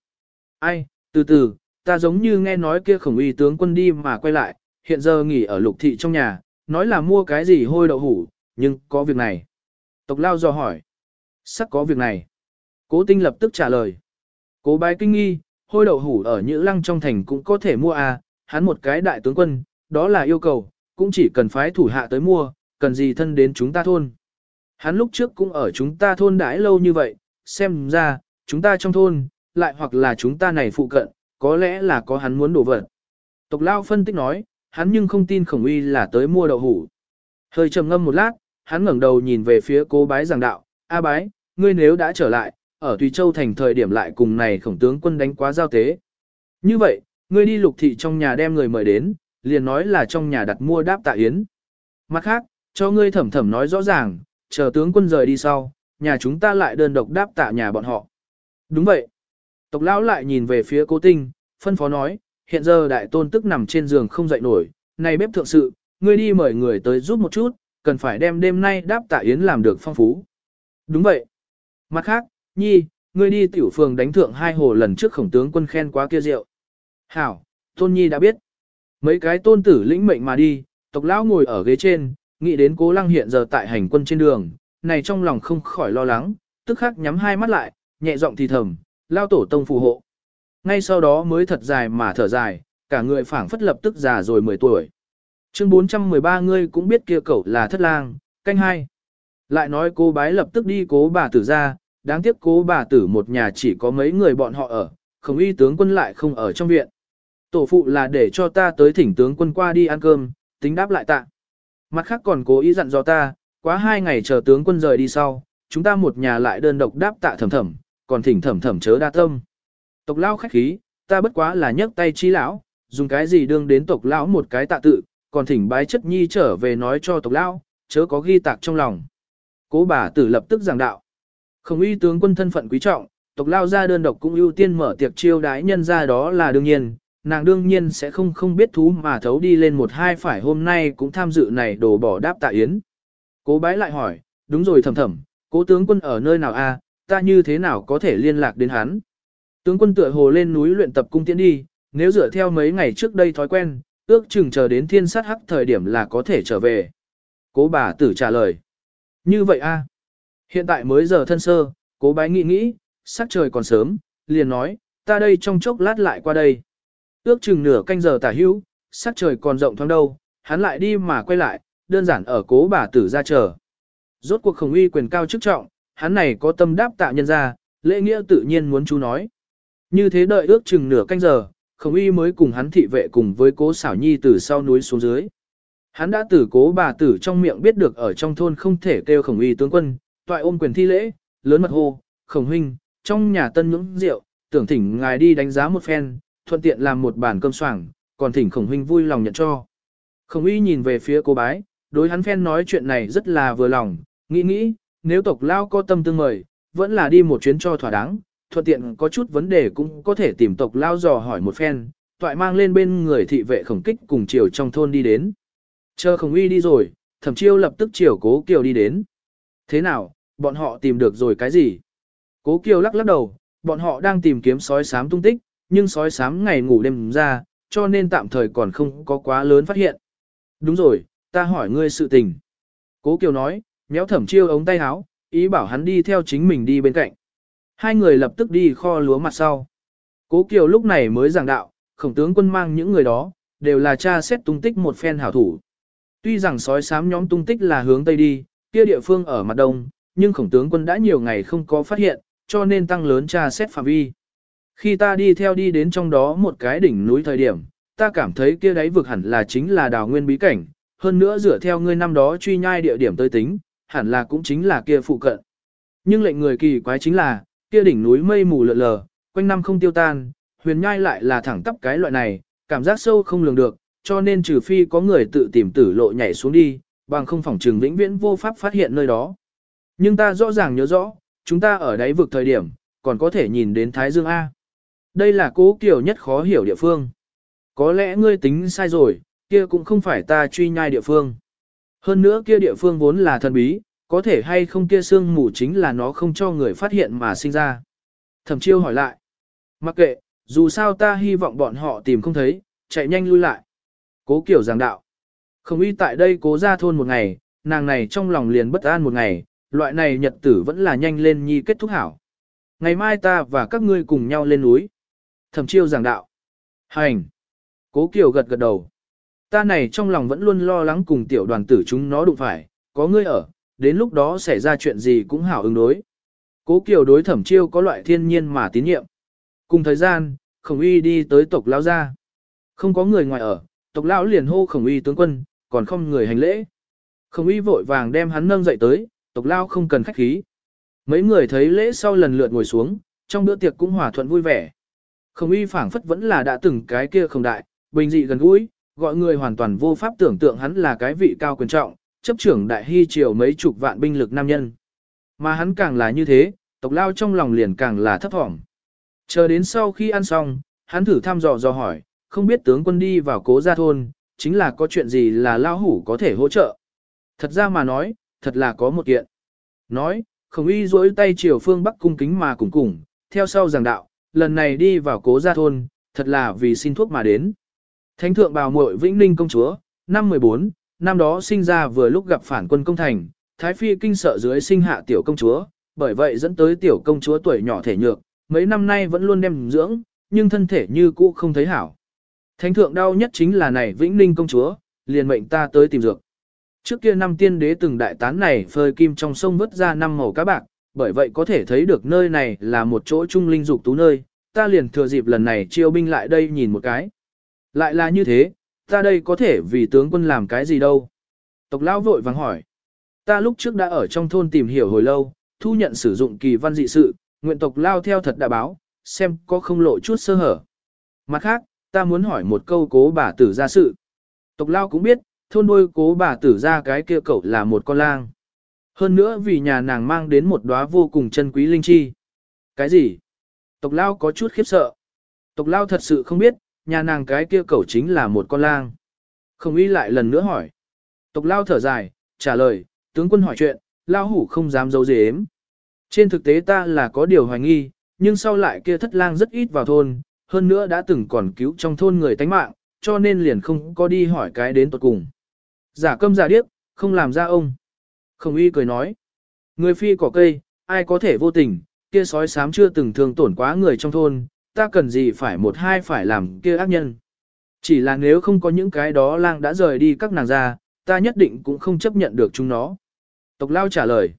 Ai, từ từ, ta giống như nghe nói kia khổng uy tướng quân đi mà quay lại, hiện giờ nghỉ ở lục thị trong nhà, nói là mua cái gì hôi đậu hủ, nhưng có việc này. Tộc lao dò hỏi. Sắc có việc này. Cố tinh lập tức trả lời. Cố bái kinh nghi, hôi đậu hủ ở Nhữ Lăng trong thành cũng có thể mua à, hắn một cái đại tướng quân, đó là yêu cầu, cũng chỉ cần phái thủ hạ tới mua, cần gì thân đến chúng ta thôn. Hắn lúc trước cũng ở chúng ta thôn đãi lâu như vậy, xem ra, chúng ta trong thôn, lại hoặc là chúng ta này phụ cận, có lẽ là có hắn muốn đổ vật. Tộc Lao phân tích nói, hắn nhưng không tin khổng uy là tới mua đậu hủ. Hơi trầm ngâm một lát, hắn ngẩng đầu nhìn về phía cố bái giảng đạo, A bái, ngươi nếu đã trở lại, ở Tùy Châu thành thời điểm lại cùng này khổng tướng quân đánh quá giao tế. Như vậy, ngươi đi lục thị trong nhà đem người mời đến, liền nói là trong nhà đặt mua đáp tạ yến. Mặt khác, cho ngươi thẩm thẩm nói rõ ràng, chờ tướng quân rời đi sau, nhà chúng ta lại đơn độc đáp tạ nhà bọn họ. Đúng vậy. Tộc lão lại nhìn về phía cố tinh, phân phó nói, hiện giờ đại tôn tức nằm trên giường không dậy nổi, này bếp thượng sự, ngươi đi mời người tới giúp một chút, cần phải đem đêm nay đáp tạ yến làm được phong phú. Đúng vậy. Mặt khác, nhi, ngươi đi tiểu phường đánh thượng hai hồ lần trước khổng tướng quân khen quá kia rượu. Hảo, tôn nhi đã biết. Mấy cái tôn tử lĩnh mệnh mà đi, tộc lão ngồi ở ghế trên, nghĩ đến cố lăng hiện giờ tại hành quân trên đường, này trong lòng không khỏi lo lắng, tức khắc nhắm hai mắt lại, nhẹ giọng thì thầm, lao tổ tông phù hộ. Ngay sau đó mới thật dài mà thở dài, cả người phảng phất lập tức già rồi 10 tuổi. Chương 413 ngươi cũng biết kia cậu là thất lang, canh hai. Lại nói cô bái lập tức đi cố bà tử ra, đáng tiếc cố bà tử một nhà chỉ có mấy người bọn họ ở, không y tướng quân lại không ở trong viện. Tổ phụ là để cho ta tới thỉnh tướng quân qua đi ăn cơm, tính đáp lại tạ. Mặt khác còn cố ý dặn dò ta, quá hai ngày chờ tướng quân rời đi sau, chúng ta một nhà lại đơn độc đáp tạ thầm thầm, còn thỉnh thầm thầm chớ đa tâm. Tộc lao khách khí, ta bất quá là nhấc tay chi lão, dùng cái gì đương đến tộc lão một cái tạ tự, còn thỉnh bái chất nhi trở về nói cho tộc lão, chớ có ghi tạc trong lòng. Cố bà tử lập tức giảng đạo. Không uy tướng quân thân phận quý trọng, tộc lao ra đơn độc cũng ưu tiên mở tiệc chiêu đái nhân ra đó là đương nhiên, nàng đương nhiên sẽ không không biết thú mà thấu đi lên một hai phải hôm nay cũng tham dự này đổ bỏ đáp tạ yến. Cố bái lại hỏi, đúng rồi thầm thầm, cố tướng quân ở nơi nào a? ta như thế nào có thể liên lạc đến hắn? Tướng quân tựa hồ lên núi luyện tập cung tiễn đi, nếu dựa theo mấy ngày trước đây thói quen, ước chừng chờ đến thiên sát hắc thời điểm là có thể trở về. Cố bà tử trả lời. Như vậy a Hiện tại mới giờ thân sơ, cố bái nghĩ nghĩ, sắc trời còn sớm, liền nói, ta đây trong chốc lát lại qua đây. Ước chừng nửa canh giờ tả hữu, sắc trời còn rộng thoáng đâu, hắn lại đi mà quay lại, đơn giản ở cố bà tử ra chờ. Rốt cuộc khổng uy quyền cao chức trọng, hắn này có tâm đáp tạ nhân ra, lễ nghĩa tự nhiên muốn chú nói. Như thế đợi ước chừng nửa canh giờ, khổng Y mới cùng hắn thị vệ cùng với cố xảo nhi từ sau núi xuống dưới. Hắn đã tử cố bà tử trong miệng biết được ở trong thôn không thể kêu khổng y tướng quân, toại ôm quyền thi lễ, lớn mật hô, khổng huynh, trong nhà tân nhưỡng rượu, tưởng thỉnh ngài đi đánh giá một phen, thuận tiện làm một bản cơm soảng, còn thỉnh khổng huynh vui lòng nhận cho. Khổng y nhìn về phía cô bái, đối hắn phen nói chuyện này rất là vừa lòng, nghĩ nghĩ, nếu tộc lao có tâm tương mời, vẫn là đi một chuyến cho thỏa đáng, thuận tiện có chút vấn đề cũng có thể tìm tộc lao dò hỏi một phen, toại mang lên bên người thị vệ khổng kích cùng chiều trong thôn đi đến. Chờ khổng uy đi rồi, thẩm chiêu lập tức chiều cố kiều đi đến. Thế nào, bọn họ tìm được rồi cái gì? Cố kiều lắc lắc đầu, bọn họ đang tìm kiếm sói sám tung tích, nhưng sói sám ngày ngủ đêm ra, cho nên tạm thời còn không có quá lớn phát hiện. Đúng rồi, ta hỏi ngươi sự tình. Cố Kiều nói, méo thẩm chiêu ống tay áo, ý bảo hắn đi theo chính mình đi bên cạnh. Hai người lập tức đi kho lúa mặt sau. Cố Kiều lúc này mới giảng đạo, khổng tướng quân mang những người đó, đều là cha xét tung tích một phen hảo thủ. Tuy rằng sói sám nhóm tung tích là hướng tây đi, kia địa phương ở mặt đông, nhưng khổng tướng quân đã nhiều ngày không có phát hiện, cho nên tăng lớn tra xét phạm vi. Khi ta đi theo đi đến trong đó một cái đỉnh núi thời điểm, ta cảm thấy kia đáy vực hẳn là chính là đào nguyên bí cảnh, hơn nữa dựa theo ngươi năm đó truy nhai địa điểm tới tính, hẳn là cũng chính là kia phụ cận. Nhưng lệnh người kỳ quái chính là, kia đỉnh núi mây mù lượn lờ, quanh năm không tiêu tan, huyền nhai lại là thẳng tắp cái loại này, cảm giác sâu không lường được, cho nên trừ phi có người tự tìm tử lộ nhảy xuống đi, bằng không phòng trường vĩnh viễn vô pháp phát hiện nơi đó. Nhưng ta rõ ràng nhớ rõ, chúng ta ở đáy vực thời điểm, còn có thể nhìn đến Thái Dương A. Đây là cố kiểu nhất khó hiểu địa phương. Có lẽ ngươi tính sai rồi, kia cũng không phải ta truy nhai địa phương. Hơn nữa kia địa phương vốn là thần bí, có thể hay không kia sương mù chính là nó không cho người phát hiện mà sinh ra. Thẩm chiêu hỏi lại. Mặc kệ, dù sao ta hy vọng bọn họ tìm không thấy, chạy nhanh lui lại. Cố kiểu giảng đạo. Không y tại đây cố ra thôn một ngày, nàng này trong lòng liền bất an một ngày, loại này nhật tử vẫn là nhanh lên nhi kết thúc hảo. Ngày mai ta và các ngươi cùng nhau lên núi. Thẩm chiêu giảng đạo. Hành. Cố Kiều gật gật đầu. Ta này trong lòng vẫn luôn lo lắng cùng tiểu đoàn tử chúng nó đụng phải, có ngươi ở, đến lúc đó xảy ra chuyện gì cũng hảo ứng đối. Cố Kiều đối thẩm chiêu có loại thiên nhiên mà tín nhiệm. Cùng thời gian, khổng uy đi tới tộc lão gia. Không có người ngoài ở, tộc lão liền hô khổng uy tướng quân, còn không người hành lễ. Khổng uy vội vàng đem hắn nâng dậy tới, tộc lão không cần khách khí. Mấy người thấy lễ sau lần lượt ngồi xuống, trong bữa tiệc cũng hòa thuận vui vẻ. Khổng uy phảng phất vẫn là đã từng cái kia không đại, bình dị gần gũi, gọi người hoàn toàn vô pháp tưởng tượng hắn là cái vị cao quyền trọng, chấp trưởng đại hy triều mấy chục vạn binh lực nam nhân. Mà hắn càng là như thế, tộc lao trong lòng liền càng là thấp thỏm. Chờ đến sau khi ăn xong, hắn thử thăm dò dò hỏi, không biết tướng quân đi vào cố gia thôn, chính là có chuyện gì là lao hủ có thể hỗ trợ. Thật ra mà nói, thật là có một kiện. Nói, khổng uy duỗi tay chiều phương bắc cung kính mà cùng cùng, theo sau giảng đạo, lần này đi vào cố gia thôn, thật là vì xin thuốc mà đến. Thánh thượng bào muội Vĩnh Ninh công chúa, năm 14, năm đó sinh ra vừa lúc gặp phản quân công thành, Thái Phi kinh sợ dưới sinh hạ tiểu công chúa, bởi vậy dẫn tới tiểu công chúa tuổi nhỏ thể nhược, mấy năm nay vẫn luôn đem dưỡng, nhưng thân thể như cũ không thấy hảo. Thánh thượng đau nhất chính là này Vĩnh Ninh công chúa, liền mệnh ta tới tìm dược. Trước kia năm tiên đế từng đại tán này phơi kim trong sông vứt ra năm màu cá bạc, bởi vậy có thể thấy được nơi này là một chỗ trung linh dục tú nơi, ta liền thừa dịp lần này chiêu binh lại đây nhìn một cái. Lại là như thế, ta đây có thể vì tướng quân làm cái gì đâu? Tộc lão vội vàng hỏi. Ta lúc trước đã ở trong thôn tìm hiểu hồi lâu, thu nhận sử dụng kỳ văn dị sự, nguyện tộc lao theo thật đã báo, xem có không lộ chút sơ hở. Mặt khác, ta muốn hỏi một câu cố bà tử ra sự. Tộc lao cũng biết, thôn đôi cố bà tử ra cái kia cậu là một con lang. Hơn nữa vì nhà nàng mang đến một đóa vô cùng chân quý linh chi. Cái gì? Tộc lao có chút khiếp sợ. Tộc lao thật sự không biết, nhà nàng cái kia cẩu chính là một con lang. Không y lại lần nữa hỏi. Tộc lao thở dài, trả lời, tướng quân hỏi chuyện, lao hủ không dám giấu dếm. Trên thực tế ta là có điều hoài nghi, nhưng sau lại kia thất lang rất ít vào thôn, hơn nữa đã từng còn cứu trong thôn người tánh mạng, cho nên liền không có đi hỏi cái đến tuột cùng. Giả câm giả điếc, không làm ra ông. Không y cười nói. Người phi cỏ cây, ai có thể vô tình, kia sói sám chưa từng thương tổn quá người trong thôn, ta cần gì phải một hai phải làm kia ác nhân. Chỉ là nếu không có những cái đó lang đã rời đi các nàng ra, ta nhất định cũng không chấp nhận được chúng nó. Tộc lao trả lời.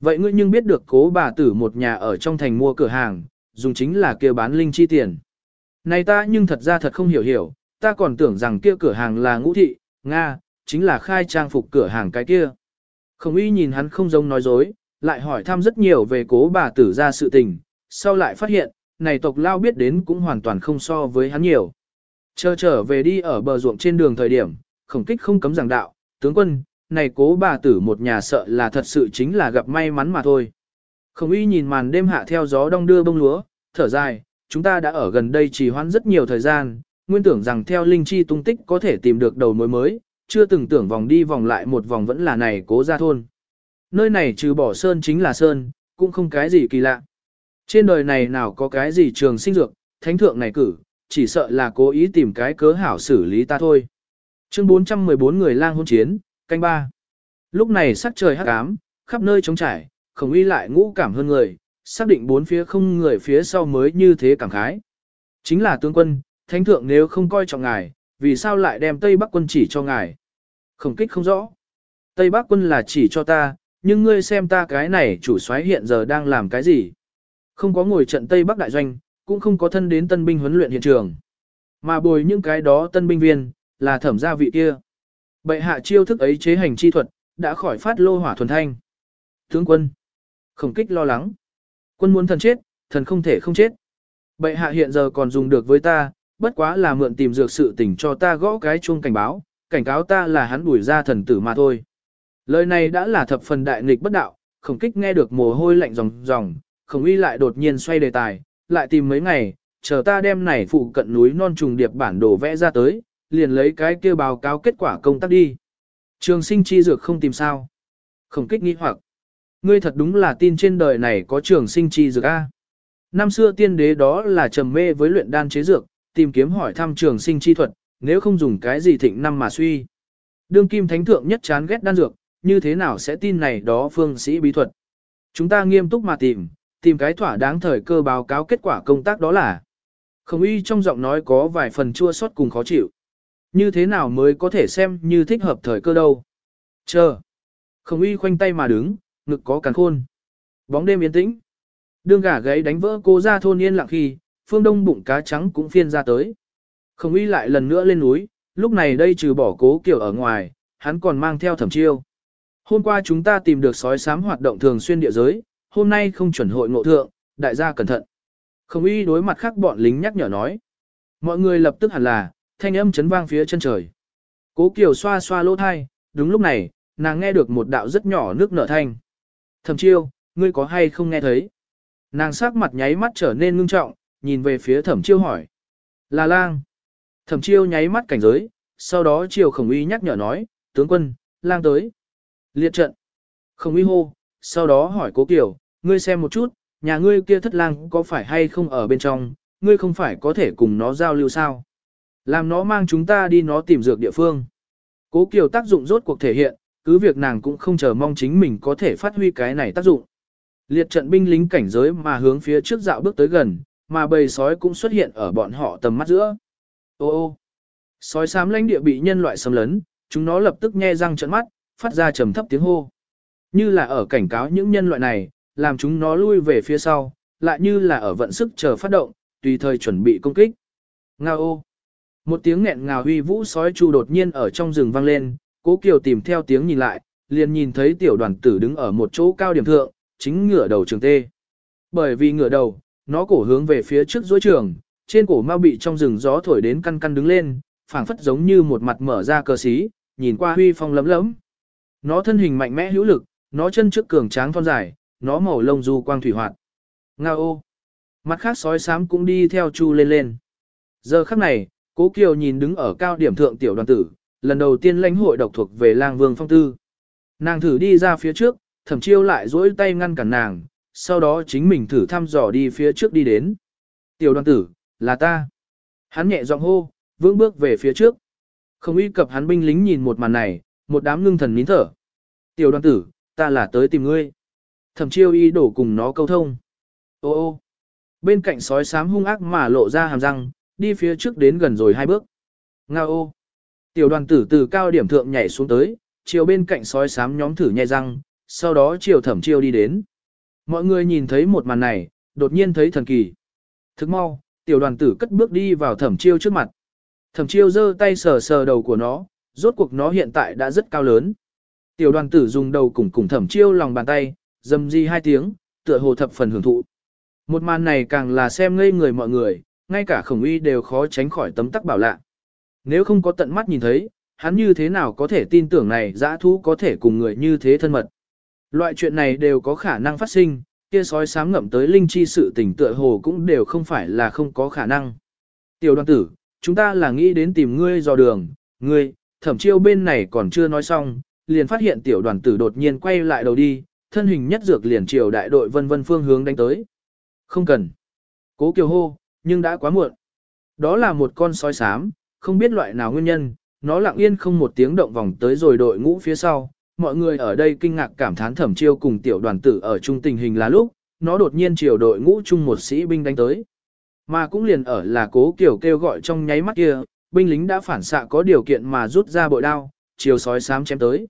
Vậy ngươi nhưng biết được cố bà tử một nhà ở trong thành mua cửa hàng, dùng chính là kia bán linh chi tiền. Này ta nhưng thật ra thật không hiểu hiểu, ta còn tưởng rằng kia cửa hàng là ngũ thị, Nga, chính là khai trang phục cửa hàng cái kia. Khổng uy nhìn hắn không giống nói dối, lại hỏi thăm rất nhiều về cố bà tử ra sự tình, sau lại phát hiện, này tộc lao biết đến cũng hoàn toàn không so với hắn nhiều. Chờ trở về đi ở bờ ruộng trên đường thời điểm, khổng kích không cấm giảng đạo, tướng quân, này cố bà tử một nhà sợ là thật sự chính là gặp may mắn mà thôi. Khổng uy nhìn màn đêm hạ theo gió đông đưa bông lúa, thở dài, chúng ta đã ở gần đây trì hoãn rất nhiều thời gian, nguyên tưởng rằng theo linh chi tung tích có thể tìm được đầu mối mới, chưa từng tưởng vòng đi vòng lại một vòng vẫn là này cố ra thôn. Nơi này trừ bỏ sơn chính là sơn, cũng không cái gì kỳ lạ. Trên đời này nào có cái gì trường sinh dược, thánh thượng này cử, chỉ sợ là cố ý tìm cái cớ hảo xử lý ta thôi. Chương 414 người lang hôn chiến, canh ba. Lúc này sắc trời hắc ám, khắp nơi trống trải, khổng uy lại ngũ cảm hơn người, xác định bốn phía không người phía sau mới như thế cảm khái. Chính là tướng quân, thánh thượng nếu không coi trọng ngài, vì sao lại đem Tây Bắc quân chỉ cho ngài? Khổng kích không rõ. Tây Bắc quân là chỉ cho ta, nhưng ngươi xem ta cái này chủ soái hiện giờ đang làm cái gì? Không có ngồi trận Tây Bắc đại doanh, cũng không có thân đến tân binh huấn luyện hiện trường. Mà bồi những cái đó tân binh viên, là thẩm gia vị kia. Bệ hạ chiêu thức ấy chế hành chi thuật, đã khỏi phát lô hỏa thuần thanh. Tướng quân. Khổng kích lo lắng. Quân muốn thần chết, thần không thể không chết. Bệ hạ hiện giờ còn dùng được với ta, bất quá là mượn tìm dược sự tỉnh cho ta gõ cái chuông cảnh báo, cảnh cáo ta là hắn đuổi ra thần tử mà thôi. Lời này đã là thập phần đại nghịch bất đạo, khổng kích nghe được mồ hôi lạnh ròng ròng, khổng uy lại đột nhiên xoay đề tài, lại tìm mấy ngày, chờ ta đem này phụ cận núi non trùng điệp bản đồ vẽ ra tới, liền lấy cái kia báo cáo kết quả công tác đi. Trường sinh chi dược không tìm sao. Khổng kích nghĩ hoặc. Ngươi thật đúng là tin trên đời này có trường sinh chi dược A. Năm xưa tiên đế đó là trầm mê với luyện đan chế dược, tìm kiếm hỏi thăm trường sinh chi thuật, nếu không dùng cái gì thịnh năm mà suy. Đương kim thánh thượng nhất chán ghét đan dược, như thế nào sẽ tin này đó phương sĩ bí thuật. Chúng ta nghiêm túc mà tìm, tìm cái thỏa đáng thời cơ báo cáo kết quả công tác đó là. Không y trong giọng nói có vài phần chua xót cùng khó chịu. Như thế nào mới có thể xem như thích hợp thời cơ đâu. Chờ. Không y khoanh tay mà đứng, ngực có càng khôn. Bóng đêm yên tĩnh. Đương gà gáy đánh vỡ cô ra thôn yên lặng khi, phương đông bụng cá trắng cũng phiên ra tới. Không y lại lần nữa lên núi, lúc này đây trừ bỏ cố kiểu ở ngoài, hắn còn mang theo thẩm chiêu. Hôm qua chúng ta tìm được sói sám hoạt động thường xuyên địa giới, hôm nay không chuẩn hội ngộ thượng, đại gia cẩn thận. Không y đối mặt khác bọn lính nhắc nhở nói. Mọi người lập tức hẳn là, thanh âm chấn vang phía chân trời. Cố Kiều xoa xoa lỗ thai, đúng lúc này, nàng nghe được một đạo rất nhỏ nước nở thanh. Thẩm chiêu, ngươi có hay không nghe thấy? Nàng sắc mặt nháy mắt trở nên ngưng trọng, nhìn về phía thẩm chiêu hỏi. Là lang. Thẩm chiêu nháy mắt cảnh giới, sau đó chiều khổng uy nhắc nhở nói, tướng quân, lang tới. Liệt trận. Khổng uy hô, sau đó hỏi cố Kiều, ngươi xem một chút, nhà ngươi kia thất lang có phải hay không ở bên trong, ngươi không phải có thể cùng nó giao lưu sao? Làm nó mang chúng ta đi nó tìm dược địa phương. Cố Kiều tác dụng rốt cuộc thể hiện, cứ việc nàng cũng không chờ mong chính mình có thể phát huy cái này tác dụng. Liệt trận binh lính cảnh giới mà hướng phía trước dạo bước tới gần, mà bầy sói cũng xuất hiện ở bọn họ tầm mắt giữa. Ô ô, sói xám lãnh địa bị nhân loại xâm lấn, chúng nó lập tức nhe răng trợn mắt, phát ra trầm thấp tiếng hô. Như là ở cảnh cáo những nhân loại này, làm chúng nó lui về phía sau, lại như là ở vận sức chờ phát động, tùy thời chuẩn bị công kích. Ngao ô. Một tiếng nghẹn ngào huy vũ sói chu đột nhiên ở trong rừng vang lên, cố kiều tìm theo tiếng nhìn lại, liền nhìn thấy tiểu đoàn tử đứng ở một chỗ cao điểm thượng, chính ngửa đầu trường tê. Bởi vì ngửa đầu, nó cổ hướng về phía trước dối trường, trên cổ mau bị trong rừng gió thổi đến căn căn đứng lên, phảng phất giống như một mặt mở ra cờ xí, nhìn qua huy phong lấm lấm. Nó thân hình mạnh mẽ hữu lực, nó chân trước cường tráng thon dài, nó màu lông du quang thủy hoạt. Nga ô! Mặt khác sói xám cũng đi theo chu lên lên. Giờ khắc này, cố kiều nhìn đứng ở cao điểm thượng tiểu đoàn tử, lần đầu tiên lãnh hội độc thuộc về lang vương phong tư. Nàng thử đi ra phía trước, thẩm chiêu lại duỗi tay ngăn cản nàng, sau đó chính mình thử thăm dò đi phía trước đi đến. Tiểu đoàn tử, là ta. Hắn nhẹ giọng hô, vững bước về phía trước. Không uy cập hắn binh lính nhìn một màn này, một đám ngưng thần nín thở. Tiểu đoàn tử, ta là tới tìm ngươi. Thẩm chiêu y đổ cùng nó câu thông. Ô ô. Bên cạnh sói sám hung ác mà lộ ra hàm răng, đi phía trước đến gần rồi hai bước. Nga ô. Tiểu đoàn tử từ cao điểm thượng nhảy xuống tới, chiều bên cạnh sói sám nhóm thử nhai răng, sau đó chiều thẩm chiêu đi đến. Mọi người nhìn thấy một màn này, đột nhiên thấy thần kỳ. Thức mau, tiểu đoàn tử cất bước đi vào thẩm chiêu trước mặt. Thẩm chiêu giơ tay sờ sờ đầu của nó, rốt cuộc nó hiện tại đã rất cao lớn. Tiểu đoàn tử dùng đầu cùng cùng thẩm chiêu lòng bàn tay, dầm di hai tiếng, tựa hồ thập phần hưởng thụ. Một màn này càng là xem ngây người mọi người, ngay cả khổng uy đều khó tránh khỏi tấm tắc bảo lạ. Nếu không có tận mắt nhìn thấy, hắn như thế nào có thể tin tưởng này dã thú có thể cùng người như thế thân mật. Loại chuyện này đều có khả năng phát sinh, kia sói sám ngậm tới linh chi sự tình tựa hồ cũng đều không phải là không có khả năng. Tiểu đoàn tử, chúng ta là nghĩ đến tìm ngươi dò đường, ngươi, thẩm chiêu bên này còn chưa nói xong, liền phát hiện tiểu đoàn tử đột nhiên quay lại đầu đi, thân hình nhất dược liền chiều đại đội vân vân phương hướng đánh tới. Không cần. Cố kiều hô, nhưng đã quá muộn. Đó là một con sói xám, không biết loại nào nguyên nhân, nó lặng yên không một tiếng động vòng tới rồi đội ngũ phía sau. Mọi người ở đây kinh ngạc cảm thán thẩm chiêu cùng tiểu đoàn tử ở chung tình hình là lúc, nó đột nhiên chiều đội ngũ chung một sĩ binh đánh tới. Mà cũng liền ở là cố kiểu kêu gọi trong nháy mắt kia, binh lính đã phản xạ có điều kiện mà rút ra bội đao, chiều sói xám chém tới.